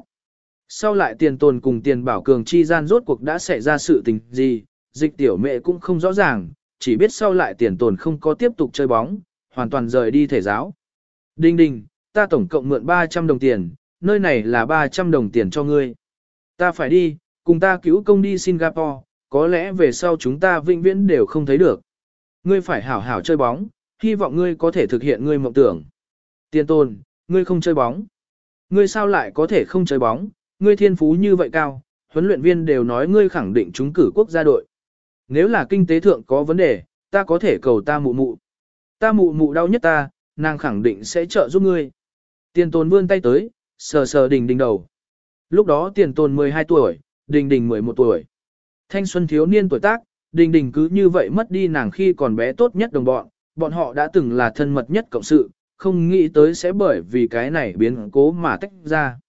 Sau lại tiền tồn cùng tiền bảo cường chi gian rốt cuộc đã xảy ra sự tình gì, dịch tiểu mẹ cũng không rõ ràng, chỉ biết sau lại tiền tồn không có tiếp tục chơi bóng, hoàn toàn rời đi thể giáo. Đinh Đinh, ta tổng cộng mượn 300 đồng tiền, nơi này là 300 đồng tiền cho ngươi. Ta phải đi, cùng ta cứu công đi Singapore, có lẽ về sau chúng ta vĩnh viễn đều không thấy được. Ngươi phải hảo hảo chơi bóng, hy vọng ngươi có thể thực hiện ngươi mộng tưởng. Tiền tồn, ngươi không chơi bóng. Ngươi sao lại có thể không chơi bóng, ngươi thiên phú như vậy cao, huấn luyện viên đều nói ngươi khẳng định trúng cử quốc gia đội. Nếu là kinh tế thượng có vấn đề, ta có thể cầu ta mụ mụ. Ta mụ mụ đau nhất ta, nàng khẳng định sẽ trợ giúp ngươi. Tiền tồn vươn tay tới, sờ sờ đình đình đầu. Lúc đó tiền tồn 12 tuổi, đình đình 11 tuổi. Thanh xuân thiếu niên tuổi tác, đình đình cứ như vậy mất đi nàng khi còn bé tốt nhất đồng bọn, bọn họ đã từng là thân mật nhất cộng sự, không nghĩ tới sẽ bởi vì cái này biến cố mà tách ra.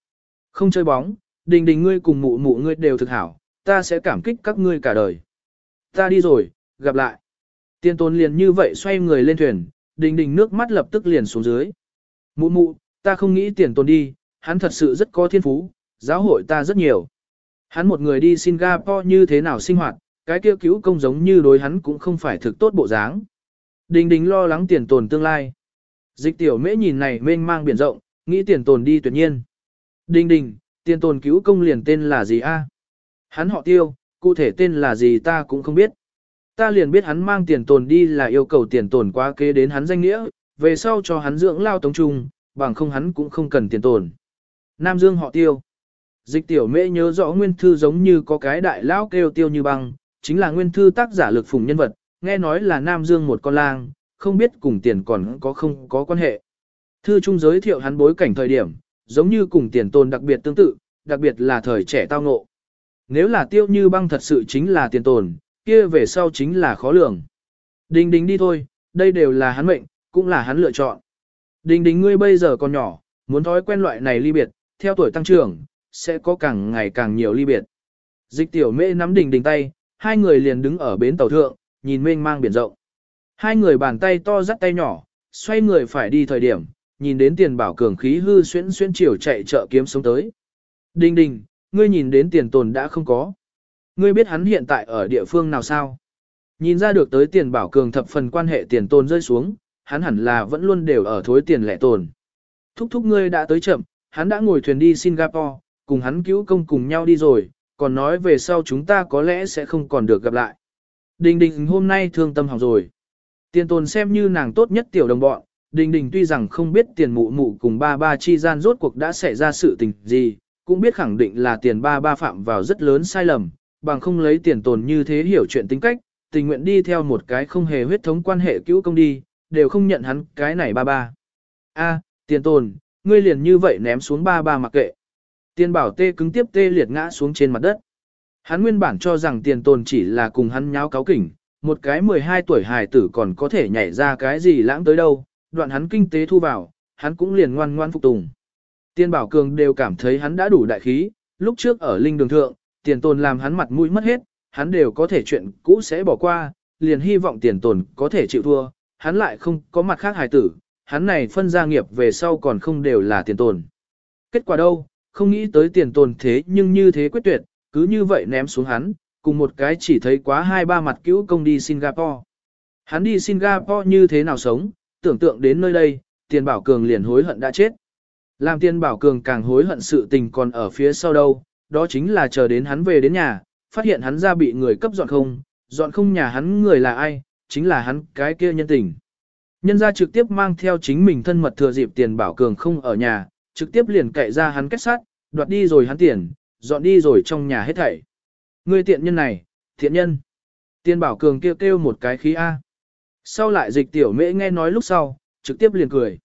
Không chơi bóng, đình đình ngươi cùng mụ mụ ngươi đều thực hảo, ta sẽ cảm kích các ngươi cả đời. Ta đi rồi, gặp lại. Tiên tôn liền như vậy xoay người lên thuyền, đình đình nước mắt lập tức liền xuống dưới. Mụ mụ, ta không nghĩ tiền tôn đi, hắn thật sự rất có thiên phú, giáo hội ta rất nhiều. Hắn một người đi Singapore như thế nào sinh hoạt, cái kia cứu công giống như đối hắn cũng không phải thực tốt bộ dáng. Đình đình lo lắng tiền tồn tương lai. Dịch tiểu mễ nhìn này mênh mang biển rộng, nghĩ tiền tồn đi tuyệt nhiên. Đình đình, tiền tồn cứu công liền tên là gì a? Hắn họ tiêu, cụ thể tên là gì ta cũng không biết. Ta liền biết hắn mang tiền tồn đi là yêu cầu tiền tồn quá kế đến hắn danh nghĩa, về sau cho hắn dưỡng lao tống trung, bằng không hắn cũng không cần tiền tồn. Nam Dương họ tiêu. Dịch tiểu mễ nhớ rõ nguyên thư giống như có cái đại lão kêu tiêu như băng, chính là nguyên thư tác giả lực phùng nhân vật, nghe nói là Nam Dương một con lang, không biết cùng tiền còn có không có quan hệ. Thư trung giới thiệu hắn bối cảnh thời điểm, giống như cùng tiền tồn đặc biệt tương tự, đặc biệt là thời trẻ tao ngộ. Nếu là tiêu như băng thật sự chính là tiền tồn, kia về sau chính là khó lường. Đình đình đi thôi, đây đều là hắn mệnh, cũng là hắn lựa chọn. Đình đình ngươi bây giờ còn nhỏ, muốn thói quen loại này ly biệt, theo tuổi tăng trưởng, sẽ có càng ngày càng nhiều ly biệt. Dịch tiểu mê nắm đình đình tay, hai người liền đứng ở bến tàu thượng, nhìn mênh mang biển rộng. Hai người bàn tay to dắt tay nhỏ, xoay người phải đi thời điểm, nhìn đến tiền bảo cường khí hư xuyên xuyên chiều chạy chợ kiếm sống tới. Đình đình, ngươi nhìn đến tiền tồn đã không có. Ngươi biết hắn hiện tại ở địa phương nào sao? Nhìn ra được tới tiền bảo cường thập phần quan hệ tiền tồn rơi xuống, hắn hẳn là vẫn luôn đều ở thối tiền lẻ tồn. Thúc thúc ngươi đã tới chậm, hắn đã ngồi thuyền đi Singapore, cùng hắn cứu công cùng nhau đi rồi, còn nói về sau chúng ta có lẽ sẽ không còn được gặp lại. Đình đình hôm nay thương tâm hỏng rồi. Tiền tồn xem như nàng tốt nhất tiểu đồng bọn, đình đình tuy rằng không biết tiền mụ mụ cùng ba ba chi gian rốt cuộc đã xảy ra sự tình gì, cũng biết khẳng định là tiền ba ba phạm vào rất lớn sai lầm, bằng không lấy tiền tồn như thế hiểu chuyện tính cách, tình nguyện đi theo một cái không hề huyết thống quan hệ cứu công đi, đều không nhận hắn cái này ba ba. A, tiền tồn, ngươi liền như vậy ném xuống ba ba mặc kệ. Tiền bảo tê cứng tiếp tê liệt ngã xuống trên mặt đất. Hắn nguyên bản cho rằng tiền tồn chỉ là cùng hắn nháo cáo kỉnh, một cái 12 tuổi hài tử còn có thể nhảy ra cái gì lãng tới đâu, đoạn hắn kinh tế thu vào, hắn cũng liền ngoan ngoan phục tùng. Tiền bảo cường đều cảm thấy hắn đã đủ đại khí, lúc trước ở linh đường thượng, tiền tồn làm hắn mặt mũi mất hết, hắn đều có thể chuyện cũ sẽ bỏ qua, liền hy vọng tiền tồn có thể chịu thua, hắn lại không có mặt khác hài tử, hắn này phân gia nghiệp về sau còn không đều là tiền tồn. Kết quả đâu, không nghĩ tới tiền tồn thế nhưng như thế quyết tuyệt, cứ như vậy ném xuống hắn, cùng một cái chỉ thấy quá hai ba mặt cứu công đi Singapore. Hắn đi Singapore như thế nào sống, tưởng tượng đến nơi đây, tiền bảo cường liền hối hận đã chết. Làm tiền bảo cường càng hối hận sự tình còn ở phía sau đâu, đó chính là chờ đến hắn về đến nhà, phát hiện hắn ra bị người cấp dọn không, dọn không nhà hắn người là ai, chính là hắn cái kia nhân tình. Nhân ra trực tiếp mang theo chính mình thân mật thừa dịp tiền bảo cường không ở nhà, trực tiếp liền cậy ra hắn kết sát, đoạt đi rồi hắn tiền, dọn đi rồi trong nhà hết thảy. Người tiện nhân này, thiện nhân. Tiền bảo cường kêu kêu một cái khí A. Sau lại dịch tiểu mễ nghe nói lúc sau, trực tiếp liền cười.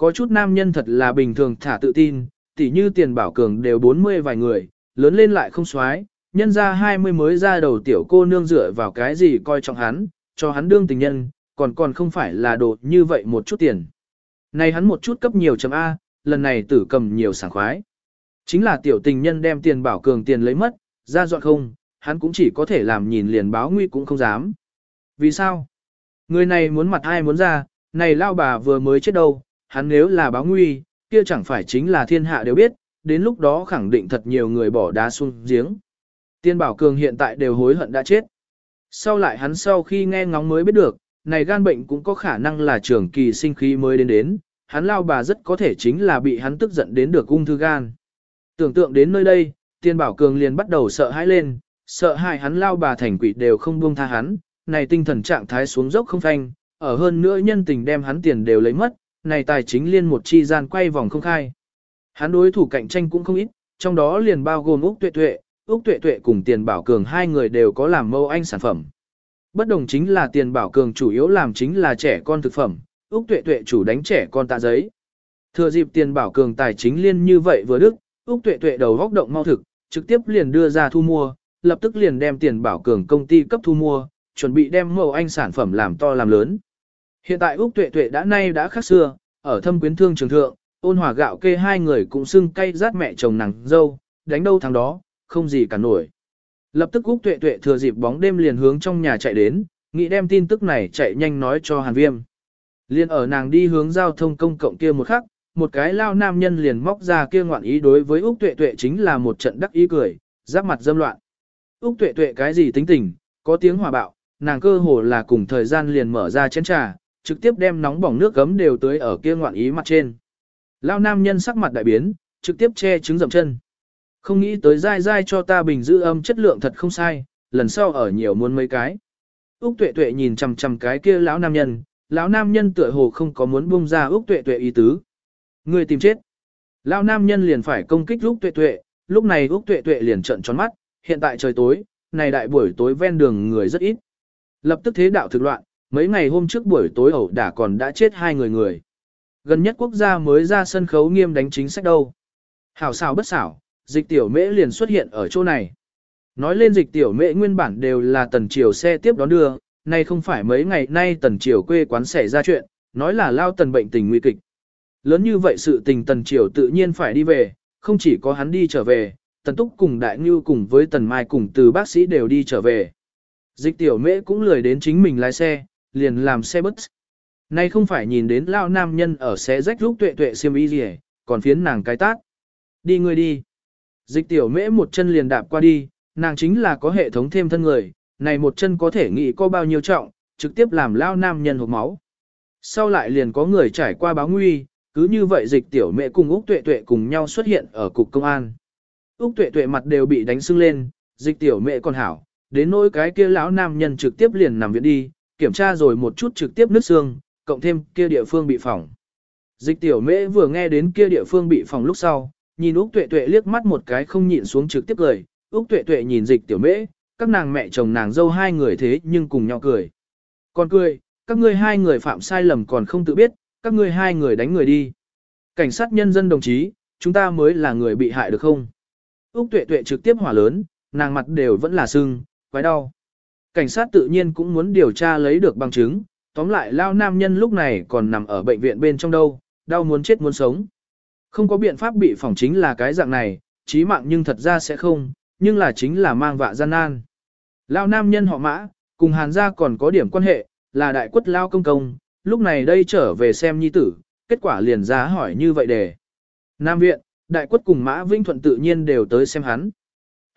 Có chút nam nhân thật là bình thường thả tự tin, tỉ như tiền bảo cường đều 40 vài người, lớn lên lại không xoái, nhân ra 20 mới ra đầu tiểu cô nương dựa vào cái gì coi trọng hắn, cho hắn đương tình nhân, còn còn không phải là đồ như vậy một chút tiền. Này hắn một chút cấp nhiều chấm A, lần này tử cầm nhiều sảng khoái. Chính là tiểu tình nhân đem tiền bảo cường tiền lấy mất, ra dọn không, hắn cũng chỉ có thể làm nhìn liền báo nguy cũng không dám. Vì sao? Người này muốn mặt ai muốn ra, này lao bà vừa mới chết đâu, hắn nếu là báo nguy, kia chẳng phải chính là thiên hạ đều biết, đến lúc đó khẳng định thật nhiều người bỏ đá xuống giếng. Tiên bảo cường hiện tại đều hối hận đã chết. Sau lại hắn sau khi nghe ngóng mới biết được, này gan bệnh cũng có khả năng là trường kỳ sinh khí mới đến đến, hắn lao bà rất có thể chính là bị hắn tức giận đến được ung thư gan. Tưởng tượng đến nơi đây, tiên bảo cường liền bắt đầu sợ hãi lên, sợ hãi hắn lao bà thành quỷ đều không buông tha hắn, này tinh thần trạng thái xuống dốc không phanh, ở hơn nữa nhân tình đem hắn tiền đều lấy mất, này tài chính liên một chi gian quay vòng không khai. Hắn đối thủ cạnh tranh cũng không ít, trong đó liền bao gồm Úc Tuệ Tuệ, Úc Tuệ Tuệ cùng Tiền Bảo Cường hai người đều có làm mâu anh sản phẩm. Bất đồng chính là tiền bảo cường chủ yếu làm chính là trẻ con thực phẩm, Úc Tuệ Tuệ chủ đánh trẻ con tạ giấy. Thừa dịp tiền bảo cường tài chính liên như vậy vừa đức, Úc Tuệ Tuệ đầu góc động mau thực, trực tiếp liền đưa ra thu mua, lập tức liền đem tiền bảo cường công ty cấp thu mua, chuẩn bị đem mẫu anh sản phẩm làm to làm lớn. Hiện tại Úc Tuệ Tuệ đã nay đã khác xưa, ở thâm quyến thương trường thượng, ôn hòa gạo kê hai người cũng xưng cay rát mẹ chồng nàng dâu, đánh đâu thằng đó, không gì cả nổi. Lập tức Úc Tuệ Tuệ thừa dịp bóng đêm liền hướng trong nhà chạy đến, nghĩ đem tin tức này chạy nhanh nói cho Hàn Viêm. Liên ở nàng đi hướng giao thông công cộng kia một khắc, một cái lao nam nhân liền móc ra kia ngoạn ý đối với Úc Tuệ Tuệ chính là một trận đắc ý cười, giáp mặt dâm loạn. Úc Tuệ Tuệ cái gì tính tình, có tiếng hòa bạo, nàng cơ hồ là cùng thời gian liền mở ra chén trà, trực tiếp đem nóng bỏng nước gấm đều tới ở kia ngoạn ý mặt trên. Lao nam nhân sắc mặt đại biến, trực tiếp che trứng dầm chân. Không nghĩ tới dai dai cho ta bình giữ âm chất lượng thật không sai, lần sau ở nhiều muốn mấy cái. Úc tuệ tuệ nhìn chằm chằm cái kia lão nam nhân, lão nam nhân tựa hồ không có muốn buông ra Úc tuệ tuệ ý tứ. Người tìm chết. Lão nam nhân liền phải công kích Úc tuệ tuệ, lúc này Úc tuệ tuệ liền trợn tròn mắt, hiện tại trời tối, này đại buổi tối ven đường người rất ít. Lập tức thế đạo thực loạn, mấy ngày hôm trước buổi tối ẩu đả còn đã chết hai người người. Gần nhất quốc gia mới ra sân khấu nghiêm đánh chính sách đâu. Hảo xảo bất xảo, dịch tiểu mễ liền xuất hiện ở chỗ này. Nói lên dịch tiểu mễ nguyên bản đều là tần triều xe tiếp đón đưa, nay không phải mấy ngày nay tần triều quê quán xảy ra chuyện, nói là lao tần bệnh tình nguy kịch. Lớn như vậy sự tình tần triều tự nhiên phải đi về, không chỉ có hắn đi trở về, tần túc cùng đại ngưu cùng với tần mai cùng từ bác sĩ đều đi trở về. Dịch tiểu mễ cũng lười đến chính mình lái xe, liền làm xe bus. Nay không phải nhìn đến lao nam nhân ở xe rách lúc tuệ tuệ xiêm y gì còn phiến nàng cái tát. Đi ngươi đi. Dịch tiểu mễ một chân liền đạp qua đi, nàng chính là có hệ thống thêm thân người, này một chân có thể nghĩ có bao nhiêu trọng, trực tiếp làm lao nam nhân hộp máu. Sau lại liền có người trải qua báo nguy, cứ như vậy dịch tiểu mẹ cùng Úc Tuệ Tuệ cùng nhau xuất hiện ở cục công an. Úc Tuệ Tuệ mặt đều bị đánh sưng lên, dịch tiểu mẹ còn hảo, đến nỗi cái kia lão nam nhân trực tiếp liền nằm viện đi, kiểm tra rồi một chút trực tiếp nứt xương, cộng thêm kia địa phương bị phỏng. Dịch tiểu mễ vừa nghe đến kia địa phương bị phỏng lúc sau, nhìn Úc Tuệ Tuệ liếc mắt một cái không nhịn xuống trực tiếp cười, Úc Tuệ Tuệ nhìn dịch tiểu mễ, các nàng mẹ chồng nàng dâu hai người thế nhưng cùng nhau cười. Còn cười, các ngươi hai người phạm sai lầm còn không tự biết, các ngươi hai người đánh người đi. Cảnh sát nhân dân đồng chí, chúng ta mới là người bị hại được không? Úc Tuệ Tuệ trực tiếp hỏa lớn, nàng mặt đều vẫn là sưng, quái đau. Cảnh sát tự nhiên cũng muốn điều tra lấy được bằng chứng, tóm lại lao nam nhân lúc này còn nằm ở bệnh viện bên trong đâu, đau muốn chết muốn sống. Không có biện pháp bị phỏng chính là cái dạng này, chí mạng nhưng thật ra sẽ không, nhưng là chính là mang vạ gian nan. Lao nam nhân họ mã, cùng hàn gia còn có điểm quan hệ, là đại quất lao công công, lúc này đây trở về xem nhi tử, kết quả liền ra hỏi như vậy để. Nam viện, đại quất cùng mã vinh thuận tự nhiên đều tới xem hắn.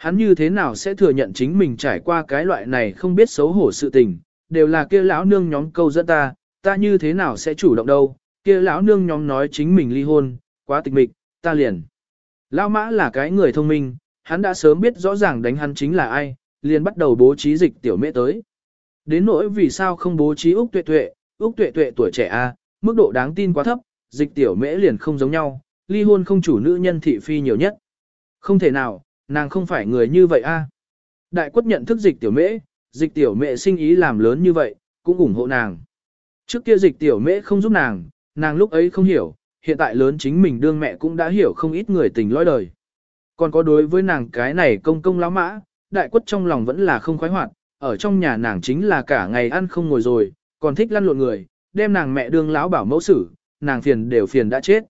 Hắn như thế nào sẽ thừa nhận chính mình trải qua cái loại này không biết xấu hổ sự tình, đều là kia lão nương nhóm câu dẫn ta, ta như thế nào sẽ chủ động đâu, kia lão nương nhóm nói chính mình ly hôn, quá tịch mịch, ta liền. Lão mã là cái người thông minh, hắn đã sớm biết rõ ràng đánh hắn chính là ai, liền bắt đầu bố trí dịch tiểu mễ tới. Đến nỗi vì sao không bố trí Úc Tuệ Tuệ, Úc Tuệ Tuệ tuổi trẻ A, mức độ đáng tin quá thấp, dịch tiểu mễ liền không giống nhau, ly hôn không chủ nữ nhân thị phi nhiều nhất. Không thể nào, nàng không phải người như vậy A. À? Đại quất nhận thức dịch tiểu mễ, dịch tiểu mễ sinh ý làm lớn như vậy, cũng ủng hộ nàng. Trước kia dịch tiểu mễ không giúp nàng, nàng lúc ấy không hiểu, hiện tại lớn chính mình đương mẹ cũng đã hiểu không ít người tình lõi đời. Còn có đối với nàng cái này công công lão mã, đại quất trong lòng vẫn là không khoái hoạt, ở trong nhà nàng chính là cả ngày ăn không ngồi rồi, còn thích lăn lộn người, đem nàng mẹ đương lão bảo mẫu xử, nàng phiền đều phiền đã chết.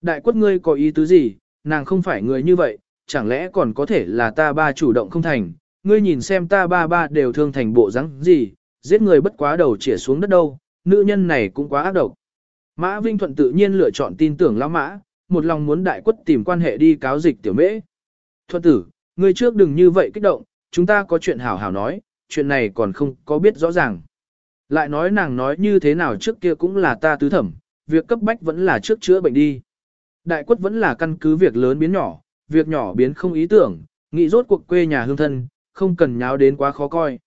Đại quất ngươi có ý tứ gì, nàng không phải người như vậy, chẳng lẽ còn có thể là ta ba chủ động không thành, ngươi nhìn xem ta ba ba đều thương thành bộ rắn gì, giết người bất quá đầu chĩa xuống đất đâu, nữ nhân này cũng quá ác độc. Mã Vinh Thuận tự nhiên lựa chọn tin tưởng lão mã, một lòng muốn đại quất tìm quan hệ đi cáo dịch tiểu mễ. Thuận tử, ngươi trước đừng như vậy kích động, chúng ta có chuyện hảo hảo nói, chuyện này còn không có biết rõ ràng. Lại nói nàng nói như thế nào trước kia cũng là ta tứ thẩm, việc cấp bách vẫn là trước chữa bệnh đi. Đại quất vẫn là căn cứ việc lớn biến nhỏ, việc nhỏ biến không ý tưởng, nghĩ rốt cuộc quê nhà hương thân, không cần nháo đến quá khó coi.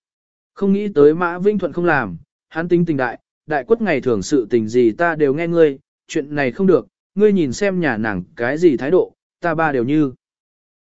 Không nghĩ tới Mã Vinh Thuận không làm, hắn tính tình đại, đại quất ngày thường sự tình gì ta đều nghe ngươi, chuyện này không được, ngươi nhìn xem nhà nàng cái gì thái độ, ta ba đều như.